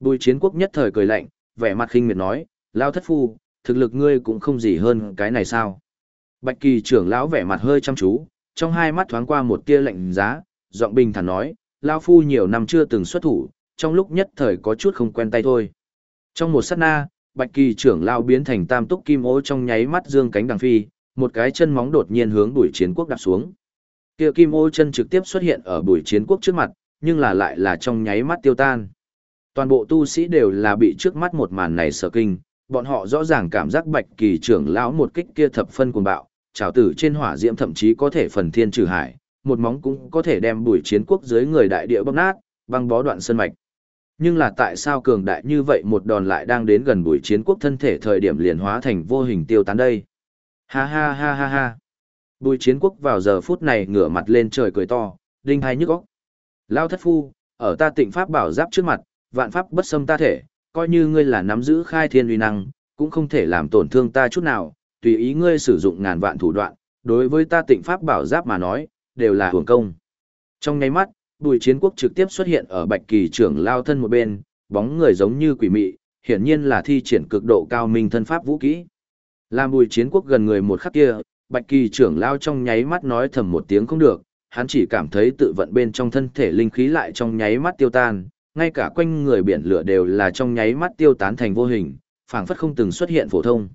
Bùi chiến quốc nhất thời cười lạnh, vẻ mặt khinh miệt nói, lao thất phu, thực lực ngươi cũng không gì hơn cái này sao. Bạch kỳ trưởng lão vẻ mặt hơi chăm chú, trong hai mắt thoáng qua một tia lạnh giá, giọng bình thản nói, lao phu nhiều năm chưa từng xuất thủ, trong lúc nhất thời có chút không quen tay thôi. Trong một sát na, Bạch Kỳ trưởng lao biến thành tam túc kim ô trong nháy mắt dương cánh đằng phi, một cái chân móng đột nhiên hướng bùi chiến quốc đạp xuống. Kia kim ô chân trực tiếp xuất hiện ở bùi chiến quốc trước mặt, nhưng là lại là trong nháy mắt tiêu tan. Toàn bộ tu sĩ đều là bị trước mắt một màn này sợ kinh, bọn họ rõ ràng cảm giác Bạch Kỳ trưởng lão một kích kia thập phân cuồng bạo, trảo tử trên hỏa diễm thậm chí có thể phần thiên trừ hải, một móng cũng có thể đem bùi chiến quốc dưới người đại địa bóp nát, băng bó đoạn sơn mạch. Nhưng là tại sao cường đại như vậy một đòn lại đang đến gần bùi chiến quốc thân thể thời điểm liền hóa thành vô hình tiêu tán đây? Ha ha ha ha ha. Bùi chiến quốc vào giờ phút này ngửa mặt lên trời cười to, đinh hai nhức óc. Lao thất phu, ở ta tịnh pháp bảo giáp trước mặt, vạn pháp bất xâm ta thể, coi như ngươi là nắm giữ khai thiên uy năng, cũng không thể làm tổn thương ta chút nào, tùy ý ngươi sử dụng ngàn vạn thủ đoạn, đối với ta tịnh pháp bảo giáp mà nói, đều là hưởng công. Trong nháy mắt, bùi chiến quốc trực tiếp xuất hiện ở bạch kỳ trưởng lao thân một bên, bóng người giống như quỷ mị, hiển nhiên là thi triển cực độ cao minh thân pháp vũ kỹ. Làm bùi chiến quốc gần người một khắc kia, bạch kỳ trưởng lao trong nháy mắt nói thầm một tiếng không được, hắn chỉ cảm thấy tự vận bên trong thân thể linh khí lại trong nháy mắt tiêu tan, ngay cả quanh người biển lửa đều là trong nháy mắt tiêu tán thành vô hình, phảng phất không từng xuất hiện phổ thông.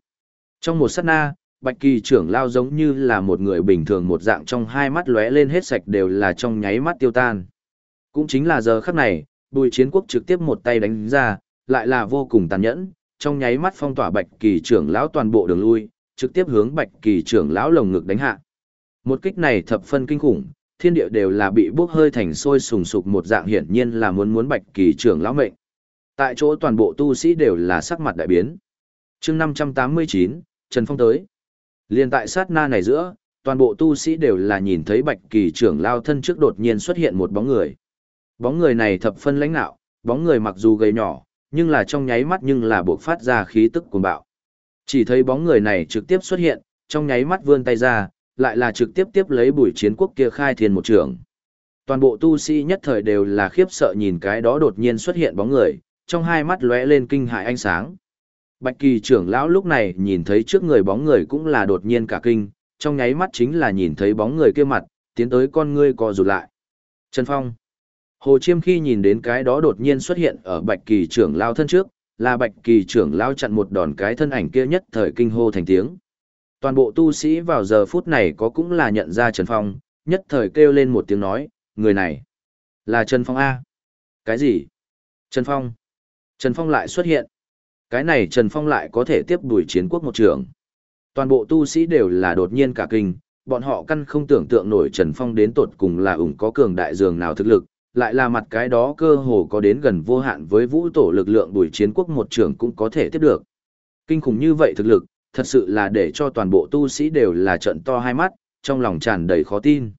Trong một sát na, Bạch Kỳ trưởng lao giống như là một người bình thường một dạng trong hai mắt lóe lên hết sạch đều là trong nháy mắt tiêu tan. Cũng chính là giờ khắc này, Bùi Chiến Quốc trực tiếp một tay đánh ra, lại là vô cùng tàn nhẫn, trong nháy mắt phong tỏa Bạch Kỳ trưởng lão toàn bộ đường lui, trực tiếp hướng Bạch Kỳ trưởng lão lồng ngực đánh hạ. Một kích này thập phân kinh khủng, thiên địa đều là bị bốc hơi thành sôi sùng sục một dạng hiển nhiên là muốn muốn Bạch Kỳ trưởng lão mệnh. Tại chỗ toàn bộ tu sĩ đều là sắc mặt đại biến. Chương 589, Trần Phong tới. Liên tại sát na này giữa, toàn bộ tu sĩ đều là nhìn thấy Bạch Kỳ trưởng lao thân trước đột nhiên xuất hiện một bóng người. Bóng người này thập phân lãnh nạo, bóng người mặc dù gầy nhỏ, nhưng là trong nháy mắt nhưng là buộc phát ra khí tức cuồng bạo. Chỉ thấy bóng người này trực tiếp xuất hiện, trong nháy mắt vươn tay ra, lại là trực tiếp tiếp lấy bùi chiến quốc kia khai thiên một trường. Toàn bộ tu sĩ nhất thời đều là khiếp sợ nhìn cái đó đột nhiên xuất hiện bóng người, trong hai mắt lóe lên kinh hại ánh sáng. Bạch kỳ trưởng lão lúc này nhìn thấy trước người bóng người cũng là đột nhiên cả kinh, trong nháy mắt chính là nhìn thấy bóng người kia mặt, tiến tới con ngươi co rụt lại. Trần Phong. Hồ Chiêm khi nhìn đến cái đó đột nhiên xuất hiện ở Bạch kỳ trưởng lao thân trước, là Bạch kỳ trưởng lao chặn một đòn cái thân ảnh kia nhất thời kinh hô thành tiếng. Toàn bộ tu sĩ vào giờ phút này có cũng là nhận ra Trần Phong, nhất thời kêu lên một tiếng nói, người này là Trần Phong A. Cái gì? Trần Phong. Trần Phong lại xuất hiện. Cái này Trần Phong lại có thể tiếp đuổi chiến quốc một trường. Toàn bộ tu sĩ đều là đột nhiên cả kinh, bọn họ căn không tưởng tượng nổi Trần Phong đến tột cùng là ủng có cường đại dường nào thực lực, lại là mặt cái đó cơ hồ có đến gần vô hạn với vũ tổ lực lượng bùi chiến quốc một trường cũng có thể tiếp được. Kinh khủng như vậy thực lực, thật sự là để cho toàn bộ tu sĩ đều là trận to hai mắt, trong lòng tràn đầy khó tin.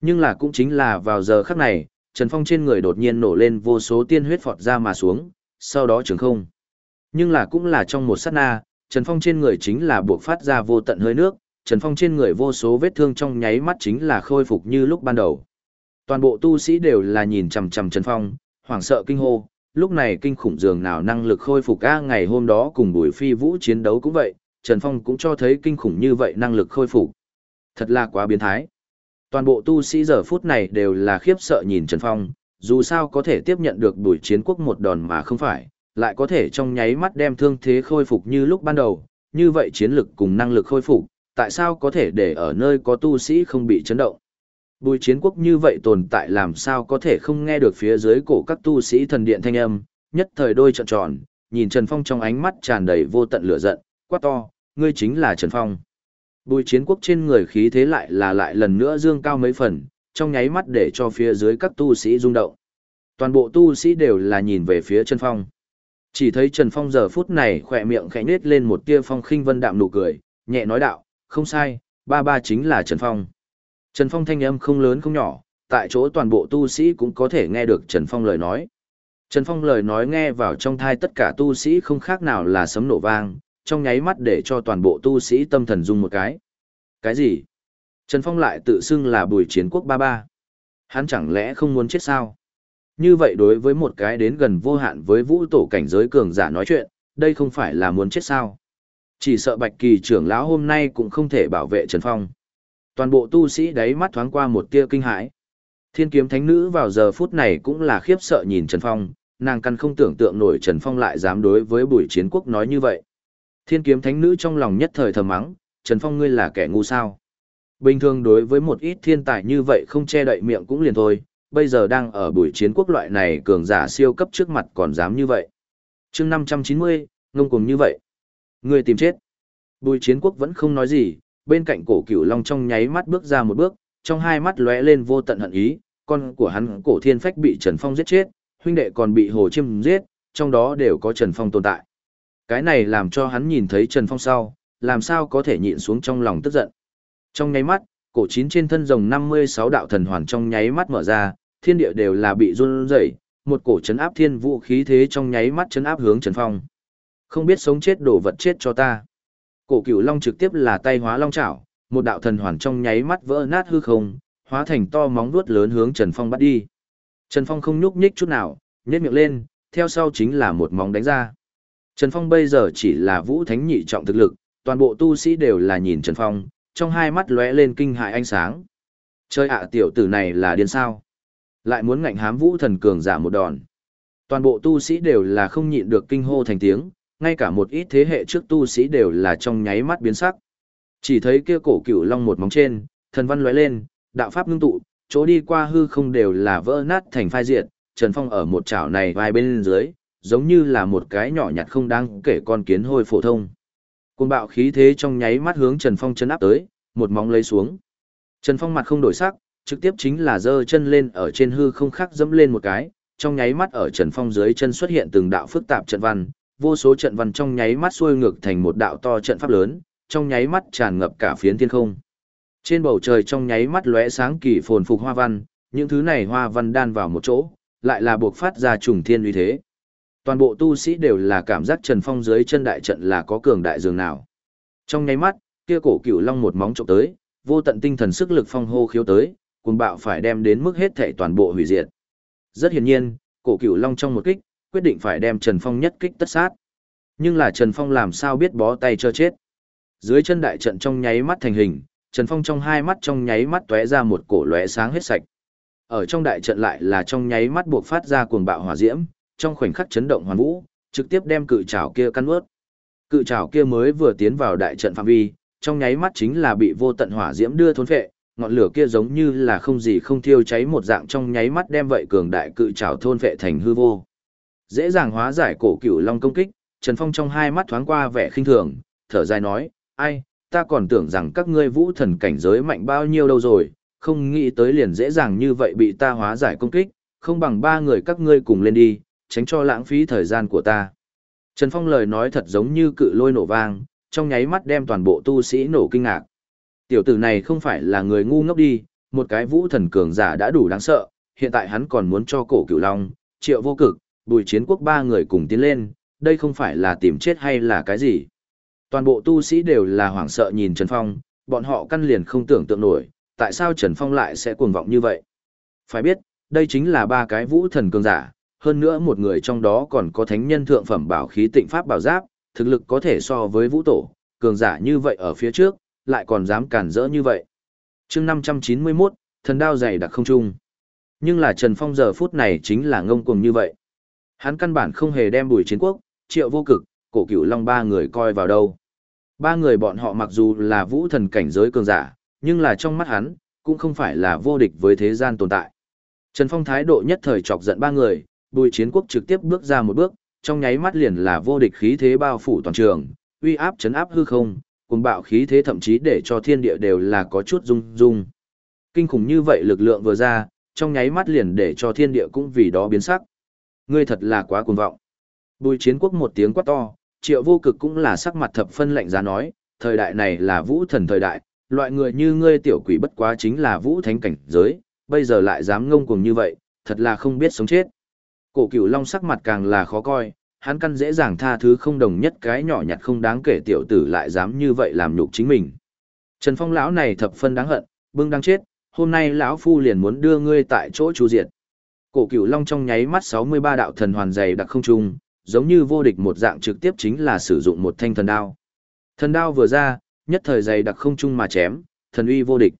Nhưng là cũng chính là vào giờ khắc này, Trần Phong trên người đột nhiên nổ lên vô số tiên huyết phọt ra mà xuống, sau đó trường không. Nhưng là cũng là trong một sát na, Trần Phong trên người chính là buộc phát ra vô tận hơi nước, Trần Phong trên người vô số vết thương trong nháy mắt chính là khôi phục như lúc ban đầu. Toàn bộ tu sĩ đều là nhìn chằm chằm Trần Phong, hoảng sợ kinh hô, lúc này kinh khủng dường nào năng lực khôi phục a ngày hôm đó cùng Bùi Phi Vũ chiến đấu cũng vậy, Trần Phong cũng cho thấy kinh khủng như vậy năng lực khôi phục. Thật là quá biến thái. Toàn bộ tu sĩ giờ phút này đều là khiếp sợ nhìn Trần Phong, dù sao có thể tiếp nhận được Bùi Chiến Quốc một đòn mà không phải, lại có thể trong nháy mắt đem thương thế khôi phục như lúc ban đầu, như vậy chiến lực cùng năng lực khôi phục, tại sao có thể để ở nơi có tu sĩ không bị chấn động. Bùi chiến quốc như vậy tồn tại làm sao có thể không nghe được phía dưới cổ các tu sĩ thần điện thanh âm, nhất thời đôi trợn tròn, nhìn Trần Phong trong ánh mắt tràn đầy vô tận lửa giận, quát to, ngươi chính là Trần Phong. Bùi chiến quốc trên người khí thế lại là lại lần nữa dương cao mấy phần, trong nháy mắt để cho phía dưới các tu sĩ rung động. Toàn bộ tu sĩ đều là nhìn về phía Trần Phong. Chỉ thấy Trần Phong giờ phút này khỏe miệng khẽ nết lên một tia phong khinh vân đạm nụ cười, nhẹ nói đạo, không sai, ba ba chính là Trần Phong. Trần Phong thanh âm không lớn không nhỏ, tại chỗ toàn bộ tu sĩ cũng có thể nghe được Trần Phong lời nói. Trần Phong lời nói nghe vào trong thai tất cả tu sĩ không khác nào là sấm nổ vang, trong nháy mắt để cho toàn bộ tu sĩ tâm thần rung một cái. Cái gì? Trần Phong lại tự xưng là bùi chiến quốc ba ba. Hắn chẳng lẽ không muốn chết sao? Như vậy đối với một cái đến gần vô hạn với vũ tổ cảnh giới cường giả nói chuyện, đây không phải là muốn chết sao? Chỉ sợ Bạch Kỳ trưởng lão hôm nay cũng không thể bảo vệ Trần Phong. Toàn bộ tu sĩ đáy mắt thoáng qua một tia kinh hãi. Thiên kiếm thánh nữ vào giờ phút này cũng là khiếp sợ nhìn Trần Phong, nàng căn không tưởng tượng nổi Trần Phong lại dám đối với bùi chiến quốc nói như vậy. Thiên kiếm thánh nữ trong lòng nhất thời thầm mắng, Trần Phong ngươi là kẻ ngu sao. Bình thường đối với một ít thiên tài như vậy không che đậy miệng cũng liền thôi, bây giờ đang ở buổi chiến quốc loại này cường giả siêu cấp trước mặt còn dám như vậy. chương 590, ngông cùng như vậy. Người tìm chết. Bùi chiến quốc vẫn không nói gì, bên cạnh cổ cửu long trong nháy mắt bước ra một bước, trong hai mắt lóe lên vô tận hận ý, con của hắn cổ thiên phách bị Trần Phong giết chết, huynh đệ còn bị hồ chiêm giết, trong đó đều có Trần Phong tồn tại. Cái này làm cho hắn nhìn thấy Trần Phong sau, làm sao có thể nhịn xuống trong lòng tức giận. Trong nháy mắt, cổ chín trên thân rồng 56 đạo thần hoàn trong nháy mắt mở ra, thiên địa đều là bị run rẩy, một cổ chấn áp thiên vũ khí thế trong nháy mắt chấn áp hướng Trần Phong. Không biết sống chết đổ vật chết cho ta. Cổ cửu long trực tiếp là tay hóa long chảo, một đạo thần hoàn trong nháy mắt vỡ nát hư không, hóa thành to móng vuốt lớn hướng Trần Phong bắt đi. Trần Phong không nhúc nhích chút nào, nhếch miệng lên, theo sau chính là một móng đánh ra. Trần Phong bây giờ chỉ là vũ thánh nhị trọng thực lực, toàn bộ tu sĩ đều là nhìn Trần Phong, trong hai mắt lóe lên kinh hại ánh sáng. Chơi ạ tiểu tử này là điên sao? Lại muốn ngạnh hám vũ thần cường giả một đòn. Toàn bộ tu sĩ đều là không nhịn được kinh hô thành tiếng, ngay cả một ít thế hệ trước tu sĩ đều là trong nháy mắt biến sắc. Chỉ thấy kia cổ cửu long một móng trên, thần văn lóe lên, đạo pháp ngưng tụ, chỗ đi qua hư không đều là vỡ nát thành phai diệt, Trần Phong ở một chảo này vai bên dưới, giống như là một cái nhỏ nhặt không đáng kể con kiến hôi phổ thông. Cuồng bạo khí thế trong nháy mắt hướng Trần Phong chân áp tới, một móng lấy xuống. Trần Phong mặt không đổi sắc, trực tiếp chính là giơ chân lên ở trên hư không khắc dẫm lên một cái, trong nháy mắt ở Trần Phong dưới chân xuất hiện từng đạo phức tạp trận văn, vô số trận văn trong nháy mắt xuôi ngược thành một đạo to trận pháp lớn, trong nháy mắt tràn ngập cả phiến thiên không. Trên bầu trời trong nháy mắt lóe sáng kỳ phồn phục hoa văn, những thứ này hoa văn đan vào một chỗ, lại là buộc phát ra trùng thiên uy thế. Toàn bộ tu sĩ đều là cảm giác Trần Phong dưới chân đại trận là có cường đại dường nào. Trong nháy mắt, kia cổ cửu long một móng chụp tới, vô tận tinh thần sức lực phong hô khiếu tới, cuồng bạo phải đem đến mức hết thảy toàn bộ hủy diệt. Rất hiển nhiên, cổ cửu long trong một kích, quyết định phải đem Trần Phong nhất kích tất sát. Nhưng là Trần Phong làm sao biết bó tay cho chết. Dưới chân đại trận trong nháy mắt thành hình, Trần Phong trong hai mắt trong nháy mắt tóe ra một cổ lóe sáng hết sạch. Ở trong đại trận lại là trong nháy mắt buộc phát ra cuồng bạo hỏa diễm, trong khoảnh khắc chấn động hoàn vũ, trực tiếp đem cự trảo kia căn ướt. Cự trảo kia mới vừa tiến vào đại trận phạm vi, trong nháy mắt chính là bị vô tận hỏa diễm đưa thôn phệ, ngọn lửa kia giống như là không gì không thiêu cháy một dạng trong nháy mắt đem vậy cường đại cự trảo thôn phệ thành hư vô. Dễ dàng hóa giải cổ cửu long công kích, Trần Phong trong hai mắt thoáng qua vẻ khinh thường, thở dài nói, ai, ta còn tưởng rằng các ngươi vũ thần cảnh giới mạnh bao nhiêu đâu rồi, không nghĩ tới liền dễ dàng như vậy bị ta hóa giải công kích, không bằng ba người các ngươi cùng lên đi, tránh cho lãng phí thời gian của ta. Trần Phong lời nói thật giống như cự lôi nổ vang, trong nháy mắt đem toàn bộ tu sĩ nổ kinh ngạc. Tiểu tử này không phải là người ngu ngốc đi, một cái vũ thần cường giả đã đủ đáng sợ, hiện tại hắn còn muốn cho cổ cửu long, triệu vô cực, bùi chiến quốc ba người cùng tiến lên, đây không phải là tìm chết hay là cái gì. Toàn bộ tu sĩ đều là hoảng sợ nhìn Trần Phong, bọn họ căn liền không tưởng tượng nổi, tại sao Trần Phong lại sẽ cuồng vọng như vậy. Phải biết, đây chính là ba cái vũ thần cường giả, hơn nữa một người trong đó còn có thánh nhân thượng phẩm bảo khí tịnh pháp bảo giáp, thực lực có thể so với vũ tổ, cường giả như vậy ở phía trước, lại còn dám cản rỡ như vậy. chương 591, thần đao dày đặc không trung. Nhưng là Trần Phong giờ phút này chính là ngông cuồng như vậy. Hắn căn bản không hề đem bùi chiến quốc, triệu vô cực, cổ cửu long ba người coi vào đâu. Ba người bọn họ mặc dù là vũ thần cảnh giới cường giả, nhưng là trong mắt hắn, cũng không phải là vô địch với thế gian tồn tại. Trần Phong thái độ nhất thời chọc giận ba người, bùi chiến quốc trực tiếp bước ra một bước, trong nháy mắt liền là vô địch khí thế bao phủ toàn trường, uy áp chấn áp hư không, cùng bạo khí thế thậm chí để cho thiên địa đều là có chút rung rung. Kinh khủng như vậy lực lượng vừa ra, trong nháy mắt liền để cho thiên địa cũng vì đó biến sắc. Ngươi thật là quá cuồng vọng. Bùi chiến quốc một tiếng quát to, triệu vô cực cũng là sắc mặt thập phân lạnh giá nói, thời đại này là vũ thần thời đại, loại người như ngươi tiểu quỷ bất quá chính là vũ thánh cảnh giới, bây giờ lại dám ngông cuồng như vậy, thật là không biết sống chết. Cổ cửu long sắc mặt càng là khó coi, hắn căn dễ dàng tha thứ không đồng nhất cái nhỏ nhặt không đáng kể tiểu tử lại dám như vậy làm nhục chính mình. Trần Phong lão này thập phân đáng hận, bưng đang chết, hôm nay lão phu liền muốn đưa ngươi tại chỗ chu diệt. Cổ Cửu Long trong nháy mắt 63 đạo thần hoàn dày đặc không trung, giống như vô địch một dạng trực tiếp chính là sử dụng một thanh thần đao. Thần đao vừa ra, nhất thời dày đặc không trung mà chém, thần uy vô địch.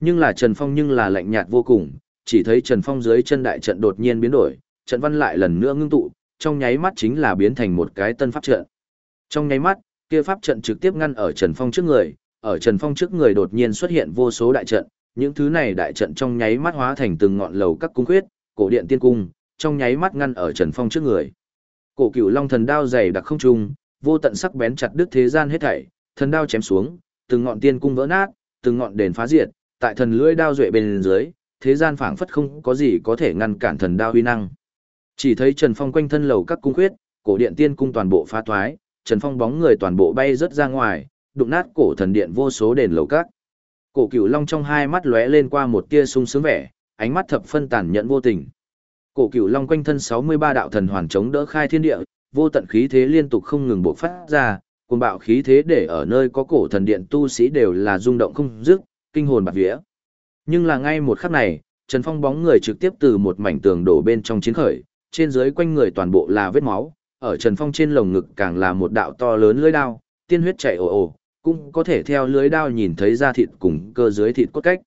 Nhưng là Trần Phong nhưng là lạnh nhạt vô cùng, chỉ thấy Trần Phong dưới chân đại trận đột nhiên biến đổi, trận văn lại lần nữa ngưng tụ, trong nháy mắt chính là biến thành một cái tân pháp trận. Trong nháy mắt, kia pháp trận trực tiếp ngăn ở Trần Phong trước người, ở Trần Phong trước người đột nhiên xuất hiện vô số đại trận, những thứ này đại trận trong nháy mắt hóa thành từng ngọn lầu các cung khuyết, cổ điện tiên cung, trong nháy mắt ngăn ở Trần Phong trước người. Cổ Cửu Long thần đao dày đặc không trung, vô tận sắc bén chặt đứt thế gian hết thảy, thần đao chém xuống, từng ngọn tiên cung vỡ nát, từng ngọn đền phá diệt, tại thần lưỡi đao duệ bên dưới, thế gian phảng phất không có gì có thể ngăn cản thần đao uy năng. Chỉ thấy Trần Phong quanh thân lầu các cung khuyết, cổ điện tiên cung toàn bộ phá thoái, Trần Phong bóng người toàn bộ bay rất ra ngoài, đụng nát cổ thần điện vô số đền lầu các. Cổ Cửu Long trong hai mắt lóe lên qua một tia sung sướng vẻ, ánh mắt thập phân tàn nhẫn vô tình. Cổ Cửu Long quanh thân 63 đạo thần hoàn chống đỡ khai thiên địa, vô tận khí thế liên tục không ngừng bộc phát ra, cuồng bạo khí thế để ở nơi có cổ thần điện tu sĩ đều là rung động không dứt, kinh hồn bạt vía. Nhưng là ngay một khắc này, Trần Phong bóng người trực tiếp từ một mảnh tường đổ bên trong chiến khởi, trên dưới quanh người toàn bộ là vết máu, ở Trần Phong trên lồng ngực càng là một đạo to lớn lưỡi đao, tiên huyết chảy ồ ồ, cũng có thể theo lưỡi đao nhìn thấy da thịt cùng cơ dưới thịt cốt cách.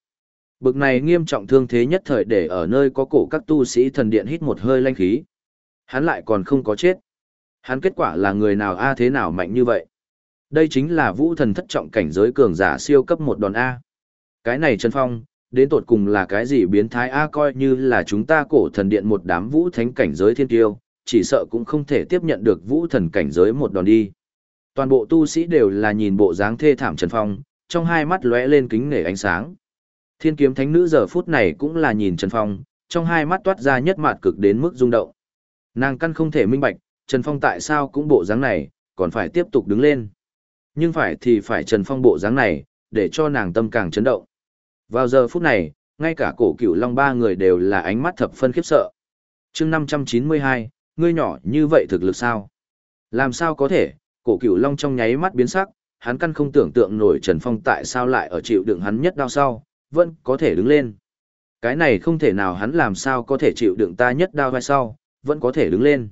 Bực này nghiêm trọng thương thế nhất thời để ở nơi có cổ các tu sĩ thần điện hít một hơi lanh khí. Hắn lại còn không có chết. Hắn kết quả là người nào A thế nào mạnh như vậy? Đây chính là vũ thần thất trọng cảnh giới cường giả siêu cấp một đòn A. Cái này Trần Phong, đến tột cùng là cái gì biến thái A coi như là chúng ta cổ thần điện một đám vũ thánh cảnh giới thiên tiêu, chỉ sợ cũng không thể tiếp nhận được vũ thần cảnh giới một đòn đi. Toàn bộ tu sĩ đều là nhìn bộ dáng thê thảm Trần Phong, trong hai mắt lóe lên kính nể ánh sáng. Thiên kiếm thánh nữ giờ phút này cũng là nhìn Trần Phong, trong hai mắt toát ra nhất mạt cực đến mức rung động. Nàng căn không thể minh bạch, Trần Phong tại sao cũng bộ dáng này, còn phải tiếp tục đứng lên. Nhưng phải thì phải Trần Phong bộ dáng này, để cho nàng tâm càng chấn động. Vào giờ phút này, ngay cả cổ cửu long ba người đều là ánh mắt thập phân khiếp sợ. chương 592, ngươi nhỏ như vậy thực lực sao? Làm sao có thể, cổ cửu long trong nháy mắt biến sắc, hắn căn không tưởng tượng nổi Trần Phong tại sao lại ở chịu đựng hắn nhất đau sau, vẫn có thể đứng lên. Cái này không thể nào hắn làm sao có thể chịu đựng ta nhất đau vai sau, vẫn có thể đứng lên.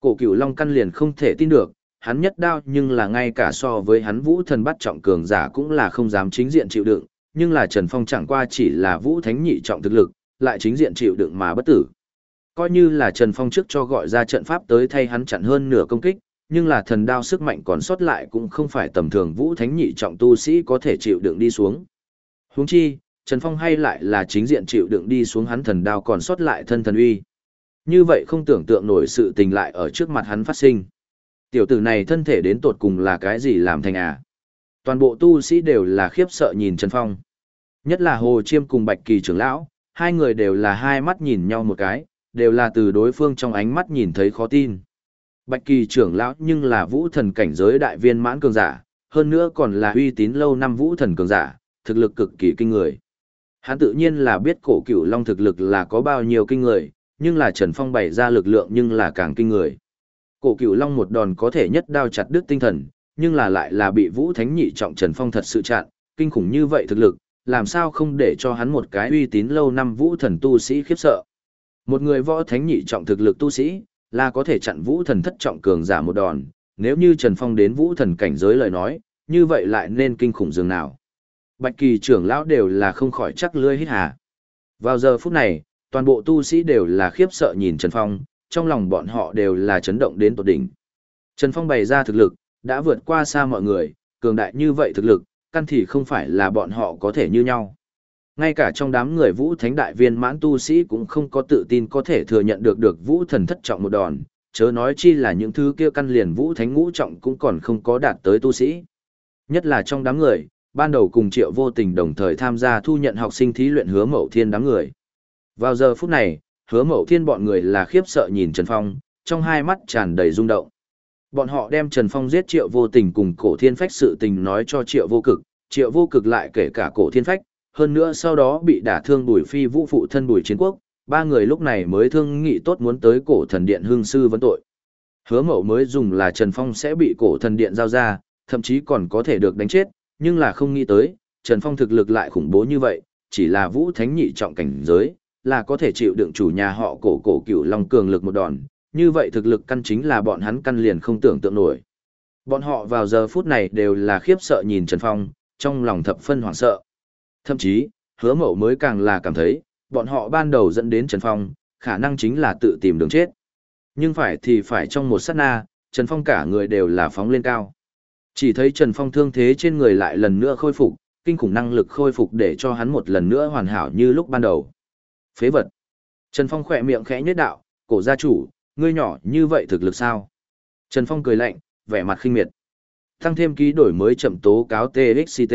Cổ cửu long căn liền không thể tin được, hắn nhất đau nhưng là ngay cả so với hắn vũ thần bắt trọng cường giả cũng là không dám chính diện chịu đựng, nhưng là Trần Phong chẳng qua chỉ là vũ thánh nhị trọng thực lực, lại chính diện chịu đựng mà bất tử. Coi như là Trần Phong trước cho gọi ra trận pháp tới thay hắn chặn hơn nửa công kích, nhưng là thần đao sức mạnh còn sót lại cũng không phải tầm thường vũ thánh nhị trọng tu sĩ có thể chịu đựng đi xuống. Huống chi, Trần Phong hay lại là chính diện chịu đựng đi xuống hắn thần đao còn sót lại thân thần uy. Như vậy không tưởng tượng nổi sự tình lại ở trước mặt hắn phát sinh. Tiểu tử này thân thể đến tột cùng là cái gì làm thành à? Toàn bộ tu sĩ đều là khiếp sợ nhìn Trần Phong. Nhất là Hồ Chiêm cùng Bạch Kỳ trưởng lão, hai người đều là hai mắt nhìn nhau một cái, đều là từ đối phương trong ánh mắt nhìn thấy khó tin. Bạch kỳ trưởng lão nhưng là vũ thần cảnh giới đại viên mãn cường giả, hơn nữa còn là uy tín lâu năm vũ thần cường giả, thực lực cực kỳ kinh người. Hắn tự nhiên là biết cổ cửu long thực lực là có bao nhiêu kinh người, nhưng là Trần Phong bày ra lực lượng nhưng là càng kinh người. Cổ cửu long một đòn có thể nhất đao chặt đứt tinh thần, nhưng là lại là bị vũ thánh nhị trọng Trần Phong thật sự chặn, kinh khủng như vậy thực lực, làm sao không để cho hắn một cái uy tín lâu năm vũ thần tu sĩ khiếp sợ. Một người võ thánh nhị trọng thực lực tu sĩ, là có thể chặn vũ thần thất trọng cường giả một đòn, nếu như Trần Phong đến vũ thần cảnh giới lời nói, như vậy lại nên kinh khủng dường nào. Bạch kỳ trưởng lão đều là không khỏi chắc lưỡi hít hà. Vào giờ phút này, toàn bộ tu sĩ đều là khiếp sợ nhìn Trần Phong, trong lòng bọn họ đều là chấn động đến tột đỉnh. Trần Phong bày ra thực lực, đã vượt qua xa mọi người, cường đại như vậy thực lực, căn thì không phải là bọn họ có thể như nhau. Ngay cả trong đám người vũ thánh đại viên mãn tu sĩ cũng không có tự tin có thể thừa nhận được được vũ thần thất trọng một đòn, chớ nói chi là những thứ kia căn liền vũ thánh ngũ trọng cũng còn không có đạt tới tu sĩ. Nhất là trong đám người, ban đầu cùng triệu vô tình đồng thời tham gia thu nhận học sinh thí luyện hứa mậu thiên đám người. Vào giờ phút này, hứa mậu thiên bọn người là khiếp sợ nhìn Trần Phong, trong hai mắt tràn đầy rung động. Bọn họ đem Trần Phong giết triệu vô tình cùng cổ thiên phách sự tình nói cho triệu vô cực, triệu vô cực lại kể cả cổ thiên phách, hơn nữa sau đó bị đả thương bùi phi vũ phụ thân bùi chiến quốc, ba người lúc này mới thương nghị tốt muốn tới cổ thần điện hương sư vấn tội. Hứa mậu mới dùng là Trần Phong sẽ bị cổ thần điện giao ra, thậm chí còn có thể được đánh chết, nhưng là không nghĩ tới, Trần Phong thực lực lại khủng bố như vậy, chỉ là vũ thánh nhị trọng cảnh giới, là có thể chịu đựng chủ nhà họ cổ cổ cửu long cường lực một đòn, như vậy thực lực căn chính là bọn hắn căn liền không tưởng tượng nổi. Bọn họ vào giờ phút này đều là khiếp sợ nhìn Trần Phong, trong lòng thập phân hoảng sợ. Thậm chí, hứa mậu mới càng là cảm thấy, bọn họ ban đầu dẫn đến Trần Phong, khả năng chính là tự tìm đường chết. Nhưng phải thì phải trong một sát na, Trần Phong cả người đều là phóng lên cao. Chỉ thấy Trần Phong thương thế trên người lại lần nữa khôi phục, kinh khủng năng lực khôi phục để cho hắn một lần nữa hoàn hảo như lúc ban đầu. Phế vật. Trần Phong khỏe miệng khẽ nhất đạo, cổ gia chủ, ngươi nhỏ như vậy thực lực sao? Trần Phong cười lạnh, vẻ mặt khinh miệt. Tăng thêm ký đổi mới chậm tố cáo TXCT.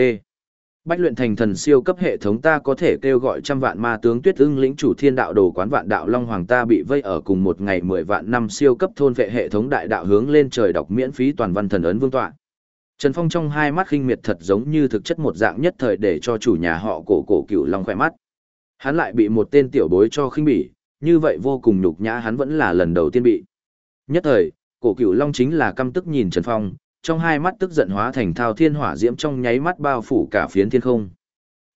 Bách luyện thành thần siêu cấp hệ thống ta có thể kêu gọi trăm vạn ma tướng tuyết ưng lĩnh chủ thiên đạo đồ quán vạn đạo long hoàng ta bị vây ở cùng một ngày mười vạn năm siêu cấp thôn vệ hệ thống đại đạo hướng lên trời đọc miễn phí toàn văn thần ấn vương tọa. Trần Phong trong hai mắt khinh miệt thật giống như thực chất một dạng nhất thời để cho chủ nhà họ cổ cổ cửu long khỏe mắt. Hắn lại bị một tên tiểu bối cho khinh bỉ, như vậy vô cùng nhục nhã hắn vẫn là lần đầu tiên bị. Nhất thời, cổ cửu long chính là căm tức nhìn Trần Phong, trong hai mắt tức giận hóa thành thao thiên hỏa diễm trong nháy mắt bao phủ cả phiến thiên không.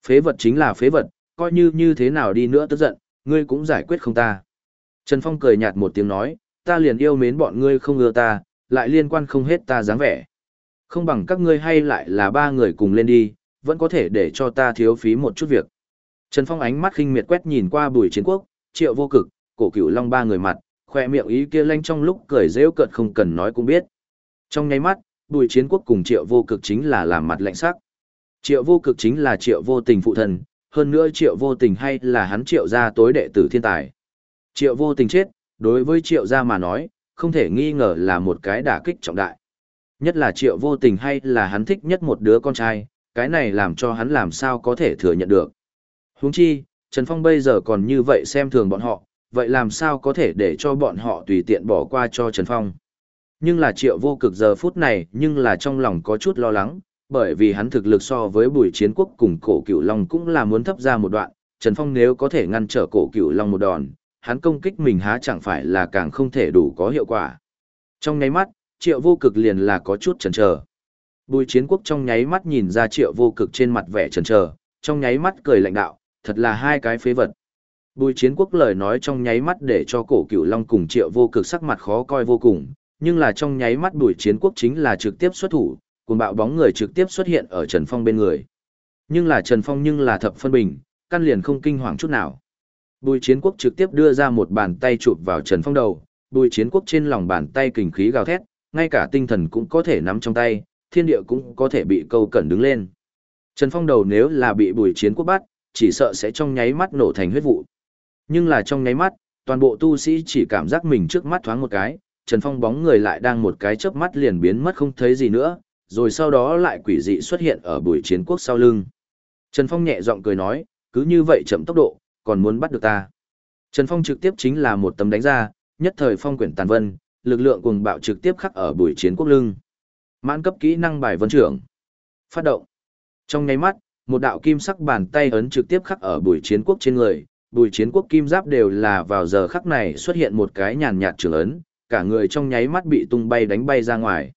Phế vật chính là phế vật, coi như như thế nào đi nữa tức giận, ngươi cũng giải quyết không ta. Trần Phong cười nhạt một tiếng nói, ta liền yêu mến bọn ngươi không ưa ta, lại liên quan không hết ta dáng vẻ. Không bằng các ngươi hay lại là ba người cùng lên đi, vẫn có thể để cho ta thiếu phí một chút việc. Trần Phong ánh mắt khinh miệt quét nhìn qua bùi chiến quốc, triệu vô cực, cổ cửu long ba người mặt, khoe miệng ý kia lanh trong lúc cười rêu cợt không cần nói cũng biết. Trong nháy mắt, bùi chiến quốc cùng triệu vô cực chính là làm mặt lạnh sắc. Triệu vô cực chính là triệu vô tình phụ thần, hơn nữa triệu vô tình hay là hắn triệu gia tối đệ tử thiên tài. Triệu vô tình chết, đối với triệu gia mà nói, không thể nghi ngờ là một cái đả kích trọng đại. Nhất là triệu vô tình hay là hắn thích nhất một đứa con trai, cái này làm cho hắn làm sao có thể thừa nhận được. Huống chi, Trần Phong bây giờ còn như vậy xem thường bọn họ, vậy làm sao có thể để cho bọn họ tùy tiện bỏ qua cho Trần Phong. Nhưng là triệu vô cực giờ phút này nhưng là trong lòng có chút lo lắng, bởi vì hắn thực lực so với bùi chiến quốc cùng cổ cửu long cũng là muốn thấp ra một đoạn, Trần Phong nếu có thể ngăn trở cổ cửu long một đòn, hắn công kích mình há chẳng phải là càng không thể đủ có hiệu quả. Trong nháy mắt, triệu vô cực liền là có chút chần chờ. Bùi chiến quốc trong nháy mắt nhìn ra triệu vô cực trên mặt vẻ chần chờ, trong nháy mắt cười lạnh đạo, thật là hai cái phế vật. Bùi chiến quốc lời nói trong nháy mắt để cho cổ cửu long cùng triệu vô cực sắc mặt khó coi vô cùng, nhưng là trong nháy mắt bùi chiến quốc chính là trực tiếp xuất thủ, cùng bạo bóng người trực tiếp xuất hiện ở Trần Phong bên người. Nhưng là Trần Phong nhưng là thập phân bình, căn liền không kinh hoàng chút nào. Bùi chiến quốc trực tiếp đưa ra một bàn tay chụp vào Trần Phong đầu, bùi chiến quốc trên lòng bàn tay kình khí gào thét, ngay cả tinh thần cũng có thể nắm trong tay, thiên địa cũng có thể bị câu cẩn đứng lên. Trần Phong đầu nếu là bị bùi chiến quốc bắt, chỉ sợ sẽ trong nháy mắt nổ thành huyết vụ. Nhưng là trong nháy mắt, toàn bộ tu sĩ chỉ cảm giác mình trước mắt thoáng một cái, Trần Phong bóng người lại đang một cái chớp mắt liền biến mất không thấy gì nữa, rồi sau đó lại quỷ dị xuất hiện ở bùi chiến quốc sau lưng. Trần Phong nhẹ giọng cười nói, cứ như vậy chậm tốc độ, còn muốn bắt được ta. Trần Phong trực tiếp chính là một tấm đánh ra, nhất thời phong quyển tàn vân, lực lượng cuồng bạo trực tiếp khắc ở bùi chiến quốc lưng. Mãn cấp kỹ năng bài vân trưởng. Phát động. Trong nháy mắt, một đạo kim sắc bàn tay ấn trực tiếp khắc ở bùi chiến quốc trên người, bùi chiến quốc kim giáp đều là vào giờ khắc này xuất hiện một cái nhàn nhạt trường ấn, cả người trong nháy mắt bị tung bay đánh bay ra ngoài.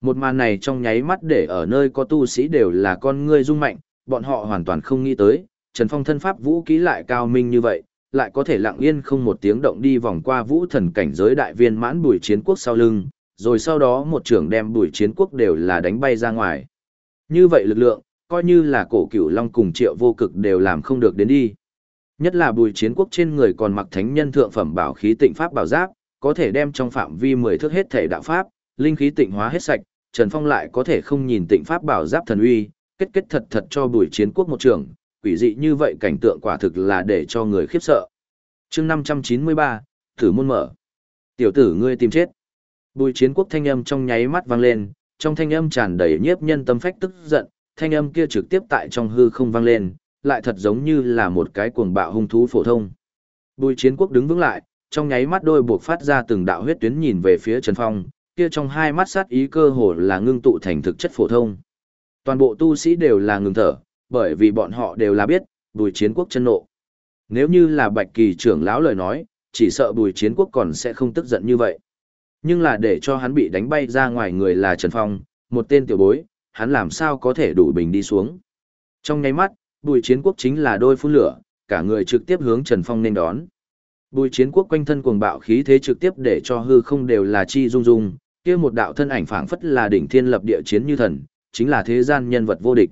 Một màn này trong nháy mắt để ở nơi có tu sĩ đều là con ngươi rung mạnh, bọn họ hoàn toàn không nghĩ tới, Trần Phong thân pháp vũ kỹ lại cao minh như vậy, lại có thể lặng yên không một tiếng động đi vòng qua vũ thần cảnh giới đại viên mãn bùi chiến quốc sau lưng, rồi sau đó một trưởng đem bùi chiến quốc đều là đánh bay ra ngoài. Như vậy lực lượng, coi như là cổ cửu long cùng triệu vô cực đều làm không được đến đi. Nhất là bùi chiến quốc trên người còn mặc thánh nhân thượng phẩm bảo khí tịnh pháp bảo giáp, có thể đem trong phạm vi 10 thước hết thể đạo pháp, linh khí tịnh hóa hết sạch, Trần Phong lại có thể không nhìn tịnh pháp bảo giáp thần uy, kết kết thật thật cho bùi chiến quốc một trưởng quỷ dị như vậy cảnh tượng quả thực là để cho người khiếp sợ. chương 593, thử môn mở. Tiểu tử ngươi tìm chết. Bùi chiến quốc thanh âm trong nháy mắt vang lên, trong thanh âm tràn đầy nhiếp nhân tâm phách tức giận, thanh âm kia trực tiếp tại trong hư không vang lên, lại thật giống như là một cái cuồng bạo hung thú phổ thông. Bùi chiến quốc đứng vững lại, trong nháy mắt đôi buộc phát ra từng đạo huyết tuyến nhìn về phía Trần Phong, kia trong hai mắt sát ý cơ hồ là ngưng tụ thành thực chất phổ thông. Toàn bộ tu sĩ đều là ngừng thở, bởi vì bọn họ đều là biết, bùi chiến quốc chân nộ. Nếu như là bạch kỳ trưởng lão lời nói, chỉ sợ bùi chiến quốc còn sẽ không tức giận như vậy. Nhưng là để cho hắn bị đánh bay ra ngoài người là Trần Phong, một tên tiểu bối, hắn làm sao có thể đủ bình đi xuống. Trong nháy mắt, bùi chiến quốc chính là đôi phun lửa, cả người trực tiếp hướng Trần Phong nên đón. Bùi chiến quốc quanh thân cuồng bạo khí thế trực tiếp để cho hư không đều là chi rung rung, kia một đạo thân ảnh phảng phất là đỉnh thiên lập địa chiến như thần, chính là thế gian nhân vật vô địch.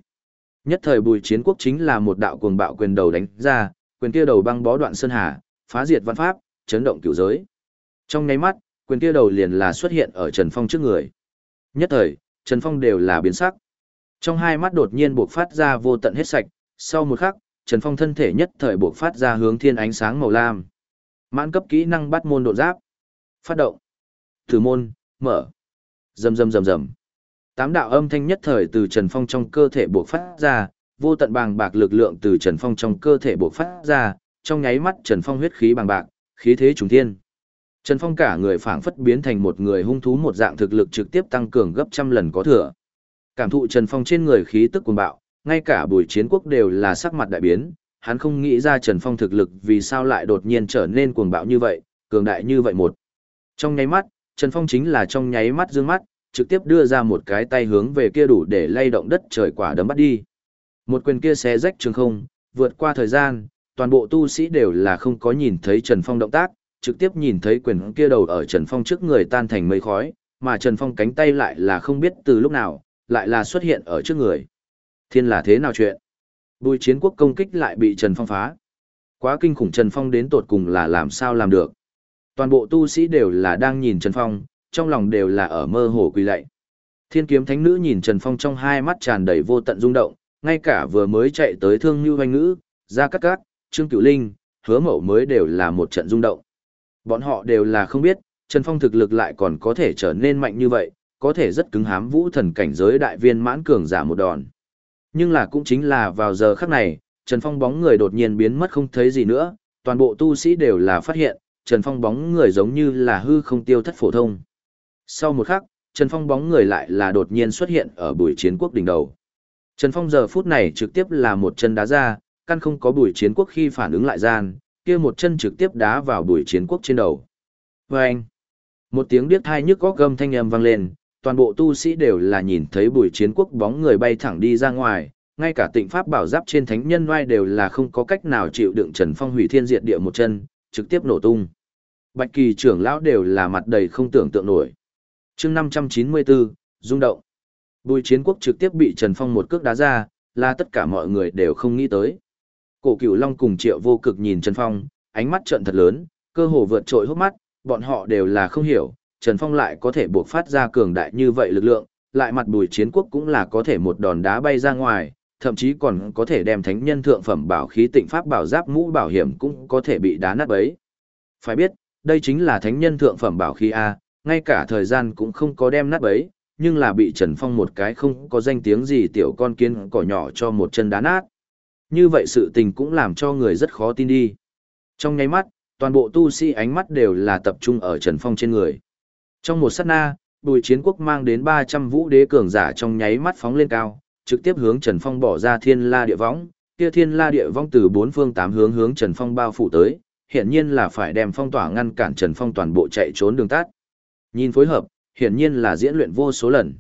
Nhất thời Bùi Chiến Quốc chính là một đạo cuồng bạo quyền đầu đánh ra, quyền kia đầu băng bó đoạn sơn hà, phá diệt văn pháp, chấn động cửu giới. Trong nháy mắt, quyền kia đầu liền là xuất hiện ở Trần Phong trước người. Nhất thời, Trần Phong đều là biến sắc. Trong hai mắt đột nhiên bộc phát ra vô tận hết sạch, sau một khắc, Trần Phong thân thể nhất thời bộc phát ra hướng thiên ánh sáng màu lam. Mãn cấp kỹ năng bắt môn độ giáp. Phát động. Thử môn, mở. Rầm rầm rầm rầm. Tám đạo âm thanh nhất thời từ Trần Phong trong cơ thể bộc phát ra, vô tận bàng bạc lực lượng từ Trần Phong trong cơ thể bộc phát ra, trong nháy mắt Trần Phong huyết khí bàng bạc, khí thế trùng thiên. Trần Phong cả người phảng phất biến thành một người hung thú một dạng thực lực trực tiếp tăng cường gấp trăm lần có thừa. Cảm thụ Trần Phong trên người khí tức cuồng bạo, ngay cả Bùi Chiến Quốc đều là sắc mặt đại biến, hắn không nghĩ ra Trần Phong thực lực vì sao lại đột nhiên trở nên cuồng bạo như vậy, cường đại như vậy một. Trong nháy mắt, Trần Phong chính là trong nháy mắt dương mắt, trực tiếp đưa ra một cái tay hướng về kia đủ để lay động đất trời quả đấm bắt đi. Một quyền kia xé rách trường không, vượt qua thời gian, toàn bộ tu sĩ đều là không có nhìn thấy Trần Phong động tác, trực tiếp nhìn thấy quyền kia đầu ở Trần Phong trước người tan thành mây khói, mà Trần Phong cánh tay lại là không biết từ lúc nào, lại là xuất hiện ở trước người. Thiên là thế nào chuyện? Bùi chiến quốc công kích lại bị Trần Phong phá. Quá kinh khủng Trần Phong đến tột cùng là làm sao làm được. Toàn bộ tu sĩ đều là đang nhìn Trần Phong, trong lòng đều là ở mơ hồ quỳ lạy. Thiên kiếm thánh nữ nhìn Trần Phong trong hai mắt tràn đầy vô tận rung động, ngay cả vừa mới chạy tới thương như hoanh ngữ, ra cắt cát, trương cửu linh, hứa mậu mới đều là một trận rung động. Bọn họ đều là không biết, Trần Phong thực lực lại còn có thể trở nên mạnh như vậy, có thể rất cứng hám vũ thần cảnh giới đại viên mãn cường giả một đòn. Nhưng là cũng chính là vào giờ khắc này, Trần Phong bóng người đột nhiên biến mất không thấy gì nữa, toàn bộ tu sĩ đều là phát hiện, Trần Phong bóng người giống như là hư không tiêu thất phổ thông. Sau một khắc, Trần Phong bóng người lại là đột nhiên xuất hiện ở bùi chiến quốc đỉnh đầu. Trần Phong giờ phút này trực tiếp là một chân đá ra, căn không có bùi chiến quốc khi phản ứng lại gian, kia một chân trực tiếp đá vào bùi chiến quốc trên đầu. Và anh, một tiếng điếc thai nhức góc gầm thanh âm vang lên, toàn bộ tu sĩ đều là nhìn thấy bùi chiến quốc bóng người bay thẳng đi ra ngoài, ngay cả tịnh pháp bảo giáp trên thánh nhân oai đều là không có cách nào chịu đựng Trần Phong hủy thiên diệt địa một chân, trực tiếp nổ tung. Bạch kỳ trưởng lão đều là mặt đầy không tưởng tượng nổi chương 594, rung động. Bùi chiến quốc trực tiếp bị Trần Phong một cước đá ra, là tất cả mọi người đều không nghĩ tới. Cổ cửu long cùng triệu vô cực nhìn Trần Phong, ánh mắt trận thật lớn, cơ hồ vượt trội hốc mắt, bọn họ đều là không hiểu, Trần Phong lại có thể buộc phát ra cường đại như vậy lực lượng, lại mặt bùi chiến quốc cũng là có thể một đòn đá bay ra ngoài, thậm chí còn có thể đem thánh nhân thượng phẩm bảo khí tịnh pháp bảo giáp mũ bảo hiểm cũng có thể bị đá nát bấy. Phải biết, đây chính là thánh nhân thượng phẩm bảo khí A, ngay cả thời gian cũng không có đem nát bấy, nhưng là bị Trần Phong một cái không có danh tiếng gì tiểu con kiến cỏ nhỏ cho một chân đá nát. Như vậy sự tình cũng làm cho người rất khó tin đi. Trong nháy mắt, toàn bộ tu sĩ ánh mắt đều là tập trung ở Trần Phong trên người. Trong một sát na, bùi chiến quốc mang đến 300 vũ đế cường giả trong nháy mắt phóng lên cao, trực tiếp hướng Trần Phong bỏ ra thiên la địa võng, kia thiên la địa vong từ bốn phương tám hướng hướng Trần Phong bao phủ tới, Hiện nhiên là phải đem phong tỏa ngăn cản Trần Phong toàn bộ chạy trốn đường tắt. Nhìn phối hợp, hiển nhiên là diễn luyện vô số lần.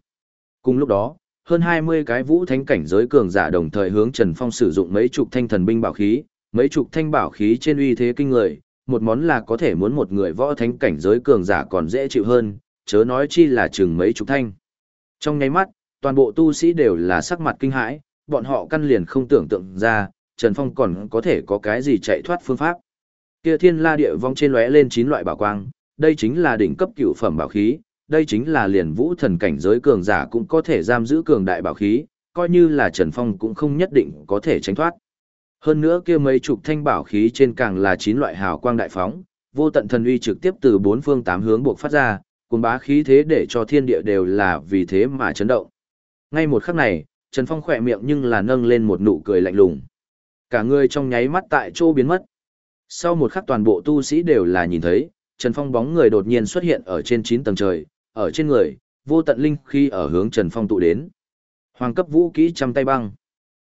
Cùng lúc đó, hơn 20 cái vũ thánh cảnh giới cường giả đồng thời hướng Trần Phong sử dụng mấy chục thanh thần binh bảo khí, mấy chục thanh bảo khí trên uy thế kinh người, một món là có thể muốn một người võ thánh cảnh giới cường giả còn dễ chịu hơn, chớ nói chi là chừng mấy chục thanh. Trong nháy mắt, toàn bộ tu sĩ đều là sắc mặt kinh hãi, bọn họ căn liền không tưởng tượng ra, Trần Phong còn có thể có cái gì chạy thoát phương pháp. Kia thiên la địa vong trên lóe lên chín loại bảo quang, đây chính là đỉnh cấp cựu phẩm bảo khí, đây chính là liền vũ thần cảnh giới cường giả cũng có thể giam giữ cường đại bảo khí, coi như là Trần Phong cũng không nhất định có thể tránh thoát. Hơn nữa kia mấy chục thanh bảo khí trên càng là chín loại hào quang đại phóng, vô tận thần uy trực tiếp từ bốn phương tám hướng buộc phát ra, cùng bá khí thế để cho thiên địa đều là vì thế mà chấn động. Ngay một khắc này, Trần Phong khỏe miệng nhưng là nâng lên một nụ cười lạnh lùng. Cả người trong nháy mắt tại chỗ biến mất. Sau một khắc toàn bộ tu sĩ đều là nhìn thấy, Trần Phong bóng người đột nhiên xuất hiện ở trên 9 tầng trời, ở trên người, vô tận linh khi ở hướng Trần Phong tụ đến. Hoàng cấp vũ kỹ trăm tay băng.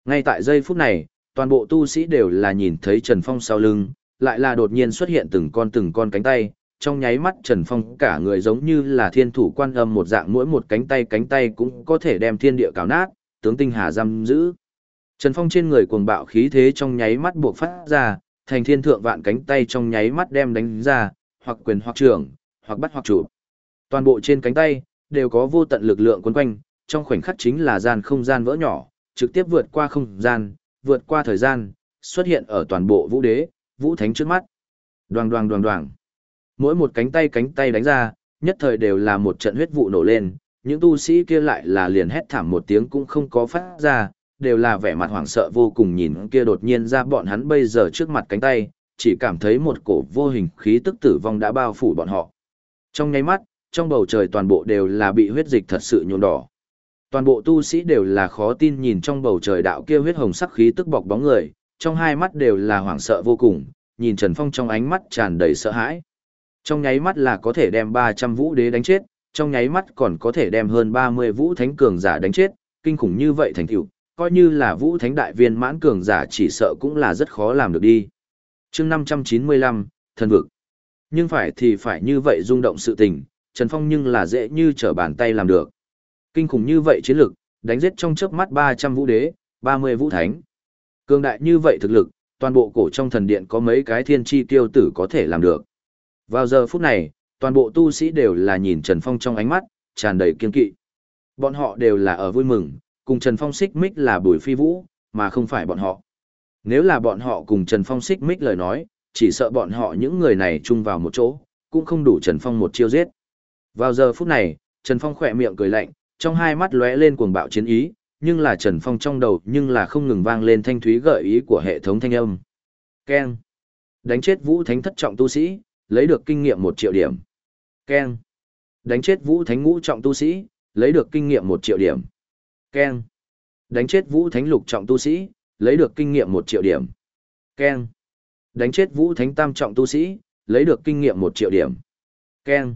Ngay tại giây phút này, toàn bộ tu sĩ đều là nhìn thấy Trần Phong sau lưng, lại là đột nhiên xuất hiện từng con từng con cánh tay, trong nháy mắt Trần Phong cả người giống như là thiên thủ quan âm một dạng mỗi một cánh tay cánh tay cũng có thể đem thiên địa cào nát, tướng tinh hà giam giữ. Trần Phong trên người cuồng bạo khí thế trong nháy mắt buộc phát ra, thành thiên thượng vạn cánh tay trong nháy mắt đem đánh ra, hoặc quyền hoặc trưởng, hoặc bắt hoặc chụp Toàn bộ trên cánh tay, đều có vô tận lực lượng quấn quanh, trong khoảnh khắc chính là gian không gian vỡ nhỏ, trực tiếp vượt qua không gian, vượt qua thời gian, xuất hiện ở toàn bộ vũ đế, vũ thánh trước mắt. Đoàng đoàng đoàng đoàng. Mỗi một cánh tay cánh tay đánh ra, nhất thời đều là một trận huyết vụ nổ lên, những tu sĩ kia lại là liền hét thảm một tiếng cũng không có phát ra, đều là vẻ mặt hoảng sợ vô cùng nhìn kia đột nhiên ra bọn hắn bây giờ trước mặt cánh tay, chỉ cảm thấy một cổ vô hình khí tức tử vong đã bao phủ bọn họ. Trong nháy mắt, trong bầu trời toàn bộ đều là bị huyết dịch thật sự nhuộm đỏ. Toàn bộ tu sĩ đều là khó tin nhìn trong bầu trời đạo kia huyết hồng sắc khí tức bọc bóng người, trong hai mắt đều là hoảng sợ vô cùng, nhìn Trần Phong trong ánh mắt tràn đầy sợ hãi. Trong nháy mắt là có thể đem 300 vũ đế đánh chết, trong nháy mắt còn có thể đem hơn 30 vũ thánh cường giả đánh chết, kinh khủng như vậy thành tựu, coi như là vũ thánh đại viên mãn cường giả chỉ sợ cũng là rất khó làm được đi chương 595, thần vực. Nhưng phải thì phải như vậy rung động sự tình, Trần Phong nhưng là dễ như trở bàn tay làm được. Kinh khủng như vậy chiến lực, đánh giết trong chớp mắt 300 vũ đế, 30 vũ thánh. Cương đại như vậy thực lực, toàn bộ cổ trong thần điện có mấy cái thiên chi tiêu tử có thể làm được. Vào giờ phút này, toàn bộ tu sĩ đều là nhìn Trần Phong trong ánh mắt, tràn đầy kiên kỵ. Bọn họ đều là ở vui mừng, cùng Trần Phong xích mích là bùi phi vũ, mà không phải bọn họ. Nếu là bọn họ cùng Trần Phong xích mích lời nói, chỉ sợ bọn họ những người này chung vào một chỗ, cũng không đủ Trần Phong một chiêu giết. Vào giờ phút này, Trần Phong khỏe miệng cười lạnh, trong hai mắt lóe lên cuồng bạo chiến ý, nhưng là Trần Phong trong đầu nhưng là không ngừng vang lên thanh thúy gợi ý của hệ thống thanh âm. Keng. Đánh chết Vũ Thánh thất trọng tu sĩ, lấy được kinh nghiệm một triệu điểm. Keng. Đánh chết Vũ Thánh ngũ trọng tu sĩ, lấy được kinh nghiệm một triệu điểm. Keng. Đánh chết Vũ Thánh lục trọng tu sĩ, lấy được kinh nghiệm một triệu điểm. Keng. Đánh chết Vũ Thánh tam trọng tu sĩ, lấy được kinh nghiệm một triệu điểm. Keng.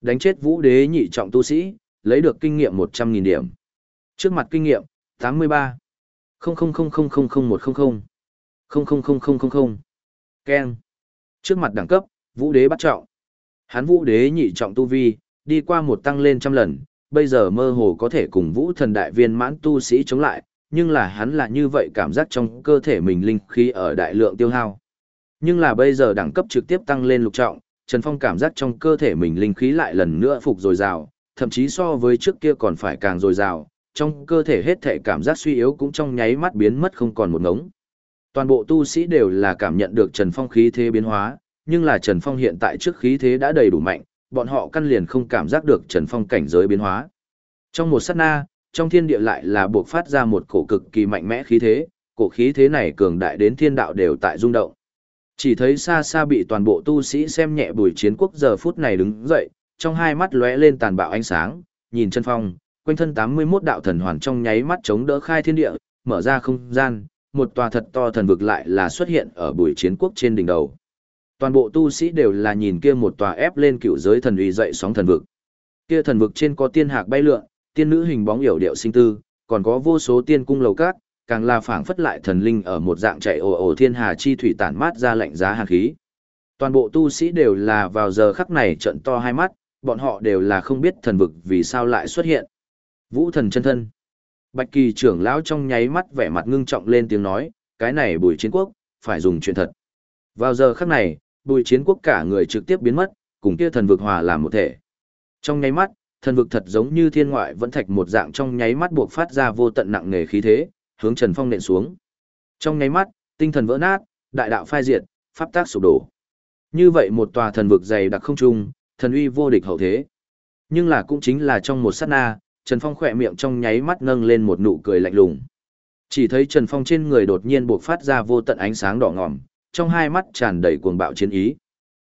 Đánh chết Vũ Đế nhị trọng tu sĩ, lấy được kinh nghiệm một trăm nghìn điểm. Trước mặt kinh nghiệm, tám mươi ba không không không không không không một không không không không không không không không Ken. Trước mặt đẳng cấp, Vũ Đế bắt trọng. Hắn Vũ Đế nhị trọng tu vi, đi qua một tăng lên trăm lần, bây giờ mơ hồ có thể cùng Vũ Thần đại viên mãn tu sĩ chống lại, nhưng là hắn là như vậy cảm giác trong cơ thể mình linh khí ở đại lượng tiêu hao. Nhưng là bây giờ đẳng cấp trực tiếp tăng lên lục trọng, Trần Phong cảm giác trong cơ thể mình linh khí lại lần nữa phục dồi dào, thậm chí so với trước kia còn phải càng dồi dào, trong cơ thể hết thể cảm giác suy yếu cũng trong nháy mắt biến mất không còn một ngống. Toàn bộ tu sĩ đều là cảm nhận được Trần Phong khí thế biến hóa, nhưng là Trần Phong hiện tại trước khí thế đã đầy đủ mạnh, bọn họ căn liền không cảm giác được Trần Phong cảnh giới biến hóa. Trong một sát na, trong thiên địa lại là buộc phát ra một cổ cực kỳ mạnh mẽ khí thế, cổ khí thế này cường đại đến thiên đạo đều tại rung động. Chỉ thấy xa xa bị toàn bộ tu sĩ xem nhẹ bùi chiến quốc giờ phút này đứng dậy, trong hai mắt lóe lên tàn bạo ánh sáng, nhìn chân phong, quanh thân 81 đạo thần hoàn trong nháy mắt chống đỡ khai thiên địa, mở ra không gian, một tòa thật to thần vực lại là xuất hiện ở bùi chiến quốc trên đỉnh đầu. Toàn bộ tu sĩ đều là nhìn kia một tòa ép lên cựu giới thần uy dậy sóng thần vực. Kia thần vực trên có tiên hạc bay lượn, tiên nữ hình bóng yểu điệu sinh tư, còn có vô số tiên cung lầu cát, càng là phảng phất lại thần linh ở một dạng chạy ồ ồ thiên hà chi thủy tản mát ra lạnh giá hàn khí. Toàn bộ tu sĩ đều là vào giờ khắc này trận to hai mắt, bọn họ đều là không biết thần vực vì sao lại xuất hiện. Vũ thần chân thân. Bạch kỳ trưởng lão trong nháy mắt vẻ mặt ngưng trọng lên tiếng nói, cái này bùi chiến quốc, phải dùng chuyện thật. Vào giờ khắc này, bùi chiến quốc cả người trực tiếp biến mất, cùng kia thần vực hòa làm một thể. Trong nháy mắt, thần vực thật giống như thiên ngoại vẫn thạch một dạng trong nháy mắt buộc phát ra vô tận nặng nề khí thế, hướng Trần Phong nện xuống. Trong nháy mắt, tinh thần vỡ nát, đại đạo phai diệt, pháp tác sụp đổ. Như vậy một tòa thần vực dày đặc không trung, thần uy vô địch hậu thế. Nhưng là cũng chính là trong một sát na, Trần Phong khỏe miệng trong nháy mắt nâng lên một nụ cười lạnh lùng. Chỉ thấy Trần Phong trên người đột nhiên buộc phát ra vô tận ánh sáng đỏ ngòm, trong hai mắt tràn đầy cuồng bạo chiến ý.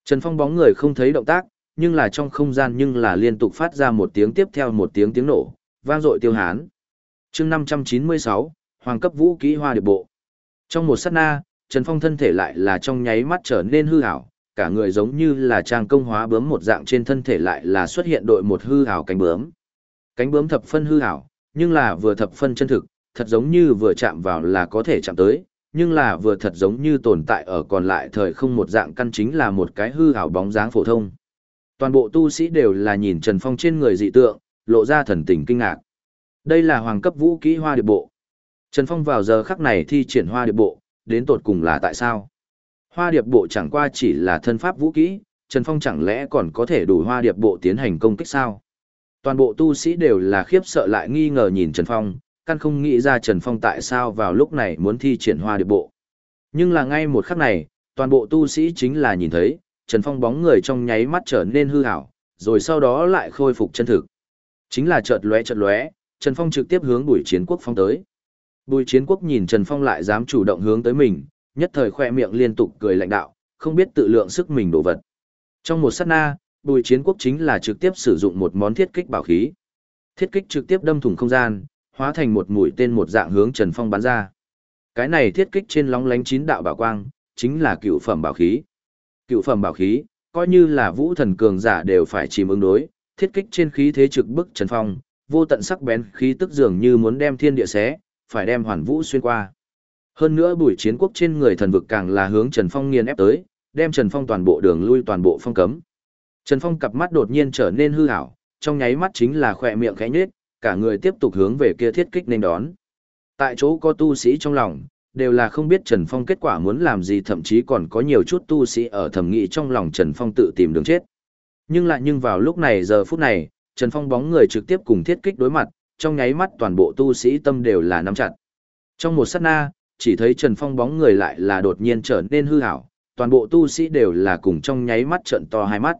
Trần Phong bóng người không thấy động tác, nhưng là trong không gian nhưng là liên tục phát ra một tiếng tiếp theo một tiếng tiếng nổ, vang dội tiêu hán. chương 596, Hoàng cấp vũ kỹ hoa điệp bộ. Trong một sát na, Trần Phong thân thể lại là trong nháy mắt trở nên hư ảo, cả người giống như là trang công hóa bướm một dạng trên thân thể lại là xuất hiện đội một hư ảo cánh bướm. Cánh bướm thập phân hư ảo, nhưng là vừa thập phân chân thực, thật giống như vừa chạm vào là có thể chạm tới, nhưng là vừa thật giống như tồn tại ở còn lại thời không một dạng căn chính là một cái hư ảo bóng dáng phổ thông. Toàn bộ tu sĩ đều là nhìn Trần Phong trên người dị tượng, lộ ra thần tình kinh ngạc. Đây là hoàng cấp vũ kỹ hoa điệp bộ. Trần Phong vào giờ khắc này thi triển hoa điệp bộ, đến tột cùng là tại sao? Hoa điệp bộ chẳng qua chỉ là thân pháp vũ kỹ, Trần Phong chẳng lẽ còn có thể đủ hoa điệp bộ tiến hành công kích sao? Toàn bộ tu sĩ đều là khiếp sợ lại nghi ngờ nhìn Trần Phong, căn không nghĩ ra Trần Phong tại sao vào lúc này muốn thi triển hoa điệp bộ. Nhưng là ngay một khắc này, toàn bộ tu sĩ chính là nhìn thấy, Trần Phong bóng người trong nháy mắt trở nên hư ảo, rồi sau đó lại khôi phục chân thực. Chính là chợt lóe chợt lóe, Trần Phong trực tiếp hướng Bùi Chiến Quốc phong tới. Bùi Chiến Quốc nhìn Trần Phong lại dám chủ động hướng tới mình, nhất thời khoe miệng liên tục cười lạnh đạo, không biết tự lượng sức mình đổ vật. Trong một sát na, Bùi Chiến Quốc chính là trực tiếp sử dụng một món thiết kích bảo khí. Thiết kích trực tiếp đâm thủng không gian, hóa thành một mũi tên một dạng hướng Trần Phong bắn ra. Cái này thiết kích trên lóng lánh chín đạo bảo quang, chính là cựu phẩm bảo khí. Cựu phẩm bảo khí, coi như là vũ thần cường giả đều phải chìm ứng đối, thiết kích trên khí thế trực bức Trần Phong, vô tận sắc bén khí tức dường như muốn đem thiên địa xé, phải đem hoàn vũ xuyên qua. Hơn nữa buổi chiến quốc trên người thần vực càng là hướng Trần Phong nghiền ép tới, đem Trần Phong toàn bộ đường lui toàn bộ phong cấm. Trần Phong cặp mắt đột nhiên trở nên hư ảo, trong nháy mắt chính là khỏe miệng khẽ nhếch, cả người tiếp tục hướng về kia thiết kích nên đón. Tại chỗ có tu sĩ trong lòng, đều là không biết Trần Phong kết quả muốn làm gì thậm chí còn có nhiều chút tu sĩ ở thầm nghĩ trong lòng Trần Phong tự tìm đường chết. Nhưng lại nhưng vào lúc này giờ phút này, Trần Phong bóng người trực tiếp cùng thiết kích đối mặt, trong nháy mắt toàn bộ tu sĩ tâm đều là nắm chặt. Trong một sát na, chỉ thấy Trần Phong bóng người lại là đột nhiên trở nên hư ảo, toàn bộ tu sĩ đều là cùng trong nháy mắt trợn to hai mắt.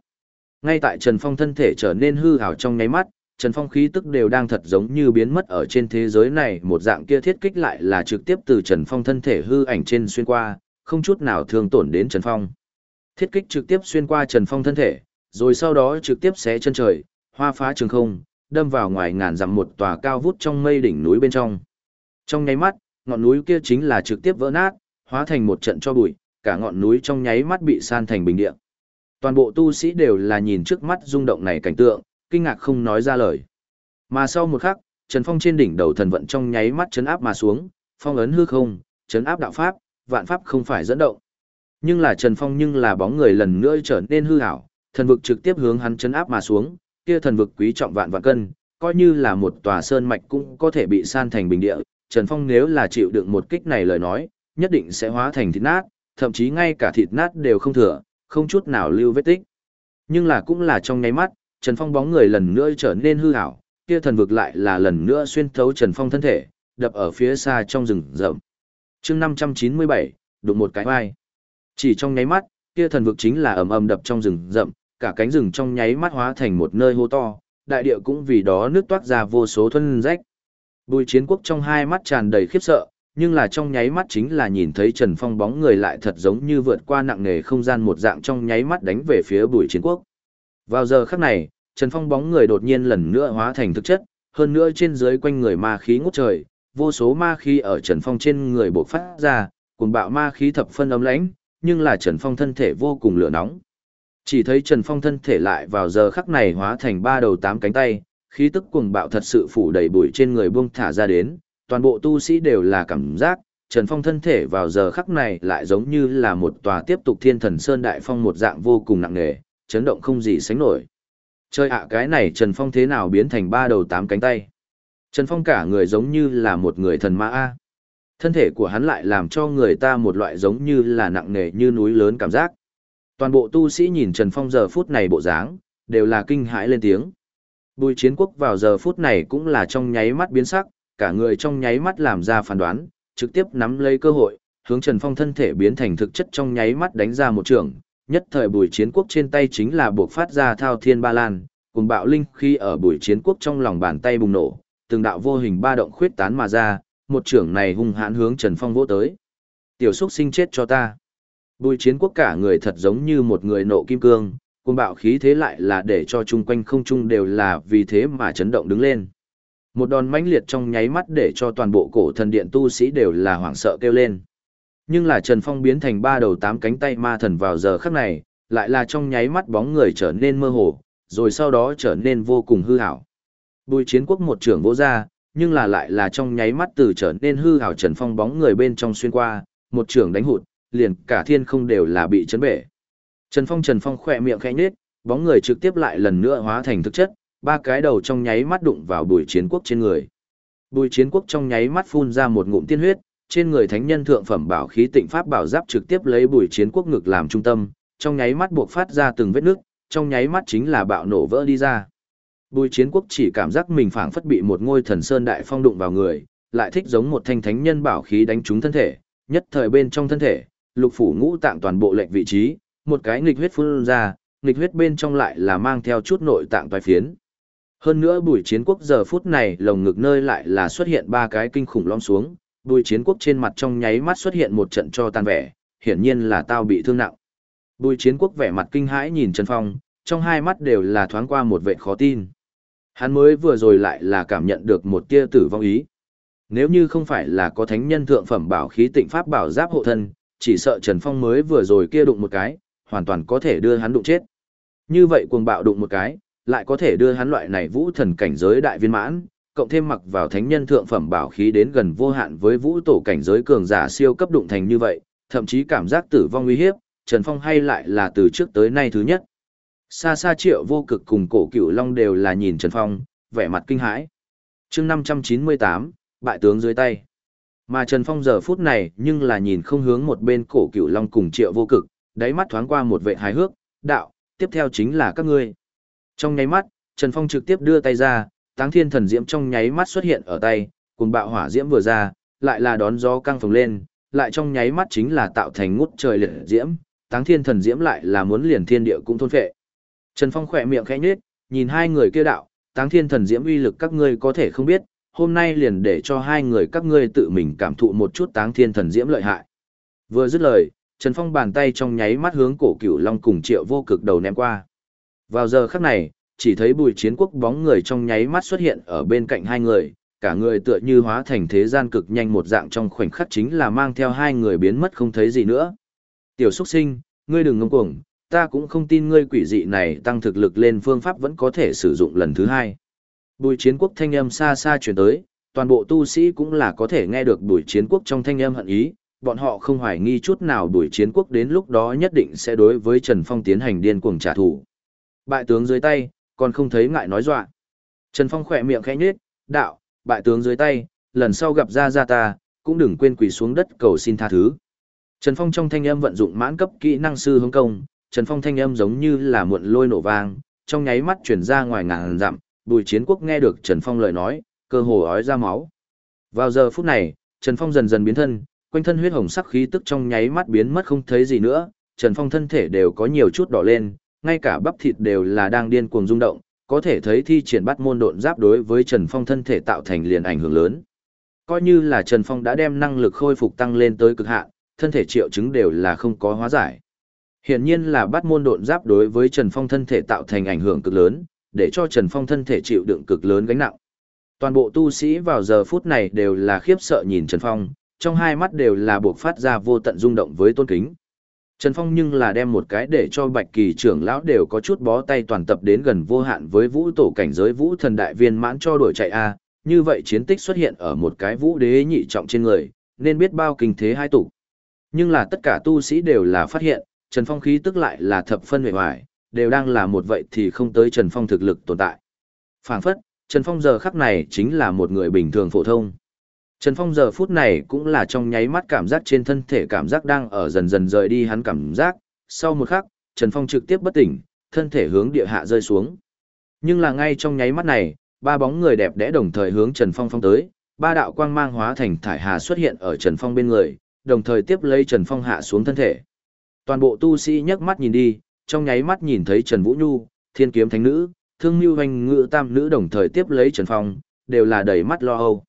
Ngay tại Trần Phong thân thể trở nên hư ảo trong nháy mắt, Trần Phong khí tức đều đang thật giống như biến mất ở trên thế giới này, một dạng kia thiết kích lại là trực tiếp từ Trần Phong thân thể hư ảnh trên xuyên qua, không chút nào thương tổn đến Trần Phong. Thiết kích trực tiếp xuyên qua Trần Phong thân thể, rồi sau đó trực tiếp xé chân trời, hoa phá trường không, đâm vào ngoài ngàn dặm một tòa cao vút trong mây đỉnh núi bên trong. Trong nháy mắt, ngọn núi kia chính là trực tiếp vỡ nát, hóa thành một trận cho bụi, cả ngọn núi trong nháy mắt bị san thành bình địa. Toàn bộ tu sĩ đều là nhìn trước mắt rung động này cảnh tượng, kinh ngạc không nói ra lời. Mà sau một khắc, Trần Phong trên đỉnh đầu thần vận trong nháy mắt chấn áp mà xuống, phong ấn hư không, chấn áp đạo pháp, vạn pháp không phải dẫn động. Nhưng là Trần Phong nhưng là bóng người lần nữa trở nên hư ảo, thần vực trực tiếp hướng hắn chấn áp mà xuống, kia thần vực quý trọng vạn vạn cân, coi như là một tòa sơn mạch cũng có thể bị san thành bình địa. Trần Phong nếu là chịu đựng một kích này lời nói, nhất định sẽ hóa thành thịt nát, thậm chí ngay cả thịt nát đều không thừa, không chút nào lưu vết tích. Nhưng là cũng là trong nháy mắt, Trần Phong bóng người lần nữa trở nên hư ảo, kia thần vực lại là lần nữa xuyên thấu Trần Phong thân thể, đập ở phía xa trong rừng rậm. Chương 597, đụng một cái vai. Chỉ trong nháy mắt, kia thần vực chính là ầm ầm đập trong rừng rậm, cả cánh rừng trong nháy mắt hóa thành một nơi hô to, đại địa cũng vì đó nước toát ra vô số thuần rách. Bùi chiến quốc trong hai mắt tràn đầy khiếp sợ, nhưng là trong nháy mắt chính là nhìn thấy Trần Phong bóng người lại thật giống như vượt qua nặng nề không gian một dạng trong nháy mắt đánh về phía bùi chiến quốc. Vào giờ khắc này, Trần Phong bóng người đột nhiên lần nữa hóa thành thực chất, hơn nữa trên dưới quanh người ma khí ngút trời, vô số ma khí ở Trần Phong trên người bộc phát ra, cùng bạo ma khí thập phân ấm lãnh, nhưng là Trần Phong thân thể vô cùng lửa nóng. Chỉ thấy Trần Phong thân thể lại vào giờ khắc này hóa thành ba đầu tám cánh tay, khí tức cuồng bạo thật sự phủ đầy bụi trên người buông thả ra đến, toàn bộ tu sĩ đều là cảm giác, Trần Phong thân thể vào giờ khắc này lại giống như là một tòa tiếp tục thiên thần sơn đại phong một dạng vô cùng nặng nề, chấn động không gì sánh nổi. Chơi ạ à, cái này Trần Phong thế nào biến thành ba đầu tám cánh tay. Trần Phong cả người giống như là một người thần ma A. Thân thể của hắn lại làm cho người ta một loại giống như là nặng nề như núi lớn cảm giác. Toàn bộ tu sĩ nhìn Trần Phong giờ phút này bộ dáng, đều là kinh hãi lên tiếng. Bùi chiến quốc vào giờ phút này cũng là trong nháy mắt biến sắc, cả người trong nháy mắt làm ra phán đoán, trực tiếp nắm lấy cơ hội, hướng Trần Phong thân thể biến thành thực chất trong nháy mắt đánh ra một trường, nhất thời bùi chiến quốc trên tay chính là buộc phát ra thao thiên ba lan, cùng bạo linh khi ở bùi chiến quốc trong lòng bàn tay bùng nổ, từng đạo vô hình ba động khuyết tán mà ra, một trưởng này hung hãn hướng Trần Phong vỗ tới. Tiểu xúc sinh chết cho ta. Bùi chiến quốc cả người thật giống như một người nộ kim cương, cùng bạo khí thế lại là để cho chung quanh không trung đều là vì thế mà chấn động đứng lên. Một đòn mãnh liệt trong nháy mắt để cho toàn bộ cổ thần điện tu sĩ đều là hoảng sợ kêu lên. Nhưng là Trần Phong biến thành ba đầu tám cánh tay ma thần vào giờ khắc này, lại là trong nháy mắt bóng người trở nên mơ hồ, rồi sau đó trở nên vô cùng hư hảo. Bùi chiến quốc một trưởng vỗ ra, nhưng là lại là trong nháy mắt từ trở nên hư hảo Trần Phong bóng người bên trong xuyên qua, một trưởng đánh hụt, liền cả thiên không đều là bị chấn bể. Trần Phong Trần Phong khỏe miệng khẽ nhếch, bóng người trực tiếp lại lần nữa hóa thành thực chất, ba cái đầu trong nháy mắt đụng vào bùi chiến quốc trên người. Bùi chiến quốc trong nháy mắt phun ra một ngụm tiên huyết, trên người thánh nhân thượng phẩm bảo khí tịnh pháp bảo giáp trực tiếp lấy bùi chiến quốc ngực làm trung tâm, trong nháy mắt buộc phát ra từng vết nước, trong nháy mắt chính là bạo nổ vỡ đi ra. Bùi chiến quốc chỉ cảm giác mình phảng phất bị một ngôi thần sơn đại phong đụng vào người, lại thích giống một thanh thánh nhân bảo khí đánh trúng thân thể, nhất thời bên trong thân thể, lục phủ ngũ tạng toàn bộ lệnh vị trí, một cái nghịch huyết phun ra, nghịch huyết bên trong lại là mang theo chút nội tạng toái phiến. Hơn nữa bùi chiến quốc giờ phút này lồng ngực nơi lại là xuất hiện ba cái kinh khủng lõm xuống, bùi chiến quốc trên mặt trong nháy mắt xuất hiện một trận cho tan vẻ, hiển nhiên là tao bị thương nặng. Bùi chiến quốc vẻ mặt kinh hãi nhìn Trần Phong, trong hai mắt đều là thoáng qua một vẻ khó tin. Hắn mới vừa rồi lại là cảm nhận được một tia tử vong ý. Nếu như không phải là có thánh nhân thượng phẩm bảo khí tịnh pháp bảo giáp hộ thân, chỉ sợ Trần Phong mới vừa rồi kia đụng một cái, hoàn toàn có thể đưa hắn đụng chết. Như vậy cuồng bạo đụng một cái, lại có thể đưa hắn loại này vũ thần cảnh giới đại viên mãn, cộng thêm mặc vào thánh nhân thượng phẩm bảo khí đến gần vô hạn với vũ tổ cảnh giới cường giả siêu cấp đụng thành như vậy, thậm chí cảm giác tử vong uy hiếp, Trần Phong hay lại là từ trước tới nay thứ nhất. Xa xa triệu vô cực cùng cổ cửu long đều là nhìn Trần Phong, vẻ mặt kinh hãi. chương 598, bại tướng dưới tay. Mà Trần Phong giờ phút này nhưng là nhìn không hướng một bên cổ cửu long cùng triệu vô cực, đáy mắt thoáng qua một vệ hài hước, đạo, tiếp theo chính là các ngươi. Trong nháy mắt, Trần Phong trực tiếp đưa tay ra, táng thiên thần diễm trong nháy mắt xuất hiện ở tay, cùng bạo hỏa diễm vừa ra, lại là đón gió căng phồng lên, lại trong nháy mắt chính là tạo thành ngút trời liệt diễm, táng thiên thần diễm lại là muốn liền thiên địa cũng thôn phệ. Trần Phong khỏe miệng khẽ nhếch, nhìn hai người kia đạo, táng thiên thần diễm uy lực các ngươi có thể không biết, hôm nay liền để cho hai người các ngươi tự mình cảm thụ một chút táng thiên thần diễm lợi hại. Vừa dứt lời, Trần Phong bàn tay trong nháy mắt hướng cổ cửu long cùng triệu vô cực đầu ném qua. Vào giờ khắc này, chỉ thấy bùi chiến quốc bóng người trong nháy mắt xuất hiện ở bên cạnh hai người, cả người tựa như hóa thành thế gian cực nhanh một dạng trong khoảnh khắc chính là mang theo hai người biến mất không thấy gì nữa. Tiểu xuất sinh, ngươi đừng ngông cuồng, ta cũng không tin ngươi quỷ dị này tăng thực lực lên phương pháp vẫn có thể sử dụng lần thứ hai. Bùi chiến quốc thanh âm xa xa chuyển tới, toàn bộ tu sĩ cũng là có thể nghe được bùi chiến quốc trong thanh âm hận ý, bọn họ không hoài nghi chút nào bùi chiến quốc đến lúc đó nhất định sẽ đối với Trần Phong tiến hành điên cuồng trả thù. Bại tướng dưới tay, còn không thấy ngại nói dọa. Trần Phong khỏe miệng khẽ nhếch, đạo, bại tướng dưới tay, lần sau gặp ra ra ta, cũng đừng quên quỳ xuống đất cầu xin tha thứ. Trần Phong trong thanh âm vận dụng mãn cấp kỹ năng sư hướng công, Trần Phong thanh âm giống như là muộn lôi nổ vang, trong nháy mắt chuyển ra ngoài ngàn dặm, Bùi Chiến Quốc nghe được Trần Phong lời nói, cơ hồ ói ra máu. Vào giờ phút này, Trần Phong dần dần biến thân, quanh thân huyết hồng sắc khí tức trong nháy mắt biến mất không thấy gì nữa, Trần Phong thân thể đều có nhiều chút đỏ lên, ngay cả bắp thịt đều là đang điên cuồng rung động, có thể thấy thi triển bắt môn độn giáp đối với Trần Phong thân thể tạo thành liền ảnh hưởng lớn. Coi như là Trần Phong đã đem năng lực khôi phục tăng lên tới cực hạn, thân thể triệu chứng đều là không có hóa giải. Hiển nhiên là bắt môn độn giáp đối với Trần Phong thân thể tạo thành ảnh hưởng cực lớn, để cho Trần Phong thân thể chịu đựng cực lớn gánh nặng. Toàn bộ tu sĩ vào giờ phút này đều là khiếp sợ nhìn Trần Phong, trong hai mắt đều là buộc phát ra vô tận rung động với tôn kính. Trần Phong nhưng là đem một cái để cho Bạch Kỳ trưởng lão đều có chút bó tay toàn tập đến gần vô hạn với vũ tổ cảnh giới vũ thần đại viên mãn cho đổi chạy a, như vậy chiến tích xuất hiện ở một cái vũ đế nhị trọng trên người, nên biết bao kinh thế hai tụ. Nhưng là tất cả tu sĩ đều là phát hiện, Trần Phong khí tức lại là thập phân hệ hoài, đều đang là một vậy thì không tới Trần Phong thực lực tồn tại. Phản phất, Trần Phong giờ khắc này chính là một người bình thường phổ thông. Trần Phong giờ phút này cũng là trong nháy mắt cảm giác trên thân thể cảm giác đang ở dần dần rời đi hắn cảm giác, sau một khắc, Trần Phong trực tiếp bất tỉnh, thân thể hướng địa hạ rơi xuống. Nhưng là ngay trong nháy mắt này, ba bóng người đẹp đẽ đồng thời hướng Trần Phong phong tới, ba đạo quang mang hóa thành thải hà xuất hiện ở Trần Phong bên người, đồng thời tiếp lấy Trần Phong hạ xuống thân thể. Toàn bộ tu sĩ nhấc mắt nhìn đi, trong nháy mắt nhìn thấy Trần Vũ Nhu, Thiên Kiếm Thánh Nữ, Thương Nhu Hoành Ngự Tam Nữ đồng thời tiếp lấy Trần Phong, đều là đầy mắt lo âu.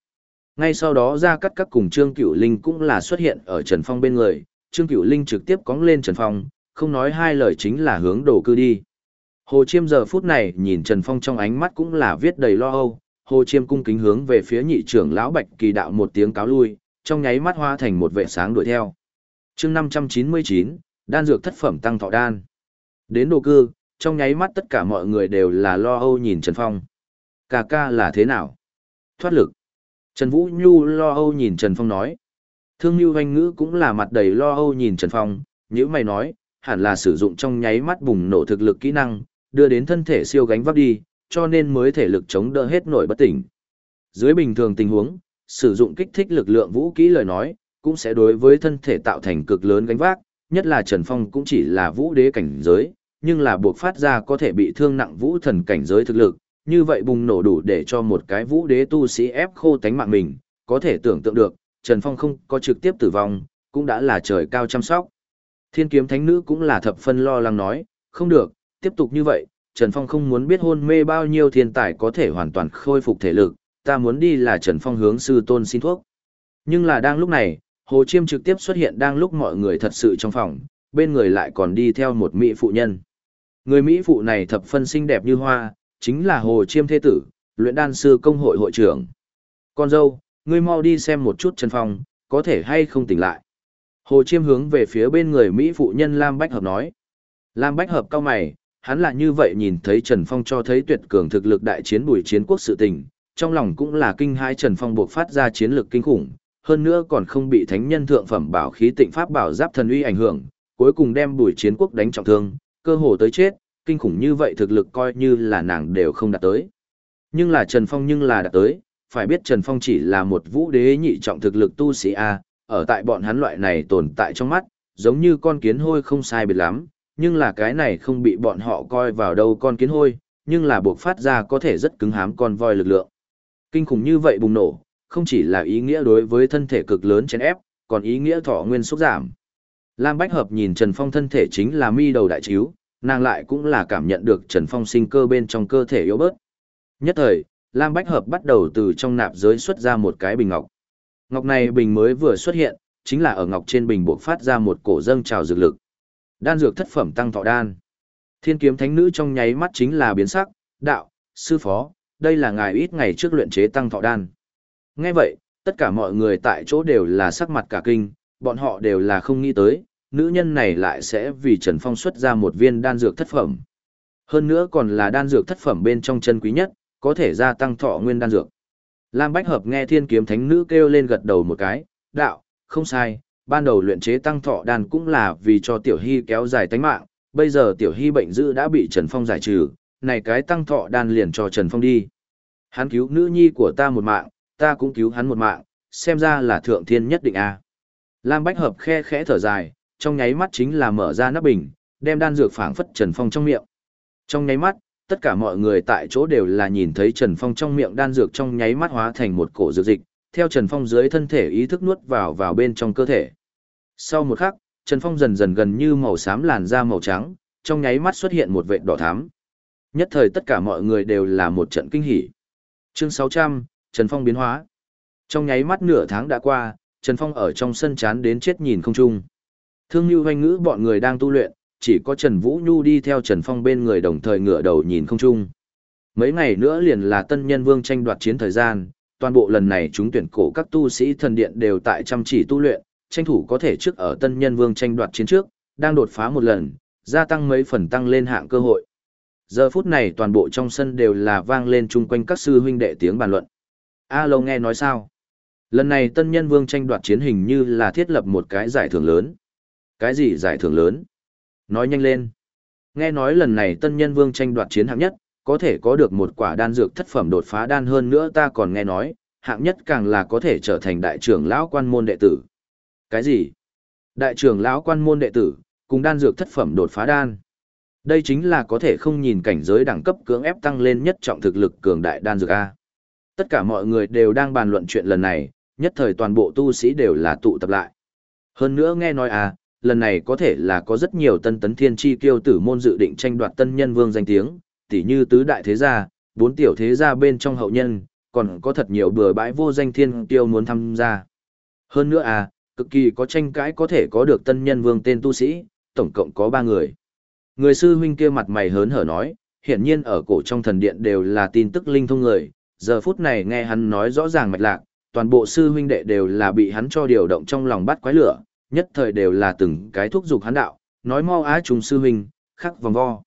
Ngay sau đó ra cắt các cùng Trương Cửu Linh cũng là xuất hiện ở Trần Phong bên người, Trương Cửu Linh trực tiếp cóng lên Trần Phong, không nói hai lời chính là hướng đồ cư đi. Hồ Chiêm giờ phút này nhìn Trần Phong trong ánh mắt cũng là viết đầy lo âu, Hồ Chiêm cung kính hướng về phía nhị trưởng lão Bạch Kỳ đạo một tiếng cáo lui, trong nháy mắt hóa thành một vệ sáng đuổi theo. Chương 599, đan dược thất phẩm tăng thọ đan. Đến đồ cư, trong nháy mắt tất cả mọi người đều là lo âu nhìn Trần Phong. Cà ca là thế nào? Thoát lực. Trần Vũ Nhu lo âu nhìn Trần Phong nói. Thương Nhu Hoanh Ngữ cũng là mặt đầy lo âu nhìn Trần Phong, nếu mày nói, hẳn là sử dụng trong nháy mắt bùng nổ thực lực kỹ năng, đưa đến thân thể siêu gánh vác đi, cho nên mới thể lực chống đỡ hết nổi bất tỉnh. Dưới bình thường tình huống, sử dụng kích thích lực lượng vũ kỹ lời nói, cũng sẽ đối với thân thể tạo thành cực lớn gánh vác, nhất là Trần Phong cũng chỉ là vũ đế cảnh giới, nhưng là buộc phát ra có thể bị thương nặng vũ thần cảnh giới thực lực, như vậy bùng nổ đủ để cho một cái vũ đế tu sĩ ép khô tánh mạng mình, có thể tưởng tượng được, Trần Phong không có trực tiếp tử vong, cũng đã là trời cao chăm sóc. Thiên kiếm thánh nữ cũng là thập phân lo lắng nói, không được, tiếp tục như vậy, Trần Phong không muốn biết hôn mê bao nhiêu thiên tài có thể hoàn toàn khôi phục thể lực, ta muốn đi là Trần Phong hướng sư tôn xin thuốc. Nhưng là đang lúc này, Hồ Chiêm trực tiếp xuất hiện đang lúc mọi người thật sự trong phòng, bên người lại còn đi theo một mỹ phụ nhân. Người Mỹ phụ này thập phân xinh đẹp như hoa, chính là Hồ Chiêm Thế Tử, luyện đan sư công hội hội trưởng. Con dâu, ngươi mau đi xem một chút Trần Phong, có thể hay không tỉnh lại. Hồ Chiêm hướng về phía bên người Mỹ phụ nhân Lam Bách Hợp nói. Lam Bách Hợp cao mày, hắn là như vậy nhìn thấy Trần Phong cho thấy tuyệt cường thực lực đại chiến bùi chiến quốc sự tình, trong lòng cũng là kinh hai Trần Phong buộc phát ra chiến lực kinh khủng, hơn nữa còn không bị thánh nhân thượng phẩm bảo khí tịnh pháp bảo giáp thần uy ảnh hưởng, cuối cùng đem bùi chiến quốc đánh trọng thương, cơ hồ tới chết, kinh khủng như vậy thực lực coi như là nàng đều không đạt tới. Nhưng là Trần Phong nhưng là đạt tới, phải biết Trần Phong chỉ là một vũ đế nhị trọng thực lực tu sĩ A, ở tại bọn hắn loại này tồn tại trong mắt, giống như con kiến hôi không sai biệt lắm, nhưng là cái này không bị bọn họ coi vào đâu con kiến hôi, nhưng là buộc phát ra có thể rất cứng hám con voi lực lượng. Kinh khủng như vậy bùng nổ, không chỉ là ý nghĩa đối với thân thể cực lớn chén ép, còn ý nghĩa thọ nguyên xúc giảm. Lam Bách Hợp nhìn Trần Phong thân thể chính là mi đầu đại chiếu, nàng lại cũng là cảm nhận được Trần Phong sinh cơ bên trong cơ thể yếu bớt. Nhất thời, Lam Bách Hợp bắt đầu từ trong nạp giới xuất ra một cái bình ngọc. Ngọc này bình mới vừa xuất hiện, chính là ở ngọc trên bình buộc phát ra một cổ dâng trào dược lực. Đan dược thất phẩm tăng thọ đan. Thiên kiếm thánh nữ trong nháy mắt chính là biến sắc, đạo, sư phó, đây là ngài ít ngày trước luyện chế tăng thọ đan. Nghe vậy, tất cả mọi người tại chỗ đều là sắc mặt cả kinh, bọn họ đều là không nghĩ tới, nữ nhân này lại sẽ vì Trần Phong xuất ra một viên đan dược thất phẩm. Hơn nữa còn là đan dược thất phẩm bên trong chân quý nhất, có thể gia tăng thọ nguyên đan dược. Lam Bách Hợp nghe thiên kiếm thánh nữ kêu lên gật đầu một cái, đạo, không sai, ban đầu luyện chế tăng thọ đan cũng là vì cho Tiểu Hy kéo dài tánh mạng, bây giờ Tiểu Hy bệnh dữ đã bị Trần Phong giải trừ, này cái tăng thọ đan liền cho Trần Phong đi. Hắn cứu nữ nhi của ta một mạng, ta cũng cứu hắn một mạng, xem ra là thượng thiên nhất định a. Lam Bách Hợp khe khẽ thở dài, trong nháy mắt chính là mở ra nắp bình, đem đan dược phảng phất Trần Phong trong miệng. Trong nháy mắt, tất cả mọi người tại chỗ đều là nhìn thấy Trần Phong trong miệng đan dược trong nháy mắt hóa thành một cổ dược dịch, theo Trần Phong dưới thân thể ý thức nuốt vào vào bên trong cơ thể. Sau một khắc, Trần Phong dần dần gần như màu xám làn da màu trắng, trong nháy mắt xuất hiện một vệt đỏ thắm. Nhất thời tất cả mọi người đều là một trận kinh hỉ. Chương 600, Trần Phong biến hóa. Trong nháy mắt nửa tháng đã qua, Trần Phong ở trong sân chán đến chết nhìn không chung. Thương Nhu hoanh ngữ bọn người đang tu luyện, chỉ có Trần Vũ Nhu đi theo Trần Phong bên người đồng thời ngửa đầu nhìn không chung. Mấy ngày nữa liền là tân nhân vương tranh đoạt chiến thời gian, toàn bộ lần này chúng tuyển cổ các tu sĩ thần điện đều tại chăm chỉ tu luyện, tranh thủ có thể trước ở tân nhân vương tranh đoạt chiến trước, đang đột phá một lần, gia tăng mấy phần tăng lên hạng cơ hội. Giờ phút này toàn bộ trong sân đều là vang lên chung quanh các sư huynh đệ tiếng bàn luận. A Lâu nghe nói sao? Lần này tân nhân vương tranh đoạt chiến hình như là thiết lập một cái giải thưởng lớn. Cái gì giải thưởng lớn? Nói nhanh lên. Nghe nói lần này tân nhân vương tranh đoạt chiến hạng nhất, có thể có được một quả đan dược thất phẩm đột phá đan hơn nữa ta còn nghe nói, hạng nhất càng là có thể trở thành đại trưởng lão quan môn đệ tử. Cái gì? Đại trưởng lão quan môn đệ tử, cùng đan dược thất phẩm đột phá đan. Đây chính là có thể không nhìn cảnh giới đẳng cấp cưỡng ép tăng lên nhất trọng thực lực cường đại đan dược A. Tất cả mọi người đều đang bàn luận chuyện lần này, nhất thời toàn bộ tu sĩ đều là tụ tập lại. Hơn nữa nghe nói à, lần này có thể là có rất nhiều tân tấn thiên chi kiêu tử môn dự định tranh đoạt tân nhân vương danh tiếng, tỉ như tứ đại thế gia, bốn tiểu thế gia bên trong hậu nhân, còn có thật nhiều bừa bãi vô danh thiên kiêu muốn tham gia. Hơn nữa à, cực kỳ có tranh cãi có thể có được tân nhân vương tên tu sĩ, tổng cộng có ba người. Người sư huynh kia mặt mày hớn hở nói, hiển nhiên ở cổ trong thần điện đều là tin tức linh thông người, giờ phút này nghe hắn nói rõ ràng mạch lạc, toàn bộ sư huynh đệ đều là bị hắn cho điều động trong lòng bắt quái lửa, nhất thời đều là từng cái thúc giục hắn đạo, nói mau á trung sư huynh, khắc vòng vo.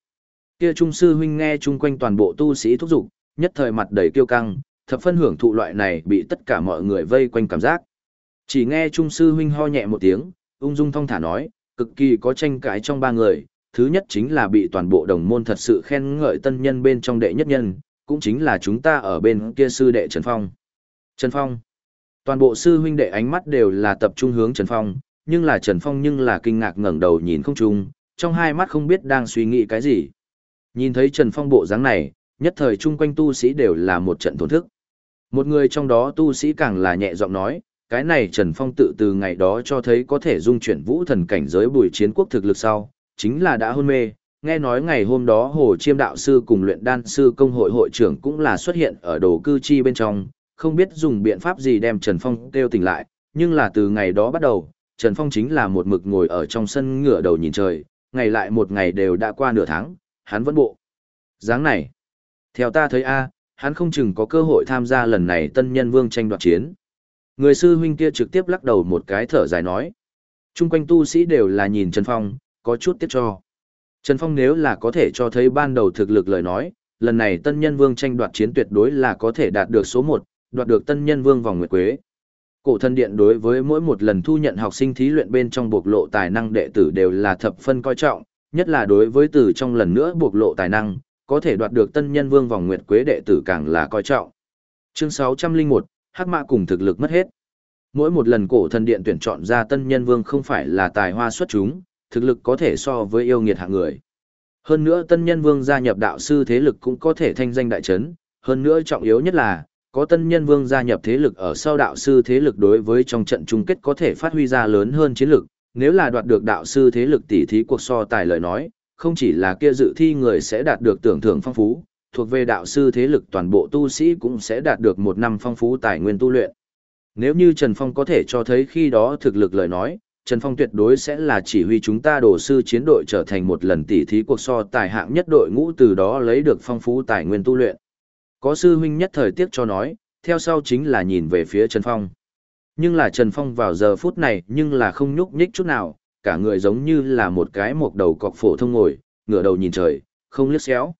Kia trung sư huynh nghe chung quanh toàn bộ tu sĩ thúc giục, nhất thời mặt đầy kiêu căng, thập phân hưởng thụ loại này bị tất cả mọi người vây quanh cảm giác. Chỉ nghe trung sư huynh ho nhẹ một tiếng, ung dung thong thả nói, cực kỳ có tranh cãi trong ba người, thứ nhất chính là bị toàn bộ đồng môn thật sự khen ngợi tân nhân bên trong đệ nhất nhân, cũng chính là chúng ta ở bên kia sư đệ Trần Phong. Trần Phong. Toàn bộ sư huynh đệ ánh mắt đều là tập trung hướng Trần Phong, nhưng là Trần Phong nhưng là kinh ngạc ngẩng đầu nhìn không trung, trong hai mắt không biết đang suy nghĩ cái gì. Nhìn thấy Trần Phong bộ dáng này, nhất thời chung quanh tu sĩ đều là một trận thổn thức. Một người trong đó tu sĩ càng là nhẹ giọng nói, cái này Trần Phong tự từ ngày đó cho thấy có thể dung chuyển vũ thần cảnh giới bùi chiến quốc thực lực sau, chính là đã hôn mê. Nghe nói ngày hôm đó Hồ Chiêm Đạo Sư cùng luyện đan sư công hội hội trưởng cũng là xuất hiện ở đồ cư chi bên trong, không biết dùng biện pháp gì đem Trần Phong kêu tỉnh lại, nhưng là từ ngày đó bắt đầu, Trần Phong chính là một mực ngồi ở trong sân ngửa đầu nhìn trời, ngày lại một ngày đều đã qua nửa tháng, hắn vẫn bộ. dáng này, theo ta thấy a, hắn không chừng có cơ hội tham gia lần này tân nhân vương tranh đoạt chiến. Người sư huynh kia trực tiếp lắc đầu một cái thở dài nói. Trung quanh tu sĩ đều là nhìn Trần Phong, có chút tiếc cho. Trần Phong nếu là có thể cho thấy ban đầu thực lực lời nói, lần này tân nhân vương tranh đoạt chiến tuyệt đối là có thể đạt được số 1, đoạt được tân nhân vương vòng nguyệt quế. Cổ thân điện đối với mỗi một lần thu nhận học sinh thí luyện bên trong bộc lộ tài năng đệ tử đều là thập phân coi trọng, nhất là đối với từ trong lần nữa bộc lộ tài năng, có thể đoạt được tân nhân vương vòng nguyệt quế đệ tử càng là coi trọng. Chương 601, Hắc Mã cùng thực lực mất hết. Mỗi một lần cổ thần điện tuyển chọn ra tân nhân vương không phải là tài hoa xuất chúng, thực lực có thể so với yêu nghiệt hạng người. Hơn nữa tân nhân vương gia nhập đạo sư thế lực cũng có thể thanh danh đại chấn, hơn nữa trọng yếu nhất là, có tân nhân vương gia nhập thế lực ở sau đạo sư thế lực đối với trong trận chung kết có thể phát huy ra lớn hơn chiến lực, nếu là đoạt được đạo sư thế lực tỷ thí cuộc so tài lời nói, không chỉ là kia dự thi người sẽ đạt được tưởng thưởng phong phú, thuộc về đạo sư thế lực toàn bộ tu sĩ cũng sẽ đạt được một năm phong phú tài nguyên tu luyện. Nếu như Trần Phong có thể cho thấy khi đó thực lực lời nói, Trần Phong tuyệt đối sẽ là chỉ huy chúng ta đổ sư chiến đội trở thành một lần tỷ thí cuộc so tài hạng nhất đội ngũ từ đó lấy được phong phú tài nguyên tu luyện. Có sư huynh nhất thời tiếc cho nói, theo sau chính là nhìn về phía Trần Phong. Nhưng là Trần Phong vào giờ phút này nhưng là không nhúc nhích chút nào, cả người giống như là một cái mộc đầu cọc phổ thông ngồi, ngửa đầu nhìn trời, không liếc xéo.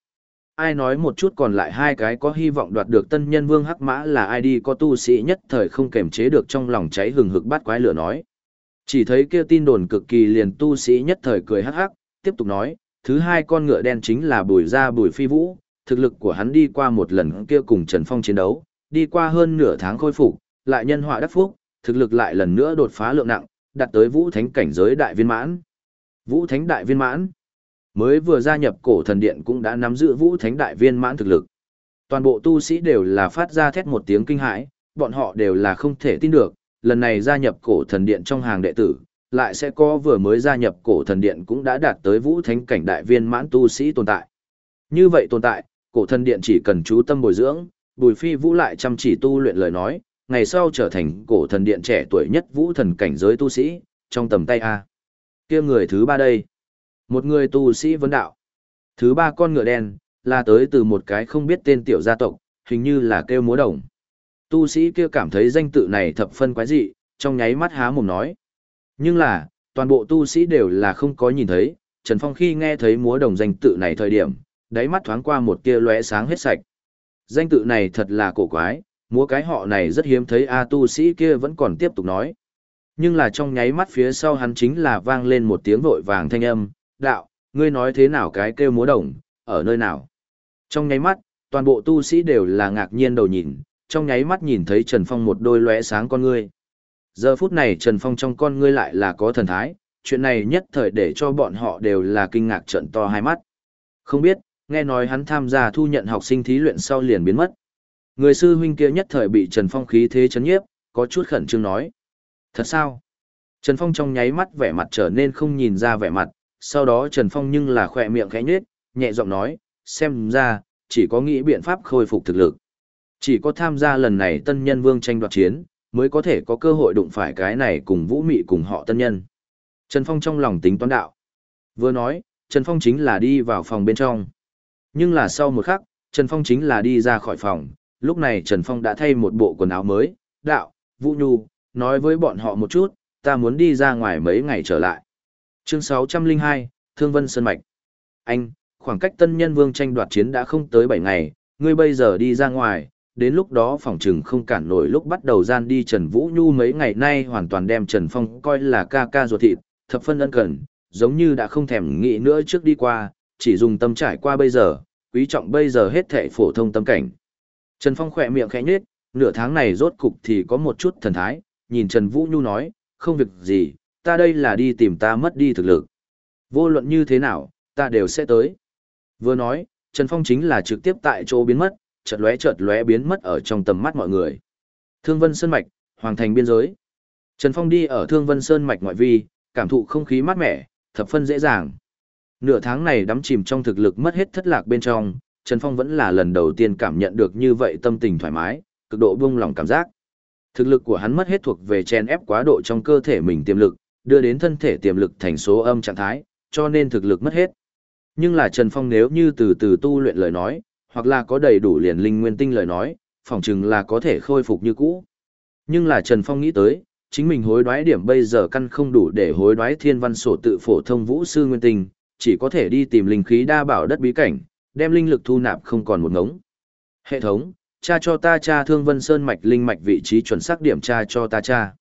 Ai nói một chút còn lại hai cái có hy vọng đoạt được tân nhân vương hắc mã là ai đi có tu sĩ nhất thời không kềm chế được trong lòng cháy hừng hực bát quái lửa nói. Chỉ thấy kia tin đồn cực kỳ liền tu sĩ nhất thời cười hắc hắc, tiếp tục nói, thứ hai con ngựa đen chính là bùi ra bùi phi vũ, thực lực của hắn đi qua một lần kia cùng Trần Phong chiến đấu, đi qua hơn nửa tháng khôi phục, lại nhân họa đắc phúc, thực lực lại lần nữa đột phá lượng nặng, đạt tới vũ thánh cảnh giới đại viên mãn. Vũ thánh đại viên mãn, mới vừa gia nhập cổ thần điện cũng đã nắm giữ vũ thánh đại viên mãn thực lực. Toàn bộ tu sĩ đều là phát ra thét một tiếng kinh hãi, bọn họ đều là không thể tin được, lần này gia nhập cổ thần điện trong hàng đệ tử, lại sẽ có vừa mới gia nhập cổ thần điện cũng đã đạt tới vũ thánh cảnh đại viên mãn tu sĩ tồn tại. Như vậy tồn tại, cổ thần điện chỉ cần chú tâm bồi dưỡng, bùi phi vũ lại chăm chỉ tu luyện lời nói, ngày sau trở thành cổ thần điện trẻ tuổi nhất vũ thần cảnh giới tu sĩ, trong tầm tay A. kia người thứ ba đây. Một người tu sĩ vấn đạo. Thứ ba con ngựa đen, là tới từ một cái không biết tên tiểu gia tộc, hình như là kêu múa đồng. Tu sĩ kia cảm thấy danh tự này thập phân quái dị, trong nháy mắt há mồm nói. Nhưng là, toàn bộ tu sĩ đều là không có nhìn thấy, Trần Phong khi nghe thấy múa đồng danh tự này thời điểm, đáy mắt thoáng qua một tia lóe sáng hết sạch. Danh tự này thật là cổ quái, múa cái họ này rất hiếm thấy A tu sĩ kia vẫn còn tiếp tục nói. Nhưng là trong nháy mắt phía sau hắn chính là vang lên một tiếng vội vàng thanh âm, đạo, ngươi nói thế nào cái kêu múa đồng, ở nơi nào? Trong nháy mắt, toàn bộ tu sĩ đều là ngạc nhiên đầu nhìn, trong nháy mắt nhìn thấy Trần Phong một đôi lóe sáng con ngươi. Giờ phút này Trần Phong trong con ngươi lại là có thần thái, chuyện này nhất thời để cho bọn họ đều là kinh ngạc trận to hai mắt. Không biết, nghe nói hắn tham gia thu nhận học sinh thí luyện sau liền biến mất. Người sư huynh kia nhất thời bị Trần Phong khí thế chấn nhiếp, có chút khẩn trương nói. Thật sao? Trần Phong trong nháy mắt vẻ mặt trở nên không nhìn ra vẻ mặt, sau đó Trần Phong nhưng là khỏe miệng khẽ nhếch, nhẹ giọng nói, xem ra, chỉ có nghĩ biện pháp khôi phục thực lực. Chỉ có tham gia lần này tân nhân vương tranh đoạt chiến, mới có thể có cơ hội đụng phải cái này cùng vũ mị cùng họ tân nhân. Trần Phong trong lòng tính toán đạo. Vừa nói, Trần Phong chính là đi vào phòng bên trong. Nhưng là sau một khắc, Trần Phong chính là đi ra khỏi phòng, lúc này Trần Phong đã thay một bộ quần áo mới, đạo, Vũ Nhu, nói với bọn họ một chút, ta muốn đi ra ngoài mấy ngày trở lại. Chương 602, Thương Vân Sơn Mạch. Anh, khoảng cách tân nhân vương tranh đoạt chiến đã không tới 7 ngày, ngươi bây giờ đi ra ngoài, đến lúc đó phòng trừng không cản nổi lúc bắt đầu gian đi Trần Vũ Nhu mấy ngày nay hoàn toàn đem Trần Phong coi là ca ca ruột thịt, thập phân ân cần, giống như đã không thèm nghĩ nữa trước đi qua, chỉ dùng tâm trải qua bây giờ, quý trọng bây giờ hết thệ phổ thông tâm cảnh. Trần Phong khỏe miệng khẽ nhếch, nửa tháng này rốt cục thì có một chút thần thái, nhìn Trần Vũ Nhu nói, không việc gì, ta đây là đi tìm ta mất đi thực lực. Vô luận như thế nào, ta đều sẽ tới. Vừa nói, Trần Phong chính là trực tiếp tại chỗ biến mất, chợt lóe chợt lóe biến mất ở trong tầm mắt mọi người. Thương Vân Sơn Mạch, Hoàng Thành biên giới. Trần Phong đi ở Thương Vân Sơn Mạch ngoại vi, cảm thụ không khí mát mẻ, thập phân dễ dàng. Nửa tháng này đắm chìm trong thực lực mất hết thất lạc bên trong, Trần Phong vẫn là lần đầu tiên cảm nhận được như vậy tâm tình thoải mái, cực độ buông lòng cảm giác. Thực lực của hắn mất hết thuộc về chen ép quá độ trong cơ thể mình tiềm lực, đưa đến thân thể tiềm lực thành số âm trạng thái, cho nên thực lực mất hết. Nhưng là Trần Phong nếu như từ từ tu luyện lời nói, hoặc là có đầy đủ liền linh nguyên tinh lời nói, phỏng chừng là có thể khôi phục như cũ. Nhưng là Trần Phong nghĩ tới, chính mình hối đoái điểm bây giờ căn không đủ để hối đoái thiên văn sổ tự phổ thông vũ sư nguyên tinh, chỉ có thể đi tìm linh khí đa bảo đất bí cảnh, đem linh lực thu nạp không còn một ngống. Hệ thống, cha cho ta cha thương vân sơn mạch linh mạch vị trí chuẩn xác điểm tra cho ta cha.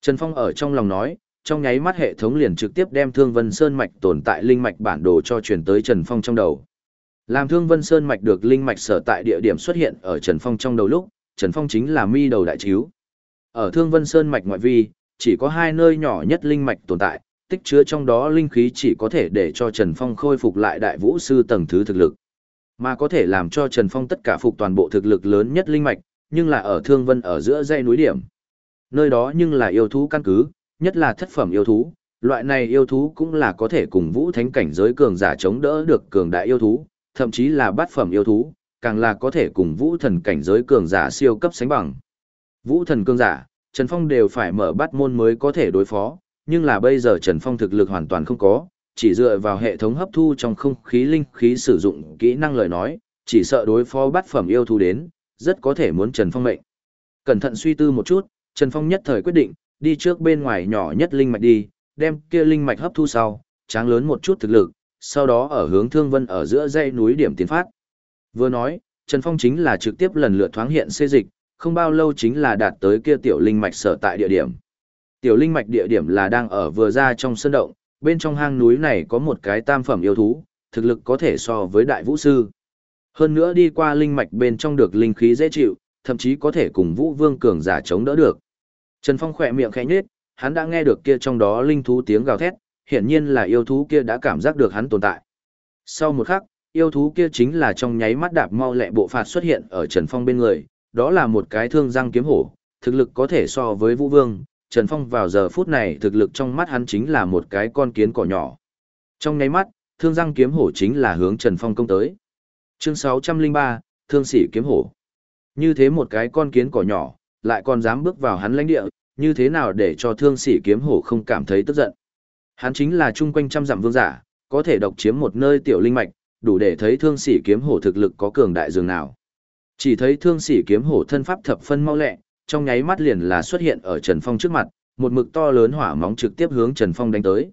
Trần Phong ở trong lòng nói, trong nháy mắt hệ thống liền trực tiếp đem thương vân sơn mạch tồn tại linh mạch bản đồ cho truyền tới Trần Phong trong đầu. Làm thương vân sơn mạch được linh mạch sở tại địa điểm xuất hiện ở Trần Phong trong đầu lúc, Trần Phong chính là mi đầu đại chiếu. Ở thương vân sơn mạch ngoại vi, chỉ có hai nơi nhỏ nhất linh mạch tồn tại, tích chứa trong đó linh khí chỉ có thể để cho Trần Phong khôi phục lại đại vũ sư tầng thứ thực lực. Mà có thể làm cho Trần Phong tất cả phục toàn bộ thực lực lớn nhất linh mạch, nhưng là ở Thương Vân ở giữa dãy núi điểm. Nơi đó nhưng là yêu thú căn cứ, nhất là thất phẩm yêu thú, loại này yêu thú cũng là có thể cùng vũ thánh cảnh giới cường giả chống đỡ được cường đại yêu thú, thậm chí là bát phẩm yêu thú, càng là có thể cùng vũ thần cảnh giới cường giả siêu cấp sánh bằng. Vũ thần cường giả, Trần Phong đều phải mở bát môn mới có thể đối phó, nhưng là bây giờ Trần Phong thực lực hoàn toàn không có, chỉ dựa vào hệ thống hấp thu trong không khí linh khí sử dụng kỹ năng lời nói, chỉ sợ đối phó bát phẩm yêu thú đến, rất có thể muốn Trần Phong mệnh. Cẩn thận suy tư một chút, Trần Phong nhất thời quyết định, đi trước bên ngoài nhỏ nhất linh mạch đi, đem kia linh mạch hấp thu sau, tráng lớn một chút thực lực, sau đó ở hướng Thương Vân ở giữa dãy núi điểm tiến phát. Vừa nói, Trần Phong chính là trực tiếp lần lượt thoáng hiện xê dịch, không bao lâu chính là đạt tới kia tiểu linh mạch sở tại địa điểm. Tiểu linh mạch địa điểm là đang ở vừa ra trong sơn động, bên trong hang núi này có một cái tam phẩm yêu thú, thực lực có thể so với đại vũ sư. Hơn nữa đi qua linh mạch bên trong được linh khí dễ chịu, thậm chí có thể cùng vũ vương cường giả chống đỡ được. Trần Phong khỏe miệng khẽ nhếch, hắn đã nghe được kia trong đó linh thú tiếng gào thét, hiển nhiên là yêu thú kia đã cảm giác được hắn tồn tại. Sau một khắc, yêu thú kia chính là trong nháy mắt đạp mau lẹ bộ phạt xuất hiện ở Trần Phong bên người, đó là một cái thương răng kiếm hổ, thực lực có thể so với vũ vương, Trần Phong vào giờ phút này thực lực trong mắt hắn chính là một cái con kiến cỏ nhỏ. Trong nháy mắt, thương răng kiếm hổ chính là hướng Trần Phong công tới. Chương 603, thương sĩ kiếm hổ. Như thế một cái con kiến cỏ nhỏ, lại còn dám bước vào hắn lãnh địa, như thế nào để cho thương sĩ kiếm hổ không cảm thấy tức giận. Hắn chính là chung quanh trăm dặm vương giả, có thể độc chiếm một nơi tiểu linh mạch, đủ để thấy thương sĩ kiếm hổ thực lực có cường đại dường nào. Chỉ thấy thương sĩ kiếm hổ thân pháp thập phân mau lẹ, trong nháy mắt liền là xuất hiện ở Trần Phong trước mặt, một mực to lớn hỏa móng trực tiếp hướng Trần Phong đánh tới.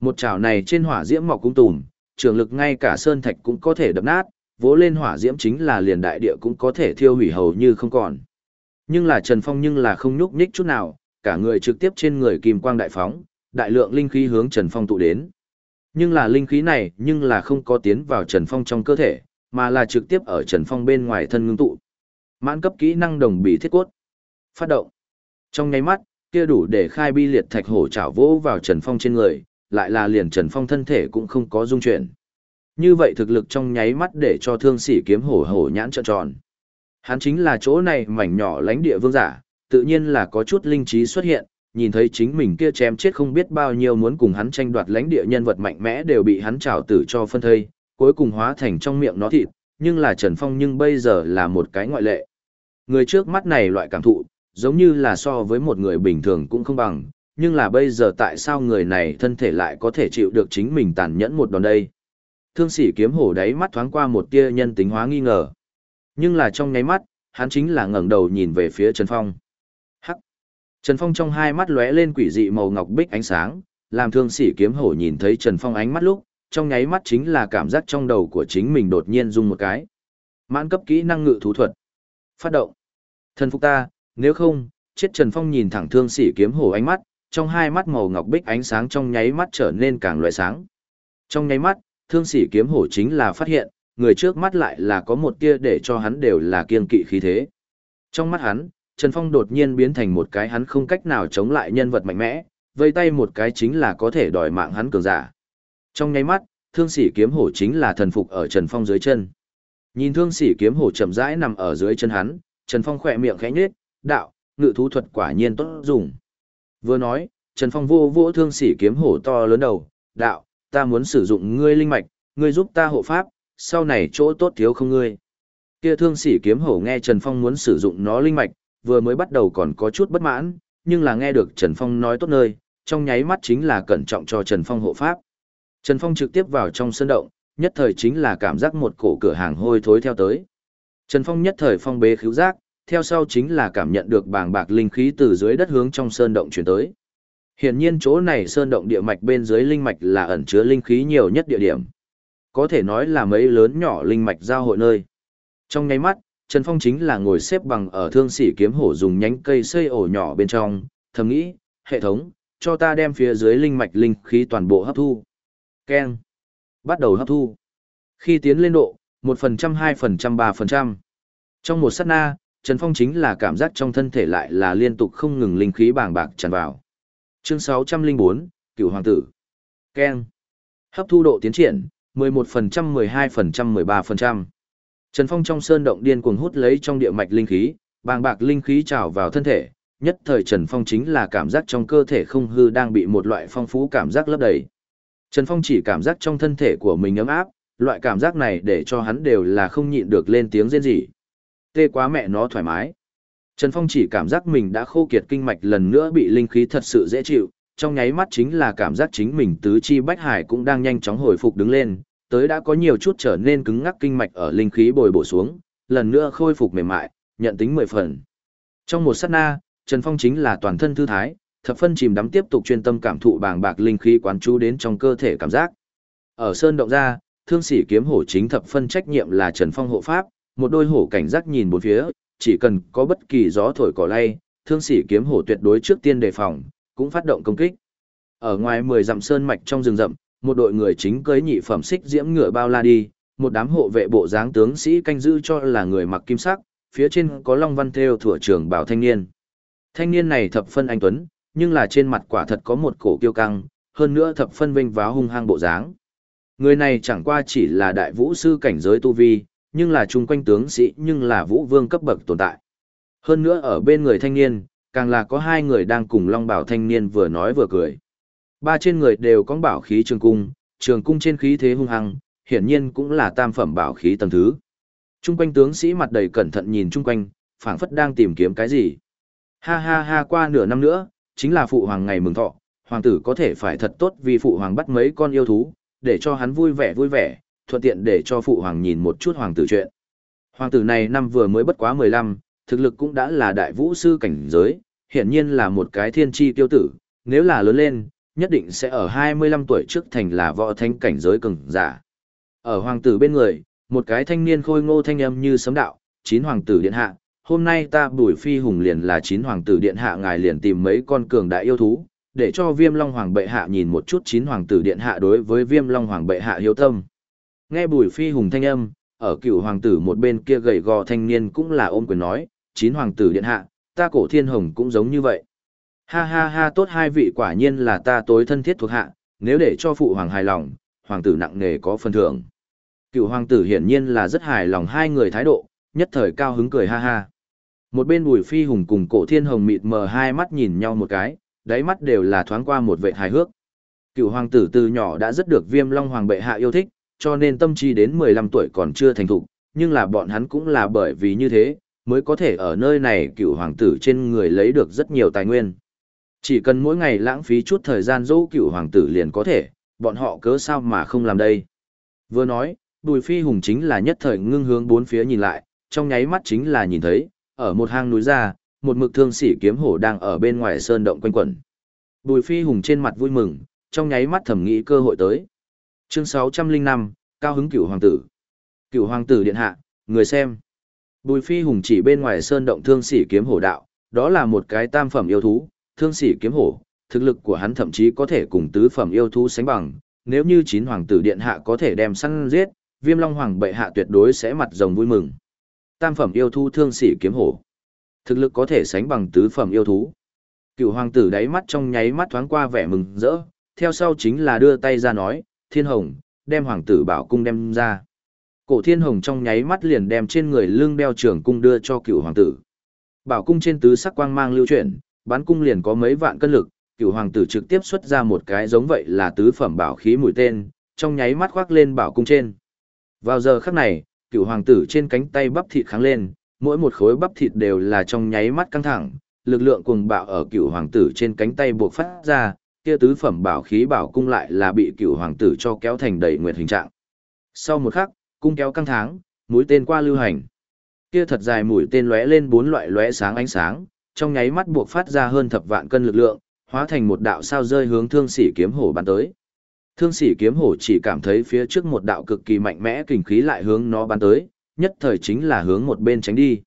Một chảo này trên hỏa diễm mọc cũng tùm, trường lực ngay cả sơn thạch cũng có thể đập nát, vỗ lên hỏa diễm chính là liền đại địa cũng có thể thiêu hủy hầu như không còn. Nhưng là Trần Phong nhưng là không nhúc nhích chút nào, cả người trực tiếp trên người kim quang đại phóng, đại lượng linh khí hướng Trần Phong tụ đến. Nhưng là linh khí này nhưng là không có tiến vào Trần Phong trong cơ thể, mà là trực tiếp ở Trần Phong bên ngoài thân ngưng tụ. Mãn cấp kỹ năng đồng bị thiết cốt. Phát động. Trong nháy mắt, kia đủ để khai bi liệt thạch hổ chảo vỗ vào Trần Phong trên người, lại là liền Trần Phong thân thể cũng không có dung chuyển. Như vậy thực lực trong nháy mắt để cho thương sĩ kiếm hổ hổ nhãn trợn tròn. Hắn chính là chỗ này mảnh nhỏ lãnh địa vương giả, tự nhiên là có chút linh trí xuất hiện, nhìn thấy chính mình kia chém chết không biết bao nhiêu muốn cùng hắn tranh đoạt lãnh địa nhân vật mạnh mẽ đều bị hắn trảo tử cho phân thây, cuối cùng hóa thành trong miệng nó thịt, nhưng là Trần Phong nhưng bây giờ là một cái ngoại lệ. Người trước mắt này loại cảm thụ, giống như là so với một người bình thường cũng không bằng, nhưng là bây giờ tại sao người này thân thể lại có thể chịu được chính mình tàn nhẫn một đòn đây? Thương sĩ kiếm hổ đáy mắt thoáng qua một tia nhân tính hóa nghi ngờ. Nhưng là trong nháy mắt, hắn chính là ngẩng đầu nhìn về phía Trần Phong. Hắc! Trần Phong trong hai mắt lóe lên quỷ dị màu ngọc bích ánh sáng, làm thương sĩ kiếm hổ nhìn thấy Trần Phong ánh mắt lúc, trong nháy mắt chính là cảm giác trong đầu của chính mình đột nhiên rung một cái. Mãn cấp kỹ năng ngự thú thuật. Phát động. Thần phục ta, nếu không, chết Trần Phong nhìn thẳng thương sĩ kiếm hổ ánh mắt, trong hai mắt màu ngọc bích ánh sáng trong nháy mắt trở nên càng loại sáng. Trong nháy mắt, thương sĩ kiếm hổ chính là phát hiện, người trước mắt lại là có một tia để cho hắn đều là kiên kỵ khí thế. Trong mắt hắn, Trần Phong đột nhiên biến thành một cái hắn không cách nào chống lại nhân vật mạnh mẽ, vây tay một cái chính là có thể đòi mạng hắn cường giả. Trong nháy mắt, thương sĩ kiếm hổ chính là thần phục ở Trần Phong dưới chân. Nhìn thương sĩ kiếm hổ chậm rãi nằm ở dưới chân hắn, Trần Phong khỏe miệng khẽ nhếch, đạo, ngự thú thuật quả nhiên tốt dùng. Vừa nói, Trần Phong vô vỗ thương sĩ kiếm hổ to lớn đầu, đạo, ta muốn sử dụng ngươi linh mạch, ngươi giúp ta hộ pháp, sau này chỗ tốt thiếu không ngươi. Kia thương sĩ kiếm hổ nghe Trần Phong muốn sử dụng nó linh mạch, vừa mới bắt đầu còn có chút bất mãn, nhưng là nghe được Trần Phong nói tốt nơi, trong nháy mắt chính là cẩn trọng cho Trần Phong hộ pháp. Trần Phong trực tiếp vào trong sân động, nhất thời chính là cảm giác một cổ cửa hàng hôi thối theo tới. Trần Phong nhất thời phong bế khíu giác, theo sau chính là cảm nhận được bàng bạc linh khí từ dưới đất hướng trong sơn động chuyển tới. Hiển nhiên chỗ này sơn động địa mạch bên dưới linh mạch là ẩn chứa linh khí nhiều nhất địa điểm. Có thể nói là mấy lớn nhỏ linh mạch giao hội nơi. Trong nháy mắt, Trần Phong chính là ngồi xếp bằng ở thương sĩ kiếm hổ dùng nhánh cây xây ổ nhỏ bên trong, thầm nghĩ, hệ thống, cho ta đem phía dưới linh mạch linh khí toàn bộ hấp thu. Ken. Bắt đầu hấp thu. Khi tiến lên độ, 1%, 2%, 3%. Trong một sát na, Trần Phong chính là cảm giác trong thân thể lại là liên tục không ngừng linh khí bàng bạc tràn vào. Chương 604, Cửu Hoàng tử. Ken. Hấp thu độ tiến triển, 11%, 12%, 13%. Trần Phong trong sơn động điên cuồng hút lấy trong địa mạch linh khí, bàng bạc linh khí trào vào thân thể, nhất thời Trần Phong chính là cảm giác trong cơ thể không hư đang bị một loại phong phú cảm giác lấp đầy. Trần Phong chỉ cảm giác trong thân thể của mình ấm áp, loại cảm giác này để cho hắn đều là không nhịn được lên tiếng rên rỉ. Tê quá mẹ nó thoải mái. Trần Phong chỉ cảm giác mình đã khô kiệt kinh mạch lần nữa bị linh khí thật sự dễ chịu, trong nháy mắt chính là cảm giác chính mình tứ chi bách hải cũng đang nhanh chóng hồi phục đứng lên, tới đã có nhiều chút trở nên cứng ngắc kinh mạch ở linh khí bồi bổ xuống, lần nữa khôi phục mềm mại, nhận tính mười phần. Trong một sát na, Trần Phong chính là toàn thân thư thái, thập phân chìm đắm tiếp tục chuyên tâm cảm thụ bàng bạc linh khí quán chú đến trong cơ thể cảm giác. Ở sơn động ra, thương sĩ kiếm hổ chính thập phân trách nhiệm là Trần Phong hộ pháp, một đôi hổ cảnh giác nhìn bốn phía, chỉ cần có bất kỳ gió thổi cỏ lay, thương sĩ kiếm hổ tuyệt đối trước tiên đề phòng, cũng phát động công kích. Ở ngoài 10 dặm sơn mạch trong rừng rậm, một đội người chính cưới nhị phẩm xích diễm ngựa bao la đi, một đám hộ vệ bộ dáng tướng sĩ canh giữ cho là người mặc kim sắc, phía trên có long văn thêu thủ trưởng bảo thanh niên. Thanh niên này thập phân anh tuấn, nhưng là trên mặt quả thật có một cổ kiêu căng, hơn nữa thập phân vinh váo hung hăng bộ dáng. Người này chẳng qua chỉ là đại vũ sư cảnh giới tu vi, nhưng là chung quanh tướng sĩ nhưng là vũ vương cấp bậc tồn tại. Hơn nữa ở bên người thanh niên, càng là có hai người đang cùng long bảo thanh niên vừa nói vừa cười. Ba trên người đều có bảo khí trường cung, trường cung trên khí thế hung hăng, hiển nhiên cũng là tam phẩm bảo khí tầng thứ. Trung quanh tướng sĩ mặt đầy cẩn thận nhìn chung quanh, phảng phất đang tìm kiếm cái gì. Ha ha ha qua nửa năm nữa, chính là phụ hoàng ngày mừng thọ, hoàng tử có thể phải thật tốt vì phụ hoàng bắt mấy con yêu thú, để cho hắn vui vẻ vui vẻ, thuận tiện để cho phụ hoàng nhìn một chút hoàng tử chuyện. Hoàng tử này năm vừa mới bất quá 15, thực lực cũng đã là đại vũ sư cảnh giới, hiển nhiên là một cái thiên tri tiêu tử, nếu là lớn lên, nhất định sẽ ở 25 tuổi trước thành là võ thánh cảnh giới cường giả. Ở hoàng tử bên người, một cái thanh niên khôi ngô thanh âm như sấm đạo, chín hoàng tử điện hạ, hôm nay ta bùi phi hùng liền là chín hoàng tử điện hạ ngài liền tìm mấy con cường đại yêu thú, để cho viêm long hoàng bệ hạ nhìn một chút chín hoàng tử điện hạ đối với viêm long hoàng bệ hạ hiếu tâm. Nghe bùi phi hùng thanh âm, ở cựu hoàng tử một bên kia gầy gò thanh niên cũng là ôm quyền nói, chín hoàng tử điện hạ, ta cổ thiên hồng cũng giống như vậy. Ha ha ha tốt hai vị quả nhiên là ta tối thân thiết thuộc hạ, nếu để cho phụ hoàng hài lòng, hoàng tử nặng nề có phần thưởng. Cựu hoàng tử hiển nhiên là rất hài lòng hai người thái độ, nhất thời cao hứng cười ha ha. Một bên bùi phi hùng cùng cổ thiên hồng mịt mờ hai mắt nhìn nhau một cái, đáy mắt đều là thoáng qua một vệ hài hước. Cựu hoàng tử từ nhỏ đã rất được viêm long hoàng bệ hạ yêu thích, cho nên tâm trí đến 15 tuổi còn chưa thành thục, nhưng là bọn hắn cũng là bởi vì như thế, mới có thể ở nơi này cựu hoàng tử trên người lấy được rất nhiều tài nguyên. Chỉ cần mỗi ngày lãng phí chút thời gian dỗ cựu hoàng tử liền có thể, bọn họ cớ sao mà không làm đây. Vừa nói, Bùi Phi Hùng chính là nhất thời ngưng hướng bốn phía nhìn lại, trong nháy mắt chính là nhìn thấy, ở một hang núi ra, một mực thương sĩ kiếm hổ đang ở bên ngoài sơn động quanh quẩn. Bùi Phi Hùng trên mặt vui mừng, trong nháy mắt thẩm nghĩ cơ hội tới. Chương 605, Cao hứng cửu hoàng tử. Cửu hoàng tử điện hạ, người xem. Bùi Phi Hùng chỉ bên ngoài sơn động thương sĩ kiếm hổ đạo, đó là một cái tam phẩm yêu thú, thương sĩ kiếm hổ, thực lực của hắn thậm chí có thể cùng tứ phẩm yêu thú sánh bằng, nếu như chín hoàng tử điện hạ có thể đem săn giết, Viêm Long hoàng bệ hạ tuyệt đối sẽ mặt rồng vui mừng. Tam phẩm yêu thú thương sĩ kiếm hổ, thực lực có thể sánh bằng tứ phẩm yêu thú. Cựu hoàng tử đáy mắt trong nháy mắt thoáng qua vẻ mừng rỡ, theo sau chính là đưa tay ra nói, "Thiên Hồng, đem hoàng tử bảo cung đem ra." Cổ Thiên Hồng trong nháy mắt liền đem trên người lưng đeo trường cung đưa cho cựu hoàng tử. Bảo cung trên tứ sắc quang mang lưu chuyển, bắn cung liền có mấy vạn cân lực, cựu hoàng tử trực tiếp xuất ra một cái giống vậy là tứ phẩm bảo khí mũi tên, trong nháy mắt khoác lên bảo cung trên. Vào giờ khắc này, cựu hoàng tử trên cánh tay bắp thịt kháng lên, mỗi một khối bắp thịt đều là trong nháy mắt căng thẳng, lực lượng cuồng bạo ở cựu hoàng tử trên cánh tay buộc phát ra, kia tứ phẩm bảo khí bảo cung lại là bị cựu hoàng tử cho kéo thành đầy nguyệt hình trạng. Sau một khắc, cung kéo căng tháng, mũi tên qua lưu hành. Kia thật dài mũi tên lóe lên bốn loại lóe sáng ánh sáng, trong nháy mắt buộc phát ra hơn thập vạn cân lực lượng, hóa thành một đạo sao rơi hướng thương sĩ kiếm hổ bắn tới. Thương sĩ kiếm hổ chỉ cảm thấy phía trước một đạo cực kỳ mạnh mẽ kình khí lại hướng nó bắn tới, nhất thời chính là hướng một bên tránh đi.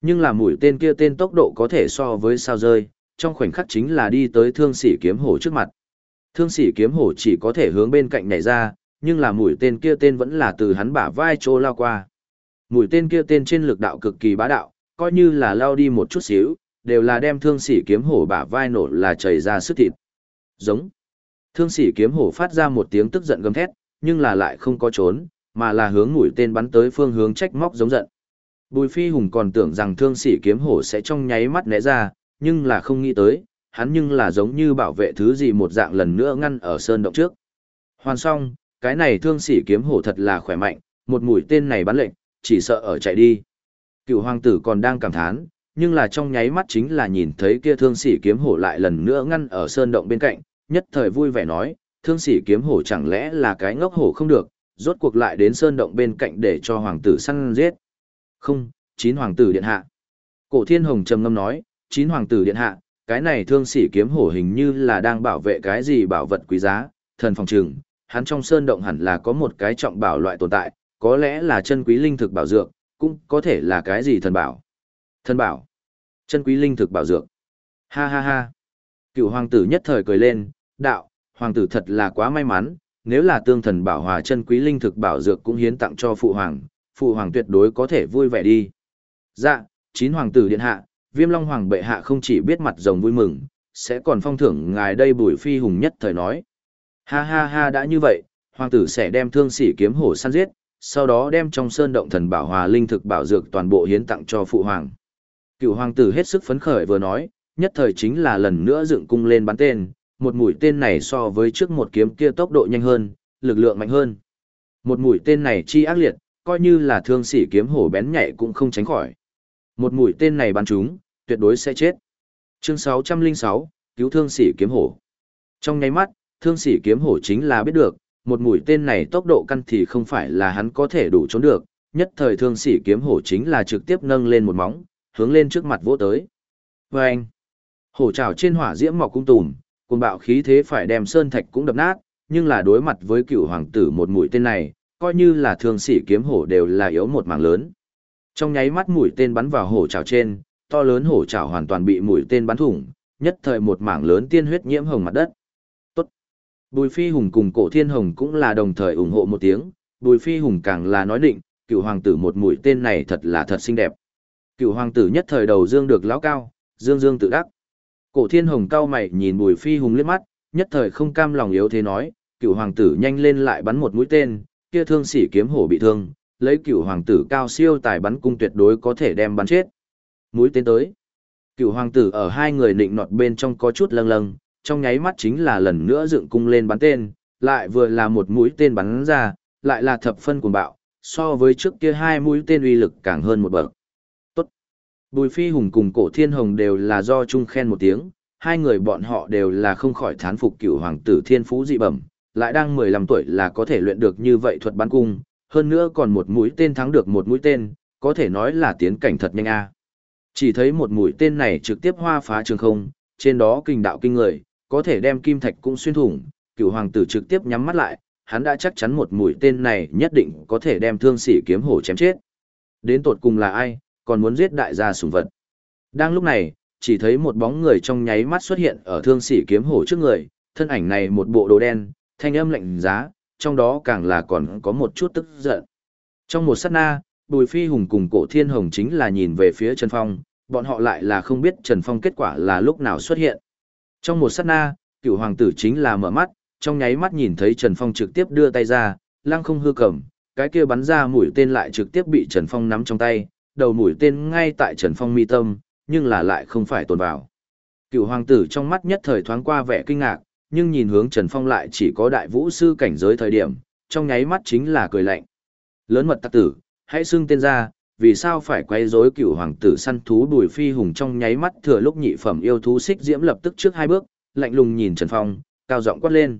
Nhưng là mũi tên kia tên tốc độ có thể so với sao rơi, trong khoảnh khắc chính là đi tới thương sĩ kiếm hổ trước mặt. Thương sĩ kiếm hổ chỉ có thể hướng bên cạnh nhảy ra, nhưng là mũi tên kia tên vẫn là từ hắn bả vai trô lao qua. Mũi tên kia tên trên lực đạo cực kỳ bá đạo, coi như là lao đi một chút xíu, đều là đem thương sĩ kiếm hổ bả vai nổ là chảy ra sức thịt. Giống. Thương sĩ kiếm hổ phát ra một tiếng tức giận gầm thét, nhưng là lại không có trốn, mà là hướng mũi tên bắn tới phương hướng trách móc giống giận. Bùi phi hùng còn tưởng rằng thương sĩ kiếm hổ sẽ trong nháy mắt né ra, nhưng là không nghĩ tới, hắn nhưng là giống như bảo vệ thứ gì một dạng lần nữa ngăn ở sơn động trước. Hoàn xong, cái này thương sĩ kiếm hổ thật là khỏe mạnh, một mũi tên này bắn lệnh, chỉ sợ ở chạy đi. Cựu hoàng tử còn đang cảm thán, nhưng là trong nháy mắt chính là nhìn thấy kia thương sĩ kiếm hổ lại lần nữa ngăn ở sơn động bên cạnh, nhất thời vui vẻ nói, thương sĩ kiếm hổ chẳng lẽ là cái ngốc hổ không được, rốt cuộc lại đến sơn động bên cạnh để cho hoàng tử săn giết. Không, chín hoàng tử điện hạ. Cổ thiên hồng trầm ngâm nói, chín hoàng tử điện hạ, cái này thương sĩ kiếm hổ hình như là đang bảo vệ cái gì bảo vật quý giá, thần phòng trừng, hắn trong sơn động hẳn là có một cái trọng bảo loại tồn tại, có lẽ là chân quý linh thực bảo dược, cũng có thể là cái gì thần bảo. Thần bảo. Chân quý linh thực bảo dược. Ha ha ha. Cựu hoàng tử nhất thời cười lên, đạo, hoàng tử thật là quá may mắn, nếu là tương thần bảo hòa chân quý linh thực bảo dược cũng hiến tặng cho phụ hoàng, phụ hoàng tuyệt đối có thể vui vẻ đi. Dạ, chín hoàng tử điện hạ, viêm long hoàng bệ hạ không chỉ biết mặt rồng vui mừng, sẽ còn phong thưởng ngài đây bùi phi hùng nhất thời nói. Ha ha ha đã như vậy, hoàng tử sẽ đem thương sĩ kiếm hổ săn giết, sau đó đem trong sơn động thần bảo hòa linh thực bảo dược toàn bộ hiến tặng cho phụ hoàng. Cựu hoàng tử hết sức phấn khởi vừa nói, nhất thời chính là lần nữa dựng cung lên bắn tên, một mũi tên này so với trước một kiếm kia tốc độ nhanh hơn, lực lượng mạnh hơn. Một mũi tên này chi ác liệt, coi như là thương sĩ kiếm hổ bén nhạy cũng không tránh khỏi. Một mũi tên này bắn trúng, tuyệt đối sẽ chết. Chương 606, cứu thương sĩ kiếm hổ. Trong nháy mắt, thương sĩ kiếm hổ chính là biết được, một mũi tên này tốc độ căn thì không phải là hắn có thể đủ trốn được, nhất thời thương sĩ kiếm hổ chính là trực tiếp nâng lên một móng, hướng lên trước mặt vỗ tới. Và anh, Hổ trào trên hỏa diễm mọc cung tùm, cuồng bạo khí thế phải đem sơn thạch cũng đập nát, nhưng là đối mặt với cựu hoàng tử một mũi tên này, coi như là thương sĩ kiếm hổ đều là yếu một mảng lớn. Trong nháy mắt mũi tên bắn vào hổ chảo trên, to lớn hổ chảo hoàn toàn bị mũi tên bắn thủng, nhất thời một mảng lớn tiên huyết nhiễm hồng mặt đất. Tốt. Bùi Phi Hùng cùng Cổ Thiên Hồng cũng là đồng thời ủng hộ một tiếng, Bùi Phi Hùng càng là nói định, cựu hoàng tử một mũi tên này thật là thật xinh đẹp. Cựu hoàng tử nhất thời đầu dương được lão cao, dương dương tự đắc. Cổ Thiên Hồng cao mày nhìn Bùi Phi Hùng liếc mắt, nhất thời không cam lòng yếu thế nói, cựu hoàng tử nhanh lên lại bắn một mũi tên, kia thương sĩ kiếm hổ bị thương, lấy cựu hoàng tử cao siêu tài bắn cung tuyệt đối có thể đem bắn chết. Mũi tên tới. Cựu hoàng tử ở hai người nịnh nọt bên trong có chút lâng lâng, trong nháy mắt chính là lần nữa dựng cung lên bắn tên, lại vừa là một mũi tên bắn ra, lại là thập phân cuồng bạo, so với trước kia hai mũi tên uy lực càng hơn một bậc. Tốt. Bùi Phi Hùng cùng Cổ Thiên Hồng đều là do chung khen một tiếng, hai người bọn họ đều là không khỏi thán phục cựu hoàng tử thiên phú dị bẩm, lại đang 15 tuổi là có thể luyện được như vậy thuật bắn cung, hơn nữa còn một mũi tên thắng được một mũi tên, có thể nói là tiến cảnh thật nhanh a. Chỉ thấy một mũi tên này trực tiếp hoa phá trường không, trên đó kinh đạo kinh người, có thể đem kim thạch cũng xuyên thủng, cựu hoàng tử trực tiếp nhắm mắt lại, hắn đã chắc chắn một mũi tên này nhất định có thể đem thương sĩ kiếm hổ chém chết. Đến tột cùng là ai, còn muốn giết đại gia sùng vật. Đang lúc này, chỉ thấy một bóng người trong nháy mắt xuất hiện ở thương sĩ kiếm hổ trước người, thân ảnh này một bộ đồ đen, thanh âm lạnh giá, trong đó càng là còn có một chút tức giận. Trong một sát na, Bùi Phi Hùng cùng Cổ Thiên Hồng chính là nhìn về phía Trần Phong, bọn họ lại là không biết Trần Phong kết quả là lúc nào xuất hiện. Trong một sát na, cựu hoàng tử chính là mở mắt, trong nháy mắt nhìn thấy Trần Phong trực tiếp đưa tay ra, lăng không hư cầm, cái kia bắn ra mũi tên lại trực tiếp bị Trần Phong nắm trong tay, đầu mũi tên ngay tại Trần Phong mi tâm, nhưng là lại không phải tồn vào. Cựu hoàng tử trong mắt nhất thời thoáng qua vẻ kinh ngạc, nhưng nhìn hướng Trần Phong lại chỉ có đại vũ sư cảnh giới thời điểm, trong nháy mắt chính là cười lạnh. Lớn mật tắc tử, hãy xưng tên ra, vì sao phải quay rối cựu hoàng tử săn thú đùi phi hùng trong nháy mắt thừa lúc nhị phẩm yêu thú xích diễm lập tức trước hai bước, lạnh lùng nhìn Trần Phong, cao giọng quát lên.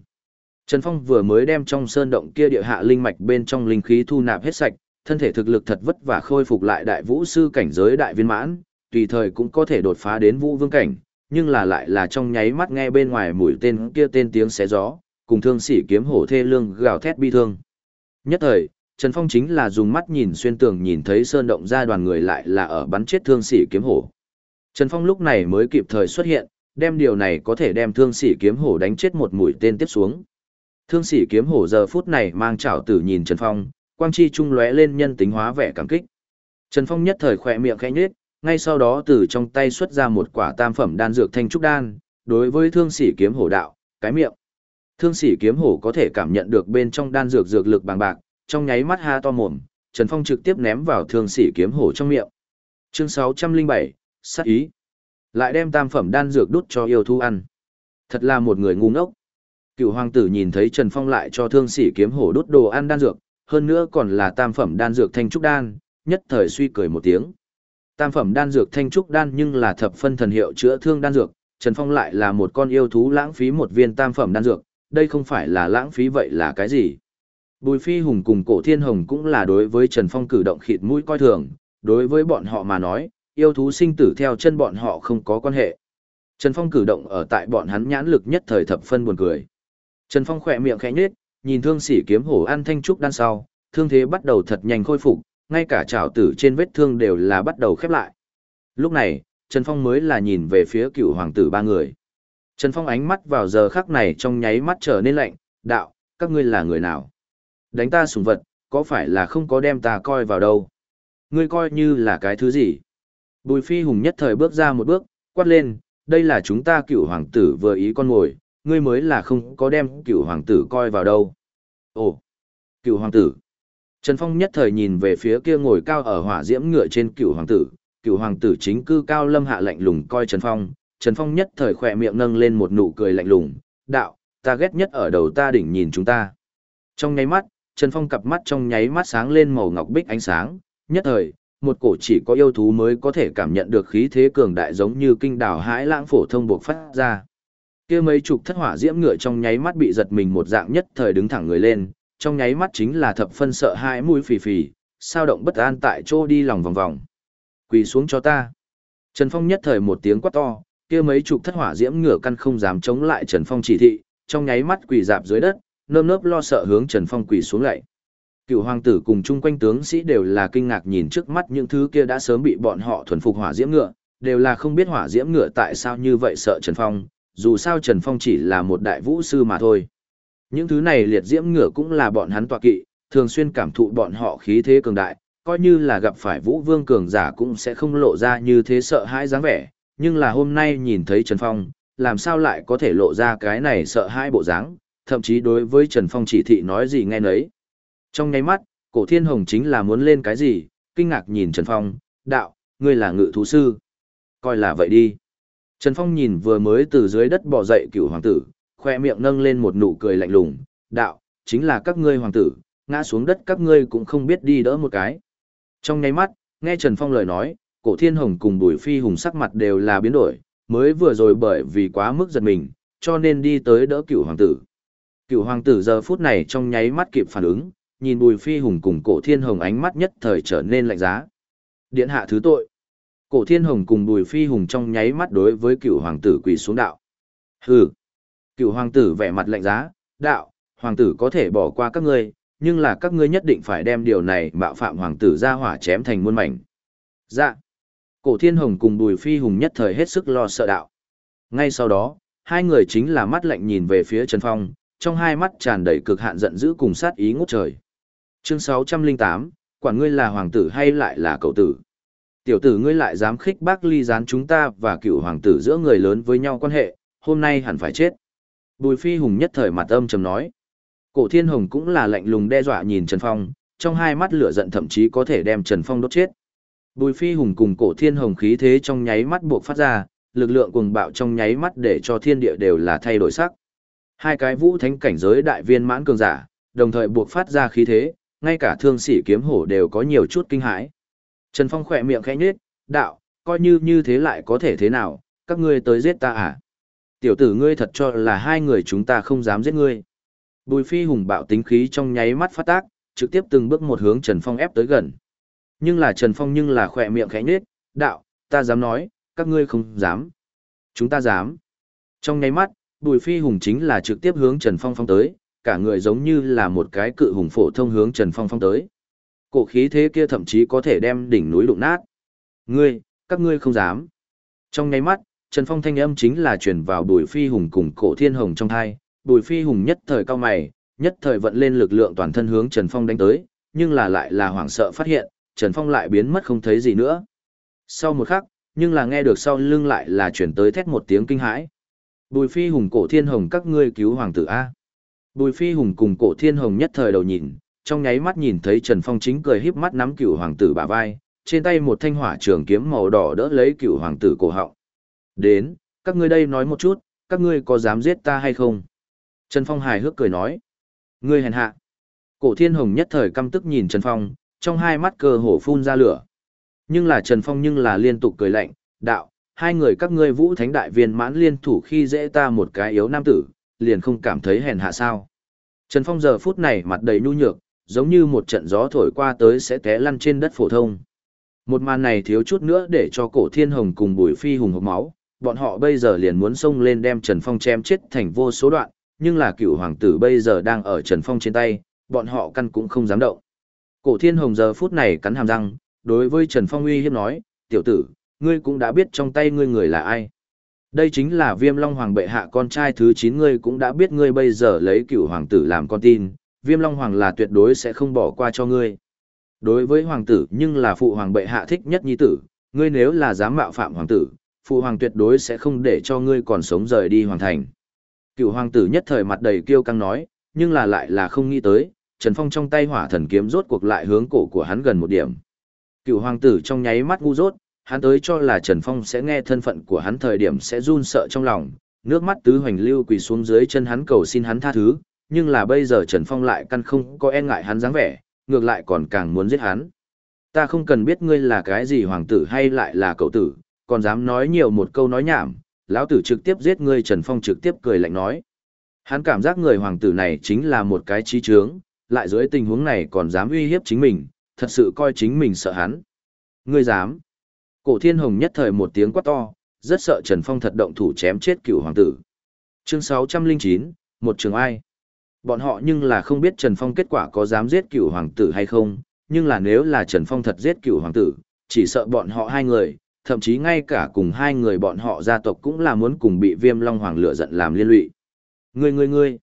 Trần Phong vừa mới đem trong sơn động kia địa hạ linh mạch bên trong linh khí thu nạp hết sạch, thân thể thực lực thật vất vả khôi phục lại đại vũ sư cảnh giới đại viên mãn, tùy thời cũng có thể đột phá đến vũ vương cảnh, nhưng là lại là trong nháy mắt nghe bên ngoài mũi tên kia tên tiếng xé gió, cùng thương sĩ kiếm hổ thê lương gào thét bi thương. Nhất thời, Trần Phong chính là dùng mắt nhìn xuyên tường nhìn thấy sơn động ra đoàn người lại là ở bắn chết thương sĩ kiếm hổ. Trần Phong lúc này mới kịp thời xuất hiện, đem điều này có thể đem thương sĩ kiếm hổ đánh chết một mũi tên tiếp xuống. Thương sĩ kiếm hổ giờ phút này mang chảo tử nhìn Trần Phong, quang chi trung lóe lên nhân tính hóa vẻ cảm kích. Trần Phong nhất thời khỏe miệng khẽ nhếch, ngay sau đó từ trong tay xuất ra một quả tam phẩm đan dược thanh trúc đan, đối với thương sĩ kiếm hổ đạo, cái miệng. Thương sĩ kiếm hổ có thể cảm nhận được bên trong đan dược dược lực bằng bạc, trong nháy mắt ha to mồm, Trần Phong trực tiếp ném vào thương sĩ kiếm hổ trong miệng. Chương 607, sát ý. Lại đem tam phẩm đan dược đút cho yêu thú ăn. Thật là một người ngu ngốc. Cựu hoàng tử nhìn thấy Trần Phong lại cho thương sĩ kiếm hổ đút đồ ăn đan dược, hơn nữa còn là tam phẩm đan dược thanh trúc đan, nhất thời suy cười một tiếng. Tam phẩm đan dược thanh trúc đan nhưng là thập phân thần hiệu chữa thương đan dược, Trần Phong lại là một con yêu thú lãng phí một viên tam phẩm đan dược, đây không phải là lãng phí vậy là cái gì? Bùi Phi Hùng cùng Cổ Thiên Hồng cũng là đối với Trần Phong cử động khịt mũi coi thường, đối với bọn họ mà nói, yêu thú sinh tử theo chân bọn họ không có quan hệ. Trần Phong cử động ở tại bọn hắn nhãn lực nhất thời thập phân buồn cười. Trần Phong khỏe miệng khẽ nhếch, nhìn thương sĩ kiếm hổ ăn thanh trúc đan sau, thương thế bắt đầu thật nhanh khôi phục, ngay cả trào tử trên vết thương đều là bắt đầu khép lại. Lúc này, Trần Phong mới là nhìn về phía cựu hoàng tử ba người. Trần Phong ánh mắt vào giờ khắc này trong nháy mắt trở nên lạnh, đạo, các ngươi là người nào? Đánh ta sùng vật, có phải là không có đem ta coi vào đâu? Ngươi coi như là cái thứ gì? Bùi phi hùng nhất thời bước ra một bước, quát lên, đây là chúng ta cựu hoàng tử vừa ý con ngồi, ngươi mới là không có đem cựu hoàng tử coi vào đâu. Ồ, cựu hoàng tử. Trần Phong nhất thời nhìn về phía kia ngồi cao ở hỏa diễm ngựa trên cựu hoàng tử, cựu hoàng tử chính cư cao lâm hạ lạnh lùng coi Trần Phong, Trần Phong nhất thời khỏe miệng nâng lên một nụ cười lạnh lùng, đạo, ta ghét nhất ở đầu ta đỉnh nhìn chúng ta. Trong nháy mắt, Trần Phong cặp mắt trong nháy mắt sáng lên màu ngọc bích ánh sáng, nhất thời, một cổ chỉ có yêu thú mới có thể cảm nhận được khí thế cường đại giống như kinh đảo hãi lãng phổ thông buộc phát ra. Kia mấy chục thất hỏa diễm ngựa trong nháy mắt bị giật mình một dạng nhất thời đứng thẳng người lên, trong nháy mắt chính là thập phân sợ hãi mũi phì phì, sao động bất an tại chỗ đi lòng vòng vòng. Quỳ xuống cho ta. Trần Phong nhất thời một tiếng quát to, kia mấy chục thất hỏa diễm ngựa căn không dám chống lại Trần Phong chỉ thị, trong nháy mắt quỳ dạp dưới đất, nơm nớp lo sợ hướng Trần Phong quỳ xuống lại. Cựu hoàng tử cùng chung quanh tướng sĩ đều là kinh ngạc nhìn trước mắt những thứ kia đã sớm bị bọn họ thuần phục hỏa diễm ngựa, đều là không biết hỏa diễm ngựa tại sao như vậy sợ Trần Phong, dù sao Trần Phong chỉ là một đại vũ sư mà thôi. Những thứ này liệt diễm ngựa cũng là bọn hắn tọa kỵ, thường xuyên cảm thụ bọn họ khí thế cường đại, coi như là gặp phải vũ vương cường giả cũng sẽ không lộ ra như thế sợ hãi dáng vẻ, nhưng là hôm nay nhìn thấy Trần Phong, làm sao lại có thể lộ ra cái này sợ hãi bộ dáng, thậm chí đối với Trần Phong chỉ thị nói gì nghe nấy. Trong nháy mắt, cổ thiên hồng chính là muốn lên cái gì, kinh ngạc nhìn Trần Phong, đạo, ngươi là ngự thú sư. Coi là vậy đi. Trần Phong nhìn vừa mới từ dưới đất bò dậy cựu hoàng tử, khoe miệng nâng lên một nụ cười lạnh lùng, đạo, chính là các ngươi hoàng tử, ngã xuống đất các ngươi cũng không biết đi đỡ một cái. Trong nháy mắt, nghe Trần Phong lời nói, cổ thiên hồng cùng bùi phi hùng sắc mặt đều là biến đổi, mới vừa rồi bởi vì quá mức giật mình, cho nên đi tới đỡ cựu hoàng tử. Cựu hoàng tử giờ phút này trong nháy mắt kịp phản ứng, nhìn bùi phi hùng cùng cổ thiên hồng ánh mắt nhất thời trở nên lạnh giá. Điện hạ thứ tội. Cổ thiên hồng cùng bùi phi hùng trong nháy mắt đối với cựu hoàng tử quỳ xuống đạo. Hừ. Cựu hoàng tử vẻ mặt lạnh giá, đạo, hoàng tử có thể bỏ qua các ngươi, nhưng là các ngươi nhất định phải đem điều này bạo phạm hoàng tử ra hỏa chém thành muôn mảnh. Dạ. Cổ thiên hồng cùng bùi phi hùng nhất thời hết sức lo sợ đạo. Ngay sau đó, hai người chính là mắt lạnh nhìn về phía Trần Phong, trong hai mắt tràn đầy cực hạn giận dữ cùng sát ý ngút trời. Chương 608, quản ngươi là hoàng tử hay lại là cậu tử? Tiểu tử ngươi lại dám khích bác ly gián chúng ta và cựu hoàng tử giữa người lớn với nhau quan hệ, hôm nay hẳn phải chết. Bùi phi hùng nhất thời mặt âm trầm nói. Cổ thiên hồng cũng là lạnh lùng đe dọa nhìn Trần Phong, trong hai mắt lửa giận thậm chí có thể đem Trần Phong đốt chết. Bùi phi hùng cùng cổ thiên hồng khí thế trong nháy mắt buộc phát ra, lực lượng cuồng bạo trong nháy mắt để cho thiên địa đều là thay đổi sắc. Hai cái vũ thánh cảnh giới đại viên mãn cường giả, đồng thời buộc phát ra khí thế, ngay cả thương sĩ kiếm hổ đều có nhiều chút kinh hãi. Trần Phong khỏe miệng khẽ nhếch, đạo, coi như như thế lại có thể thế nào, các ngươi tới giết ta à? Tiểu tử ngươi thật cho là hai người chúng ta không dám giết ngươi. Bùi phi hùng bạo tính khí trong nháy mắt phát tác, trực tiếp từng bước một hướng Trần Phong ép tới gần. Nhưng là Trần Phong nhưng là khỏe miệng khẽ nhếch, đạo, ta dám nói, các ngươi không dám. Chúng ta dám. Trong nháy mắt, Bùi Phi Hùng chính là trực tiếp hướng Trần Phong phong tới, cả người giống như là một cái cự hùng phổ thông hướng Trần Phong phong tới. Cổ khí thế kia thậm chí có thể đem đỉnh núi đụng nát. Ngươi, các ngươi không dám. Trong nháy mắt, Trần Phong thanh âm chính là truyền vào Bùi Phi Hùng cùng Cổ Thiên Hồng trong thai, Bùi Phi Hùng nhất thời cao mày, nhất thời vận lên lực lượng toàn thân hướng Trần Phong đánh tới, nhưng là lại là hoảng sợ phát hiện, Trần Phong lại biến mất không thấy gì nữa. Sau một khắc, nhưng là nghe được sau lưng lại là chuyển tới thét một tiếng kinh hãi. Bùi Phi Hùng cổ thiên hồng các ngươi cứu hoàng tử A. Bùi Phi Hùng cùng cổ thiên hồng nhất thời đầu nhìn, trong nháy mắt nhìn thấy Trần Phong chính cười híp mắt nắm cửu hoàng tử bả vai, trên tay một thanh hỏa trường kiếm màu đỏ đỡ lấy cửu hoàng tử cổ họng. Đến, các ngươi đây nói một chút, các ngươi có dám giết ta hay không? Trần Phong hài hước cười nói. Ngươi hèn hạ. Cổ thiên hồng nhất thời căm tức nhìn Trần Phong, trong hai mắt cơ hồ phun ra lửa. Nhưng là Trần Phong nhưng là liên tục cười lạnh, đạo, hai người các ngươi vũ thánh đại viên mãn liên thủ khi dễ ta một cái yếu nam tử, liền không cảm thấy hèn hạ sao. Trần Phong giờ phút này mặt đầy nhu nhược, giống như một trận gió thổi qua tới sẽ té lăn trên đất phổ thông. Một màn này thiếu chút nữa để cho cổ thiên hồng cùng bùi phi hùng hộp máu, bọn họ bây giờ liền muốn xông lên đem Trần Phong chém chết thành vô số đoạn, nhưng là cựu hoàng tử bây giờ đang ở Trần Phong trên tay, bọn họ căn cũng không dám động. Cổ thiên hồng giờ phút này cắn hàm răng, đối với Trần Phong uy hiếp nói, tiểu tử, ngươi cũng đã biết trong tay ngươi người là ai. Đây chính là viêm long hoàng bệ hạ con trai thứ 9 ngươi cũng đã biết ngươi bây giờ lấy cựu hoàng tử làm con tin, viêm long hoàng là tuyệt đối sẽ không bỏ qua cho ngươi. Đối với hoàng tử nhưng là phụ hoàng bệ hạ thích nhất nhi tử, ngươi nếu là dám mạo phạm hoàng tử, phụ hoàng tuyệt đối sẽ không để cho ngươi còn sống rời đi hoàng thành. Cựu hoàng tử nhất thời mặt đầy kiêu căng nói, nhưng là lại là không nghĩ tới, Trần Phong trong tay hỏa thần kiếm rốt cuộc lại hướng cổ của hắn gần một điểm. Cựu hoàng tử trong nháy mắt ngu rốt, hắn tới cho là Trần Phong sẽ nghe thân phận của hắn thời điểm sẽ run sợ trong lòng, nước mắt tứ hoành lưu quỳ xuống dưới chân hắn cầu xin hắn tha thứ, nhưng là bây giờ Trần Phong lại căn không có e ngại hắn dáng vẻ, ngược lại còn càng muốn giết hắn. Ta không cần biết ngươi là cái gì hoàng tử hay lại là cậu tử, còn dám nói nhiều một câu nói nhảm, lão tử trực tiếp giết ngươi Trần Phong trực tiếp cười lạnh nói. Hắn cảm giác người hoàng tử này chính là một cái trí trướng, lại dưới tình huống này còn dám uy hiếp chính mình, thật sự coi chính mình sợ hắn. Ngươi dám. Cổ thiên hồng nhất thời một tiếng quát to, rất sợ Trần Phong thật động thủ chém chết cửu hoàng tử. Chương 609, một trường ai. Bọn họ nhưng là không biết Trần Phong kết quả có dám giết cửu hoàng tử hay không, nhưng là nếu là Trần Phong thật giết cửu hoàng tử, chỉ sợ bọn họ hai người, thậm chí ngay cả cùng hai người bọn họ gia tộc cũng là muốn cùng bị viêm long hoàng lửa giận làm liên lụy. Ngươi ngươi ngươi.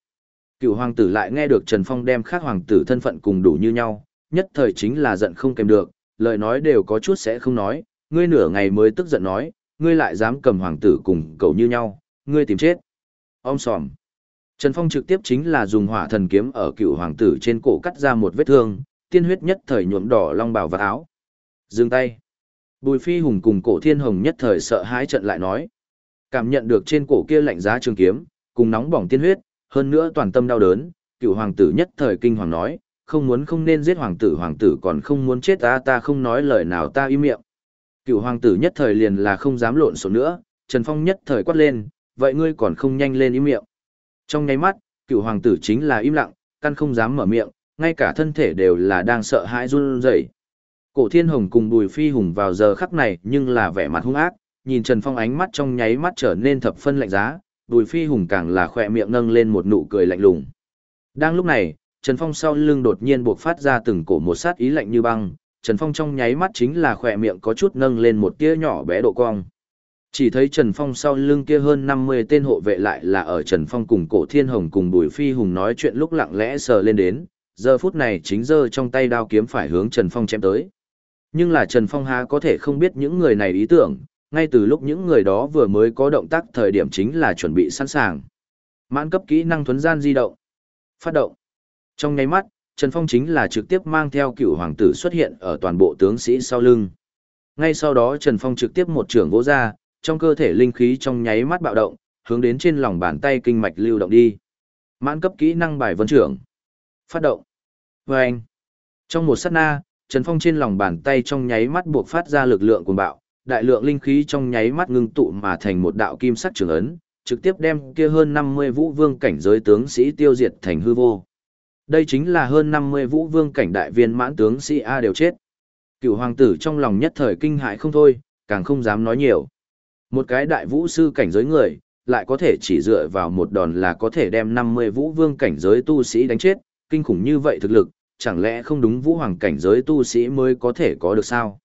Cựu hoàng tử lại nghe được Trần Phong đem khác hoàng tử thân phận cùng đủ như nhau, nhất thời chính là giận không kèm được, lời nói đều có chút sẽ không nói, ngươi nửa ngày mới tức giận nói, ngươi lại dám cầm hoàng tử cùng cậu như nhau, ngươi tìm chết. Ông sòm. Trần Phong trực tiếp chính là dùng hỏa thần kiếm ở cựu hoàng tử trên cổ cắt ra một vết thương, tiên huyết nhất thời nhuộm đỏ long bào và áo. Dừng tay. Bùi phi hùng cùng cổ thiên hồng nhất thời sợ hãi trận lại nói. Cảm nhận được trên cổ kia lạnh giá trường kiếm, cùng nóng bỏng tiên huyết, hơn nữa toàn tâm đau đớn, cựu hoàng tử nhất thời kinh hoàng nói, không muốn không nên giết hoàng tử hoàng tử còn không muốn chết ta ta không nói lời nào ta im miệng. Cựu hoàng tử nhất thời liền là không dám lộn xộn nữa, Trần Phong nhất thời quát lên, vậy ngươi còn không nhanh lên im miệng. Trong nháy mắt, cựu hoàng tử chính là im lặng, căn không dám mở miệng, ngay cả thân thể đều là đang sợ hãi run rẩy. Cổ Thiên Hồng cùng Bùi Phi Hùng vào giờ khắc này nhưng là vẻ mặt hung ác, nhìn Trần Phong ánh mắt trong nháy mắt trở nên thập phân lạnh giá, Bùi Phi Hùng càng là khỏe miệng nâng lên một nụ cười lạnh lùng. Đang lúc này, Trần Phong sau lưng đột nhiên buộc phát ra từng cổ một sát ý lạnh như băng, Trần Phong trong nháy mắt chính là khỏe miệng có chút nâng lên một tia nhỏ bé độ cong. Chỉ thấy Trần Phong sau lưng kia hơn 50 tên hộ vệ lại là ở Trần Phong cùng Cổ Thiên Hồng cùng Bùi Phi Hùng nói chuyện lúc lặng lẽ sờ lên đến, giờ phút này chính giơ trong tay đao kiếm phải hướng Trần Phong chém tới. Nhưng là Trần Phong há có thể không biết những người này ý tưởng, ngay từ lúc những người đó vừa mới có động tác thời điểm chính là chuẩn bị sẵn sàng. Mãn cấp kỹ năng thuấn gian di động. Phát động. Trong nháy mắt, Trần Phong chính là trực tiếp mang theo cựu hoàng tử xuất hiện ở toàn bộ tướng sĩ sau lưng. Ngay sau đó Trần Phong trực tiếp một trường vỗ ra, trong cơ thể linh khí trong nháy mắt bạo động, hướng đến trên lòng bàn tay kinh mạch lưu động đi. Mãn cấp kỹ năng bài vân trưởng. Phát động. Vâng. Trong một sát na, Trần Phong trên lòng bàn tay trong nháy mắt buộc phát ra lực lượng cuồng bạo, đại lượng linh khí trong nháy mắt ngưng tụ mà thành một đạo kim sắc trường ấn, trực tiếp đem kia hơn 50 vũ vương cảnh giới tướng sĩ tiêu diệt thành hư vô. Đây chính là hơn 50 vũ vương cảnh đại viên mãn tướng sĩ A đều chết. Cựu hoàng tử trong lòng nhất thời kinh hại không thôi, càng không dám nói nhiều. Một cái đại vũ sư cảnh giới người, lại có thể chỉ dựa vào một đòn là có thể đem 50 vũ vương cảnh giới tu sĩ đánh chết, kinh khủng như vậy thực lực, chẳng lẽ không đúng vũ hoàng cảnh giới tu sĩ mới có thể có được sao?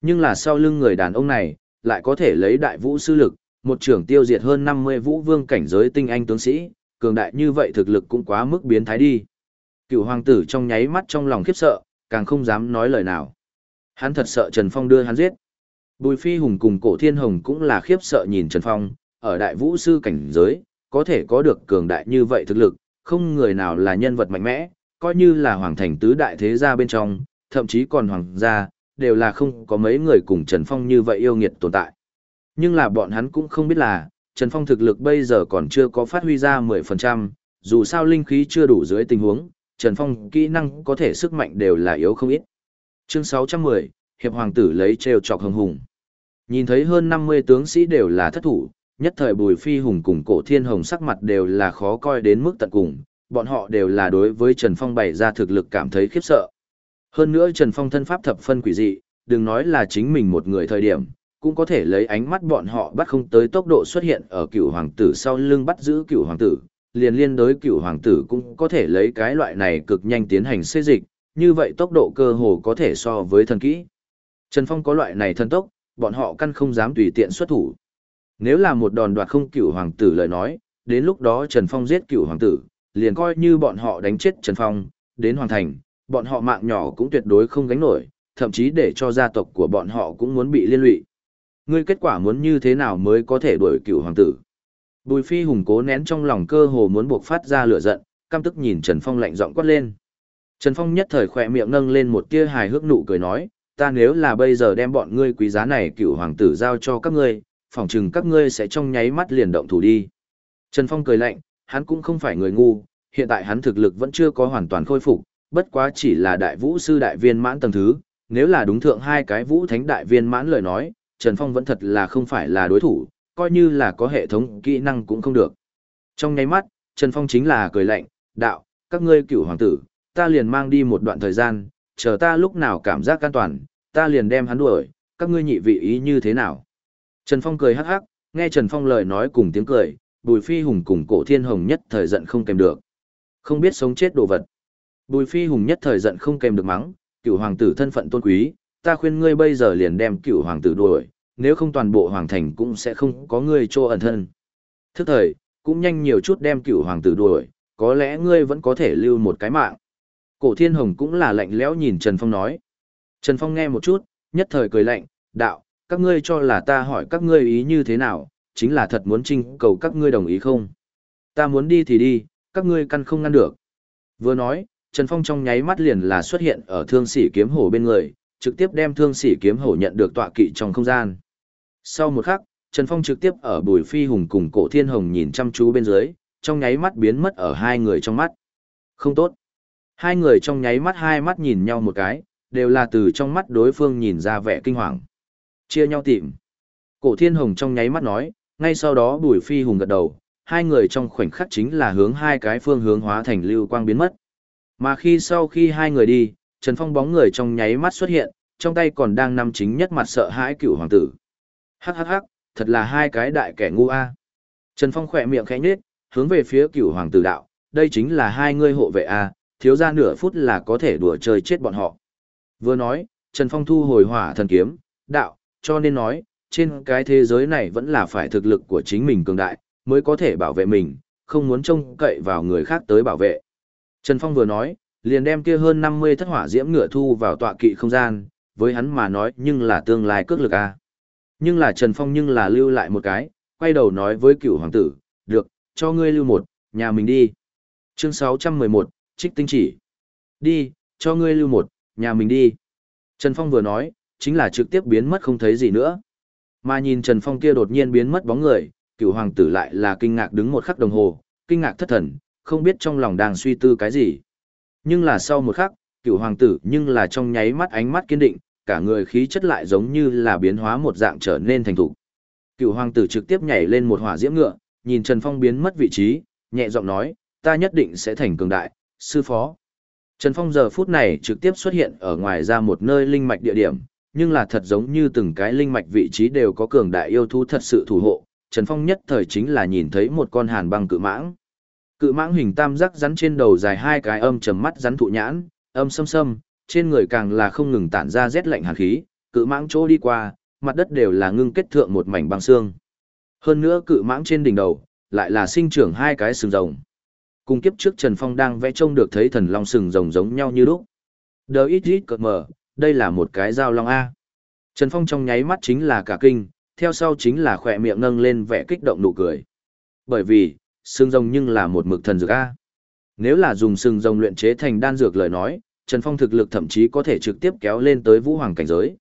Nhưng là sau lưng người đàn ông này, lại có thể lấy đại vũ sư lực, một trưởng tiêu diệt hơn 50 vũ vương cảnh giới tinh anh tướng sĩ, cường đại như vậy thực lực cũng quá mức biến thái đi. Cựu hoàng tử trong nháy mắt trong lòng khiếp sợ, càng không dám nói lời nào. Hắn thật sợ Trần Phong đưa hắn giết. Bùi Phi Hùng cùng Cổ Thiên Hồng cũng là khiếp sợ nhìn Trần Phong, ở đại vũ sư cảnh giới, có thể có được cường đại như vậy thực lực, không người nào là nhân vật mạnh mẽ, coi như là hoàng thành tứ đại thế gia bên trong, thậm chí còn hoàng gia, đều là không có mấy người cùng Trần Phong như vậy yêu nghiệt tồn tại. Nhưng là bọn hắn cũng không biết là, Trần Phong thực lực bây giờ còn chưa có phát huy ra 10%, dù sao linh khí chưa đủ dưới tình huống, Trần Phong kỹ năng có thể sức mạnh đều là yếu không ít. Chương 610, Hiệp Hoàng tử lấy treo chọc hồng hùng. Nhìn thấy hơn 50 tướng sĩ đều là thất thủ, nhất thời Bùi Phi Hùng cùng Cổ Thiên Hồng sắc mặt đều là khó coi đến mức tận cùng, bọn họ đều là đối với Trần Phong bày ra thực lực cảm thấy khiếp sợ. Hơn nữa Trần Phong thân pháp thập phân quỷ dị, đừng nói là chính mình một người thời điểm, cũng có thể lấy ánh mắt bọn họ bắt không tới tốc độ xuất hiện ở cựu hoàng tử sau lưng bắt giữ cựu hoàng tử, liền liên đối cựu hoàng tử cũng có thể lấy cái loại này cực nhanh tiến hành xê dịch, như vậy tốc độ cơ hồ có thể so với thần kỹ. Trần Phong có loại này thân tốc, bọn họ căn không dám tùy tiện xuất thủ. Nếu là một đòn đoạt không cựu hoàng tử lời nói, đến lúc đó Trần Phong giết cựu hoàng tử, liền coi như bọn họ đánh chết Trần Phong, đến hoàn thành, bọn họ mạng nhỏ cũng tuyệt đối không gánh nổi, thậm chí để cho gia tộc của bọn họ cũng muốn bị liên lụy. Ngươi kết quả muốn như thế nào mới có thể đuổi cựu hoàng tử? Bùi phi hùng cố nén trong lòng cơ hồ muốn buộc phát ra lửa giận, căm tức nhìn Trần Phong lạnh giọng quát lên. Trần Phong nhất thời khỏe miệng nâng lên một tia hài hước nụ cười nói, ta nếu là bây giờ đem bọn ngươi quý giá này cựu hoàng tử giao cho các ngươi, phỏng chừng các ngươi sẽ trong nháy mắt liền động thủ đi. Trần Phong cười lạnh, hắn cũng không phải người ngu, hiện tại hắn thực lực vẫn chưa có hoàn toàn khôi phục, bất quá chỉ là đại vũ sư đại viên mãn tầng thứ, nếu là đúng thượng hai cái vũ thánh đại viên mãn lời nói, Trần Phong vẫn thật là không phải là đối thủ, coi như là có hệ thống kỹ năng cũng không được. Trong nháy mắt, Trần Phong chính là cười lạnh, đạo, các ngươi cửu hoàng tử, ta liền mang đi một đoạn thời gian, chờ ta lúc nào cảm giác an toàn, ta liền đem hắn đuổi, các ngươi nhị vị ý như thế nào. Trần Phong cười hắc hắc, nghe Trần Phong lời nói cùng tiếng cười, Bùi Phi Hùng cùng Cổ Thiên Hồng nhất thời giận không kèm được. Không biết sống chết đồ vật. Bùi Phi Hùng nhất thời giận không kèm được mắng, cựu hoàng tử thân phận tôn quý, ta khuyên ngươi bây giờ liền đem cựu hoàng tử đuổi, nếu không toàn bộ hoàng thành cũng sẽ không có ngươi cho ẩn thân. Thức thời, cũng nhanh nhiều chút đem cựu hoàng tử đuổi, có lẽ ngươi vẫn có thể lưu một cái mạng. Cổ Thiên Hồng cũng là lạnh lẽo nhìn Trần Phong nói. Trần Phong nghe một chút, nhất thời cười lạnh, đạo, các ngươi cho là ta hỏi các ngươi ý như thế nào, chính là thật muốn trinh cầu các ngươi đồng ý không? Ta muốn đi thì đi, các ngươi căn không ngăn được. Vừa nói, Trần Phong trong nháy mắt liền là xuất hiện ở thương sĩ kiếm hổ bên người, trực tiếp đem thương sĩ kiếm hổ nhận được tọa kỵ trong không gian. Sau một khắc, Trần Phong trực tiếp ở bùi phi hùng cùng cổ thiên hồng nhìn chăm chú bên dưới, trong nháy mắt biến mất ở hai người trong mắt. Không tốt. Hai người trong nháy mắt hai mắt nhìn nhau một cái, đều là từ trong mắt đối phương nhìn ra vẻ kinh hoàng. Chia nhau tìm. Cổ thiên hồng trong nháy mắt nói, ngay sau đó bùi phi hùng gật đầu, hai người trong khoảnh khắc chính là hướng hai cái phương hướng hóa thành lưu quang biến mất. Mà khi sau khi hai người đi, Trần Phong bóng người trong nháy mắt xuất hiện, trong tay còn đang nằm chính nhất mặt sợ hãi cựu hoàng tử. Hắc hắc hắc, thật là hai cái đại kẻ ngu a. Trần Phong khỏe miệng khẽ nhếch, hướng về phía cựu hoàng tử đạo, đây chính là hai ngươi hộ vệ a, thiếu ra nửa phút là có thể đùa chơi chết bọn họ. Vừa nói, Trần Phong thu hồi hỏa thần kiếm, đạo, cho nên nói, trên cái thế giới này vẫn là phải thực lực của chính mình cường đại, mới có thể bảo vệ mình, không muốn trông cậy vào người khác tới bảo vệ. Trần Phong vừa nói, liền đem kia hơn 50 thất hỏa diễm ngựa thu vào tọa kỵ không gian, với hắn mà nói nhưng là tương lai cước lực a. Nhưng là Trần Phong nhưng là lưu lại một cái, quay đầu nói với cựu hoàng tử, được, cho ngươi lưu một, nhà mình đi. Chương 611, trích tinh chỉ. Đi, cho ngươi lưu một, nhà mình đi. Trần Phong vừa nói, chính là trực tiếp biến mất không thấy gì nữa. Mà nhìn Trần Phong kia đột nhiên biến mất bóng người, cửu hoàng tử lại là kinh ngạc đứng một khắc đồng hồ, kinh ngạc thất thần, không biết trong lòng đang suy tư cái gì. Nhưng là sau một khắc, cửu hoàng tử nhưng là trong nháy mắt ánh mắt kiên định, cả người khí chất lại giống như là biến hóa một dạng trở nên thành thục. Cửu hoàng tử trực tiếp nhảy lên một hỏa diễm ngựa, nhìn Trần Phong biến mất vị trí, nhẹ giọng nói, ta nhất định sẽ thành cường đại, sư phó. Trần Phong giờ phút này trực tiếp xuất hiện ở ngoài ra một nơi linh mạch địa điểm, nhưng là thật giống như từng cái linh mạch vị trí đều có cường đại yêu thú thật sự thủ hộ. Trần Phong nhất thời chính là nhìn thấy một con hàn băng cự mãng. Cự mãng hình tam giác rắn trên đầu dài hai cái âm trầm mắt rắn thụ nhãn, âm sâm sâm, trên người càng là không ngừng tản ra rét lạnh hàn khí, cự mãng chỗ đi qua, mặt đất đều là ngưng kết thượng một mảnh băng xương. Hơn nữa cự mãng trên đỉnh đầu, lại là sinh trưởng hai cái sừng rồng. Cùng kiếp trước Trần Phong đang vẽ trông được thấy thần long sừng rồng giống nhau như lúc. Đờ ít ít cợt mờ, đây là một cái dao long A. Trần Phong trong nháy mắt chính là cả kinh, theo sau chính là khỏe miệng nâng lên vẻ kích động nụ cười. Bởi vì, sừng rồng nhưng là một mực thần dược A. Nếu là dùng sừng rồng luyện chế thành đan dược lời nói, Trần Phong thực lực thậm chí có thể trực tiếp kéo lên tới vũ hoàng cảnh giới.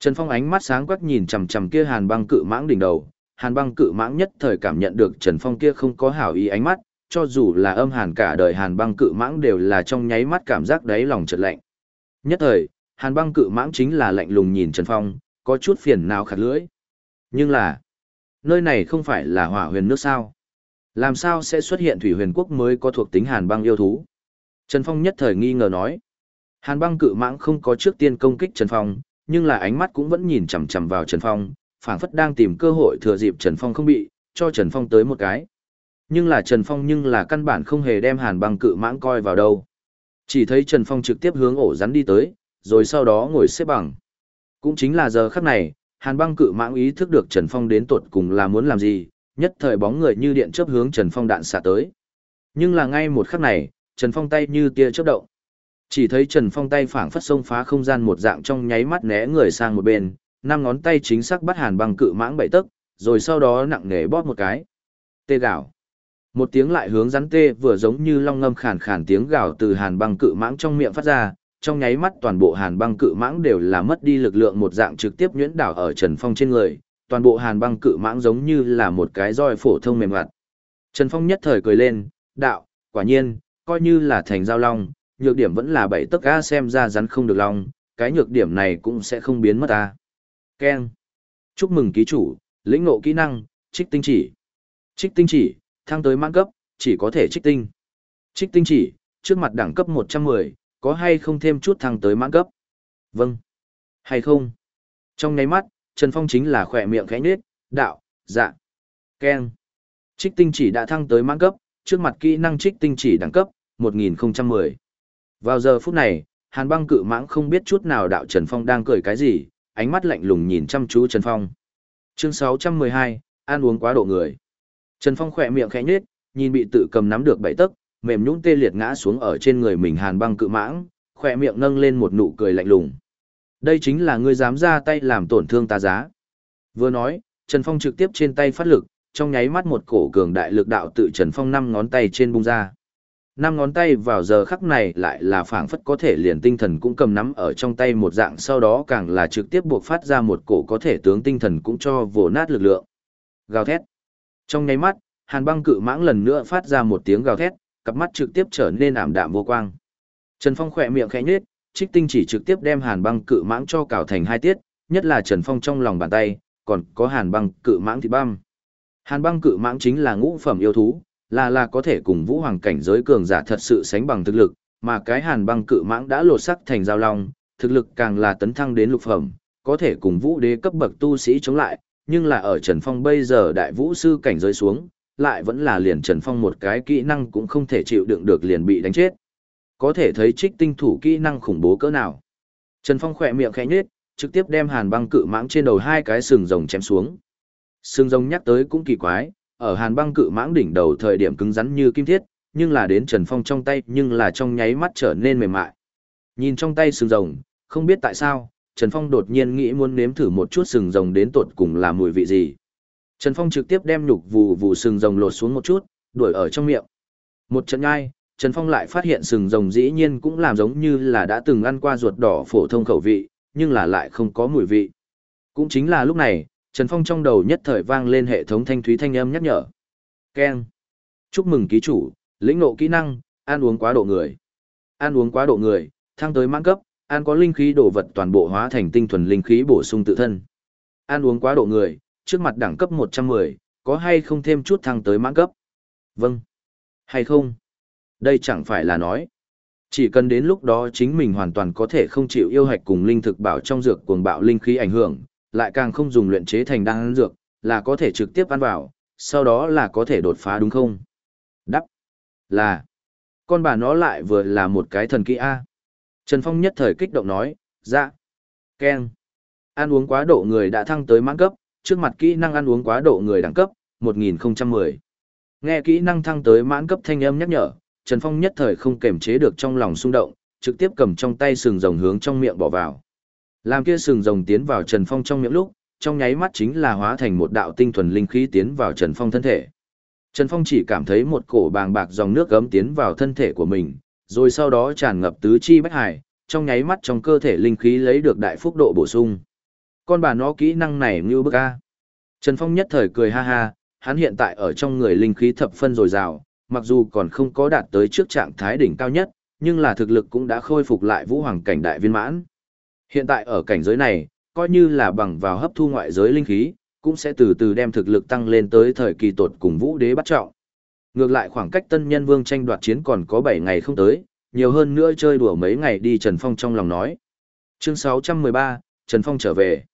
Trần Phong ánh mắt sáng quắc nhìn chằm chằm kia Hàn Băng cự mãng đỉnh đầu, Hàn Băng cự mãng nhất thời cảm nhận được Trần Phong kia không có hảo ý ánh mắt, cho dù là âm hàn cả đời Hàn Băng cự mãng đều là trong nháy mắt cảm giác đáy lòng chợt lạnh. Nhất thời, Hàn Băng cự mãng chính là lạnh lùng nhìn Trần Phong, có chút phiền nào khạt lưỡi. Nhưng là, nơi này không phải là hỏa huyền nước sao? Làm sao sẽ xuất hiện thủy huyền quốc mới có thuộc tính Hàn Băng yêu thú? Trần Phong nhất thời nghi ngờ nói. Hàn băng cự mãng không có trước tiên công kích Trần Phong, nhưng là ánh mắt cũng vẫn nhìn chằm chằm vào Trần Phong, phảng phất đang tìm cơ hội thừa dịp Trần Phong không bị, cho Trần Phong tới một cái. Nhưng là Trần Phong nhưng là căn bản không hề đem hàn băng cự mãng coi vào đâu. Chỉ thấy Trần Phong trực tiếp hướng ổ rắn đi tới, rồi sau đó ngồi xếp bằng. Cũng chính là giờ khắc này, hàn băng cự mãng ý thức được Trần Phong đến tuột cùng là muốn làm gì, nhất thời bóng người như điện chớp hướng Trần Phong đạn xạ tới. Nhưng là ngay một khắc này, Trần Phong tay như tia chớp động. Chỉ thấy Trần Phong tay phảng phất sông phá không gian một dạng trong nháy mắt né người sang một bên, năm ngón tay chính xác bắt hàn băng cự mãng bảy tấc, rồi sau đó nặng nề bóp một cái. Tê gạo. Một tiếng lại hướng rắn tê vừa giống như long ngâm khàn khàn tiếng gào từ hàn băng cự mãng trong miệng phát ra, trong nháy mắt toàn bộ hàn băng cự mãng đều là mất đi lực lượng một dạng trực tiếp nhuyễn đảo ở Trần Phong trên người, toàn bộ hàn băng cự mãng giống như là một cái roi phổ thông mềm ngặt. Trần Phong nhất thời cười lên, đạo, quả nhiên, coi như là thành giao long, nhược điểm vẫn là bảy tấc a xem ra rắn không được long, cái nhược điểm này cũng sẽ không biến mất ta. Ken. Chúc mừng ký chủ, lĩnh ngộ kỹ năng, trích tinh chỉ. Trích tinh chỉ, thăng tới mãn cấp, chỉ có thể trích tinh. Trích tinh chỉ, trước mặt đẳng cấp 110, có hay không thêm chút thăng tới mãn cấp? Vâng. Hay không? Trong ngáy mắt, Trần Phong chính là khỏe miệng khẽ nết, đạo, dạ. Ken. Trích tinh chỉ đã thăng tới mãn cấp, trước mặt kỹ năng trích tinh chỉ đẳng cấp, 1010. Vào giờ phút này, hàn băng cự mãng không biết chút nào đạo Trần Phong đang cười cái gì, ánh mắt lạnh lùng nhìn chăm chú Trần Phong. Chương 612, ăn uống quá độ người. Trần Phong khỏe miệng khẽ nhếch, nhìn bị tự cầm nắm được bảy tấc, mềm nhũn tê liệt ngã xuống ở trên người mình hàn băng cự mãng, khỏe miệng nâng lên một nụ cười lạnh lùng. Đây chính là ngươi dám ra tay làm tổn thương ta giá. Vừa nói, Trần Phong trực tiếp trên tay phát lực, trong nháy mắt một cổ cường đại lực đạo tự Trần Phong năm ngón tay trên bung ra. Năm ngón tay vào giờ khắc này lại là phảng phất có thể liền tinh thần cũng cầm nắm ở trong tay một dạng sau đó càng là trực tiếp buộc phát ra một cổ có thể tướng tinh thần cũng cho vồ nát lực lượng. Gào thét. Trong nháy mắt, hàn băng cự mãng lần nữa phát ra một tiếng gào thét, cặp mắt trực tiếp trở nên ảm đạm vô quang. Trần Phong khỏe miệng khẽ nhếch, trích tinh chỉ trực tiếp đem hàn băng cự mãng cho cào thành hai tiết, nhất là Trần Phong trong lòng bàn tay, còn có hàn băng cự mãng thì băm. Hàn băng cự mãng chính là ngũ phẩm yêu thú, là là có thể cùng vũ hoàng cảnh giới cường giả thật sự sánh bằng thực lực, mà cái hàn băng cự mãng đã lột sắc thành giao long, thực lực càng là tấn thăng đến lục phẩm, có thể cùng vũ đế cấp bậc tu sĩ chống lại, nhưng là ở Trần Phong bây giờ đại vũ sư cảnh giới xuống, lại vẫn là liền Trần Phong một cái kỹ năng cũng không thể chịu đựng được liền bị đánh chết. Có thể thấy trích tinh thủ kỹ năng khủng bố cỡ nào. Trần Phong khỏe miệng khẽ nhếch, trực tiếp đem hàn băng cự mãng trên đầu hai cái sừng rồng chém xuống. Sừng rồng nhắc tới cũng kỳ quái, ở hàn băng cự mãng đỉnh đầu thời điểm cứng rắn như kim thiết, nhưng là đến Trần Phong trong tay nhưng là trong nháy mắt trở nên mềm mại. Nhìn trong tay sừng rồng, không biết tại sao, Trần Phong đột nhiên nghĩ muốn nếm thử một chút sừng rồng đến tột cùng là mùi vị gì. Trần Phong trực tiếp đem nhục vù vù sừng rồng lột xuống một chút, đuổi ở trong miệng. Một trận ngai, Trần Phong lại phát hiện sừng rồng dĩ nhiên cũng làm giống như là đã từng ăn qua ruột đỏ phổ thông khẩu vị, nhưng là lại không có mùi vị. Cũng chính là lúc này, Trần Phong trong đầu nhất thời vang lên hệ thống thanh thúy thanh âm nhắc nhở. Ken. Chúc mừng ký chủ, lĩnh ngộ kỹ năng, ăn uống quá độ người. Ăn uống quá độ người, thăng tới mãn cấp, ăn có linh khí đồ vật toàn bộ hóa thành tinh thuần linh khí bổ sung tự thân. Ăn uống quá độ người, trước mặt đẳng cấp 110, có hay không thêm chút thăng tới mãn cấp? Vâng. Hay không? Đây chẳng phải là nói. Chỉ cần đến lúc đó chính mình hoàn toàn có thể không chịu yêu hạch cùng linh thực bảo trong dược cuồng bạo linh khí ảnh hưởng, lại càng không dùng luyện chế thành đan dược, là có thể trực tiếp ăn vào, sau đó là có thể đột phá đúng không? Đắp. Là. Con bà nó lại vừa là một cái thần kỹ A. Trần Phong nhất thời kích động nói, dạ. Ken. Ăn uống quá độ người đã thăng tới mãn cấp, trước mặt kỹ năng ăn uống quá độ người đẳng cấp, 1010. Nghe kỹ năng thăng tới mãn cấp thanh âm nhắc nhở, Trần Phong nhất thời không kềm chế được trong lòng xung động, trực tiếp cầm trong tay sừng rồng hướng trong miệng bỏ vào. Làm kia sừng rồng tiến vào Trần Phong trong miệng lúc, trong nháy mắt chính là hóa thành một đạo tinh thuần linh khí tiến vào Trần Phong thân thể. Trần Phong chỉ cảm thấy một cổ bàng bạc dòng nước gấm tiến vào thân thể của mình, rồi sau đó tràn ngập tứ chi bách hải, trong nháy mắt trong cơ thể linh khí lấy được đại phúc độ bổ sung. Con bà nó kỹ năng này như bức a. Trần Phong nhất thời cười ha ha, hắn hiện tại ở trong người linh khí thập phân dồi dào, mặc dù còn không có đạt tới trước trạng thái đỉnh cao nhất, nhưng là thực lực cũng đã khôi phục lại vũ hoàng cảnh đại viên mãn. Hiện tại ở cảnh giới này, coi như là bằng vào hấp thu ngoại giới linh khí, cũng sẽ từ từ đem thực lực tăng lên tới thời kỳ tột cùng vũ đế bắt trọng. Ngược lại khoảng cách tân nhân vương tranh đoạt chiến còn có 7 ngày không tới, nhiều hơn nữa chơi đùa mấy ngày đi Trần Phong trong lòng nói. Chương 613, Trần Phong trở về.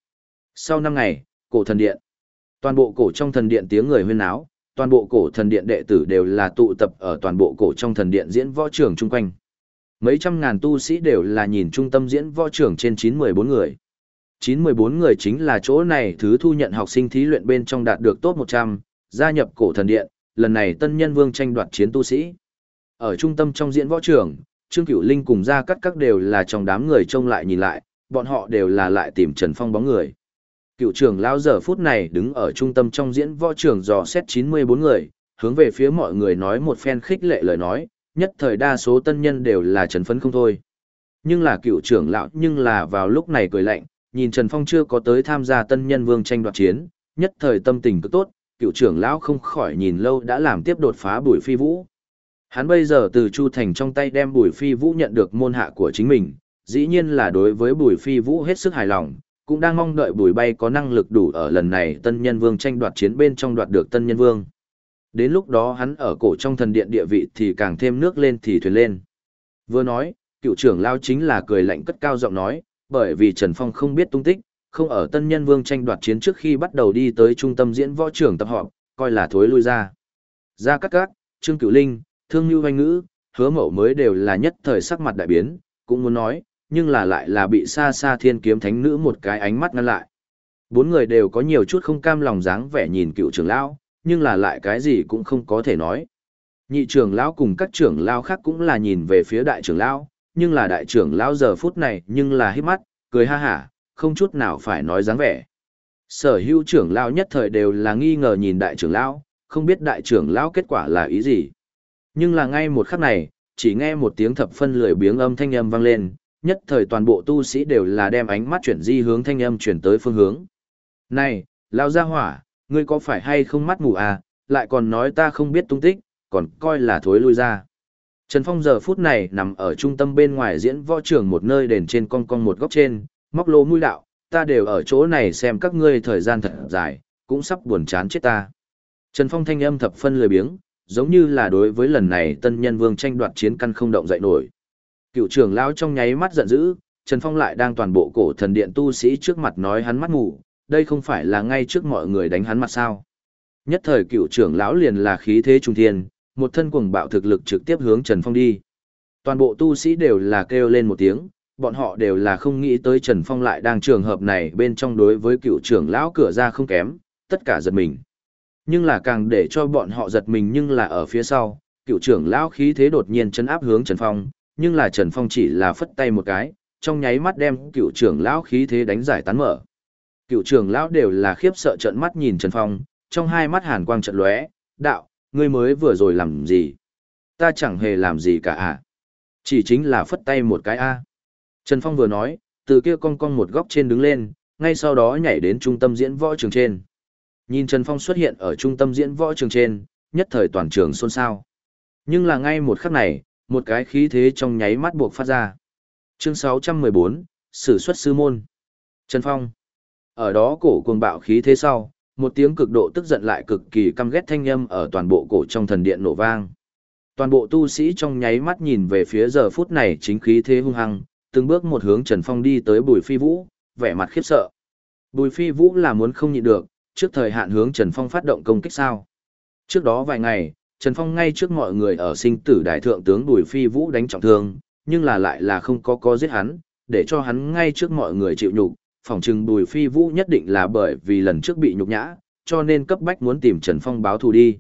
Sau năm ngày, cổ thần điện. Toàn bộ cổ trong thần điện tiếng người huyên náo toàn bộ cổ thần điện đệ tử đều là tụ tập ở toàn bộ cổ trong thần điện diễn võ trường chung quanh. Mấy trăm ngàn tu sĩ đều là nhìn trung tâm diễn võ trường trên 914 người. 914 người chính là chỗ này thứ thu nhận học sinh thí luyện bên trong đạt được top 100, gia nhập cổ thần điện, lần này tân nhân vương tranh đoạt chiến tu sĩ. Ở trung tâm trong diễn võ trường, Trương Cửu Linh cùng gia cắt các đều là trong đám người trông lại nhìn lại, bọn họ đều là lại tìm Trần Phong bóng người. Cựu trưởng lão giờ phút này đứng ở trung tâm trong diễn võ trường dò xét 94 người, hướng về phía mọi người nói một phen khích lệ lời nói, nhất thời đa số tân nhân đều là trấn phấn không thôi. Nhưng là cựu trưởng lão nhưng là vào lúc này cười lạnh, nhìn Trần Phong chưa có tới tham gia tân nhân vương tranh đoạt chiến, nhất thời tâm tình cứ tốt, cựu trưởng lão không khỏi nhìn lâu đã làm tiếp đột phá bùi phi vũ. Hắn bây giờ từ Chu Thành trong tay đem bùi phi vũ nhận được môn hạ của chính mình, dĩ nhiên là đối với bùi phi vũ hết sức hài lòng, cũng đang mong đợi bùi bay có năng lực đủ ở lần này tân nhân vương tranh đoạt chiến bên trong đoạt được tân nhân vương. Đến lúc đó hắn ở cổ trong thần điện địa vị thì càng thêm nước lên thì thuyền lên. Vừa nói, cựu trưởng lao chính là cười lạnh cất cao giọng nói, bởi vì Trần Phong không biết tung tích, không ở tân nhân vương tranh đoạt chiến trước khi bắt đầu đi tới trung tâm diễn võ trưởng tập họp, coi là thối lui ra. Ra các các, Trương Cửu Linh, Thương Như Hoành Ngữ, hứa mậu mới đều là nhất thời sắc mặt đại biến, cũng muốn nói, nhưng là lại là bị xa xa thiên kiếm thánh nữ một cái ánh mắt ngăn lại. Bốn người đều có nhiều chút không cam lòng dáng vẻ nhìn cựu trưởng lão, nhưng là lại cái gì cũng không có thể nói. Nhị trưởng lão cùng các trưởng lão khác cũng là nhìn về phía đại trưởng lão, nhưng là đại trưởng lão giờ phút này nhưng là hít mắt, cười ha hả, không chút nào phải nói dáng vẻ. Sở hữu trưởng lão nhất thời đều là nghi ngờ nhìn đại trưởng lão, không biết đại trưởng lão kết quả là ý gì. Nhưng là ngay một khắc này, chỉ nghe một tiếng thập phân lười biếng âm thanh âm vang lên, nhất thời toàn bộ tu sĩ đều là đem ánh mắt chuyển di hướng thanh âm chuyển tới phương hướng. Này, lão gia hỏa, ngươi có phải hay không mắt mù à, lại còn nói ta không biết tung tích, còn coi là thối lui ra. Trần Phong giờ phút này nằm ở trung tâm bên ngoài diễn võ trường một nơi đền trên cong cong một góc trên, móc lô mũi đạo, ta đều ở chỗ này xem các ngươi thời gian thật dài, cũng sắp buồn chán chết ta. Trần Phong thanh âm thập phân lười biếng, giống như là đối với lần này tân nhân vương tranh đoạt chiến căn không động dậy nổi. Cựu trưởng lão trong nháy mắt giận dữ, Trần Phong lại đang toàn bộ cổ thần điện tu sĩ trước mặt nói hắn mắt ngủ, đây không phải là ngay trước mọi người đánh hắn mặt sao. Nhất thời cựu trưởng lão liền là khí thế trung thiên, một thân cuồng bạo thực lực trực tiếp hướng Trần Phong đi. Toàn bộ tu sĩ đều là kêu lên một tiếng, bọn họ đều là không nghĩ tới Trần Phong lại đang trường hợp này bên trong đối với cựu trưởng lão cửa ra không kém, tất cả giật mình. Nhưng là càng để cho bọn họ giật mình nhưng là ở phía sau, cựu trưởng lão khí thế đột nhiên chấn áp hướng Trần Phong, nhưng là Trần Phong chỉ là phất tay một cái, trong nháy mắt đem cựu trưởng lão khí thế đánh giải tán mở. Cựu trưởng lão đều là khiếp sợ trợn mắt nhìn Trần Phong, trong hai mắt hàn quang trận lóe, đạo, ngươi mới vừa rồi làm gì? Ta chẳng hề làm gì cả à? Chỉ chính là phất tay một cái a. Trần Phong vừa nói, từ kia cong cong một góc trên đứng lên, ngay sau đó nhảy đến trung tâm diễn võ trường trên. Nhìn Trần Phong xuất hiện ở trung tâm diễn võ trường trên, nhất thời toàn trường xôn xao. Nhưng là ngay một khắc này, một cái khí thế trong nháy mắt buộc phát ra. Chương 614, Sử xuất sư môn. Trần Phong. Ở đó cổ cuồng bạo khí thế sau, một tiếng cực độ tức giận lại cực kỳ căm ghét thanh âm ở toàn bộ cổ trong thần điện nổ vang. Toàn bộ tu sĩ trong nháy mắt nhìn về phía giờ phút này chính khí thế hung hăng, từng bước một hướng Trần Phong đi tới Bùi Phi Vũ, vẻ mặt khiếp sợ. Bùi Phi Vũ là muốn không nhịn được, trước thời hạn hướng Trần Phong phát động công kích sao. Trước đó vài ngày, Trần Phong ngay trước mọi người ở sinh tử đại thượng tướng Bùi Phi Vũ đánh trọng thương, nhưng là lại là không có có giết hắn, để cho hắn ngay trước mọi người chịu nhục, phòng trừng Bùi Phi Vũ nhất định là bởi vì lần trước bị nhục nhã, cho nên cấp bách muốn tìm Trần Phong báo thù đi.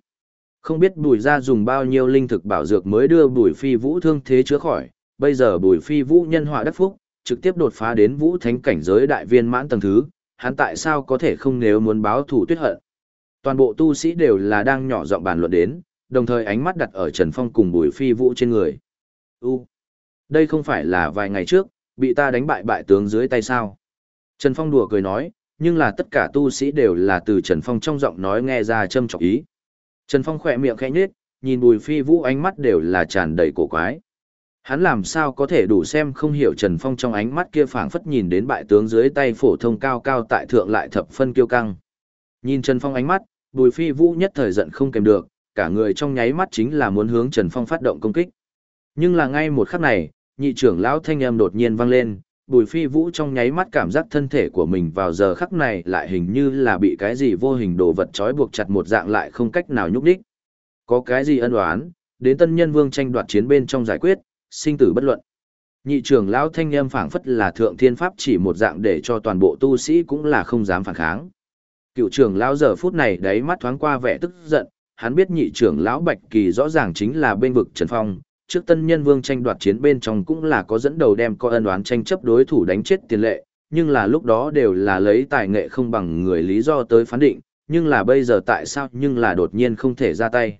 Không biết Bùi gia dùng bao nhiêu linh thực bảo dược mới đưa Bùi Phi Vũ thương thế chữa khỏi, bây giờ Bùi Phi Vũ nhân họa đắc phúc, trực tiếp đột phá đến Vũ Thánh cảnh giới đại viên mãn tầng thứ, hắn tại sao có thể không nếu muốn báo thù tuyết hận. Toàn bộ tu sĩ đều là đang nhỏ giọng bàn luận đến, đồng thời ánh mắt đặt ở Trần Phong cùng Bùi Phi Vũ trên người. U, đây không phải là vài ngày trước, bị ta đánh bại bại tướng dưới tay sao? Trần Phong đùa cười nói, nhưng là tất cả tu sĩ đều là từ Trần Phong trong giọng nói nghe ra châm trọng ý. Trần Phong khỏe miệng khẽ nhếch, nhìn Bùi Phi Vũ ánh mắt đều là tràn đầy cổ quái. Hắn làm sao có thể đủ xem không hiểu Trần Phong trong ánh mắt kia phảng phất nhìn đến bại tướng dưới tay phổ thông cao cao tại thượng lại thập phân kiêu căng. Nhìn Trần Phong ánh mắt, Bùi Phi Vũ nhất thời giận không kèm được, cả người trong nháy mắt chính là muốn hướng Trần Phong phát động công kích. Nhưng là ngay một khắc này, nhị trưởng lão thanh âm đột nhiên vang lên, Bùi Phi Vũ trong nháy mắt cảm giác thân thể của mình vào giờ khắc này lại hình như là bị cái gì vô hình đồ vật trói buộc chặt một dạng lại không cách nào nhúc đích. Có cái gì ân oán, đến tân nhân vương tranh đoạt chiến bên trong giải quyết, sinh tử bất luận. Nhị trưởng lão thanh âm phảng phất là thượng thiên pháp chỉ một dạng để cho toàn bộ tu sĩ cũng là không dám phản kháng. Cựu trưởng lão giờ phút này đáy mắt thoáng qua vẻ tức giận, hắn biết nhị trưởng lão Bạch Kỳ rõ ràng chính là bên vực Trần Phong, trước tân nhân vương tranh đoạt chiến bên trong cũng là có dẫn đầu đem có ân oán tranh chấp đối thủ đánh chết tiền lệ, nhưng là lúc đó đều là lấy tài nghệ không bằng người lý do tới phán định, nhưng là bây giờ tại sao nhưng là đột nhiên không thể ra tay.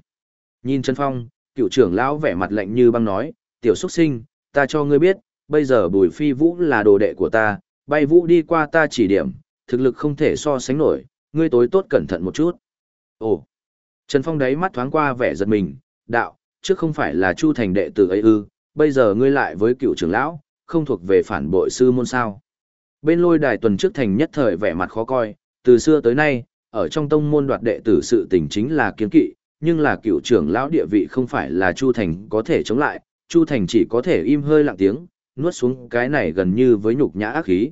Nhìn Trần Phong, cựu trưởng lão vẻ mặt lạnh như băng nói, tiểu xuất sinh, ta cho ngươi biết, bây giờ bùi phi vũ là đồ đệ của ta, bay vũ đi qua ta chỉ điểm, thực lực không thể so sánh nổi, ngươi tối tốt cẩn thận một chút. Ồ, Trần Phong đấy mắt thoáng qua vẻ giật mình, đạo, trước không phải là Chu Thành đệ tử ấy ư, bây giờ ngươi lại với cựu trưởng lão, không thuộc về phản bội sư môn sao. Bên lôi đài tuần trước thành nhất thời vẻ mặt khó coi, từ xưa tới nay, ở trong tông môn đoạt đệ tử sự tình chính là kiến kỵ, nhưng là cựu trưởng lão địa vị không phải là Chu Thành có thể chống lại, Chu Thành chỉ có thể im hơi lặng tiếng, nuốt xuống cái này gần như với nhục nhã ác khí.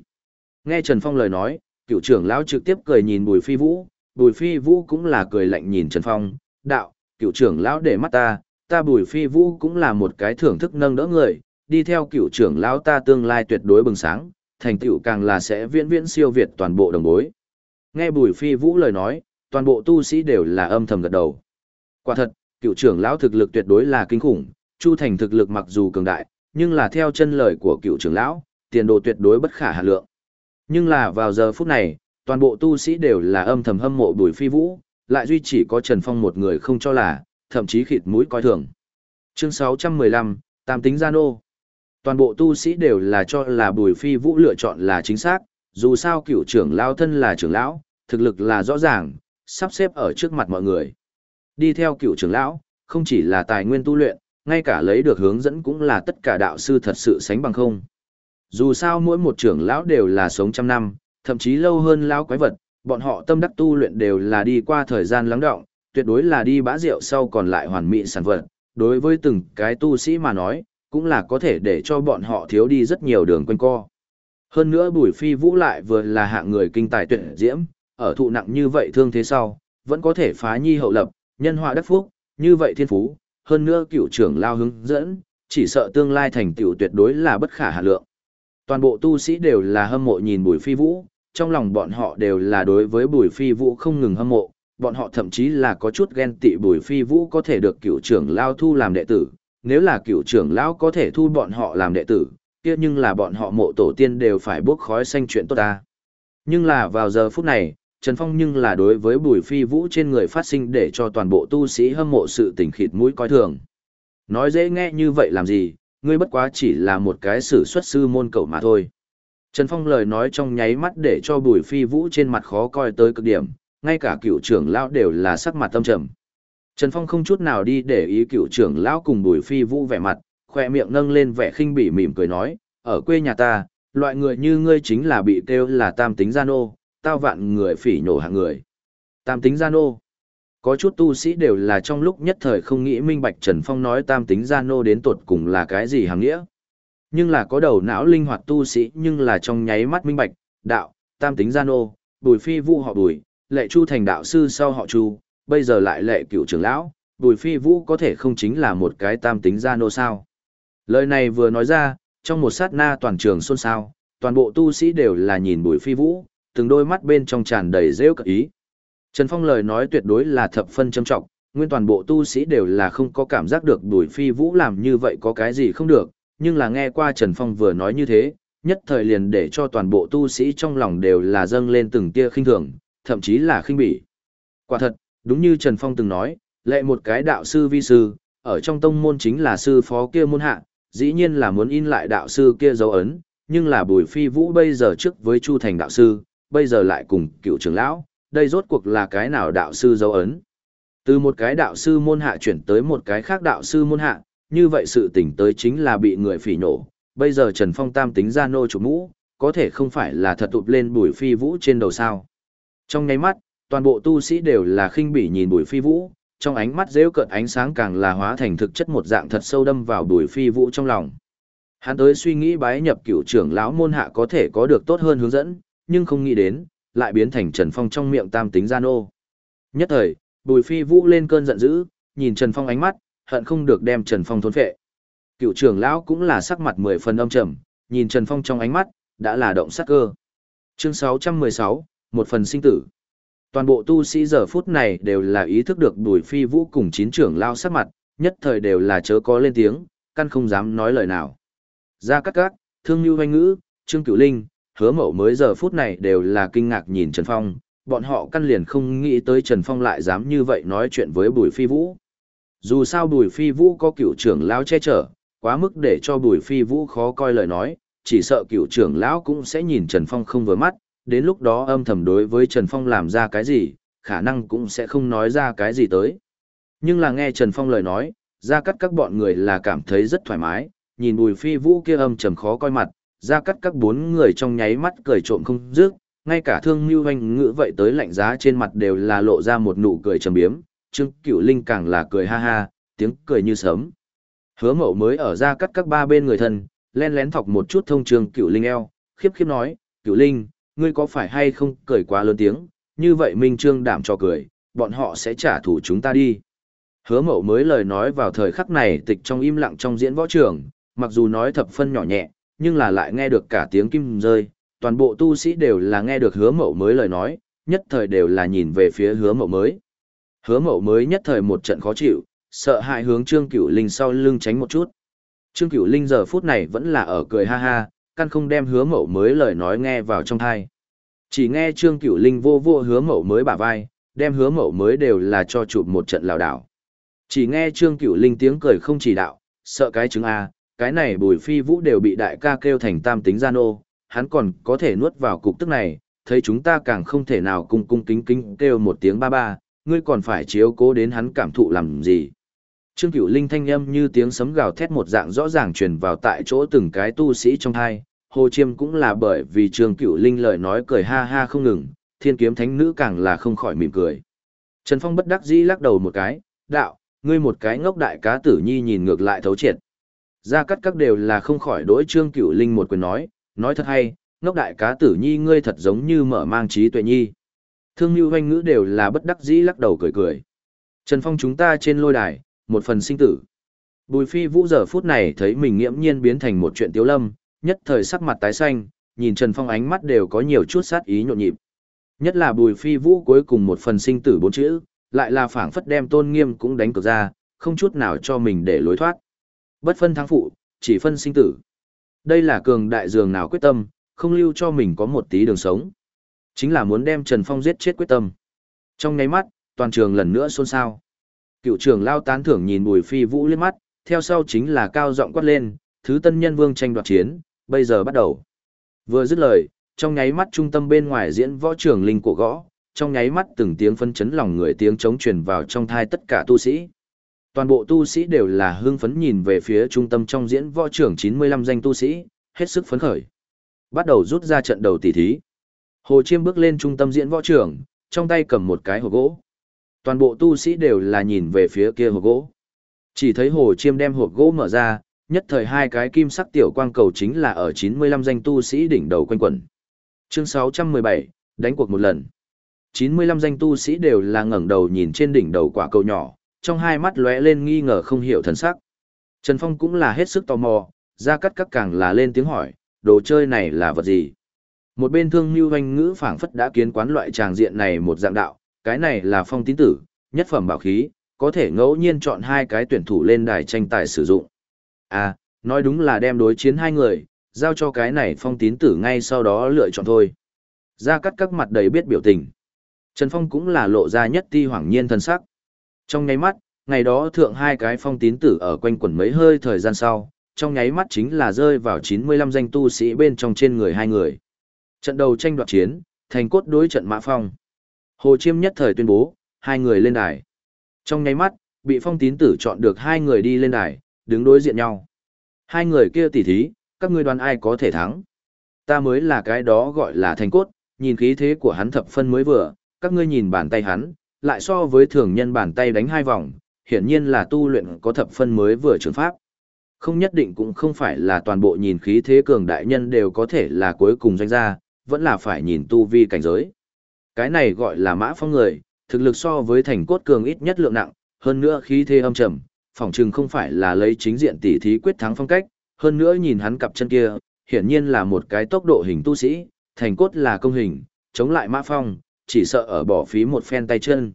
Nghe Trần Phong lời nói, cựu trưởng lão trực tiếp cười nhìn Bùi Phi Vũ, Bùi Phi Vũ cũng là cười lạnh nhìn Trần Phong, đạo, cựu trưởng lão để mắt ta, ta Bùi Phi Vũ cũng là một cái thưởng thức nâng đỡ người, đi theo cựu trưởng lão ta tương lai tuyệt đối bừng sáng, thành tựu càng là sẽ viễn viễn siêu việt toàn bộ đồng bối. Nghe Bùi Phi Vũ lời nói, toàn bộ tu sĩ đều là âm thầm gật đầu. Quả thật, cựu trưởng lão thực lực tuyệt đối là kinh khủng, Chu Thành thực lực mặc dù cường đại, nhưng là theo chân lời của cựu trưởng lão, tiền đồ tuyệt đối bất khả hạ lượng. Nhưng là vào giờ phút này, toàn bộ tu sĩ đều là âm thầm hâm mộ Bùi Phi Vũ, lại duy chỉ có Trần Phong một người không cho là, thậm chí khịt mũi coi thường. Chương 615, Tam tính gia nô. Toàn bộ tu sĩ đều là cho là Bùi Phi Vũ lựa chọn là chính xác, dù sao cựu trưởng lão thân là trưởng lão, thực lực là rõ ràng, sắp xếp ở trước mặt mọi người. Đi theo cựu trưởng lão, không chỉ là tài nguyên tu luyện, ngay cả lấy được hướng dẫn cũng là tất cả đạo sư thật sự sánh bằng không. Dù sao mỗi một trưởng lão đều là sống trăm năm, thậm chí lâu hơn lao quái vật, bọn họ tâm đắc tu luyện đều là đi qua thời gian lắng động, tuyệt đối là đi bã rượu sau còn lại hoàn mỹ sản vật. Đối với từng cái tu sĩ mà nói, cũng là có thể để cho bọn họ thiếu đi rất nhiều đường quanh co. Hơn nữa Bùi Phi Vũ lại vừa là hạng người kinh tài tuyệt diễm, ở thụ nặng như vậy thương thế sau, vẫn có thể phá nhi hậu lập, nhân họa đắc phúc, như vậy thiên phú, hơn nữa cựu trưởng lao hướng dẫn, chỉ sợ tương lai thành tựu tuyệt đối là bất khả hạ lượng. Toàn bộ tu sĩ đều là hâm mộ nhìn Bùi Phi Vũ, trong lòng bọn họ đều là đối với Bùi Phi Vũ không ngừng hâm mộ, bọn họ thậm chí là có chút ghen tị Bùi Phi Vũ có thể được cựu trưởng lao thu làm đệ tử, nếu là cựu trưởng lão có thể thu bọn họ làm đệ tử, kia nhưng là bọn họ mộ tổ tiên đều phải bước khói xanh chuyện tốt ta. Nhưng là vào giờ phút này, Trần Phong nhưng là đối với Bùi Phi Vũ trên người phát sinh để cho toàn bộ tu sĩ hâm mộ sự tình khịt mũi coi thường. Nói dễ nghe như vậy làm gì, ngươi bất quá chỉ là một cái sử xuất sư môn cậu mà thôi. Trần Phong lời nói trong nháy mắt để cho Bùi Phi Vũ trên mặt khó coi tới cực điểm, ngay cả cựu trưởng lão đều là sắc mặt tâm trầm. Trần Phong không chút nào đi để ý cựu trưởng lão cùng Bùi Phi Vũ vẻ mặt, khoe miệng nâng lên vẻ khinh bỉ mỉm cười nói, ở quê nhà ta, loại người như ngươi chính là bị kêu là tam tính gian ô, tao vạn người phỉ nhổ hạng người. Tam tính gian ô. Có chút tu sĩ đều là trong lúc nhất thời không nghĩ minh bạch Trần Phong nói tam tính gia nô đến tột cùng là cái gì hàng nghĩa. Nhưng là có đầu não linh hoạt tu sĩ nhưng là trong nháy mắt minh bạch, đạo, tam tính gia nô, bùi phi vũ họ bùi, lệ chu thành đạo sư sau họ chu, bây giờ lại lệ cựu trưởng lão, bùi phi vũ có thể không chính là một cái tam tính gia nô sao. Lời này vừa nói ra, trong một sát na toàn trường xôn xao, toàn bộ tu sĩ đều là nhìn bùi phi vũ, từng đôi mắt bên trong tràn đầy rêu cật ý. Trần Phong lời nói tuyệt đối là thập phân châm trọng, nguyên toàn bộ tu sĩ đều là không có cảm giác được bùi phi vũ làm như vậy có cái gì không được, nhưng là nghe qua Trần Phong vừa nói như thế, nhất thời liền để cho toàn bộ tu sĩ trong lòng đều là dâng lên từng tia khinh thường, thậm chí là khinh bỉ. Quả thật, đúng như Trần Phong từng nói, lệ một cái đạo sư vi sư, ở trong tông môn chính là sư phó kia môn hạ, dĩ nhiên là muốn in lại đạo sư kia dấu ấn, nhưng là Bùi Phi Vũ bây giờ trước với Chu Thành đạo sư, bây giờ lại cùng cựu trưởng lão, đây rốt cuộc là cái nào đạo sư dấu ấn. Từ một cái đạo sư môn hạ chuyển tới một cái khác đạo sư môn hạ, như vậy sự tỉnh tới chính là bị người phỉ nổ. Bây giờ Trần Phong Tam tính ra nô chủ mũ, có thể không phải là thật tụt lên Bùi Phi Vũ trên đầu sao. Trong nháy mắt, toàn bộ tu sĩ đều là khinh bỉ nhìn Bùi Phi Vũ, trong ánh mắt rêu cợt ánh sáng càng là hóa thành thực chất một dạng thật sâu đâm vào Bùi Phi Vũ trong lòng. Hắn tới suy nghĩ bái nhập cựu trưởng lão môn hạ có thể có được tốt hơn hướng dẫn, nhưng không nghĩ đến, lại biến thành Trần Phong trong miệng tam tính gian ô. Nhất thời, Bùi Phi Vũ lên cơn giận dữ, nhìn Trần Phong ánh mắt, hận không được đem Trần Phong thôn phệ. Cựu trưởng lão cũng là sắc mặt mười phần âm trầm, nhìn Trần Phong trong ánh mắt, đã là động sắc cơ. Chương 616, một phần sinh tử. Toàn bộ tu sĩ giờ phút này đều là ý thức được Bùi Phi Vũ cùng chín trưởng lão sắc mặt, nhất thời đều là chớ có lên tiếng, căn không dám nói lời nào. Ra cắt cắt, thương như hoanh ngữ, Trương Cửu Linh, hứa mậu mới giờ phút này đều là kinh ngạc nhìn Trần Phong, bọn họ căn liền không nghĩ tới Trần Phong lại dám như vậy nói chuyện với Bùi Phi Vũ. Dù sao Bùi Phi Vũ có cựu trưởng lão che chở, quá mức để cho Bùi Phi Vũ khó coi lời nói, chỉ sợ cựu trưởng lão cũng sẽ nhìn Trần Phong không vừa mắt, đến lúc đó âm thầm đối với Trần Phong làm ra cái gì, khả năng cũng sẽ không nói ra cái gì tới. Nhưng là nghe Trần Phong lời nói, ra cắt các bọn người là cảm thấy rất thoải mái, nhìn Bùi Phi Vũ kia âm trầm khó coi mặt, ra cắt các bốn người trong nháy mắt cười trộm không dứt, ngay cả thương như Hoành ngữ vậy tới lạnh giá trên mặt đều là lộ ra một nụ cười trầm biếm, Trương Cửu Linh càng là cười ha ha, tiếng cười như sớm. Hứa mậu mới ở ra cắt các ba bên người thân, len lén thọc một chút thông trường Cửu Linh eo, khiếp khiếp nói, Cửu Linh, ngươi có phải hay không cười quá lớn tiếng, như vậy Minh Trương đảm cho cười, bọn họ sẽ trả thù chúng ta đi. Hứa mậu mới lời nói vào thời khắc này tịch trong im lặng trong diễn võ trường, mặc dù nói thập phân nhỏ nhẹ, nhưng là lại nghe được cả tiếng kim rơi, toàn bộ tu sĩ đều là nghe được hứa mậu mới lời nói, nhất thời đều là nhìn về phía hứa mậu mới. Hứa mậu mới nhất thời một trận khó chịu, sợ hãi hướng Trương Cửu Linh sau lưng tránh một chút. Trương Cửu Linh giờ phút này vẫn là ở cười ha ha, căn không đem hứa mậu mới lời nói nghe vào trong thai. Chỉ nghe Trương Cửu Linh vô vô hứa mậu mới bả vai, đem hứa mậu mới đều là cho chụp một trận lào đảo. Chỉ nghe Trương Cửu Linh tiếng cười không chỉ đạo, sợ cái chứng A, cái này bùi phi vũ đều bị đại ca kêu thành tam tính gian ô, hắn còn có thể nuốt vào cục tức này, thấy chúng ta càng không thể nào cung cung kính kính kêu một tiếng ba ba, ngươi còn phải chiếu cố đến hắn cảm thụ làm gì. Trương Cửu Linh thanh âm như tiếng sấm gào thét một dạng rõ ràng truyền vào tại chỗ từng cái tu sĩ trong hai, Hồ Chiêm cũng là bởi vì Trương Cửu Linh lời nói cười ha ha không ngừng, thiên kiếm thánh nữ càng là không khỏi mỉm cười. Trần Phong bất đắc dĩ lắc đầu một cái, đạo, ngươi một cái ngốc đại cá tử nhi nhìn ngược lại thấu triệt gia cắt các đều là không khỏi đối Trương Cửu Linh một quyền nói, nói thật hay, ngốc đại cá tử nhi ngươi thật giống như mở mang trí tuệ nhi. Thương như hoanh ngữ đều là bất đắc dĩ lắc đầu cười cười. Trần Phong chúng ta trên lôi đài, một phần sinh tử. Bùi phi vũ giờ phút này thấy mình nghiễm nhiên biến thành một chuyện tiếu lâm, nhất thời sắc mặt tái xanh, nhìn Trần Phong ánh mắt đều có nhiều chút sát ý nhộn nhịp. Nhất là bùi phi vũ cuối cùng một phần sinh tử bốn chữ, lại là phảng phất đem tôn nghiêm cũng đánh cược ra, không chút nào cho mình để lối thoát. Bất phân thắng phụ, chỉ phân sinh tử. Đây là cường đại dường nào quyết tâm, không lưu cho mình có một tí đường sống. Chính là muốn đem Trần Phong giết chết quyết tâm. Trong nháy mắt, toàn trường lần nữa xôn xao. Cựu trưởng lao tán thưởng nhìn Bùi Phi Vũ liếc mắt, theo sau chính là cao giọng quát lên, thứ tân nhân vương tranh đoạt chiến, bây giờ bắt đầu. Vừa dứt lời, trong nháy mắt trung tâm bên ngoài diễn võ trưởng linh của gõ, trong nháy mắt từng tiếng phân chấn lòng người tiếng chống truyền vào trong thai tất cả tu sĩ. Toàn bộ tu sĩ đều là hưng phấn nhìn về phía trung tâm trong diễn võ trưởng 95 danh tu sĩ, hết sức phấn khởi. Bắt đầu rút ra trận đầu tỷ thí. Hồ Chiêm bước lên trung tâm diễn võ trưởng, trong tay cầm một cái hộp gỗ. Toàn bộ tu sĩ đều là nhìn về phía kia hộp gỗ. Chỉ thấy Hồ Chiêm đem hộp gỗ mở ra, nhất thời hai cái kim sắc tiểu quang cầu chính là ở 95 danh tu sĩ đỉnh đầu quanh quẩn. Chương 617, đánh cuộc một lần. 95 danh tu sĩ đều là ngẩng đầu nhìn trên đỉnh đầu quả cầu nhỏ, trong hai mắt lóe lên nghi ngờ không hiểu thần sắc. Trần Phong cũng là hết sức tò mò, ra cắt các càng là lên tiếng hỏi, đồ chơi này là vật gì? Một bên thương như hoanh ngữ phảng phất đã kiến quán loại tràng diện này một dạng đạo, cái này là phong tín tử, nhất phẩm bảo khí, có thể ngẫu nhiên chọn hai cái tuyển thủ lên đài tranh tài sử dụng. À, nói đúng là đem đối chiến hai người, giao cho cái này phong tín tử ngay sau đó lựa chọn thôi. Ra cắt các mặt đầy biết biểu tình. Trần Phong cũng là lộ ra nhất ti hoảng nhiên thân sắc. Trong nháy mắt, ngày đó thượng hai cái phong tín tử ở quanh quẩn mấy hơi thời gian sau, trong nháy mắt chính là rơi vào 95 danh tu sĩ bên trong trên người hai người. Trận đầu tranh đoạt chiến, thành cốt đối trận Mã Phong. Hồ Chiêm nhất thời tuyên bố, hai người lên đài. Trong nháy mắt, bị phong tín tử chọn được hai người đi lên đài, đứng đối diện nhau. Hai người kia tỉ thí, các ngươi đoán ai có thể thắng. Ta mới là cái đó gọi là thành cốt, nhìn khí thế của hắn thập phân mới vừa, các ngươi nhìn bàn tay hắn, lại so với thường nhân bàn tay đánh hai vòng, hiển nhiên là tu luyện có thập phân mới vừa trường pháp. Không nhất định cũng không phải là toàn bộ nhìn khí thế cường đại nhân đều có thể là cuối cùng doanh gia, vẫn là phải nhìn tu vi cảnh giới. Cái này gọi là mã phong người, thực lực so với thành cốt cường ít nhất lượng nặng, hơn nữa khí thế âm trầm, phỏng chừng không phải là lấy chính diện tỷ thí quyết thắng phong cách, hơn nữa nhìn hắn cặp chân kia, hiển nhiên là một cái tốc độ hình tu sĩ, thành cốt là công hình, chống lại mã phong, chỉ sợ ở bỏ phí một phen tay chân.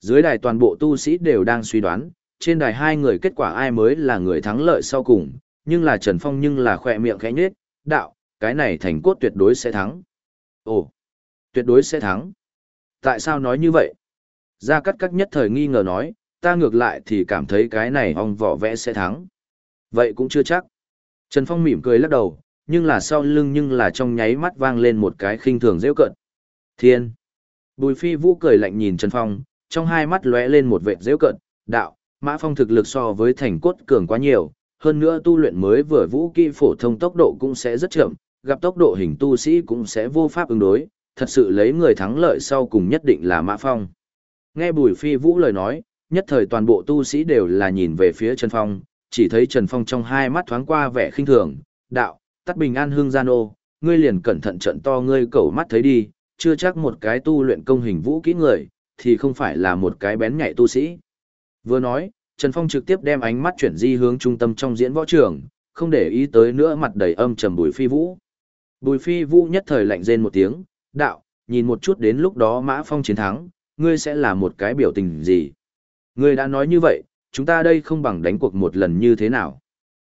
Dưới đài toàn bộ tu sĩ đều đang suy đoán, trên đài hai người kết quả ai mới là người thắng lợi sau cùng, nhưng là Trần Phong nhưng là khỏe miệng khẽ nhết, đạo, cái này thành cốt tuyệt đối sẽ thắng. Ồ, tuyệt đối sẽ thắng. Tại sao nói như vậy? Gia Cát Cát nhất thời nghi ngờ nói, ta ngược lại thì cảm thấy cái này ong vỏ vẽ sẽ thắng. Vậy cũng chưa chắc. Trần Phong mỉm cười lắc đầu, nhưng là sau lưng nhưng là trong nháy mắt vang lên một cái khinh thường rêu cận. Thiên. Bùi phi vũ cười lạnh nhìn Trần Phong, trong hai mắt lóe lên một vệt giễu cận, đạo, Mã Phong thực lực so với thành cốt cường quá nhiều, hơn nữa tu luyện mới vừa vũ kỹ phổ thông tốc độ cũng sẽ rất chậm, gặp tốc độ hình tu sĩ cũng sẽ vô pháp ứng đối, thật sự lấy người thắng lợi sau cùng nhất định là Mã Phong. Nghe Bùi Phi Vũ lời nói, nhất thời toàn bộ tu sĩ đều là nhìn về phía Trần Phong, chỉ thấy Trần Phong trong hai mắt thoáng qua vẻ khinh thường, đạo, tắt bình an hương gian ô, ngươi liền cẩn thận trận to ngươi cẩu mắt thấy đi, chưa chắc một cái tu luyện công hình vũ kỹ người, thì không phải là một cái bén nhạy tu sĩ. Vừa nói, Trần Phong trực tiếp đem ánh mắt chuyển di hướng trung tâm trong diễn võ trường, không để ý tới nữa mặt đầy âm trầm Bùi Phi Vũ. Bùi Phi Vũ nhất thời lạnh rên một tiếng, đạo, nhìn một chút đến lúc đó Mã Phong chiến thắng, ngươi sẽ là một cái biểu tình gì? Ngươi đã nói như vậy, chúng ta đây không bằng đánh cuộc một lần như thế nào?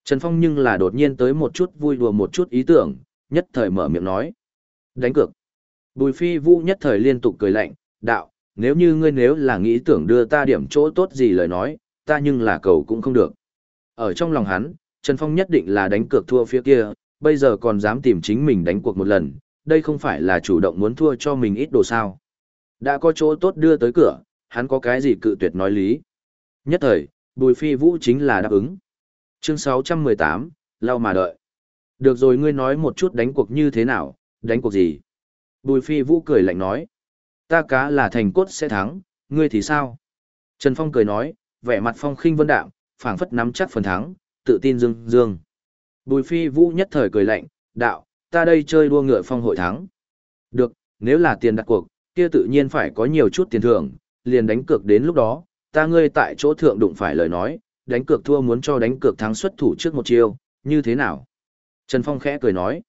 Trần Phong nhưng là đột nhiên tới một chút vui đùa một chút ý tưởng, nhất thời mở miệng nói. Đánh cược. Bùi Phi Vũ nhất thời liên tục cười lạnh, đạo, nếu như ngươi nếu là nghĩ tưởng đưa ta điểm chỗ tốt gì lời nói, ta nhưng là cầu cũng không được. Ở trong lòng hắn, Trần Phong nhất định là đánh cược thua phía kia, bây giờ còn dám tìm chính mình đánh cuộc một lần, đây không phải là chủ động muốn thua cho mình ít đồ sao. Đã có chỗ tốt đưa tới cửa, hắn có cái gì cự tuyệt nói lý. Nhất thời, Bùi Phi Vũ chính là đáp ứng. Chương 618, lau mà đợi. Được rồi ngươi nói một chút đánh cuộc như thế nào, đánh cuộc gì? Bùi Phi Vũ cười lạnh nói. Ta cá là thành cốt sẽ thắng, ngươi thì sao? Trần Phong cười nói, vẻ mặt phong khinh vân đạm, phảng phất nắm chắc phần thắng, tự tin dương dương. Bùi Phi Vũ nhất thời cười lạnh, đạo, ta đây chơi đua ngựa phong hội thắng. Được, nếu là tiền đặt cuộc, kia tự nhiên phải có nhiều chút tiền thưởng, liền đánh cược đến lúc đó, ta ngươi tại chỗ thượng đụng phải lời nói, đánh cược thua muốn cho đánh cược thắng xuất thủ trước một chiêu, như thế nào? Trần Phong khẽ cười nói.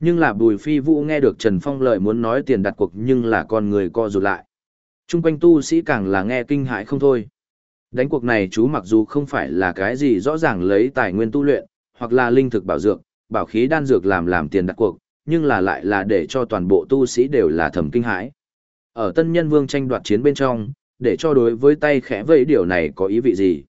Nhưng là Bùi Phi Vũ nghe được Trần Phong lời muốn nói tiền đặt cuộc nhưng là con người co rụt lại. Trung quanh tu sĩ càng là nghe kinh hãi không thôi. Đánh cuộc này chú mặc dù không phải là cái gì rõ ràng lấy tài nguyên tu luyện, hoặc là linh thực bảo dược, bảo khí đan dược làm làm tiền đặt cuộc, nhưng là lại là để cho toàn bộ tu sĩ đều là thầm kinh hãi. Ở tân nhân vương tranh đoạt chiến bên trong, để cho đối với tay khẽ vẫy điều này có ý vị gì?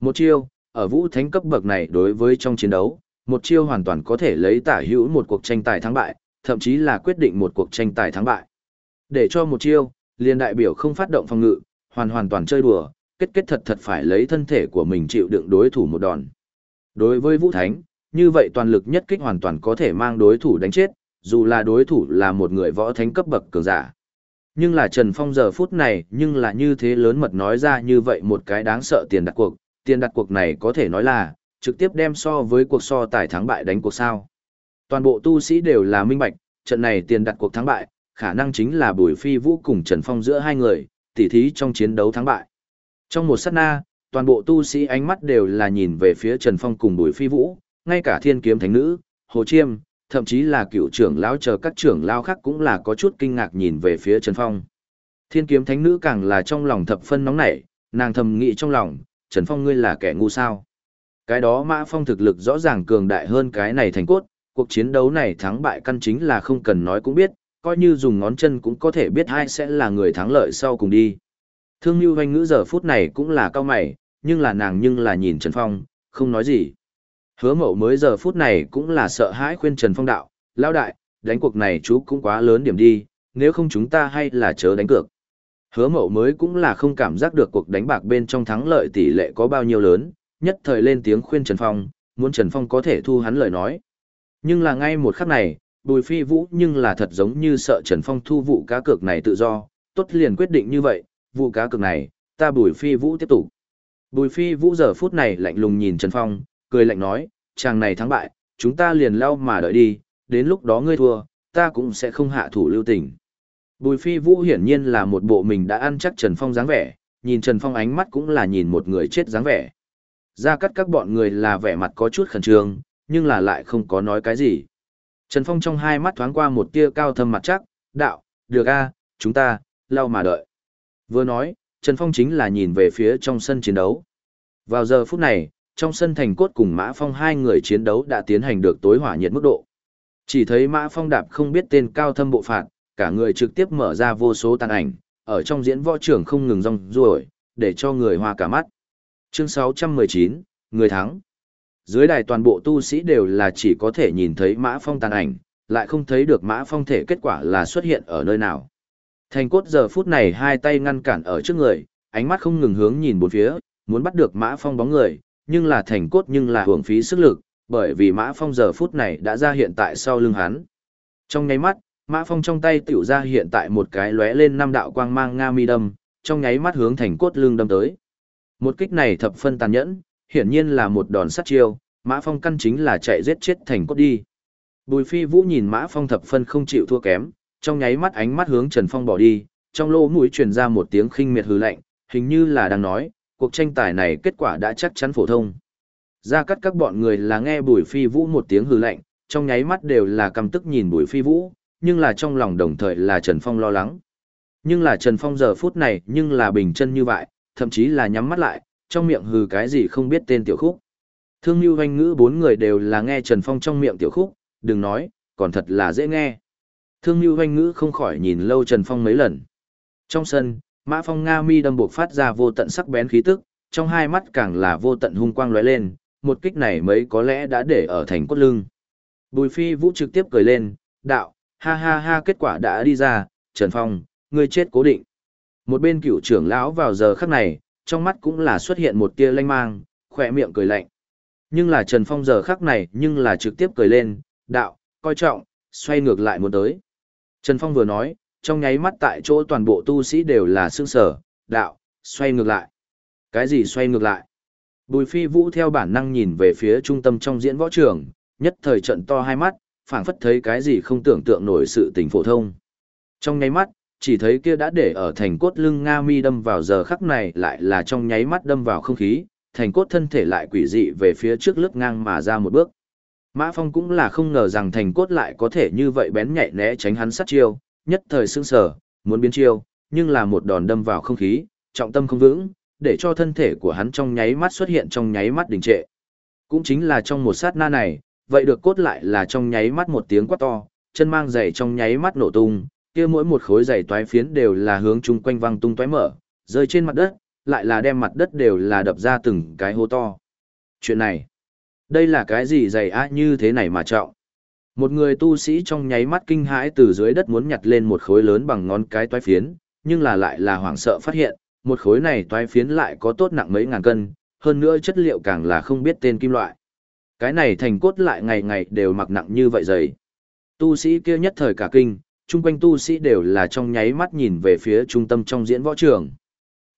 Một chiêu, ở vũ thánh cấp bậc này đối với trong chiến đấu, một chiêu hoàn toàn có thể lấy tả hữu một cuộc tranh tài thắng bại, thậm chí là quyết định một cuộc tranh tài thắng bại. Để cho một chiêu, liền đại biểu không phát động phòng ngự, hoàn hoàn toàn chơi đùa, kết kết thật thật phải lấy thân thể của mình chịu đựng đối thủ một đòn. Đối với Vũ Thánh, như vậy toàn lực nhất kích hoàn toàn có thể mang đối thủ đánh chết, dù là đối thủ là một người võ thánh cấp bậc cường giả. Nhưng là Trần Phong giờ phút này nhưng là như thế lớn mật nói ra như vậy một cái đáng sợ tiền đặt cuộc, tiền đặt cuộc này có thể nói là, trực tiếp đem so với cuộc so tài thắng bại đánh cuộc sao. Toàn bộ tu sĩ đều là minh bạch, trận này tiền đặt cuộc thắng bại, khả năng chính là Bùi Phi Vũ cùng Trần Phong giữa hai người, tỉ thí trong chiến đấu thắng bại. Trong một sát na, toàn bộ tu sĩ ánh mắt đều là nhìn về phía Trần Phong cùng Bùi Phi Vũ, ngay cả Thiên Kiếm Thánh Nữ, Hồ Chiêm, thậm chí là cựu trưởng lão chờ các trưởng lão khác cũng là có chút kinh ngạc nhìn về phía Trần Phong. Thiên Kiếm Thánh Nữ càng là trong lòng thập phân nóng nảy, nàng thầm nghĩ trong lòng, Trần Phong ngươi là kẻ ngu sao? Cái đó Mã Phong thực lực rõ ràng cường đại hơn cái này thành cốt, cuộc chiến đấu này thắng bại căn chính là không cần nói cũng biết, coi như dùng ngón chân cũng có thể biết ai sẽ là người thắng lợi sau cùng đi. Thương Nhu Hoành ngữ giờ phút này cũng là cao mày, nhưng là nàng nhưng là nhìn Trần Phong, không nói gì. Hứa mậu mới giờ phút này cũng là sợ hãi khuyên Trần Phong đạo, lao đại, đánh cuộc này chú cũng quá lớn điểm đi, nếu không chúng ta hay là chớ đánh cược. Hứa mậu mới cũng là không cảm giác được cuộc đánh bạc bên trong thắng lợi tỷ lệ có bao nhiêu lớn, nhất thời lên tiếng khuyên Trần Phong, muốn Trần Phong có thể thu hắn lời nói. Nhưng là ngay một khắc này, Bùi Phi Vũ nhưng là thật giống như sợ Trần Phong thu vụ cá cược này tự do, tốt liền quyết định như vậy, vụ cá cược này, ta Bùi Phi Vũ tiếp tục. Bùi Phi Vũ giờ phút này lạnh lùng nhìn Trần Phong, cười lạnh nói, chàng này thắng bại, chúng ta liền lao mà đợi đi, đến lúc đó ngươi thua, ta cũng sẽ không hạ thủ lưu tình. Bùi Phi Vũ hiển nhiên là một bộ mình đã ăn chắc Trần Phong dáng vẻ, nhìn Trần Phong ánh mắt cũng là nhìn một người chết dáng vẻ. Ra cắt các bọn người là vẻ mặt có chút khẩn trương, nhưng là lại không có nói cái gì. Trần Phong trong hai mắt thoáng qua một tia cao thâm mặt chắc, đạo, được a, chúng ta, lau mà đợi. Vừa nói, Trần Phong chính là nhìn về phía trong sân chiến đấu. Vào giờ phút này, trong sân thành cốt cùng Mã Phong hai người chiến đấu đã tiến hành được tối hỏa nhiệt mức độ. Chỉ thấy Mã Phong đạp không biết tên cao thâm bộ phạt, cả người trực tiếp mở ra vô số tàn ảnh, ở trong diễn võ trưởng không ngừng rong ruổi, để cho người hoa cả mắt. Chương 619, người thắng. Dưới đài toàn bộ tu sĩ đều là chỉ có thể nhìn thấy Mã Phong tàn ảnh, lại không thấy được Mã Phong thể kết quả là xuất hiện ở nơi nào. Thành cốt giờ phút này hai tay ngăn cản ở trước người, ánh mắt không ngừng hướng nhìn bốn phía, muốn bắt được Mã Phong bóng người, nhưng là thành cốt nhưng là hưởng phí sức lực, bởi vì Mã Phong giờ phút này đã ra hiện tại sau lưng hắn. Trong nháy mắt, Mã Phong trong tay tiểu ra hiện tại một cái lóe lên năm đạo quang mang nga mi đâm, trong nháy mắt hướng thành cốt lưng đâm tới. Một kích này thập phân tàn nhẫn, hiển nhiên là một đòn sát chiêu, Mã Phong căn chính là chạy giết chết thành cốt đi. Bùi Phi Vũ nhìn Mã Phong thập phân không chịu thua kém, trong nháy mắt ánh mắt hướng Trần Phong bỏ đi, trong lỗ mũi truyền ra một tiếng khinh miệt hừ lạnh, hình như là đang nói, cuộc tranh tài này kết quả đã chắc chắn phổ thông. Ra cắt các bọn người là nghe Bùi Phi Vũ một tiếng hừ lạnh, trong nháy mắt đều là căm tức nhìn Bùi Phi Vũ, nhưng là trong lòng đồng thời là Trần Phong lo lắng. Nhưng là Trần Phong giờ phút này nhưng là bình chân như vậy, thậm chí là nhắm mắt lại, trong miệng hừ cái gì không biết tên tiểu khúc. Thương Nhu Hoanh Ngữ bốn người đều là nghe Trần Phong trong miệng tiểu khúc, đừng nói, còn thật là dễ nghe. Thương Nhu Hoanh Ngữ không khỏi nhìn lâu Trần Phong mấy lần. Trong sân, Mã Phong Nga mi đâm buộc phát ra vô tận sắc bén khí tức, trong hai mắt càng là vô tận hung quang lóe lên, một kích này mấy có lẽ đã để ở thành cốt lưng. Bùi Phi Vũ trực tiếp cười lên, đạo, ha ha ha kết quả đã đi ra, Trần Phong, ngươi chết cố định. Một bên cựu trưởng lão vào giờ khắc này, trong mắt cũng là xuất hiện một tia lanh mang, khỏe miệng cười lạnh. Nhưng là Trần Phong giờ khắc này nhưng là trực tiếp cười lên, đạo, coi trọng, xoay ngược lại muốn tới. Trần Phong vừa nói, trong nháy mắt tại chỗ toàn bộ tu sĩ đều là sương sở, đạo, xoay ngược lại. Cái gì xoay ngược lại? Bùi phi vũ theo bản năng nhìn về phía trung tâm trong diễn võ trường, nhất thời trận to hai mắt, phảng phất thấy cái gì không tưởng tượng nổi sự tình phổ thông. Trong nháy mắt, chỉ thấy kia đã để ở thành cốt lưng Nga mi đâm vào giờ khắc này lại là trong nháy mắt đâm vào không khí, thành cốt thân thể lại quỷ dị về phía trước lướt ngang mà ra một bước. Mã Phong cũng là không ngờ rằng thành cốt lại có thể như vậy bén nhạy né tránh hắn sát chiêu, nhất thời sững sờ, muốn biến chiêu, nhưng là một đòn đâm vào không khí, trọng tâm không vững, để cho thân thể của hắn trong nháy mắt xuất hiện trong nháy mắt đình trệ. Cũng chính là trong một sát na này, vậy được cốt lại là trong nháy mắt một tiếng quát to, chân mang giày trong nháy mắt nổ tung, kia mỗi một khối dày toái phiến đều là hướng chung quanh văng tung toái mở, rơi trên mặt đất, lại là đem mặt đất đều là đập ra từng cái hố to. Chuyện này, đây là cái gì dày á như thế này mà trọng. Một người tu sĩ trong nháy mắt kinh hãi từ dưới đất muốn nhặt lên một khối lớn bằng ngón cái toái phiến, nhưng là lại là hoảng sợ phát hiện, một khối này toái phiến lại có tốt nặng mấy ngàn cân, hơn nữa chất liệu càng là không biết tên kim loại. Cái này thành cốt lại ngày ngày đều mặc nặng như vậy dày. Tu sĩ kia nhất thời cả kinh, chung quanh tu sĩ đều là trong nháy mắt nhìn về phía trung tâm trong diễn võ trường.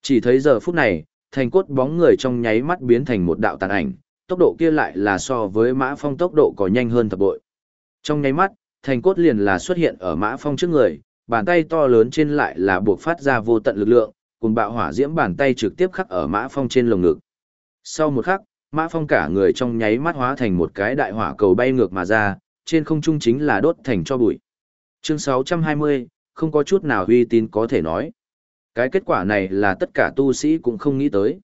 Chỉ thấy giờ phút này, thành cốt bóng người trong nháy mắt biến thành một đạo tàn ảnh, tốc độ kia lại là so với mã phong tốc độ có nhanh hơn thập bội. Trong nháy mắt, thành cốt liền là xuất hiện ở mã phong trước người, bàn tay to lớn trên lại là buộc phát ra vô tận lực lượng, cùng bạo hỏa diễm bàn tay trực tiếp khắc ở mã phong trên lồng ngực. Sau một khắc, mã phong cả người trong nháy mắt hóa thành một cái đại hỏa cầu bay ngược mà ra, trên không trung chính là đốt thành cho bụi. Chương 620, không có chút nào uy tín có thể nói. Cái kết quả này là tất cả tu sĩ cũng không nghĩ tới.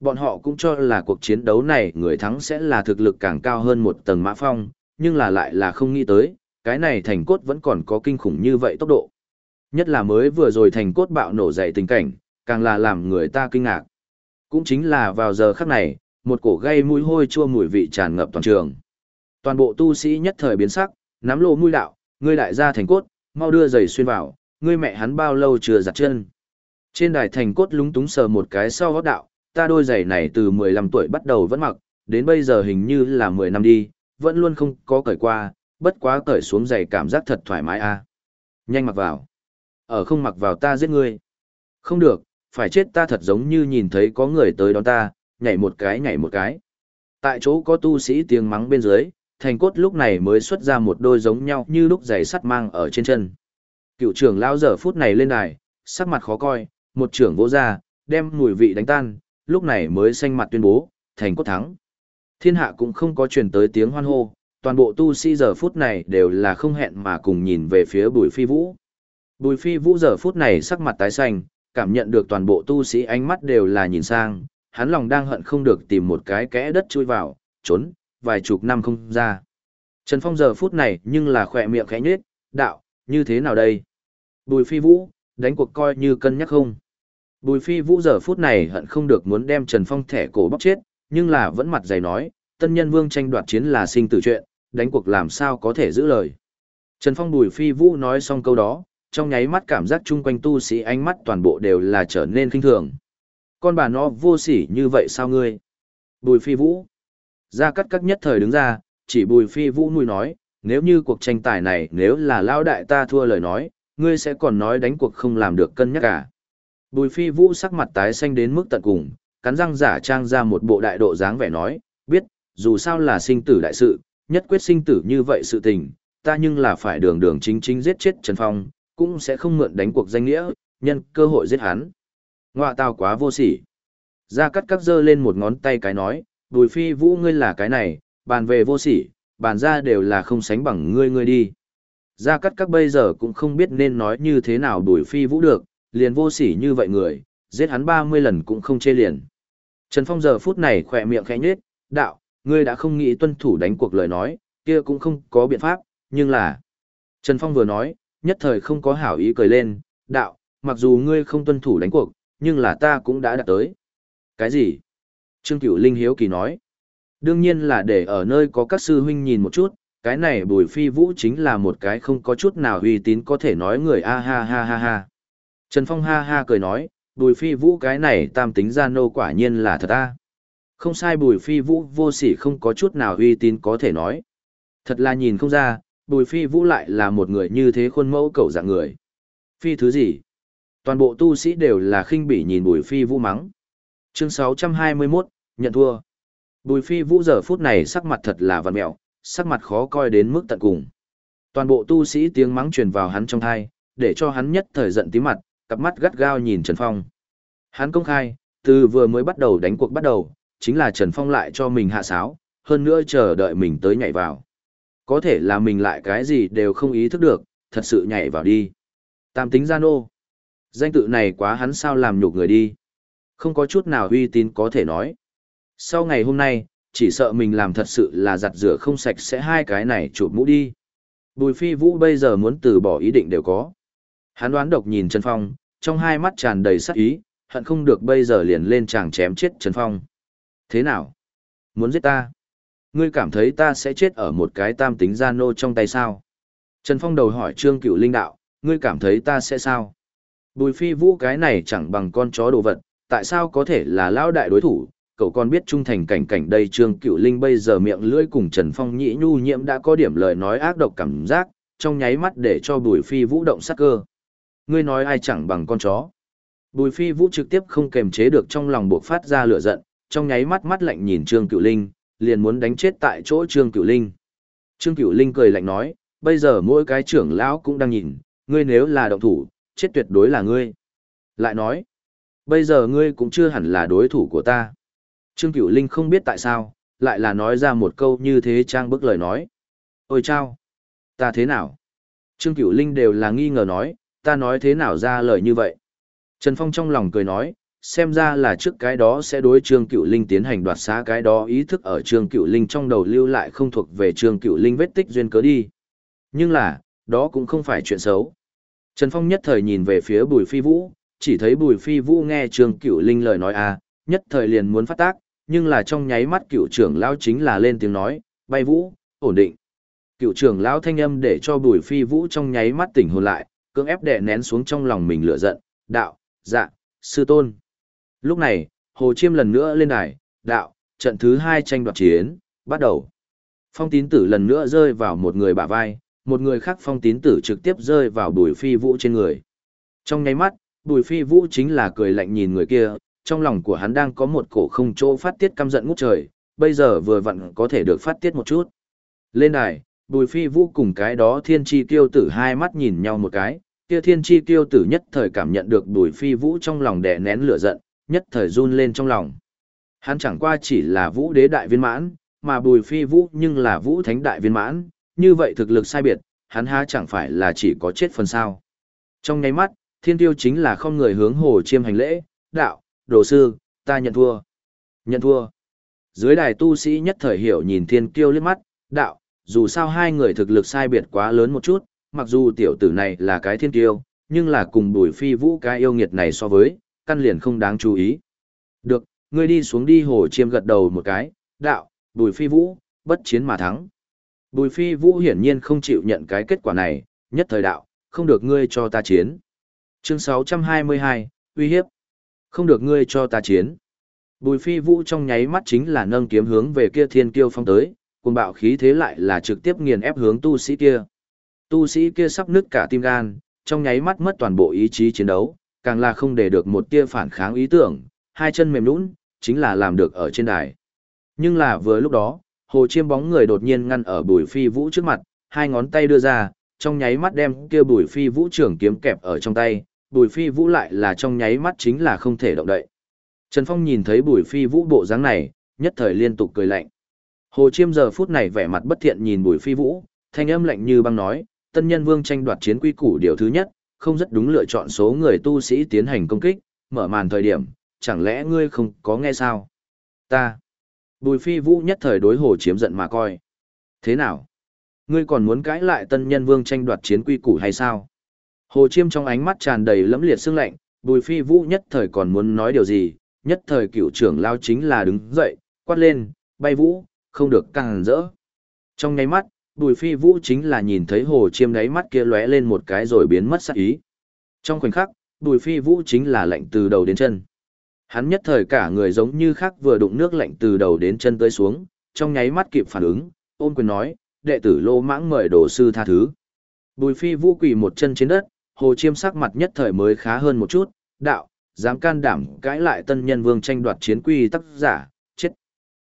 Bọn họ cũng cho là cuộc chiến đấu này người thắng sẽ là thực lực càng cao hơn một tầng mã phong, nhưng là lại là không nghĩ tới, cái này thành cốt vẫn còn có kinh khủng như vậy tốc độ. Nhất là mới vừa rồi thành cốt bạo nổ dậy tình cảnh, càng là làm người ta kinh ngạc. Cũng chính là vào giờ khắc này, một cổ gây mũi hôi chua mùi vị tràn ngập toàn trường. Toàn bộ tu sĩ nhất thời biến sắc, nắm lộ mũi đạo, ngươi đại gia thành cốt, mau đưa giày xuyên vào, ngươi mẹ hắn bao lâu chưa giặt chân. Trên đài thành cốt lúng túng sờ một cái sau gót đạo, ta đôi giày này từ 15 tuổi bắt đầu vẫn mặc, đến bây giờ hình như là 10 năm đi, vẫn luôn không có cởi qua, bất quá cởi xuống giày cảm giác thật thoải mái a. À. Nhanh mặc vào. Ở không mặc vào ta giết ngươi. Không được, phải chết ta thật giống như nhìn thấy có người tới đón ta, nhảy một cái nhảy một cái. Tại chỗ có tu sĩ tiếng mắng bên dưới, thành cốt lúc này mới xuất ra một đôi giống nhau như lúc giày sắt mang ở trên chân. Cựu trưởng lão giờ phút này lên đài, sắc mặt khó coi, một trưởng vỗ ra, đem mùi vị đánh tan, lúc này mới xanh mặt tuyên bố, thành cốt thắng. Thiên hạ cũng không có truyền tới tiếng hoan hô, toàn bộ tu sĩ giờ phút này đều là không hẹn mà cùng nhìn về phía bùi phi vũ. Bùi phi vũ giờ phút này sắc mặt tái xanh, cảm nhận được toàn bộ tu sĩ ánh mắt đều là nhìn sang, hắn lòng đang hận không được tìm một cái kẽ đất chui vào, trốn, vài chục năm không ra. Trần Phong giờ phút này nhưng là khỏe miệng khẽ nhếch, đạo, như thế nào đây? Bùi phi vũ, đánh cuộc coi như cân nhắc không? Bùi phi vũ giờ phút này hận không được muốn đem Trần Phong thẻ cổ bóc chết, nhưng là vẫn mặt dày nói, tân nhân vương tranh đoạt chiến là sinh tử chuyện, đánh cuộc làm sao có thể giữ lời. Trần Phong bùi phi vũ nói xong câu đó, trong nháy mắt cảm giác chung quanh tu sĩ ánh mắt toàn bộ đều là trở nên kinh thường. Con bà nó vô sỉ như vậy sao ngươi? Bùi phi vũ. Gia Cát Cát nhất thời đứng ra, chỉ bùi phi vũ nuôi nói, nếu như cuộc tranh tài này nếu là Lão đại ta thua lời nói, ngươi sẽ còn nói đánh cuộc không làm được cân nhắc cả. Bùi phi vũ sắc mặt tái xanh đến mức tận cùng, cắn răng giả trang ra một bộ đại độ dáng vẻ nói, biết, dù sao là sinh tử đại sự, nhất quyết sinh tử như vậy sự tình, ta nhưng là phải đường đường chính chính giết chết Trần Phong, cũng sẽ không mượn đánh cuộc danh nghĩa, nhân cơ hội giết hắn. Ngoạ tao quá vô sỉ. Gia cắt cắt giơ lên một ngón tay cái nói, Bùi Phi Vũ ngươi là cái này, bàn về vô sỉ, bàn ra đều là không sánh bằng ngươi ngươi đi. Gia cắt các bây giờ cũng không biết nên nói như thế nào Bùi Phi Vũ được, liền vô sỉ như vậy người, giết hắn 30 lần cũng không chê liền. Trần Phong giờ phút này khỏe miệng khẽ nhếch, đạo, ngươi đã không nghĩ tuân thủ đánh cuộc lời nói, kia cũng không có biện pháp, nhưng là... Trần Phong vừa nói, nhất thời không có hảo ý cười lên, đạo, mặc dù ngươi không tuân thủ đánh cuộc, nhưng là ta cũng đã đạt tới. Cái gì? Trương Cửu Linh hiếu kỳ nói. Đương nhiên là để ở nơi có các sư huynh nhìn một chút, cái này Bùi Phi Vũ chính là một cái không có chút nào uy tín có thể nói người a ha ha ha ha. Trần Phong ha ha cười nói, Bùi Phi Vũ cái này tam tính ra nô quả nhiên là thật a. Không sai Bùi Phi Vũ vô sỉ không có chút nào uy tín có thể nói. Thật là nhìn không ra, Bùi Phi Vũ lại là một người như thế khuôn mẫu cầu dạng người. Phi thứ gì? Toàn bộ tu sĩ đều là khinh bỉ nhìn Bùi Phi Vũ mắng. Chương 621, nhận thua. Bùi Phi Vũ giờ phút này sắc mặt thật là vằn mẹo, sắc mặt khó coi đến mức tận cùng. Toàn bộ tu sĩ tiếng mắng truyền vào hắn trong thai, để cho hắn nhất thời giận tí mặt, cặp mắt gắt gao nhìn Trần Phong. Hắn công khai, từ vừa mới bắt đầu đánh cuộc bắt đầu, chính là Trần Phong lại cho mình hạ sáo, hơn nữa chờ đợi mình tới nhảy vào. Có thể là mình lại cái gì đều không ý thức được, thật sự nhảy vào đi. Tam tính Gia Nô, Danh tự này quá hắn sao làm nhục người đi. Không có chút nào uy tín có thể nói. Sau ngày hôm nay, chỉ sợ mình làm thật sự là giặt rửa không sạch sẽ hai cái này chụp mũ đi. Bùi phi vũ bây giờ muốn từ bỏ ý định đều có. Hắn đoán độc nhìn Trần Phong, trong hai mắt tràn đầy sắc ý, hận không được bây giờ liền lên chàng chém chết Trần Phong. Thế nào? Muốn giết ta? Ngươi cảm thấy ta sẽ chết ở một cái tam tính gia nô trong tay sao? Trần Phong đầu hỏi Trương Cựu Linh đạo, ngươi cảm thấy ta sẽ sao? Bùi phi vũ cái này chẳng bằng con chó đồ vật, tại sao có thể là lão đại đối thủ? Cậu còn biết trung thành cảnh cảnh đây Trương Cựu Linh bây giờ miệng lưỡi cùng Trần Phong nhĩ nhu nhiễm đã có điểm lời nói ác độc cảm giác, trong nháy mắt để cho bùi phi vũ động sắc cơ. Ngươi nói ai chẳng bằng con chó? Bùi phi vũ trực tiếp không kềm chế được trong lòng buộc phát ra lửa giận, trong nháy mắt mắt lạnh nhìn Trương Cựu Linh, liền muốn đánh chết tại chỗ Trương Cửu Linh. Trương Cửu Linh cười lạnh nói, bây giờ mỗi cái trưởng lão cũng đang nhìn, ngươi nếu là động thủ, chết tuyệt đối là ngươi. Lại nói, bây giờ ngươi cũng chưa hẳn là đối thủ của ta. Trương Cửu Linh không biết tại sao, lại là nói ra một câu như thế trang bức lời nói. Ôi chao! Ta thế nào? Trương Cửu Linh đều là nghi ngờ nói, ta nói thế nào ra lời như vậy? Trần Phong trong lòng cười nói, xem ra là trước cái đó sẽ đối Trương cửu Linh tiến hành đoạt xá cái đó ý thức ở Trương cửu Linh trong đầu lưu lại không thuộc về Trương cửu Linh vết tích duyên cớ đi. Nhưng là, đó cũng không phải chuyện xấu. Trần Phong nhất thời nhìn về phía Bùi Phi Vũ, chỉ thấy Bùi Phi Vũ nghe Trương cửu Linh lời nói à, nhất thời liền muốn phát tác, nhưng là trong nháy mắt cựu trưởng lão chính là lên tiếng nói, bay vũ, ổn định. Cựu trưởng lão thanh âm để cho Bùi Phi Vũ trong nháy mắt tỉnh hồn lại, cưỡng ép đè nén xuống trong lòng mình lửa giận, đạo, dạ, sư tôn. Lúc này, Hồ Chiêm lần nữa lên đài, đạo, trận thứ hai tranh đoạt chiến, bắt đầu. Phong tín tử lần nữa rơi vào một người bả vai, một người khác phong tín tử trực tiếp rơi vào bùi phi vũ trên người. Trong nháy mắt, bùi phi vũ chính là cười lạnh nhìn người kia, trong lòng của hắn đang có một cổ không chỗ phát tiết căm giận ngút trời, bây giờ vừa vặn có thể được phát tiết một chút. Lên đài, bùi phi vũ cùng cái đó thiên tri tiêu tử hai mắt nhìn nhau một cái, kia thiên tri tiêu tử nhất thời cảm nhận được bùi phi vũ trong lòng đè nén lửa giận, nhất thời run lên trong lòng. Hắn chẳng qua chỉ là vũ đế đại viên mãn, mà bùi phi vũ nhưng là vũ thánh đại viên mãn, như vậy thực lực sai biệt, hắn há chẳng phải là chỉ có chết phần sao. Trong nháy mắt, thiên tiêu chính là không người hướng hồ chiêm hành lễ, đạo, đồ sư, ta nhận thua. Nhận thua. Dưới đài tu sĩ nhất thời hiểu nhìn thiên tiêu liếc mắt, đạo, dù sao hai người thực lực sai biệt quá lớn một chút, mặc dù tiểu tử này là cái thiên tiêu, nhưng là cùng bùi phi vũ cái yêu nghiệt này so với, căn liền không đáng chú ý. Được, ngươi đi xuống đi hồ chiêm gật đầu một cái, đạo, bùi phi vũ, bất chiến mà thắng. Bùi phi vũ hiển nhiên không chịu nhận cái kết quả này, nhất thời đạo, không được ngươi cho ta chiến. Chương 622, uy hiếp. Không được ngươi cho ta chiến. Bùi phi vũ trong nháy mắt chính là nâng kiếm hướng về kia thiên kiêu phong tới, cùng bạo khí thế lại là trực tiếp nghiền ép hướng tu sĩ kia. Tu sĩ kia sắp nứt cả tim gan, trong nháy mắt mất toàn bộ ý chí chiến đấu, càng là không để được một tia phản kháng ý tưởng, hai chân mềm nhũn, chính là làm được ở trên đài. Nhưng là vừa lúc đó, hồ chiêm bóng người đột nhiên ngăn ở bùi phi vũ trước mặt, hai ngón tay đưa ra, trong nháy mắt đem kia bùi phi vũ trưởng kiếm kẹp ở trong tay, bùi phi vũ lại là trong nháy mắt chính là không thể động đậy. Trần Phong nhìn thấy bùi phi vũ bộ dáng này, nhất thời liên tục cười lạnh. Hồ Chiêm giờ phút này vẻ mặt bất thiện nhìn bùi phi vũ, thanh âm lạnh như băng nói, tân nhân vương tranh đoạt chiến quy củ điều thứ nhất, không rất đúng lựa chọn số người tu sĩ tiến hành công kích, mở màn thời điểm, chẳng lẽ ngươi không có nghe sao? Ta. Bùi phi vũ nhất thời đối hồ Chiêm giận mà coi. Thế nào? Ngươi còn muốn cãi lại tân nhân vương tranh đoạt chiến quy củ hay sao? Hồ chiêm trong ánh mắt tràn đầy lẫm liệt sương lạnh, bùi phi vũ nhất thời còn muốn nói điều gì, nhất thời cựu trưởng lao chính là đứng dậy, quát lên, bay vũ, không được càng rỡ. Trong nháy mắt, bùi phi vũ chính là nhìn thấy hồ chiêm đáy mắt kia lóe lên một cái rồi biến mất sắc ý. Trong khoảnh khắc, bùi phi vũ chính là lạnh từ đầu đến chân. Hắn nhất thời cả người giống như khác vừa đụng nước lạnh từ đầu đến chân tới xuống, trong nháy mắt kịp phản ứng, ôn quyền nói, đệ tử lô mãng mời đồ sư tha thứ. Bùi phi vũ quỳ một chân trên đất, hồ chiêm sắc mặt nhất thời mới khá hơn một chút, đạo, dám can đảm cãi lại tân nhân vương tranh đoạt chiến quy tác giả, chết.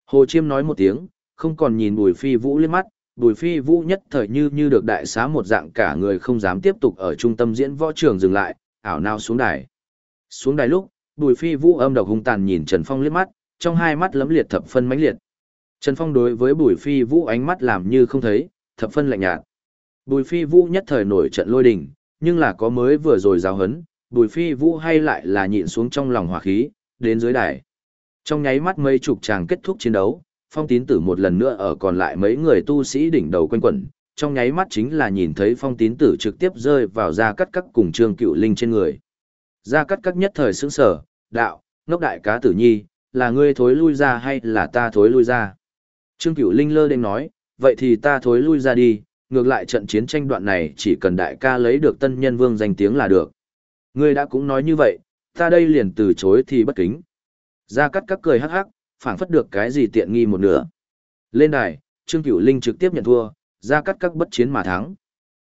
Hồ chiêm nói một tiếng, không còn nhìn bùi phi vũ lên mắt, bùi phi vũ nhất thời như như được đại xá một dạng cả người không dám tiếp tục ở trung tâm diễn võ trường dừng lại, ảo nào xuống đài. Xuống đài lúc, bùi phi vũ âm độc hung tàn nhìn Trần Phong liếc mắt, trong hai mắt lấm liệt thập phân mãnh liệt. Trần Phong đối với bùi phi vũ ánh mắt làm như không thấy, thập phân lạnh nhạt. Bùi phi vũ nhất thời nổi trận lôi đình, nhưng là có mới vừa rồi giáo hấn, bùi phi vũ hay lại là nhịn xuống trong lòng hỏa khí, đến dưới đài. Trong nháy mắt mấy chục chàng kết thúc chiến đấu, phong tín tử một lần nữa ở còn lại mấy người tu sĩ đỉnh đầu quanh quẩn, trong nháy mắt chính là nhìn thấy phong tín tử trực tiếp rơi vào ra cắt cắt cùng trương cựu linh trên người. Ra cắt cắt nhất thời sững sở, đạo, ngốc đại cá tử nhi, là ngươi thối lui ra hay là ta thối lui ra? Trương cựu linh lơ đênh nói, vậy thì ta thối lui ra đi, ngược lại trận chiến tranh đoạn này chỉ cần đại ca lấy được tân nhân vương danh tiếng là được. Ngươi đã cũng nói như vậy, ta đây liền từ chối thì bất kính. Gia Cát các cười hắc hắc, phảng phất được cái gì tiện nghi một nửa. Lên đài, Trương Cửu Linh trực tiếp nhận thua, Gia Cát các bất chiến mà thắng.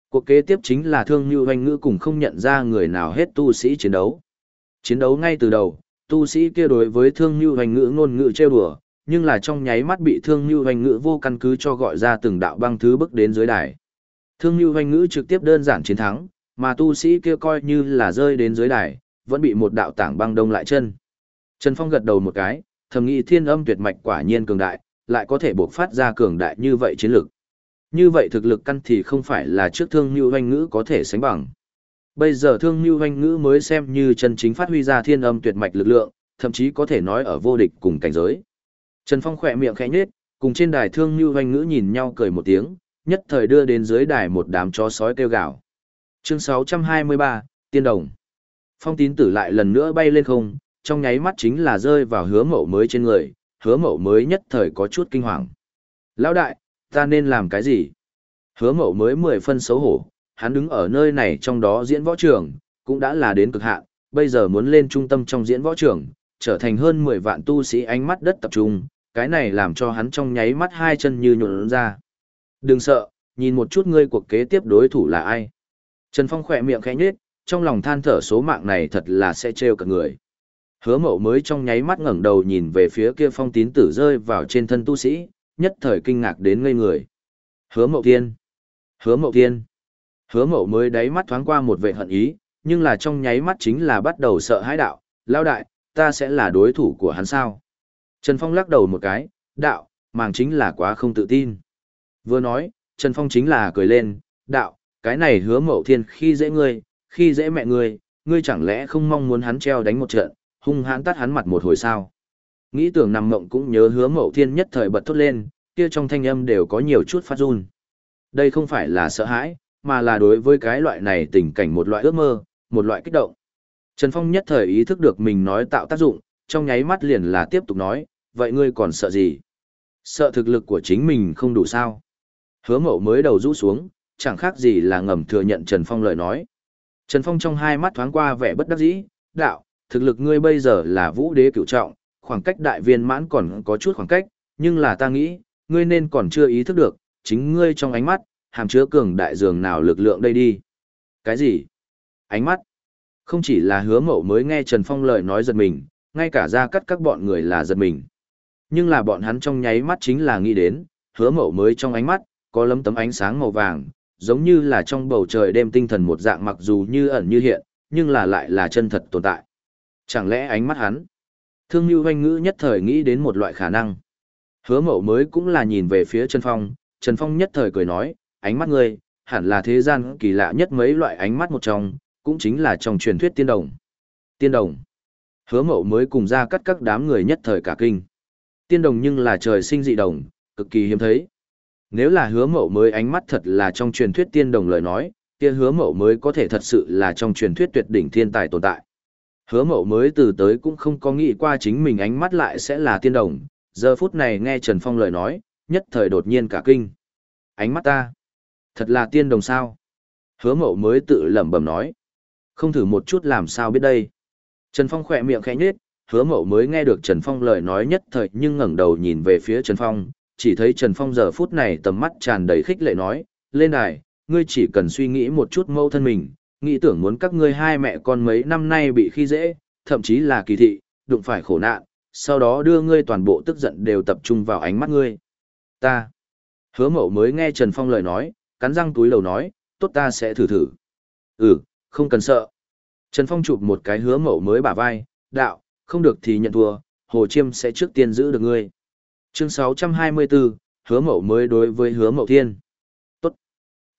Cuộc kế tiếp chính là thương như hoành ngữ cùng không nhận ra người nào hết tu sĩ chiến đấu. Chiến đấu ngay từ đầu, tu sĩ kia đối với thương như hoành ngữ ngôn ngữ trêu đùa, nhưng là trong nháy mắt bị thương như hoành ngữ vô căn cứ cho gọi ra từng đạo băng thứ bước đến dưới đài. Thương như hoành ngữ trực tiếp đơn giản chiến thắng, mà tu sĩ kia coi như là rơi đến dưới đài, vẫn bị một đạo tảng băng đông lại chân. Trần Phong gật đầu một cái, thầm nghĩ thiên âm tuyệt mạch quả nhiên cường đại, lại có thể bộc phát ra cường đại như vậy chiến lực. Như vậy thực lực căn thì không phải là trước thương như hoành ngữ có thể sánh bằng. Bây giờ thương như hoành ngữ mới xem như chân chính phát huy ra thiên âm tuyệt mạch lực lượng, thậm chí có thể nói ở vô địch cùng cảnh giới. Trần Phong khỏe miệng khẽ nhếch, cùng trên đài thương như hoành ngữ nhìn nhau cười một tiếng, nhất thời đưa đến dưới đài một đám chó sói kêu gào. Chương 623, Tiên Đồng. Phong tín tử lại lần nữa bay lên không, trong nháy mắt chính là rơi vào hứa mậu mới trên người, hứa mậu mới nhất thời có chút kinh hoàng. Lão đại, ta nên làm cái gì? Hứa mậu mới mười phân xấu hổ, hắn đứng ở nơi này trong đó diễn võ trường, cũng đã là đến cực hạn, bây giờ muốn lên trung tâm trong diễn võ trường, trở thành hơn 10 vạn tu sĩ ánh mắt đất tập trung, cái này làm cho hắn trong nháy mắt hai chân như nhuộn ra. Đừng sợ, nhìn một chút ngươi cuộc kế tiếp đối thủ là ai. Trần Phong khỏe miệng khẽ nhếch, trong lòng than thở số mạng này thật là sẽ trêu cả người. Hứa mậu mới trong nháy mắt ngẩng đầu nhìn về phía kia phong tín tử rơi vào trên thân tu sĩ, nhất thời kinh ngạc đến ngây người. Hứa mậu thiên! Hứa mậu thiên! Hứa mậu mới đáy mắt thoáng qua một vệ hận ý, nhưng là trong nháy mắt chính là bắt đầu sợ hãi đạo, lao đại, ta sẽ là đối thủ của hắn sao? Trần Phong lắc đầu một cái, đạo, màng chính là quá không tự tin. Vừa nói, Trần Phong chính là cười lên, đạo, cái này hứa mậu thiên khi dễ ngươi, khi dễ mẹ ngươi, ngươi chẳng lẽ không mong muốn hắn treo đánh một trận, hung hãn tắt hắn mặt một hồi sao. Nghĩ tưởng nằm mộng cũng nhớ hứa mậu thiên nhất thời bật thốt lên, kia trong thanh âm đều có nhiều chút phát run. Đây không phải là sợ hãi, mà là đối với cái loại này tình cảnh một loại ước mơ, một loại kích động. Trần Phong nhất thời ý thức được mình nói tạo tác dụng, trong nháy mắt liền là tiếp tục nói, vậy ngươi còn sợ gì? Sợ thực lực của chính mình không đủ sao? Hứa mậu mới đầu rũ xuống, chẳng khác gì là ngầm thừa nhận Trần Phong lời nói. Trần Phong trong hai mắt thoáng qua vẻ bất đắc dĩ, đạo, thực lực ngươi bây giờ là vũ đế cửu trọng, khoảng cách đại viên mãn còn có chút khoảng cách, nhưng là ta nghĩ, ngươi nên còn chưa ý thức được, chính ngươi trong ánh mắt, hàm chứa cường đại dường nào lực lượng đây đi. Cái gì? Ánh mắt? Không chỉ là hứa mậu mới nghe Trần Phong lời nói giật mình, ngay cả ra cắt các bọn người là giật mình. Nhưng là bọn hắn trong nháy mắt chính là nghĩ đến, hứa mậu mới trong ánh mắt, có lấm tấm ánh sáng màu vàng, giống như là trong bầu trời đêm tinh thần một dạng mặc dù như ẩn như hiện, nhưng là lại là chân thật tồn tại. Chẳng lẽ ánh mắt hắn? Thương Nhu Hoanh Ngữ nhất thời nghĩ đến một loại khả năng. Hứa mậu mới cũng là nhìn về phía Trần Phong, Trần Phong nhất thời cười nói, ánh mắt ngươi, hẳn là thế gian kỳ lạ nhất mấy loại ánh mắt một trong, cũng chính là trong truyền thuyết tiên đồng. Tiên đồng. Hứa mậu mới cùng ra cắt các đám người nhất thời cả kinh. Tiên đồng nhưng là trời sinh dị đồng, cực kỳ hiếm thấy. Nếu là hứa mậu mới ánh mắt thật là trong truyền thuyết tiên đồng lời nói, kia hứa mậu mới có thể thật sự là trong truyền thuyết tuyệt đỉnh thiên tài tồn tại. Hứa mậu mới từ tới cũng không có nghĩ qua chính mình ánh mắt lại sẽ là tiên đồng, giờ phút này nghe Trần Phong lời nói, nhất thời đột nhiên cả kinh. Ánh mắt ta, thật là tiên đồng sao? Hứa mậu mới tự lẩm bẩm nói. Không thử một chút làm sao biết đây. Trần Phong khỏe miệng khẽ nhếch, hứa mậu mới nghe được Trần Phong lời nói nhất thời nhưng ngẩng đầu nhìn về phía Trần Phong, chỉ thấy Trần Phong giờ phút này tầm mắt tràn đầy khích lệ nói, lên đài, ngươi chỉ cần suy nghĩ một chút mâu thân mình, nghĩ tưởng muốn các ngươi hai mẹ con mấy năm nay bị khi dễ, thậm chí là kỳ thị, đụng phải khổ nạn, sau đó đưa ngươi toàn bộ tức giận đều tập trung vào ánh mắt ngươi. Ta. Hứa mậu mới nghe Trần Phong lời nói, cắn răng túi lầu nói, tốt ta sẽ thử thử. Ừ, không cần sợ. Trần Phong chụp một cái hứa mậu mới bả vai, đạo, không được thì nhận thua, Hồ Chiêm sẽ trước tiên giữ được ngươi. Chương 624, hứa mậu mới đối với hứa mậu thiên. Tốt.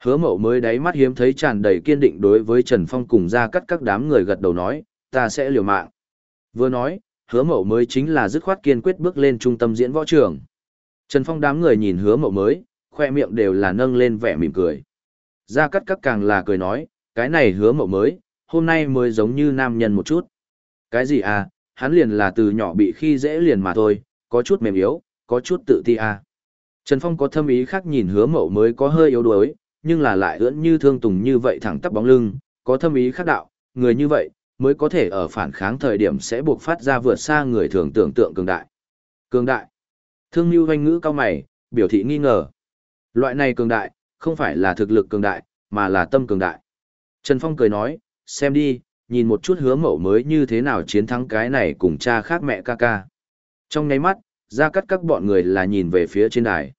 Hứa mậu mới đáy mắt hiếm thấy tràn đầy kiên định đối với Trần Phong cùng ra cắt các đám người gật đầu nói, ta sẽ liều mạng. Vừa nói, hứa mậu mới chính là dứt khoát kiên quyết bước lên trung tâm diễn võ trường. Trần Phong đám người nhìn hứa mậu mới, khoe miệng đều là nâng lên vẻ mỉm cười. gia cắt các càng là cười nói, cái này hứa mậu mới, hôm nay mới giống như nam nhân một chút. Cái gì à, hắn liền là từ nhỏ bị khi dễ liền mà thôi, có chút mềm yếu, có chút tự ti à. Trần Phong có thâm ý khác nhìn hứa mậu mới có hơi yếu đuối, nhưng là lại ưỡn như thương tùng như vậy thẳng tắp bóng lưng, có thâm ý khác đạo, người như vậy, mới có thể ở phản kháng thời điểm sẽ buộc phát ra vượt xa người thường tưởng tượng cường đại. Cường đại. Thương Nhu hoanh ngữ cao mày, biểu thị nghi ngờ. Loại này cường đại, không phải là thực lực cường đại, mà là tâm cường đại. Trần Phong cười nói, xem đi, nhìn một chút hứa mậu mới như thế nào chiến thắng cái này cùng cha khác mẹ ca ca. Trong nháy mắt, ra cắt các bọn người là nhìn về phía trên đài.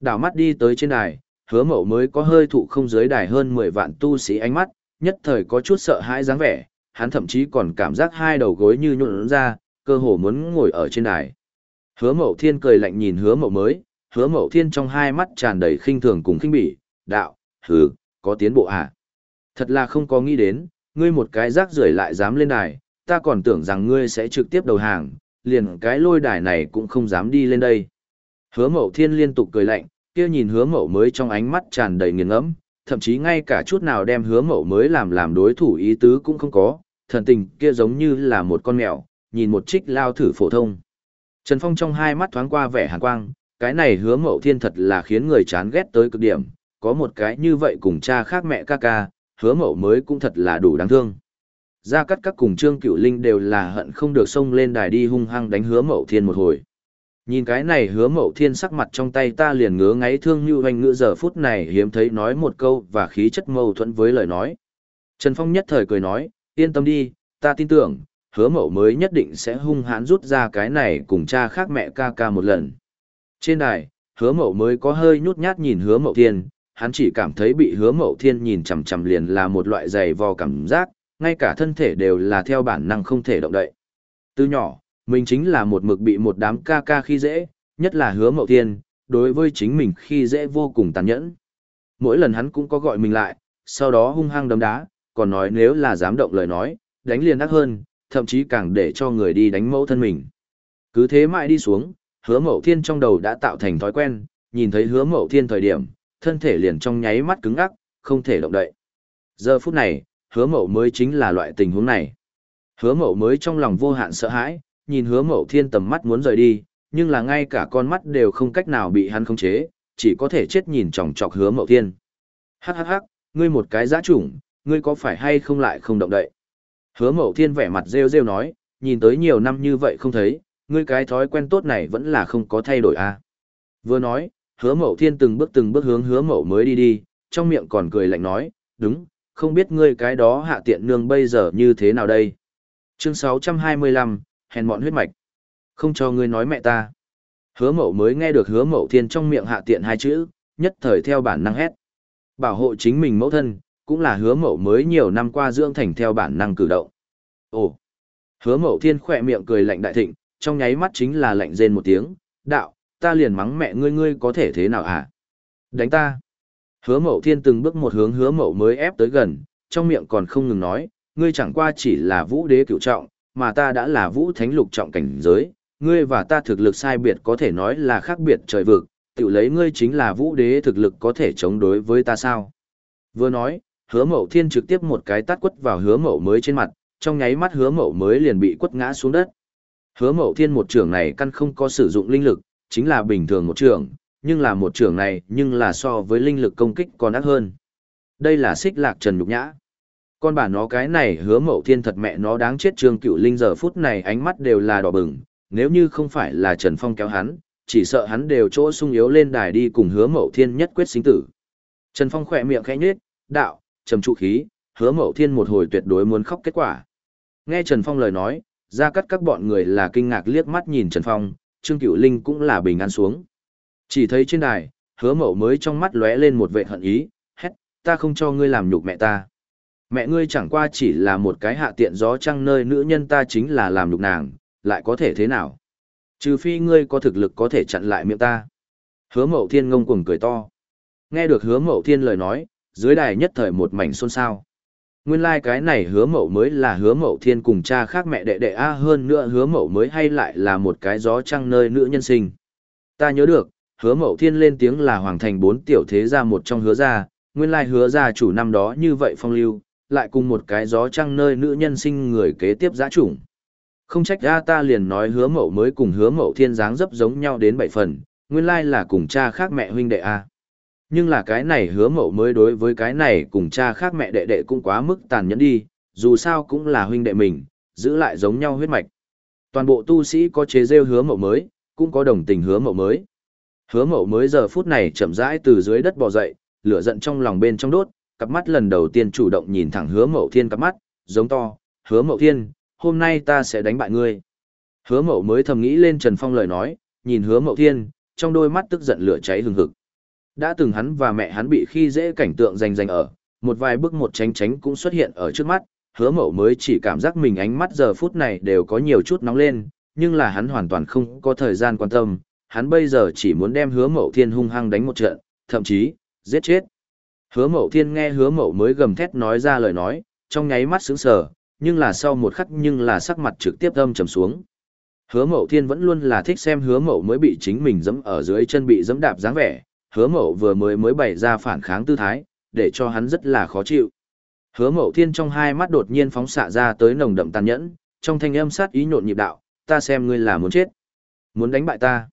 Đảo mắt đi tới trên đài, hứa mậu mới có hơi thụ không dưới đài hơn 10 vạn tu sĩ ánh mắt, nhất thời có chút sợ hãi dáng vẻ, hắn thậm chí còn cảm giác hai đầu gối như nhuộn ra, cơ hồ muốn ngồi ở trên đài. Hứa mậu thiên cười lạnh nhìn hứa mậu mới, hứa mậu thiên trong hai mắt tràn đầy khinh thường cùng khinh bỉ, đạo, hừ, có tiến bộ à? Thật là không có nghĩ đến, ngươi một cái rác rưởi lại dám lên đài, ta còn tưởng rằng ngươi sẽ trực tiếp đầu hàng, liền cái lôi đài này cũng không dám đi lên đây. Hứa mậu thiên liên tục cười lạnh, kia nhìn hứa mậu mới trong ánh mắt tràn đầy nghiền ngẫm, thậm chí ngay cả chút nào đem hứa mậu mới làm làm đối thủ ý tứ cũng không có, thần tình kia giống như là một con mèo, nhìn một trích lao thử phổ thông. Trần Phong trong hai mắt thoáng qua vẻ hàn quang, cái này hứa mậu thiên thật là khiến người chán ghét tới cực điểm, có một cái như vậy cùng cha khác mẹ ca ca, hứa mậu mới cũng thật là đủ đáng thương. Gia cắt các cùng Trương Cửu Linh đều là hận không được xông lên đài đi hung hăng đánh hứa mậu thiên một hồi. Nhìn cái này hứa mậu thiên sắc mặt trong tay ta liền ngứa ngáy thương như hoành ngựa giờ phút này hiếm thấy nói một câu và khí chất mâu thuẫn với lời nói. Trần Phong nhất thời cười nói, yên tâm đi, ta tin tưởng, hứa mậu mới nhất định sẽ hung hãn rút ra cái này cùng cha khác mẹ ca ca một lần. Trên đài, hứa mậu mới có hơi nhút nhát nhìn hứa mậu thiên, hắn chỉ cảm thấy bị hứa mậu thiên nhìn chằm chằm liền là một loại dày vò cảm giác, ngay cả thân thể đều là theo bản năng không thể động đậy. Từ nhỏ, mình chính là một mực bị một đám ca ca khi dễ, nhất là hứa mậu thiên, đối với chính mình khi dễ vô cùng tàn nhẫn. Mỗi lần hắn cũng có gọi mình lại, sau đó hung hăng đấm đá, còn nói nếu là dám động lời nói, đánh liền ác hơn, thậm chí càng để cho người đi đánh mẫu thân mình. Cứ thế mãi đi xuống, hứa mậu thiên trong đầu đã tạo thành thói quen, nhìn thấy hứa mậu thiên thời điểm, thân thể liền trong nháy mắt cứng ngắc, không thể động đậy. Giờ phút này, hứa mậu mới chính là loại tình huống này. Hứa mậu mới trong lòng vô hạn sợ hãi, nhìn hứa mậu thiên tầm mắt muốn rời đi, nhưng là ngay cả con mắt đều không cách nào bị hắn khống chế, chỉ có thể chết nhìn chòng chọc hứa mậu thiên. Hắc hắc hắc, ngươi một cái dã chủng, ngươi có phải hay không lại không động đậy? Hứa mậu thiên vẻ mặt rêu rêu nói, nhìn tới nhiều năm như vậy không thấy, ngươi cái thói quen tốt này vẫn là không có thay đổi à. Vừa nói, hứa mậu thiên từng bước từng bước hướng hứa mậu mới đi đi, trong miệng còn cười lạnh nói, đúng, không biết ngươi cái đó hạ tiện nương bây giờ như thế nào đây. Chương 625, hèn mọn huyết mạch. Không cho ngươi nói mẹ ta. Hứa mậu mới nghe được hứa mậu thiên trong miệng hạ tiện hai chữ, nhất thời theo bản năng hét. Bảo hộ chính mình mẫu thân, cũng là hứa mậu mới nhiều năm qua dưỡng thành theo bản năng cử động. Ồ! Hứa mậu thiên khỏe miệng cười lạnh đại thịnh, trong nháy mắt chính là lạnh rên một tiếng, đạo, ta liền mắng mẹ ngươi ngươi có thể thế nào hả? Đánh ta! Hứa mậu thiên từng bước một hướng hứa mậu mới ép tới gần, trong miệng còn không ngừng nói, ngươi chẳng qua chỉ là vũ đế cựu trọng, mà ta đã là vũ thánh lục trọng cảnh giới, ngươi và ta thực lực sai biệt có thể nói là khác biệt trời vực, tự lấy ngươi chính là vũ đế thực lực có thể chống đối với ta sao. Vừa nói, hứa mậu thiên trực tiếp một cái tát quất vào hứa mậu mới trên mặt, trong nháy mắt hứa mậu mới liền bị quất ngã xuống đất. Hứa mậu thiên một trưởng này căn không có sử dụng linh lực, chính là bình thường một trưởng, nhưng là một trưởng này nhưng là so với linh lực công kích còn ác hơn. Đây là xích lạc trần nhục nhã. Con bà nó cái này hứa mậu thiên thật mẹ nó đáng chết trường cựu linh giờ phút này ánh mắt đều là đỏ bừng, nếu như không phải là Trần Phong kéo hắn, chỉ sợ hắn đều chỗ sung yếu lên đài đi cùng hứa mậu thiên nhất quyết sinh tử. Trần Phong khỏe miệng khẽ nhếch, đạo, trầm trụ khí, hứa mậu thiên một hồi tuyệt đối muốn khóc kết quả. Nghe Trần Phong lời nói, ra cắt các bọn người là kinh ngạc liếc mắt nhìn Trần Phong, Trương Cửu Linh cũng là bình an xuống. Chỉ thấy trên đài, hứa mậu mới trong mắt lóe lên một vệ hận ý, hét, ta không cho ngươi làm nhục mẹ ta. Mẹ ngươi chẳng qua chỉ là một cái hạ tiện gió trăng nơi nữ nhân ta chính là làm nhục nàng, lại có thể thế nào? Trừ phi ngươi có thực lực có thể chặn lại miệng ta. Hứa mậu thiên ngông cuồng cười to. Nghe được hứa mậu thiên lời nói, dưới đài nhất thời một mảnh xôn xao. Nguyên lai like cái này hứa mậu mới là hứa mậu thiên cùng cha khác mẹ đệ đệ A hơn nữa hứa mậu mới hay lại là một cái gió trăng nơi nữ nhân sinh. Ta nhớ được, hứa mậu thiên lên tiếng là hoàng thành bốn tiểu thế gia một trong hứa gia, nguyên lai like hứa gia chủ năm đó như vậy phong lưu, lại cùng một cái gió trăng nơi nữ nhân sinh người kế tiếp giã chủng. Không trách ra ta liền nói hứa mậu mới cùng hứa mậu thiên dáng dấp giống nhau đến bảy phần, nguyên lai là cùng cha khác mẹ huynh đệ A. Nhưng là cái này hứa mậu mới đối với cái này cùng cha khác mẹ đệ đệ cũng quá mức tàn nhẫn đi, dù sao cũng là huynh đệ mình, giữ lại giống nhau huyết mạch. Toàn bộ tu sĩ có chế rêu hứa mậu mới, cũng có đồng tình hứa mậu mới. Hứa mậu mới giờ phút này chậm rãi từ dưới đất bò dậy, lửa giận trong lòng bên trong đốt, cặp mắt lần đầu tiên chủ động nhìn thẳng hứa mậu thiên cặp mắt, giống to, hứa mậu thiên, hôm nay ta sẽ đánh bại ngươi. Hứa mậu mới thầm nghĩ lên Trần Phong lời nói, nhìn hứa mậu thiên, trong đôi mắt tức giận lửa cháy hừng hực. Đã từng hắn và mẹ hắn bị khi dễ cảnh tượng rành rành ở, một vài bước một tránh tránh cũng xuất hiện ở trước mắt, hứa mậu mới chỉ cảm giác mình ánh mắt giờ phút này đều có nhiều chút nóng lên, nhưng là hắn hoàn toàn không có thời gian quan tâm, hắn bây giờ chỉ muốn đem hứa mậu thiên hung hăng đánh một trận, thậm chí, giết chết. Hứa mậu thiên nghe hứa mậu mới gầm thét nói ra lời nói, trong nháy mắt sững sờ, nhưng là sau một khắc nhưng là sắc mặt trực tiếp âm trầm xuống. Hứa mậu thiên vẫn luôn là thích xem hứa mậu mới bị chính mình dẫm ở dưới chân bị dẫm đạp dáng vẻ, hứa mậu vừa mới mới bày ra phản kháng tư thái, để cho hắn rất là khó chịu. Hứa mậu thiên trong hai mắt đột nhiên phóng xạ ra tới nồng đậm tàn nhẫn, trong thanh âm sát ý nhộn nhịp đạo, ta xem ngươi là muốn chết. Muốn đánh bại ta.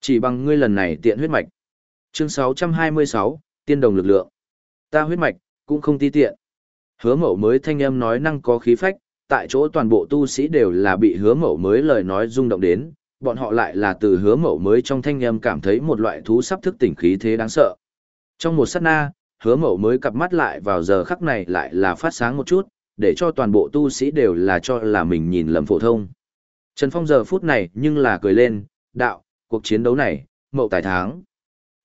Chỉ bằng ngươi lần này tiện huyết mạch. Chương 626, tiên đồng lực lượng. Ta huyết mạch, cũng không ti tiện. Hứa mậu mới thanh âm nói năng có khí phách, tại chỗ toàn bộ tu sĩ đều là bị hứa mậu mới lời nói rung động đến, bọn họ lại là từ hứa mậu mới trong thanh âm cảm thấy một loại thú sắp thức tỉnh khí thế đáng sợ. Trong một sát na, hứa mậu mới cặp mắt lại vào giờ khắc này lại là phát sáng một chút, để cho toàn bộ tu sĩ đều là cho là mình nhìn lầm phổ thông. Trần Phong giờ phút này nhưng là cười lên, đạo, cuộc chiến đấu này, mậu tài tháng.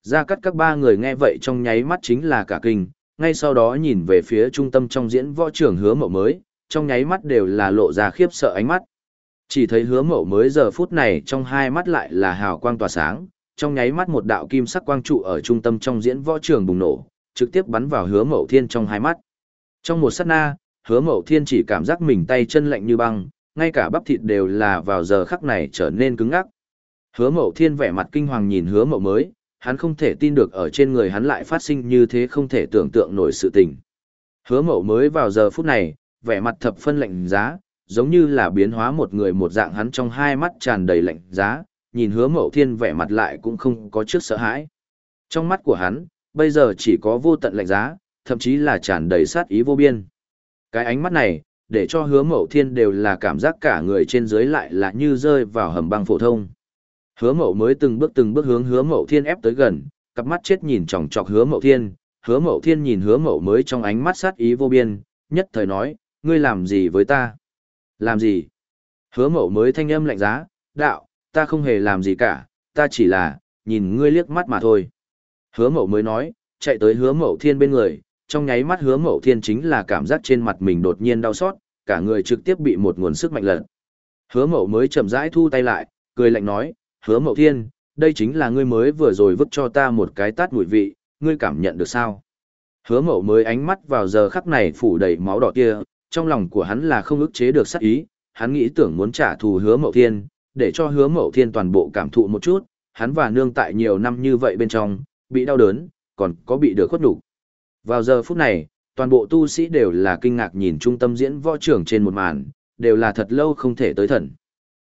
Ra cắt các ba người nghe vậy trong nháy mắt chính là cả kinh, ngay sau đó nhìn về phía trung tâm trong diễn võ trưởng hứa mậu mới, trong nháy mắt đều là lộ ra khiếp sợ ánh mắt. Chỉ thấy hứa mậu mới giờ phút này trong hai mắt lại là hào quang tỏa sáng, trong nháy mắt một đạo kim sắc quang trụ ở trung tâm trong diễn võ trường bùng nổ, trực tiếp bắn vào hứa mậu thiên trong hai mắt. Trong một sát na, hứa mậu thiên chỉ cảm giác mình tay chân lạnh như băng, ngay cả bắp thịt đều là vào giờ khắc này trở nên cứng ngắc. Hứa mậu thiên vẻ mặt kinh hoàng nhìn hứa mậu mới, hắn không thể tin được ở trên người hắn lại phát sinh như thế không thể tưởng tượng nổi sự tình. Hứa mậu mới vào giờ phút này, vẻ mặt thập phân lạnh giá, giống như là biến hóa một người một dạng hắn trong hai mắt tràn đầy lạnh giá, nhìn hứa mậu thiên vẻ mặt lại cũng không có trước sợ hãi. Trong mắt của hắn, bây giờ chỉ có vô tận lạnh giá, thậm chí là tràn đầy sát ý vô biên. Cái ánh mắt này, để cho hứa mậu thiên đều là cảm giác cả người trên dưới lại là như rơi vào hầm băng phổ thông. Hứa mậu mới từng bước từng bước hướng hứa mậu thiên ép tới gần, cặp mắt chết nhìn chòng chọc hứa mậu thiên, hứa mậu thiên nhìn hứa mậu mới trong ánh mắt sát ý vô biên, nhất thời nói, ngươi làm gì với ta? Làm gì? Hứa mậu mới thanh âm lạnh giá, đạo, ta không hề làm gì cả, ta chỉ là, nhìn ngươi liếc mắt mà thôi. Hứa mậu mới nói, chạy tới hứa mậu thiên bên người, trong nháy mắt hứa mậu thiên chính là cảm giác trên mặt mình đột nhiên đau xót, cả người trực tiếp bị một nguồn sức mạnh lật. Hứa mậu mới chậm rãi thu tay lại, cười lạnh nói, hứa mậu thiên, đây chính là ngươi mới vừa rồi vứt cho ta một cái tát mùi vị, ngươi cảm nhận được sao? Hứa mậu mới ánh mắt vào giờ khắc này phủ đầy máu đỏ kia, trong lòng của hắn là không ức chế được sát ý, hắn nghĩ tưởng muốn trả thù hứa mậu thiên, để cho hứa mậu thiên toàn bộ cảm thụ một chút, hắn và nương tại nhiều năm như vậy bên trong, bị đau đớn, còn có bị được khuất đủ. Vào giờ phút này, toàn bộ tu sĩ đều là kinh ngạc nhìn trung tâm diễn võ trưởng trên một màn, đều là thật lâu không thể tới thần.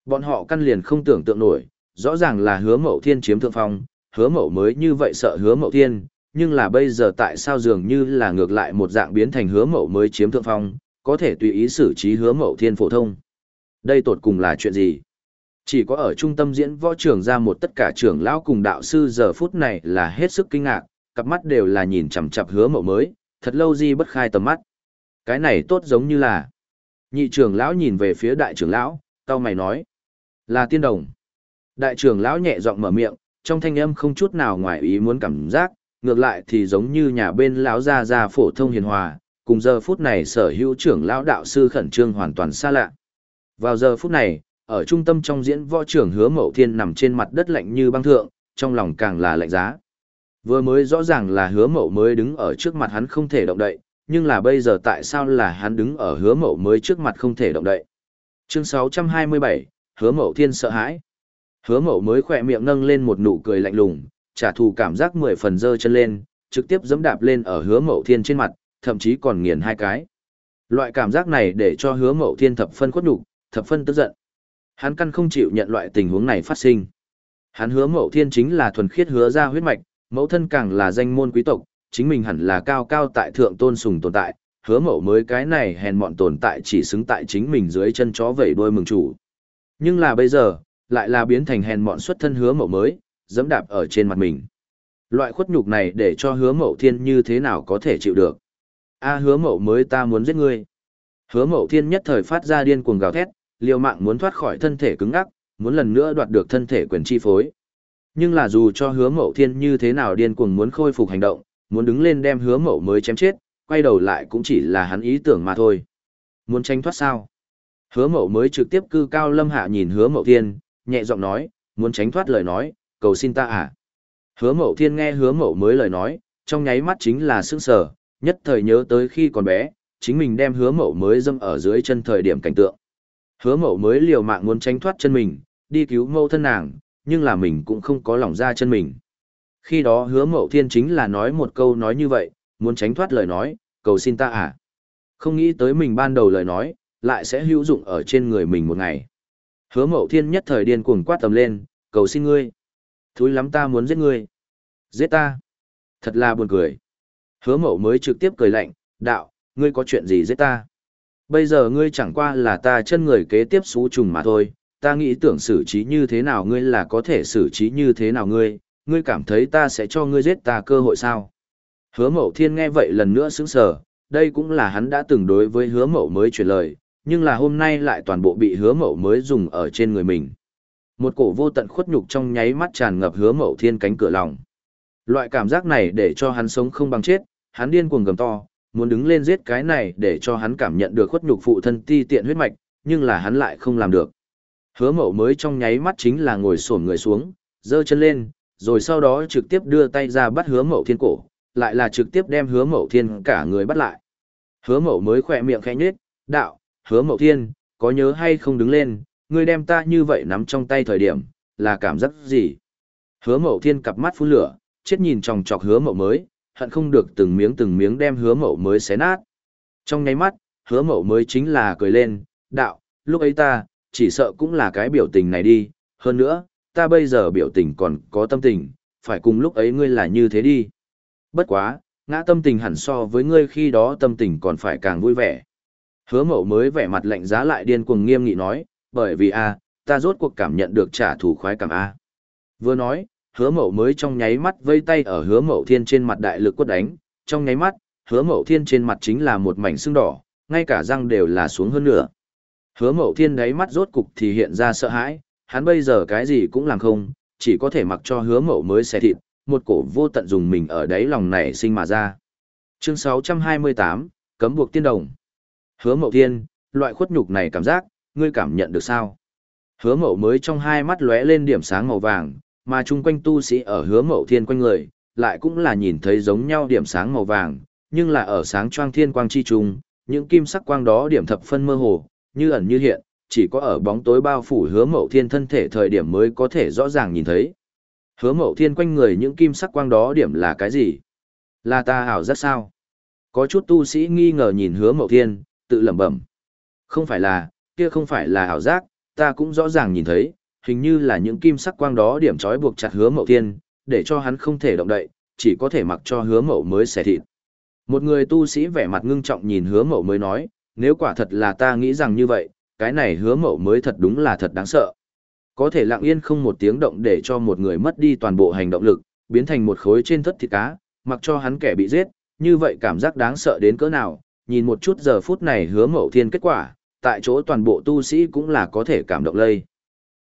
Bọn họ căn liền không tưởng tượng nổi, rõ ràng là hứa mậu thiên chiếm thượng phong, hứa mậu mới như vậy sợ hứa mậu thiên, nhưng là bây giờ tại sao dường như là ngược lại một dạng biến thành hứa mậu mới chiếm thượng phong, có thể tùy ý xử trí hứa mậu thiên phổ thông. Đây tột cùng là chuyện gì? Chỉ có ở trung tâm diễn võ trưởng ra một tất cả trưởng lão cùng đạo sư giờ phút này là hết sức kinh ngạc, cặp mắt đều là nhìn chằm chằm hứa mậu mới, thật lâu di bất khai tầm mắt. Cái này tốt giống như là... Nhị trưởng lão nhìn về phía đại trưởng lão, tao mày nói. Là tiên đồng. Đại trưởng lão nhẹ giọng mở miệng, trong thanh âm không chút nào ngoài ý muốn cảm giác, ngược lại thì giống như nhà bên lão gia gia phổ thông hiền hòa, cùng giờ phút này sở hữu trưởng lão đạo sư khẩn trương hoàn toàn xa lạ. Vào giờ phút này, ở trung tâm trong diễn võ trưởng hứa mậu thiên nằm trên mặt đất lạnh như băng thượng, trong lòng càng là lạnh giá. Vừa mới rõ ràng là hứa mậu mới đứng ở trước mặt hắn không thể động đậy, nhưng là bây giờ tại sao là hắn đứng ở hứa mậu mới trước mặt không thể động đậy. Chương 627, hứa mậu thiên sợ hãi. Hứa mậu mới khỏe miệng nâng lên một nụ cười lạnh lùng, trả thù cảm giác mười phần dơ chân lên, trực tiếp giẫm đạp lên ở hứa mậu thiên trên mặt, thậm chí còn nghiền hai cái. Loại cảm giác này để cho hứa mậu thiên thập phân khuất nhục, thập phân tức giận. Hắn căn không chịu nhận loại tình huống này phát sinh. Hắn hứa mậu thiên chính là thuần khiết hứa ra huyết mạch, mẫu thân càng là danh môn quý tộc, chính mình hẳn là cao cao tại thượng tôn sùng tồn tại, hứa mậu mới cái này hèn mọn tồn tại chỉ xứng tại chính mình dưới chân chó vẩy đuôi mừng chủ. Nhưng là bây giờ, lại là biến thành hèn mọn xuất thân hứa mậu mới, dẫm đạp ở trên mặt mình. Loại khuất nhục này để cho hứa mậu thiên như thế nào có thể chịu được a hứa mậu mới ta muốn giết ngươi. Hứa mậu thiên nhất thời phát ra điên cuồng gào thét, liều mạng muốn thoát khỏi thân thể cứng ngắc, muốn lần nữa đoạt được thân thể quyền chi phối. Nhưng là dù cho hứa mậu thiên như thế nào điên cuồng muốn khôi phục hành động, muốn đứng lên đem hứa mậu mới chém chết, quay đầu lại cũng chỉ là hắn ý tưởng mà thôi. Muốn tránh thoát sao? Hứa mậu mới trực tiếp cư cao lâm hạ nhìn hứa mậu thiên, nhẹ giọng nói, muốn tránh thoát lời nói, cầu xin ta à. Hứa mậu thiên nghe hứa mậu mới lời nói, trong nháy mắt chính là sững sờ, nhất thời nhớ tới khi còn bé, chính mình đem hứa mậu mới dâm ở dưới chân thời điểm cảnh tượng. Hứa mậu mới liều mạng muốn tránh thoát chân mình, đi cứu mâu thân nàng, nhưng là mình cũng không có lòng ra chân mình. Khi đó hứa mậu thiên chính là nói một câu nói như vậy, muốn tránh thoát lời nói, cầu xin ta à. Không nghĩ tới mình ban đầu lời nói, lại sẽ hữu dụng ở trên người mình một ngày. Hứa mậu thiên nhất thời điên cuồng quát tầm lên, cầu xin ngươi. Thúi lắm ta muốn giết ngươi. Giết ta. Thật là buồn cười. Hứa mậu mới trực tiếp cười lạnh, đạo, ngươi có chuyện gì giết ta? Bây giờ ngươi chẳng qua là ta chân người kế tiếp xú trùng mà thôi, ta nghĩ tưởng xử trí như thế nào ngươi là có thể xử trí như thế nào ngươi, ngươi cảm thấy ta sẽ cho ngươi giết ta cơ hội sao? Hứa mậu thiên nghe vậy lần nữa sững sờ, đây cũng là hắn đã từng đối với hứa mậu mới truyền lời, nhưng là hôm nay lại toàn bộ bị hứa mậu mới dùng ở trên người mình. Một cổ vô tận khuất nhục trong nháy mắt tràn ngập hứa mậu thiên cánh cửa lòng. Loại cảm giác này để cho hắn sống không bằng chết, hắn điên cuồng gầm to, muốn đứng lên giết cái này để cho hắn cảm nhận được khuất nhục phụ thân ti tiện huyết mạch, nhưng là hắn lại không làm được. Hứa mậu mới trong nháy mắt chính là ngồi xổm người xuống, giơ chân lên, rồi sau đó trực tiếp đưa tay ra bắt hứa mậu thiên cổ, lại là trực tiếp đem hứa mậu thiên cả người bắt lại. Hứa mậu mới khỏe miệng khẽ nhếch, đạo, hứa mậu thiên, có nhớ hay không đứng lên, ngươi đem ta như vậy nắm trong tay thời điểm, là cảm giác gì? Hứa mậu thiên cặp mắt phun lửa, chết nhìn chòng chọc hứa mậu mới, hận không được từng miếng từng miếng đem hứa mậu mới xé nát. Trong nháy mắt, hứa mậu mới chính là cười lên, đạo, lúc ấy ta, chỉ sợ cũng là cái biểu tình này đi, hơn nữa, ta bây giờ biểu tình còn có tâm tình, phải cùng lúc ấy ngươi là như thế đi. Bất quá, ngã tâm tình hẳn so với ngươi khi đó tâm tình còn phải càng vui vẻ. Hứa mậu mới vẻ mặt lạnh giá lại điên cuồng nghiêm nghị nói, bởi vì a ta rốt cuộc cảm nhận được trả thù khoái cảm a Vừa nói, hứa mậu mới trong nháy mắt vây tay ở hứa mậu thiên trên mặt đại lực quất đánh, trong nháy mắt, hứa mậu thiên trên mặt chính là một mảnh sưng đỏ, ngay cả răng đều là xuống hơn nửa. Hứa mậu thiên đáy mắt rốt cục thì hiện ra sợ hãi, hắn bây giờ cái gì cũng làm không, chỉ có thể mặc cho hứa mậu mới xẻ thịt, một cổ vô tận dùng mình ở đáy lòng này sinh mà ra. Chương 628, Cấm buộc tiên đồng. Hứa mậu thiên, loại khuất nhục này cảm giác, ngươi cảm nhận được sao? Hứa mậu mới trong hai mắt lóe lên điểm sáng màu vàng, mà chung quanh tu sĩ ở hứa mậu thiên quanh người, lại cũng là nhìn thấy giống nhau điểm sáng màu vàng, nhưng là ở sáng choang thiên quang chi trùng, những kim sắc quang đó điểm thập phân mơ hồ, như ẩn như hiện, chỉ có ở bóng tối bao phủ hứa mậu thiên thân thể thời điểm mới có thể rõ ràng nhìn thấy. Hứa mậu thiên quanh người những kim sắc quang đó điểm là cái gì? Là ta hảo rất sao? Có chút tu sĩ nghi ngờ nhìn hứa mậu thiên, tự lẩm bẩm. Không phải là, kia không phải là hảo giác, ta cũng rõ ràng nhìn thấy, hình như là những kim sắc quang đó điểm trói buộc chặt hứa mậu thiên, để cho hắn không thể động đậy, chỉ có thể mặc cho hứa mậu mới xẻ thịt. Một người tu sĩ vẻ mặt ngưng trọng nhìn hứa mậu mới nói, nếu quả thật là ta nghĩ rằng như vậy, cái này hứa mậu mới thật đúng là thật đáng sợ. Có thể lặng yên không một tiếng động để cho một người mất đi toàn bộ hành động lực, biến thành một khối trên thất thịt cá, mặc cho hắn kẻ bị giết, như vậy cảm giác đáng sợ đến cỡ nào, nhìn một chút giờ phút này hứa mậu thiên kết quả, tại chỗ toàn bộ tu sĩ cũng là có thể cảm động lây.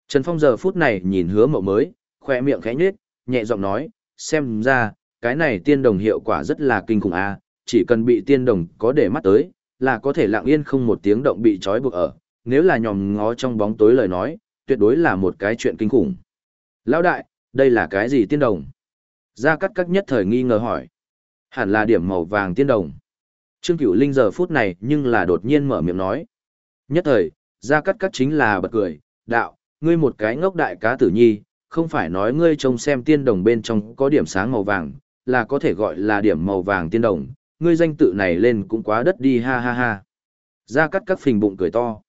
Trần Phong giờ phút này nhìn hứa mậu mới, khoe miệng khẽ nhếch, nhẹ giọng nói, xem ra, cái này tiên đồng hiệu quả rất là kinh khủng a, chỉ cần bị tiên đồng có để mắt tới, là có thể lặng yên không một tiếng động bị trói buộc ở, nếu là nhòm ngó trong bóng tối lời nói, tuyệt đối là một cái chuyện kinh khủng. Lão đại, đây là cái gì tiên đồng? Gia Cát Cát nhất thời nghi ngờ hỏi. Hẳn là điểm màu vàng tiên đồng. Trương Cửu Linh giờ phút này nhưng là đột nhiên mở miệng nói. Nhất thời, Gia Cát Cát chính là bật cười, đạo, ngươi một cái ngốc đại cá tử nhi, không phải nói ngươi trông xem tiên đồng bên trong có điểm sáng màu vàng, là có thể gọi là điểm màu vàng tiên đồng, ngươi danh tự này lên cũng quá đất đi ha ha ha. Gia cắt Các phình bụng cười to.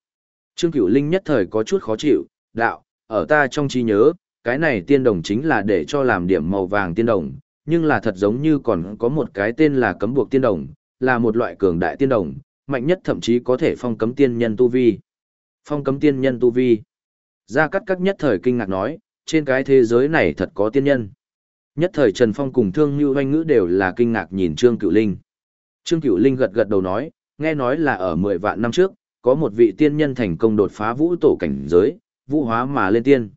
Trương Cửu Linh nhất thời có chút khó chịu, đạo, ở ta trong trí nhớ, cái này tiên đồng chính là để cho làm điểm màu vàng tiên đồng, nhưng là thật giống như còn có một cái tên là cấm buộc tiên đồng, là một loại cường đại tiên đồng, mạnh nhất thậm chí có thể phong cấm tiên nhân tu vi. Phong cấm tiên nhân tu vi. Gia Cát Cát nhất thời kinh ngạc nói, trên cái thế giới này thật có tiên nhân. Nhất thời Trần Phong cùng Thương Như Hoanh Ngữ đều là kinh ngạc nhìn Trương Cửu Linh. Trương Cửu Linh gật gật đầu nói, nghe nói là ở 10 vạn năm trước, có một vị tiên nhân thành công đột phá vũ tổ cảnh giới, vũ hóa mà lên tiên.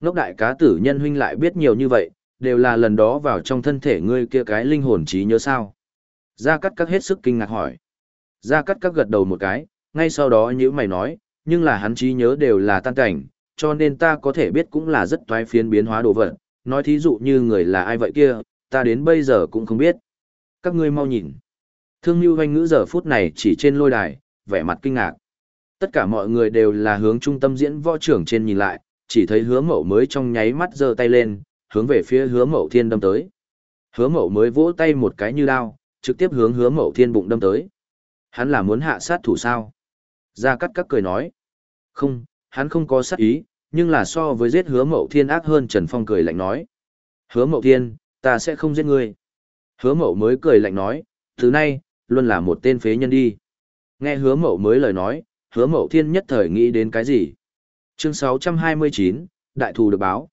Ngốc đại cá tử nhân huynh lại biết nhiều như vậy, đều là lần đó vào trong thân thể ngươi kia cái linh hồn trí nhớ sao. Gia Cát Cát hết sức kinh ngạc hỏi. Gia Cát Cát gật đầu một cái, ngay sau đó như mày nói, nhưng là hắn trí nhớ đều là tan cảnh, cho nên ta có thể biết cũng là rất toái phiến biến hóa đồ vật. Nói thí dụ như người là ai vậy kia, ta đến bây giờ cũng không biết. Các ngươi mau nhìn. Thương Nhu Hoanh ngữ giờ phút này chỉ trên lôi đài, vẻ mặt kinh ngạc. Tất cả mọi người đều là hướng trung tâm diễn võ trưởng trên nhìn lại, chỉ thấy hứa mậu mới trong nháy mắt giơ tay lên, hướng về phía hứa mậu thiên đâm tới. Hứa mậu mới vỗ tay một cái như đao, trực tiếp hướng hứa mậu thiên bụng đâm tới. Hắn là muốn hạ sát thủ sao? Gia cắt cắt cười nói. Không, hắn không có sát ý, nhưng là so với giết hứa mậu thiên ác hơn Trần Phong cười lạnh nói. Hứa mậu thiên, ta sẽ không giết ngươi. Hứa mậu mới cười lạnh nói, thứ nay, luôn là một tên phế nhân đi. Nghe hứa mậu mới lời nói, hứa mậu thiên nhất thời nghĩ đến cái gì? Chương 629, Đại thù được báo.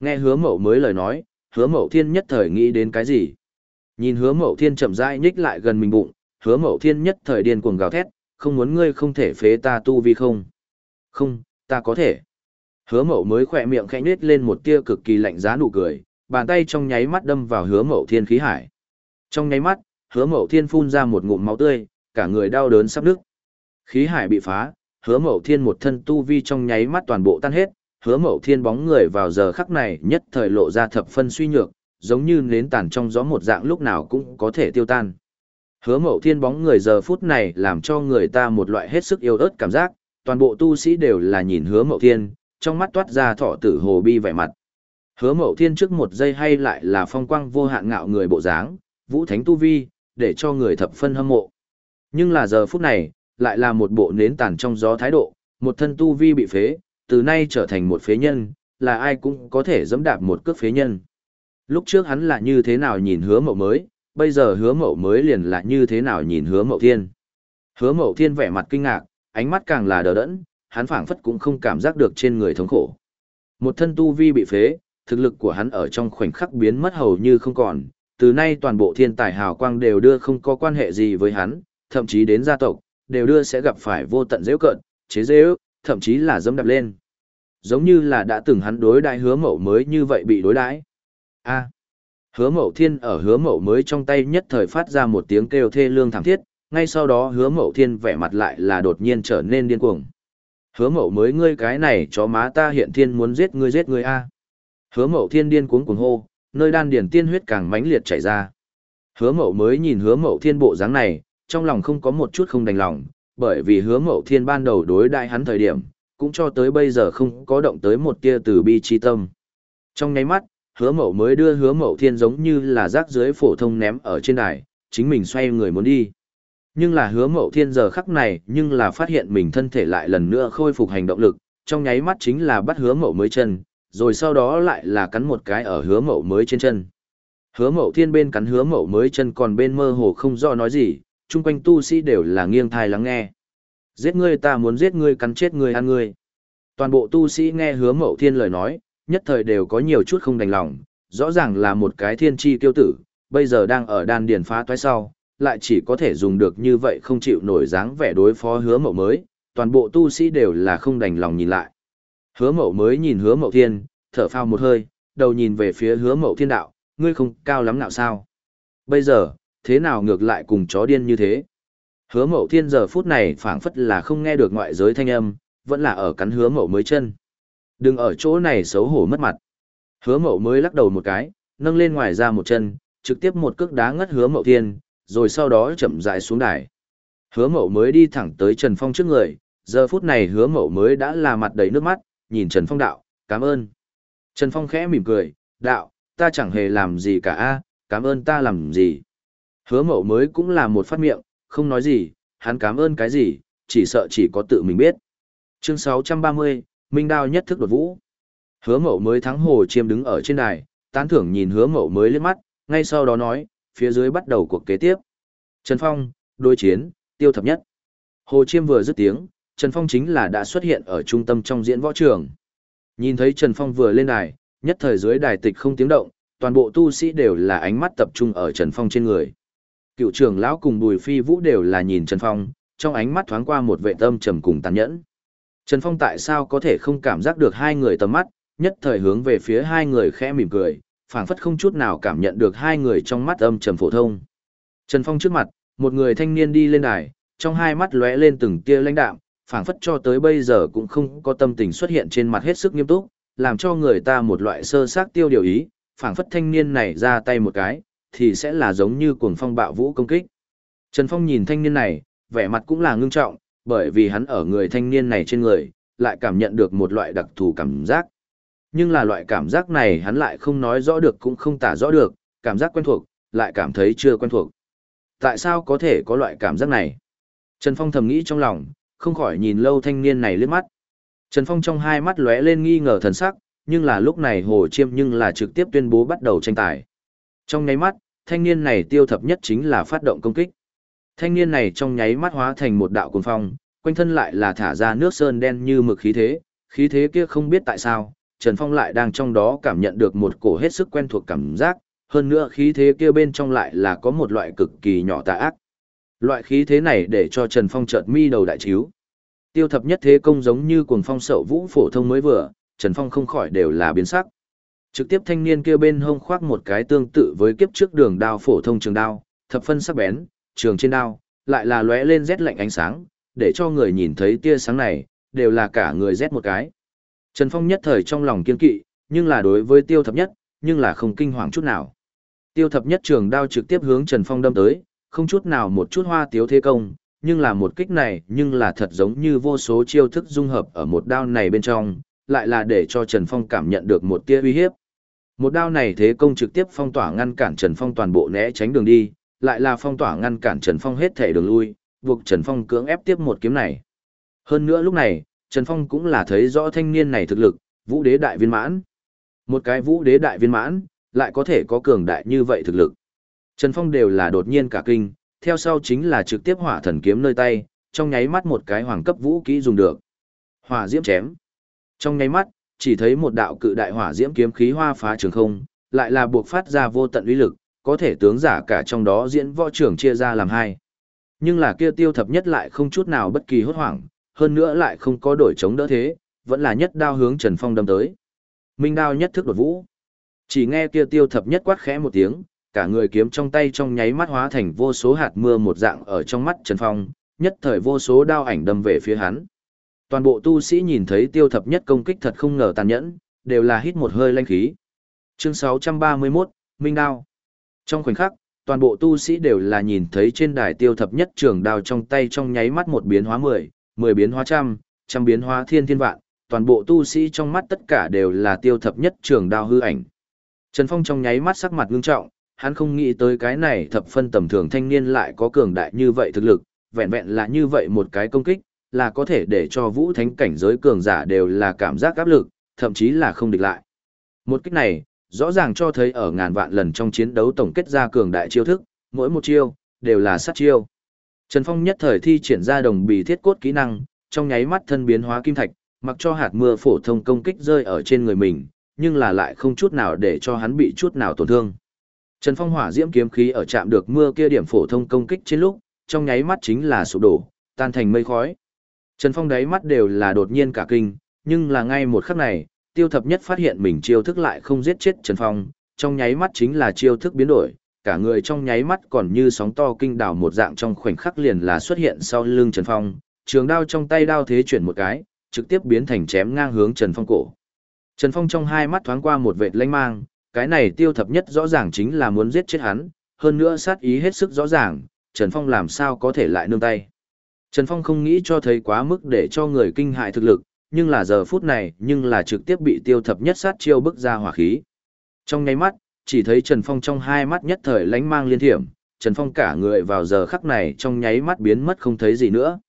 Nghe hứa mậu mới lời nói, hứa mậu thiên nhất thời nghĩ đến cái gì? Nhìn hứa mậu thiên chậm rãi nhích lại gần mình bụng, hứa mậu thiên nhất thời điên cuồng gào thét, không muốn ngươi không thể phế ta tu vi không? Không, ta có thể. Hứa mậu mới khỏe miệng khẽ nhếch lên một tia cực kỳ lạnh giá nụ cười, bàn tay trong nháy mắt đâm vào hứa mậu thiên khí hải. Trong nháy mắt, hứa mậu thiên phun ra một ngụm máu tươi, cả người đau đớn sắp nức. Khí hải bị phá, hứa mậu thiên một thân tu vi trong nháy mắt toàn bộ tan hết, hứa mậu thiên bóng người vào giờ khắc này nhất thời lộ ra thập phân suy nhược, giống như nến tàn trong gió một dạng lúc nào cũng có thể tiêu tan. Hứa mậu thiên bóng người giờ phút này làm cho người ta một loại hết sức yêu ớt cảm giác, toàn bộ tu sĩ đều là nhìn hứa mậu thiên, trong mắt toát ra thọ tử hồ bi vẻ mặt. Hứa mậu thiên trước một giây hay lại là phong quang vô hạn ngạo người bộ dáng, vũ thánh tu vi, để cho người thập phân hâm mộ. Nhưng là giờ phút này, lại là một bộ nến tàn trong gió thái độ, một thân tu vi bị phế, từ nay trở thành một phế nhân, là ai cũng có thể dẫm đạp một cước phế nhân. Lúc trước hắn là như thế nào nhìn hứa mậu mới, bây giờ hứa mậu mới liền là như thế nào nhìn hứa mậu thiên. Hứa mậu thiên vẻ mặt kinh ngạc, ánh mắt càng là đờ đẫn, hắn phảng phất cũng không cảm giác được trên người thống khổ. Một thân tu vi bị phế, thực lực của hắn ở trong khoảnh khắc biến mất hầu như không còn, từ nay toàn bộ thiên tài hào quang đều đưa không có quan hệ gì với hắn, thậm chí đến gia tộc, đều đưa sẽ gặp phải vô tận dễ cận, chế dễ ước, thậm chí là dâm đạp lên. Giống như là đã từng hắn đối đại hứa mậu mới như vậy bị đối đãi. A. Hứa mậu thiên ở hứa mậu mới trong tay nhất thời phát ra một tiếng kêu thê lương thảm thiết, ngay sau đó hứa mậu thiên vẻ mặt lại là đột nhiên trở nên điên cuồng. Hứa mậu mới ngươi cái này chó má ta hiện thiên muốn giết ngươi giết ngươi a. Hứa mậu thiên điên cuống cuồng hô, nơi đan điển tiên huyết càng mãnh liệt chảy ra. Hứa mậu mới nhìn hứa mậu thiên bộ dáng này, trong lòng không có một chút không đành lòng, bởi vì hứa mậu thiên ban đầu đối đại hắn thời điểm, cũng cho tới bây giờ không có động tới một tia từ bi chi tâm. Trong nháy mắt, hứa mậu mới đưa hứa mậu thiên giống như là rác dưới phổ thông ném ở trên đài, chính mình xoay người muốn đi. Nhưng là hứa mậu thiên giờ khắc này nhưng là phát hiện mình thân thể lại lần nữa khôi phục hành động lực, trong nháy mắt chính là bắt hứa mậu mới chân, rồi sau đó lại là cắn một cái ở hứa mậu mới trên chân. Hứa mậu thiên bên cắn hứa mậu mới chân còn bên mơ hồ không do nói gì, chung quanh tu sĩ đều là nghiêng thai lắng nghe. Giết ngươi ta muốn giết ngươi cắn chết ngươi ăn ngươi. Toàn bộ tu sĩ nghe hứa mậu thiên lời nói, nhất thời đều có nhiều chút không đành lòng, rõ ràng là một cái thiên chi tiêu tử, bây giờ đang ở đan điền phá toái sau, lại chỉ có thể dùng được như vậy không chịu nổi dáng vẻ đối phó hứa mậu mới, toàn bộ tu sĩ đều là không đành lòng nhìn lại. Hứa mậu mới nhìn hứa mậu thiên, thở phao một hơi, đầu nhìn về phía hứa mậu thiên đạo, ngươi không cao lắm nào sao? Bây giờ, thế nào ngược lại cùng chó điên như thế? Hứa mậu thiên giờ phút này phảng phất là không nghe được ngoại giới thanh âm, vẫn là ở cắn hứa mậu mới chân. Đừng ở chỗ này xấu hổ mất mặt. Hứa mậu mới lắc đầu một cái, nâng lên ngoài ra một chân, trực tiếp một cước đá ngất hứa mậu thiên, rồi sau đó chậm rãi xuống đài. Hứa mậu mới đi thẳng tới Trần Phong trước người, giờ phút này hứa mậu mới đã là mặt đầy nước mắt, nhìn Trần Phong đạo, cảm ơn. Trần Phong khẽ mỉm cười, đạo, ta chẳng hề làm gì cả a, cảm ơn ta làm gì. Hứa mậu mới cũng là một phát miệng, không nói gì, hắn cảm ơn cái gì, chỉ sợ chỉ có tự mình biết. Chương 630, Minh Đao nhất thức đột vũ. Hứa mậu mới thắng hồ chiêm đứng ở trên đài, tán thưởng nhìn hứa mậu mới liếc mắt, ngay sau đó nói, phía dưới bắt đầu cuộc kế tiếp. Trần Phong, đối chiến, tiêu thập nhất. Hồ chiêm vừa dứt tiếng, Trần Phong chính là đã xuất hiện ở trung tâm trong diễn võ trường. Nhìn thấy Trần Phong vừa lên đài, nhất thời dưới đài tịch không tiếng động, toàn bộ tu sĩ đều là ánh mắt tập trung ở Trần Phong trên người. Cựu trưởng lão cùng Bùi Phi Vũ đều là nhìn Trần Phong, trong ánh mắt thoáng qua một vệ tâm trầm cùng tàn nhẫn. Trần Phong tại sao có thể không cảm giác được hai người tầm mắt, nhất thời hướng về phía hai người khẽ mỉm cười, phảng phất không chút nào cảm nhận được hai người trong mắt âm trầm phổ thông. Trần Phong trước mặt, một người thanh niên đi lên đài, trong hai mắt lóe lên từng tia lãnh đạm, phảng phất cho tới bây giờ cũng không có tâm tình xuất hiện trên mặt hết sức nghiêm túc, làm cho người ta một loại sơ xác tiêu điều ý, phảng phất thanh niên này ra tay một cái, thì sẽ là giống như cuồng phong bạo vũ công kích. Trần Phong nhìn thanh niên này, vẻ mặt cũng là ngưng trọng, bởi vì hắn ở người thanh niên này trên người, lại cảm nhận được một loại đặc thù cảm giác. Nhưng là loại cảm giác này hắn lại không nói rõ được cũng không tả rõ được, cảm giác quen thuộc, lại cảm thấy chưa quen thuộc. Tại sao có thể có loại cảm giác này? Trần Phong thầm nghĩ trong lòng, không khỏi nhìn lâu thanh niên này liếc mắt. Trần Phong trong hai mắt lóe lên nghi ngờ thần sắc, nhưng là lúc này Hồ Chiêm nhưng là trực tiếp tuyên bố bắt đầu tranh tài. Trong nháy mắt, thanh niên này tiêu thập nhất chính là phát động công kích. Thanh niên này trong nháy mắt hóa thành một đạo cuồng phong, quanh thân lại là thả ra nước sơn đen như mực khí thế, khí thế kia không biết tại sao, Trần Phong lại đang trong đó cảm nhận được một cổ hết sức quen thuộc cảm giác, hơn nữa khí thế kia bên trong lại là có một loại cực kỳ nhỏ tà ác. Loại khí thế này để cho Trần Phong chợt mi đầu đại chiếu. Tiêu thập nhất thế công giống như cuồng phong sậu vũ phổ thông mới vừa, Trần Phong không khỏi đều là biến sắc. Trực tiếp thanh niên kia bên hông khoác một cái tương tự với kiếp trước đường đao phổ thông trường đao, thập phân sắc bén, trường trên đao, lại là lóe lên rét lạnh ánh sáng, để cho người nhìn thấy tia sáng này, đều là cả người rét một cái. Trần Phong nhất thời trong lòng kiên kỵ, nhưng là đối với tiêu thập nhất, nhưng là không kinh hoàng chút nào. Tiêu thập nhất trường đao trực tiếp hướng Trần Phong đâm tới, không chút nào một chút hoa tiếu thế công, nhưng là một kích này nhưng là thật giống như vô số chiêu thức dung hợp ở một đao này bên trong, lại là để cho Trần Phong cảm nhận được một tia uy hiếp. Một đao này thế công trực tiếp phong tỏa ngăn cản Trần Phong toàn bộ né tránh đường đi, lại là phong tỏa ngăn cản Trần Phong hết thể đường lui, buộc Trần Phong cưỡng ép tiếp một kiếm này. Hơn nữa lúc này, Trần Phong cũng là thấy rõ thanh niên này thực lực, vũ đế đại viên mãn. Một cái vũ đế đại viên mãn, lại có thể có cường đại như vậy thực lực. Trần Phong đều là đột nhiên cả kinh, theo sau chính là trực tiếp hỏa thần kiếm nơi tay, trong nháy mắt một cái hoàng cấp vũ kỹ dùng được. Hỏa diễm chém. Trong nháy mắt, chỉ thấy một đạo cự đại hỏa diễm kiếm khí hoa phá trường không, lại là buộc phát ra vô tận uy lực, có thể tướng giả cả trong đó diễn võ trưởng chia ra làm hai. Nhưng là kia tiêu thập nhất lại không chút nào bất kỳ hốt hoảng, hơn nữa lại không có đổi chống đỡ thế, vẫn là nhất đao hướng Trần Phong đâm tới. Minh đao nhất thức đột vũ. Chỉ nghe kia tiêu thập nhất quát khẽ một tiếng, cả người kiếm trong tay trong nháy mắt hóa thành vô số hạt mưa một dạng ở trong mắt Trần Phong, nhất thời vô số đao ảnh đâm về phía hắn. Toàn bộ tu sĩ nhìn thấy tiêu thập nhất công kích thật không ngờ tàn nhẫn, đều là hít một hơi lanh khí. Chương 631, Minh Đao. Trong khoảnh khắc, toàn bộ tu sĩ đều là nhìn thấy trên đài tiêu thập nhất trường đao trong tay trong nháy mắt một biến hóa mười, mười biến hóa trăm, trăm biến hóa thiên thiên vạn, toàn bộ tu sĩ trong mắt tất cả đều là tiêu thập nhất trường đao hư ảnh. Trần Phong trong nháy mắt sắc mặt ngưng trọng, hắn không nghĩ tới cái này thập phân tầm thường thanh niên lại có cường đại như vậy thực lực, vẹn vẹn là như vậy một cái công kích, là có thể để cho vũ thánh cảnh giới cường giả đều là cảm giác áp lực, thậm chí là không địch lại. Một kích này, rõ ràng cho thấy ở ngàn vạn lần trong chiến đấu tổng kết ra cường đại chiêu thức, mỗi một chiêu, đều là sát chiêu. Trần Phong nhất thời thi triển ra đồng bì thiết cốt kỹ năng, trong nháy mắt thân biến hóa kim thạch, mặc cho hạt mưa phổ thông công kích rơi ở trên người mình, nhưng là lại không chút nào để cho hắn bị chút nào tổn thương. Trần Phong hỏa diễm kiếm khí ở chạm được mưa kia điểm phổ thông công kích trên lúc, trong nháy mắt chính là sụp đổ, tan thành mây khói. Trần Phong đáy mắt đều là đột nhiên cả kinh, nhưng là ngay một khắc này, tiêu thập nhất phát hiện mình chiêu thức lại không giết chết Trần Phong, trong nháy mắt chính là chiêu thức biến đổi, cả người trong nháy mắt còn như sóng to kinh đảo một dạng trong khoảnh khắc liền là xuất hiện sau lưng Trần Phong, trường đao trong tay đao thế chuyển một cái, trực tiếp biến thành chém ngang hướng Trần Phong cổ. Trần Phong trong hai mắt thoáng qua một vệt lanh mang, cái này tiêu thập nhất rõ ràng chính là muốn giết chết hắn, hơn nữa sát ý hết sức rõ ràng, Trần Phong làm sao có thể lại nương tay. Trần Phong không nghĩ cho thấy quá mức để cho người kinh hại thực lực, nhưng là giờ phút này nhưng là trực tiếp bị tiêu thập nhất sát chiêu bức ra hỏa khí. Trong nháy mắt, chỉ thấy Trần Phong trong hai mắt nhất thời lánh mang liên thiểm, Trần Phong cả người vào giờ khắc này trong nháy mắt biến mất không thấy gì nữa.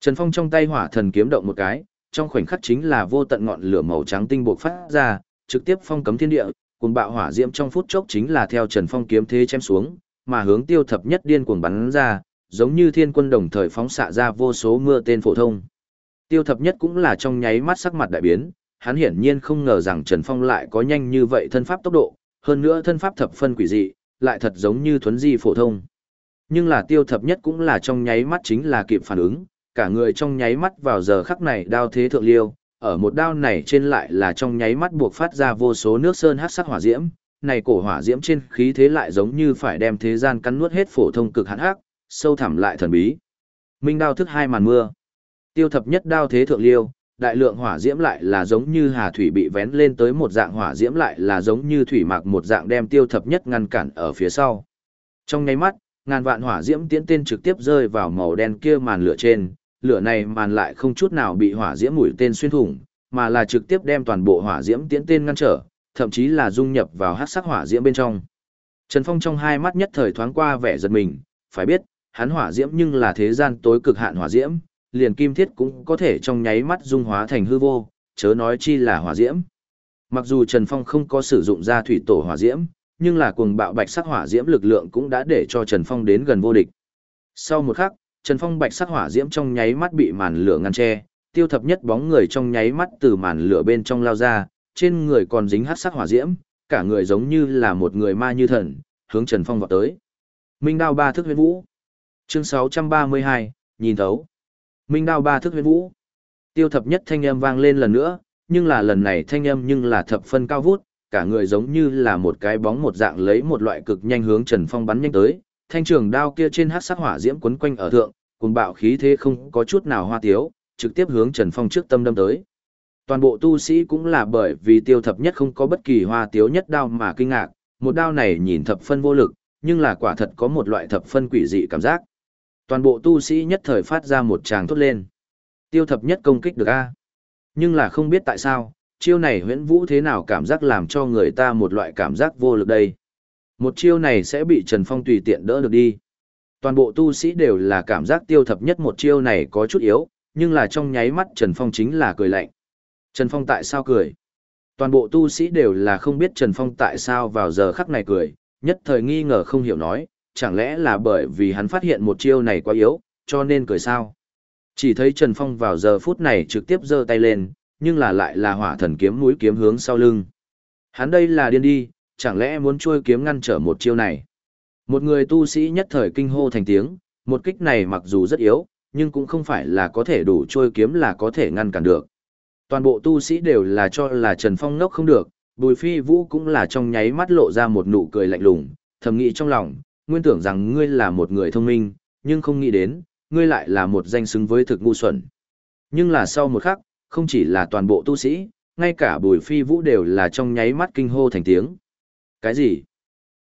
Trần Phong trong tay hỏa thần kiếm động một cái, trong khoảnh khắc chính là vô tận ngọn lửa màu trắng tinh bột phát ra, trực tiếp phong cấm thiên địa, cuồng bạo hỏa diễm trong phút chốc chính là theo Trần Phong kiếm thế chém xuống, mà hướng tiêu thập nhất điên cuồng bắn ra, giống như thiên quân đồng thời phóng xạ ra vô số mưa tên phổ thông. Tiêu thập nhất cũng là trong nháy mắt sắc mặt đại biến, hắn hiển nhiên không ngờ rằng Trần Phong lại có nhanh như vậy thân pháp tốc độ, hơn nữa thân pháp thập phân quỷ dị, lại thật giống như thuấn di phổ thông. Nhưng là tiêu thập nhất cũng là trong nháy mắt chính là kịp phản ứng, cả người trong nháy mắt vào giờ khắc này đao thế thượng liêu, ở một đao này trên lại là trong nháy mắt buộc phát ra vô số nước sơn hát sắc hỏa diễm, này cổ hỏa diễm trên khí thế lại giống như phải đem thế gian cắn nuốt hết phổ thông cực hạn hắc, sâu thẳm lại thần bí. Minh đao thức hai màn mưa. Tiêu thập nhất đao thế thượng liêu, đại lượng hỏa diễm lại là giống như hà thủy bị vén lên tới một dạng hỏa diễm lại là giống như thủy mạc một dạng đem tiêu thập nhất ngăn cản ở phía sau. Trong nháy mắt, ngàn vạn hỏa diễm tiến tên trực tiếp rơi vào màu đen kia màn lửa trên, lửa này màn lại không chút nào bị hỏa diễm mũi tên xuyên thủng, mà là trực tiếp đem toàn bộ hỏa diễm tiến tên ngăn trở, thậm chí là dung nhập vào hắc sắc hỏa diễm bên trong. Trần Phong trong hai mắt nhất thời thoáng qua vẻ giật mình, phải biết, hắn hỏa diễm nhưng là thế gian tối cực hạn hỏa diễm, liền kim thiết cũng có thể trong nháy mắt dung hóa thành hư vô, chớ nói chi là hỏa diễm. Mặc dù Trần Phong không có sử dụng ra thủy tổ hỏa diễm, nhưng là cuồng bạo bạch sắc hỏa diễm lực lượng cũng đã để cho Trần Phong đến gần vô địch. Sau một khắc, Trần Phong bạch sắc hỏa diễm trong nháy mắt bị màn lửa ngăn che, tiêu thập nhất bóng người trong nháy mắt từ màn lửa bên trong lao ra, trên người còn dính hắc sắc hỏa diễm, cả người giống như là một người ma như thần, hướng Trần Phong vọt tới. Minh đao ba thức huyền vũ. Chương 632, nhìn thấu. Minh đao ba thức huyền vũ. Tiêu thập nhất thanh âm vang lên lần nữa, nhưng là lần này thanh âm nhưng là thập phân cao vút, cả người giống như là một cái bóng một dạng lấy một loại cực nhanh hướng Trần Phong bắn nhanh tới, thanh trường đao kia trên hắc sắc hỏa diễm quấn quanh ở thượng, cùng bạo khí thế không có chút nào hoa tiếu, trực tiếp hướng Trần Phong trước tâm đâm tới. Toàn bộ tu sĩ cũng là bởi vì tiêu thập nhất không có bất kỳ hoa tiếu nhất đao mà kinh ngạc, một đao này nhìn thập phân vô lực, nhưng là quả thật có một loại thập phân quỷ dị cảm giác. Toàn bộ tu sĩ nhất thời phát ra một tràng thốt lên. Tiêu thập nhất công kích được a Nhưng là không biết tại sao, chiêu này huyễn vũ thế nào cảm giác làm cho người ta một loại cảm giác vô lực đây. Một chiêu này sẽ bị Trần Phong tùy tiện đỡ được đi. Toàn bộ tu sĩ đều là cảm giác tiêu thập nhất một chiêu này có chút yếu, nhưng là trong nháy mắt Trần Phong chính là cười lạnh. Trần Phong tại sao cười? Toàn bộ tu sĩ đều là không biết Trần Phong tại sao vào giờ khắc này cười, nhất thời nghi ngờ không hiểu nói, chẳng lẽ là bởi vì hắn phát hiện một chiêu này quá yếu, cho nên cười sao? Chỉ thấy Trần Phong vào giờ phút này trực tiếp giơ tay lên, nhưng là lại là hỏa thần kiếm mũi kiếm hướng sau lưng. Hắn đây là điên đi, chẳng lẽ muốn trôi kiếm ngăn trở một chiêu này? Một người tu sĩ nhất thời kinh hô thành tiếng, một kích này mặc dù rất yếu, nhưng cũng không phải là có thể đủ trôi kiếm là có thể ngăn cản được. Toàn bộ tu sĩ đều là cho là Trần Phong nốc không được, Bùi Phi Vũ cũng là trong nháy mắt lộ ra một nụ cười lạnh lùng, thầm nghĩ trong lòng, nguyên tưởng rằng ngươi là một người thông minh, nhưng không nghĩ đến, ngươi lại là một danh xứng với thực ngu xuẩn. Nhưng là sau một khắc, không chỉ là toàn bộ tu sĩ, ngay cả Bùi Phi Vũ đều là trong nháy mắt kinh hô thành tiếng. Cái gì?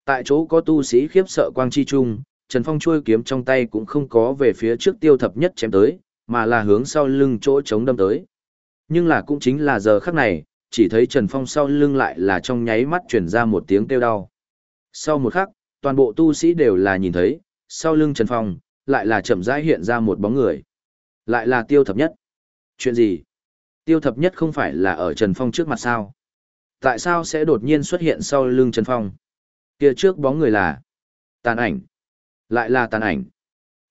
Tại chỗ có tu sĩ khiếp sợ quang chi trung, Trần Phong chui kiếm trong tay cũng không có về phía trước tiêu thập nhất chém tới, mà là hướng sau lưng chỗ chống đâm tới. Nhưng là cũng chính là giờ khắc này, chỉ thấy Trần Phong sau lưng lại là trong nháy mắt chuyển ra một tiếng kêu đau. Sau một khắc, toàn bộ tu sĩ đều là nhìn thấy, sau lưng Trần Phong, lại là chậm rãi hiện ra một bóng người. Lại là tiêu thập nhất. Chuyện gì? Tiêu thập nhất không phải là ở Trần Phong trước mặt sao? Tại sao sẽ đột nhiên xuất hiện sau lưng Trần Phong? Kia trước bóng người là tàn ảnh. Lại là tàn ảnh.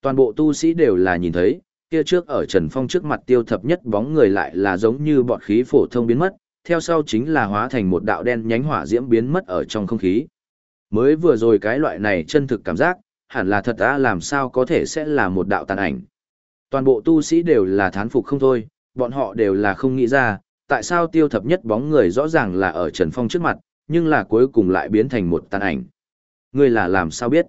Toàn bộ tu sĩ đều là nhìn thấy, kia trước ở Trần Phong trước mặt tiêu thập nhất bóng người lại là giống như bọt khí phổ thông biến mất, theo sau chính là hóa thành một đạo đen nhánh hỏa diễm biến mất ở trong không khí. Mới vừa rồi cái loại này chân thực cảm giác, hẳn là thật ta làm sao có thể sẽ là một đạo tàn ảnh. Toàn bộ tu sĩ đều là thán phục không thôi, bọn họ đều là không nghĩ ra, tại sao tiêu thập nhất bóng người rõ ràng là ở Trần Phong trước mặt, nhưng là cuối cùng lại biến thành một tàn ảnh. Ngươi là làm sao biết?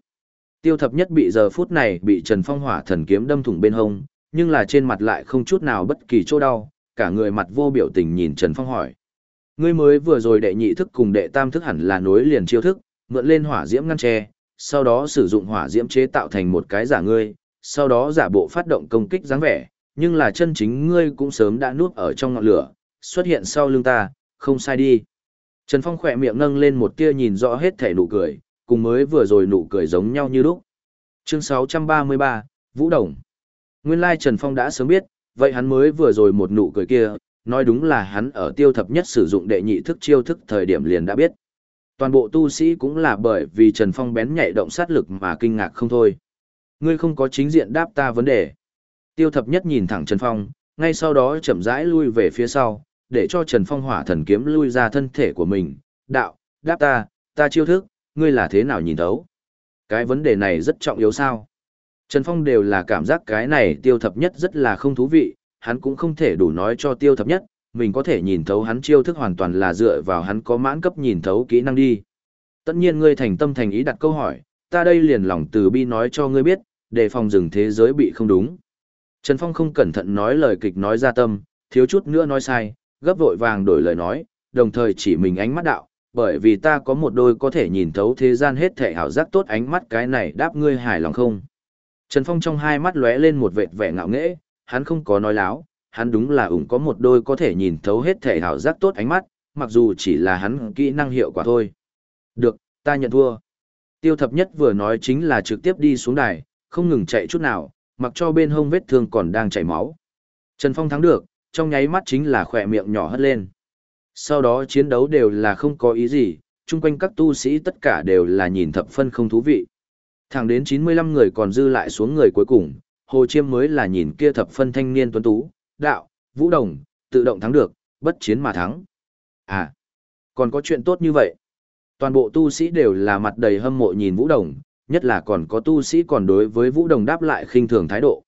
Tiêu thập nhất bị giờ phút này bị Trần Phong hỏa thần kiếm đâm thủng bên hông, nhưng là trên mặt lại không chút nào bất kỳ chỗ đau, cả người mặt vô biểu tình nhìn Trần Phong hỏi. Ngươi mới vừa rồi đệ nhị thức cùng đệ tam thức hẳn là nối liền chiêu thức, mượn lên hỏa diễm ngăn tre, sau đó sử dụng hỏa diễm chế tạo thành một cái giả ngươi, sau đó giả bộ phát động công kích dáng vẻ, nhưng là chân chính ngươi cũng sớm đã nuốt ở trong ngọn lửa, xuất hiện sau lưng ta, không sai đi. Trần Phong khỏe miệng nâng lên một tia nhìn rõ hết thể nụ cười, cùng mới vừa rồi nụ cười giống nhau như lúc. Chương 633, Vũ Đồng. Nguyên lai Trần Phong đã sớm biết, vậy hắn mới vừa rồi một nụ cười kia, nói đúng là hắn ở tiêu thập nhất sử dụng đệ nhị thức chiêu thức thời điểm liền đã biết. Toàn bộ tu sĩ cũng là bởi vì Trần Phong bén nhạy động sát lực mà kinh ngạc không thôi. Ngươi không có chính diện đáp ta vấn đề. Tiêu thập nhất nhìn thẳng Trần Phong, ngay sau đó chậm rãi lui về phía sau, để cho Trần Phong hỏa thần kiếm lui ra thân thể của mình. Đạo, đáp ta, ta chiêu thức, ngươi là thế nào nhìn thấu? Cái vấn đề này rất trọng yếu sao? Trần Phong đều là cảm giác cái này tiêu thập nhất rất là không thú vị, hắn cũng không thể đủ nói cho tiêu thập nhất, mình có thể nhìn thấu hắn chiêu thức hoàn toàn là dựa vào hắn có mãn cấp nhìn thấu kỹ năng đi. Tất nhiên ngươi thành tâm thành ý đặt câu hỏi, ta đây liền lòng từ bi nói cho ngươi biết, để phòng rừng thế giới bị không đúng. Trần Phong không cẩn thận nói lời kịch nói ra tâm, thiếu chút nữa nói sai, gấp vội vàng đổi lời nói, đồng thời chỉ mình ánh mắt đạo, bởi vì ta có một đôi có thể nhìn thấu thế gian hết thể hảo giác tốt ánh mắt cái này đáp ngươi hài lòng không. Trần Phong trong hai mắt lóe lên một vệt vẻ ngạo nghễ, hắn không có nói láo, hắn đúng là ủng có một đôi có thể nhìn thấu hết thể hảo giác tốt ánh mắt, mặc dù chỉ là hắn kỹ năng hiệu quả thôi. Được, ta nhận thua. Tiêu thập nhất vừa nói chính là trực tiếp đi xuống đài, không ngừng chạy chút nào, mặc cho bên hông vết thương còn đang chảy máu. Trần Phong thắng được, trong nháy mắt chính là khỏe miệng nhỏ hất lên. Sau đó chiến đấu đều là không có ý gì, chung quanh các tu sĩ tất cả đều là nhìn thập phân không thú vị. Thẳng đến 95 người còn dư lại xuống người cuối cùng, Hồ Chiêm mới là nhìn kia thập phân thanh niên tuấn tú, đạo, vũ đồng, tự động thắng được, bất chiến mà thắng. À, còn có chuyện tốt như vậy. Toàn bộ tu sĩ đều là mặt đầy hâm mộ nhìn vũ đồng, nhất là còn có tu sĩ còn đối với vũ đồng đáp lại khinh thường thái độ.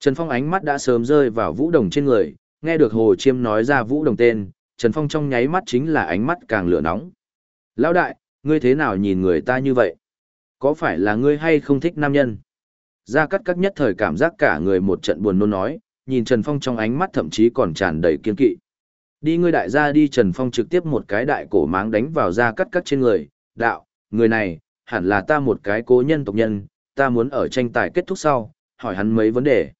Trần Phong ánh mắt đã sớm rơi vào vũ đồng trên người, nghe được Hồ Chiêm nói ra vũ đồng tên, Trần Phong trong nháy mắt chính là ánh mắt càng lửa nóng. Lão đại, ngươi thế nào nhìn người ta như vậy? Có phải là ngươi hay không thích nam nhân? Gia Cát Cát nhất thời cảm giác cả người một trận buồn nôn nói, nhìn Trần Phong trong ánh mắt thậm chí còn tràn đầy kiên kỵ. Đi ngươi đại gia đi Trần Phong trực tiếp một cái đại cổ máng đánh vào da cắt cắt trên người, đạo, người này, hẳn là ta một cái cố nhân tộc nhân, ta muốn ở tranh tài kết thúc sau, hỏi hắn mấy vấn đề.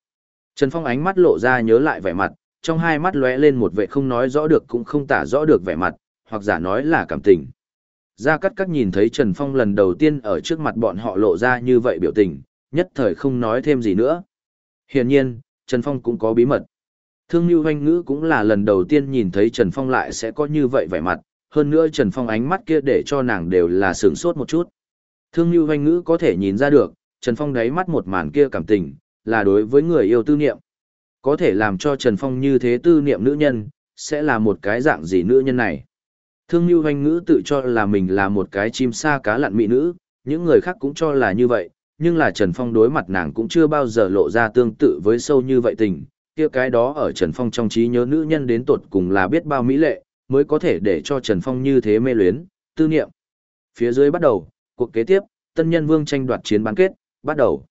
Trần Phong ánh mắt lộ ra nhớ lại vẻ mặt, trong hai mắt lóe lên một vẻ không nói rõ được cũng không tả rõ được vẻ mặt, hoặc giả nói là cảm tình. Gia Cát Cát nhìn thấy Trần Phong lần đầu tiên ở trước mặt bọn họ lộ ra như vậy biểu tình, nhất thời không nói thêm gì nữa. Hiển nhiên, Trần Phong cũng có bí mật. Thương Nhu Hoanh Ngữ cũng là lần đầu tiên nhìn thấy Trần Phong lại sẽ có như vậy vẻ mặt, hơn nữa Trần Phong ánh mắt kia để cho nàng đều là sướng sốt một chút. Thương Nhu Hoanh Ngữ có thể nhìn ra được, Trần Phong đáy mắt một màn kia cảm tình, là đối với người yêu tư niệm. Có thể làm cho Trần Phong như thế tư niệm nữ nhân, sẽ là một cái dạng gì nữ nhân này. Thương Nhu Hoanh Ngữ tự cho là mình là một cái chim sa cá lặn mỹ nữ, những người khác cũng cho là như vậy, nhưng là Trần Phong đối mặt nàng cũng chưa bao giờ lộ ra tương tự với sâu như vậy tình, kia cái đó ở Trần Phong trong trí nhớ nữ nhân đến tột cùng là biết bao mỹ lệ, mới có thể để cho Trần Phong như thế mê luyến, tư niệm. Phía dưới bắt đầu, cuộc kế tiếp, tân nhân vương tranh đoạt chiến bán kết, bắt đầu.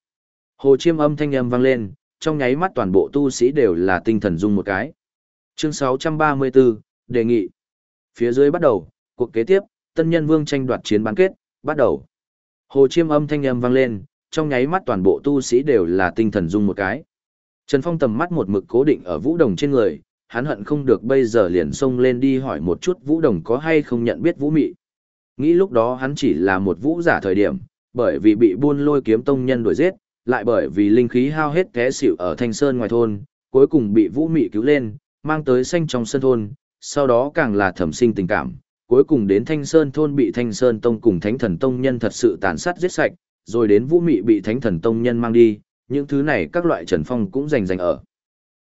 Hồ chiêm âm thanh âm vang lên, trong nháy mắt toàn bộ tu sĩ đều là tinh thần dung một cái. Chương 634, đề nghị. Phía dưới bắt đầu, cuộc kế tiếp, tân nhân vương tranh đoạt chiến bán kết, bắt đầu. Hồ chiêm âm thanh âm vang lên, trong nháy mắt toàn bộ tu sĩ đều là tinh thần dung một cái. Trần Phong tầm mắt một mực cố định ở Vũ Đồng trên người, hắn hận không được bây giờ liền xông lên đi hỏi một chút Vũ Đồng có hay không nhận biết Vũ Mị. Nghĩ lúc đó hắn chỉ là một vũ giả thời điểm, bởi vì bị buôn lôi kiếm tông nhân đuổi giết, lại bởi vì linh khí hao hết té xỉu ở Thanh Sơn ngoài thôn, cuối cùng bị Vũ Mị cứu lên, mang tới xanh trong sân thôn, sau đó càng là thẩm sinh tình cảm, cuối cùng đến Thanh Sơn thôn bị Thanh Sơn tông cùng Thánh Thần tông nhân thật sự tàn sát giết sạch, rồi đến Vũ Mị bị Thánh Thần tông nhân mang đi, những thứ này các loại Trần Phong cũng rành rành ở.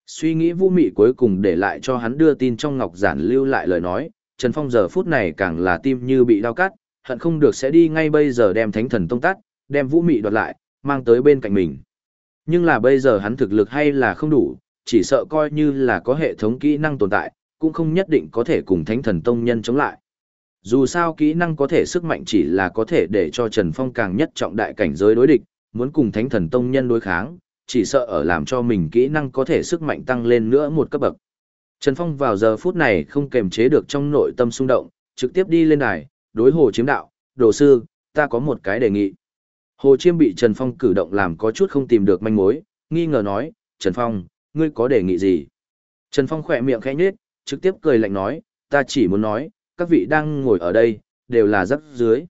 Suy nghĩ Vũ Mị cuối cùng để lại cho hắn đưa tin trong ngọc giản lưu lại lời nói, Trần Phong giờ phút này càng là tim như bị đau cắt, hận không được sẽ đi ngay bây giờ đem Thánh Thần tông tắt, đem Vũ Mị đoạt lại, mang tới bên cạnh mình. Nhưng là bây giờ hắn thực lực hay là không đủ, chỉ sợ coi như là có hệ thống kỹ năng tồn tại, cũng không nhất định có thể cùng Thánh Thần tông nhân chống lại. Dù sao kỹ năng có thể sức mạnh chỉ là có thể để cho Trần Phong càng nhất trọng đại cảnh giới đối địch, muốn cùng Thánh Thần tông nhân đối kháng, chỉ sợ ở làm cho mình kỹ năng có thể sức mạnh tăng lên nữa một cấp bậc. Trần Phong vào giờ phút này không kềm chế được trong nội tâm xung động, trực tiếp đi lên đài, đối hồ chiếm đạo, đồ sư, ta có một cái đề nghị. Hồ chiêm bị Trần Phong cử động làm có chút không tìm được manh mối, nghi ngờ nói, Trần Phong, ngươi có đề nghị gì? Trần Phong khỏe miệng khẽ nhếch, trực tiếp cười lạnh nói, ta chỉ muốn nói, các vị đang ngồi ở đây, đều là rắc dưới.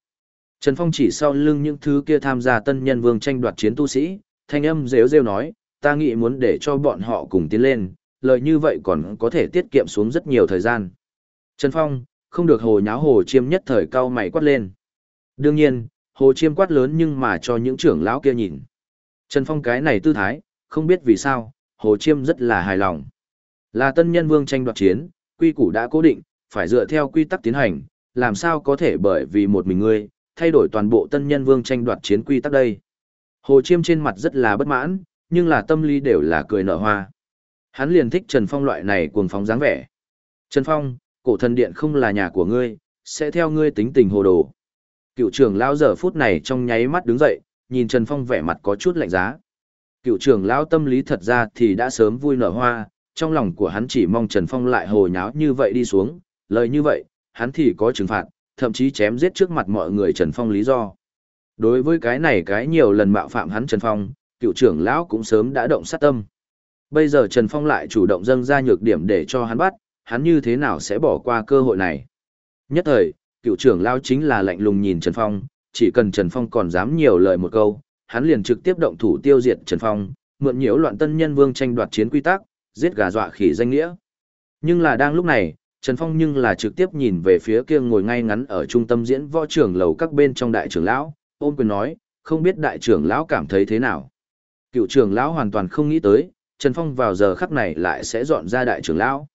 Trần Phong chỉ sau lưng những thứ kia tham gia tân nhân vương tranh đoạt chiến tu sĩ, thanh âm rêu rêu nói, ta nghĩ muốn để cho bọn họ cùng tiến lên, lời như vậy còn có thể tiết kiệm xuống rất nhiều thời gian. Trần Phong, không được hồ nháo hồ chiêm nhất thời cao mày quát lên. Đương nhiên, hồ chiêm quát lớn nhưng mà cho những trưởng lão kia nhìn. Trần Phong cái này tư thái, không biết vì sao, hồ chiêm rất là hài lòng. Là tân nhân vương tranh đoạt chiến, quy củ đã cố định, phải dựa theo quy tắc tiến hành, làm sao có thể bởi vì một mình ngươi, thay đổi toàn bộ tân nhân vương tranh đoạt chiến quy tắc đây. Hồ Chiêm trên mặt rất là bất mãn, nhưng là tâm lý đều là cười nở hoa. Hắn liền thích Trần Phong loại này cuồng phóng dáng vẻ. Trần Phong, cổ thần điện không là nhà của ngươi, sẽ theo ngươi tính tình hồ đồ. Cựu trưởng lão giờ phút này trong nháy mắt đứng dậy, nhìn Trần Phong vẻ mặt có chút lạnh giá. Cựu trưởng lão tâm lý thật ra thì đã sớm vui nở hoa, trong lòng của hắn chỉ mong Trần Phong lại hồ nháo như vậy đi xuống, lời như vậy, hắn thì có trừng phạt, thậm chí chém giết trước mặt mọi người Trần Phong lý do. Đối với cái này cái nhiều lần mạo phạm hắn Trần Phong, cựu trưởng lão cũng sớm đã động sát tâm. Bây giờ Trần Phong lại chủ động dâng ra nhược điểm để cho hắn bắt, hắn như thế nào sẽ bỏ qua cơ hội này. Nhất thời, cựu trưởng lão chính là lạnh lùng nhìn Trần Phong, chỉ cần Trần Phong còn dám nhiều lời một câu, hắn liền trực tiếp động thủ tiêu diệt Trần Phong, mượn nhiễu loạn tân nhân vương tranh đoạt chiến quy tắc, giết gà dọa khỉ danh nghĩa. Nhưng là đang lúc này, Trần Phong nhưng là trực tiếp nhìn về phía kia ngồi ngay ngắn ở trung tâm diễn võ trưởng lầu các bên trong đại trưởng lão, ôn quyền nói, không biết đại trưởng lão cảm thấy thế nào. Cựu trưởng lão hoàn toàn không nghĩ tới, Trần Phong vào giờ khắc này lại sẽ dọn ra đại trưởng lão.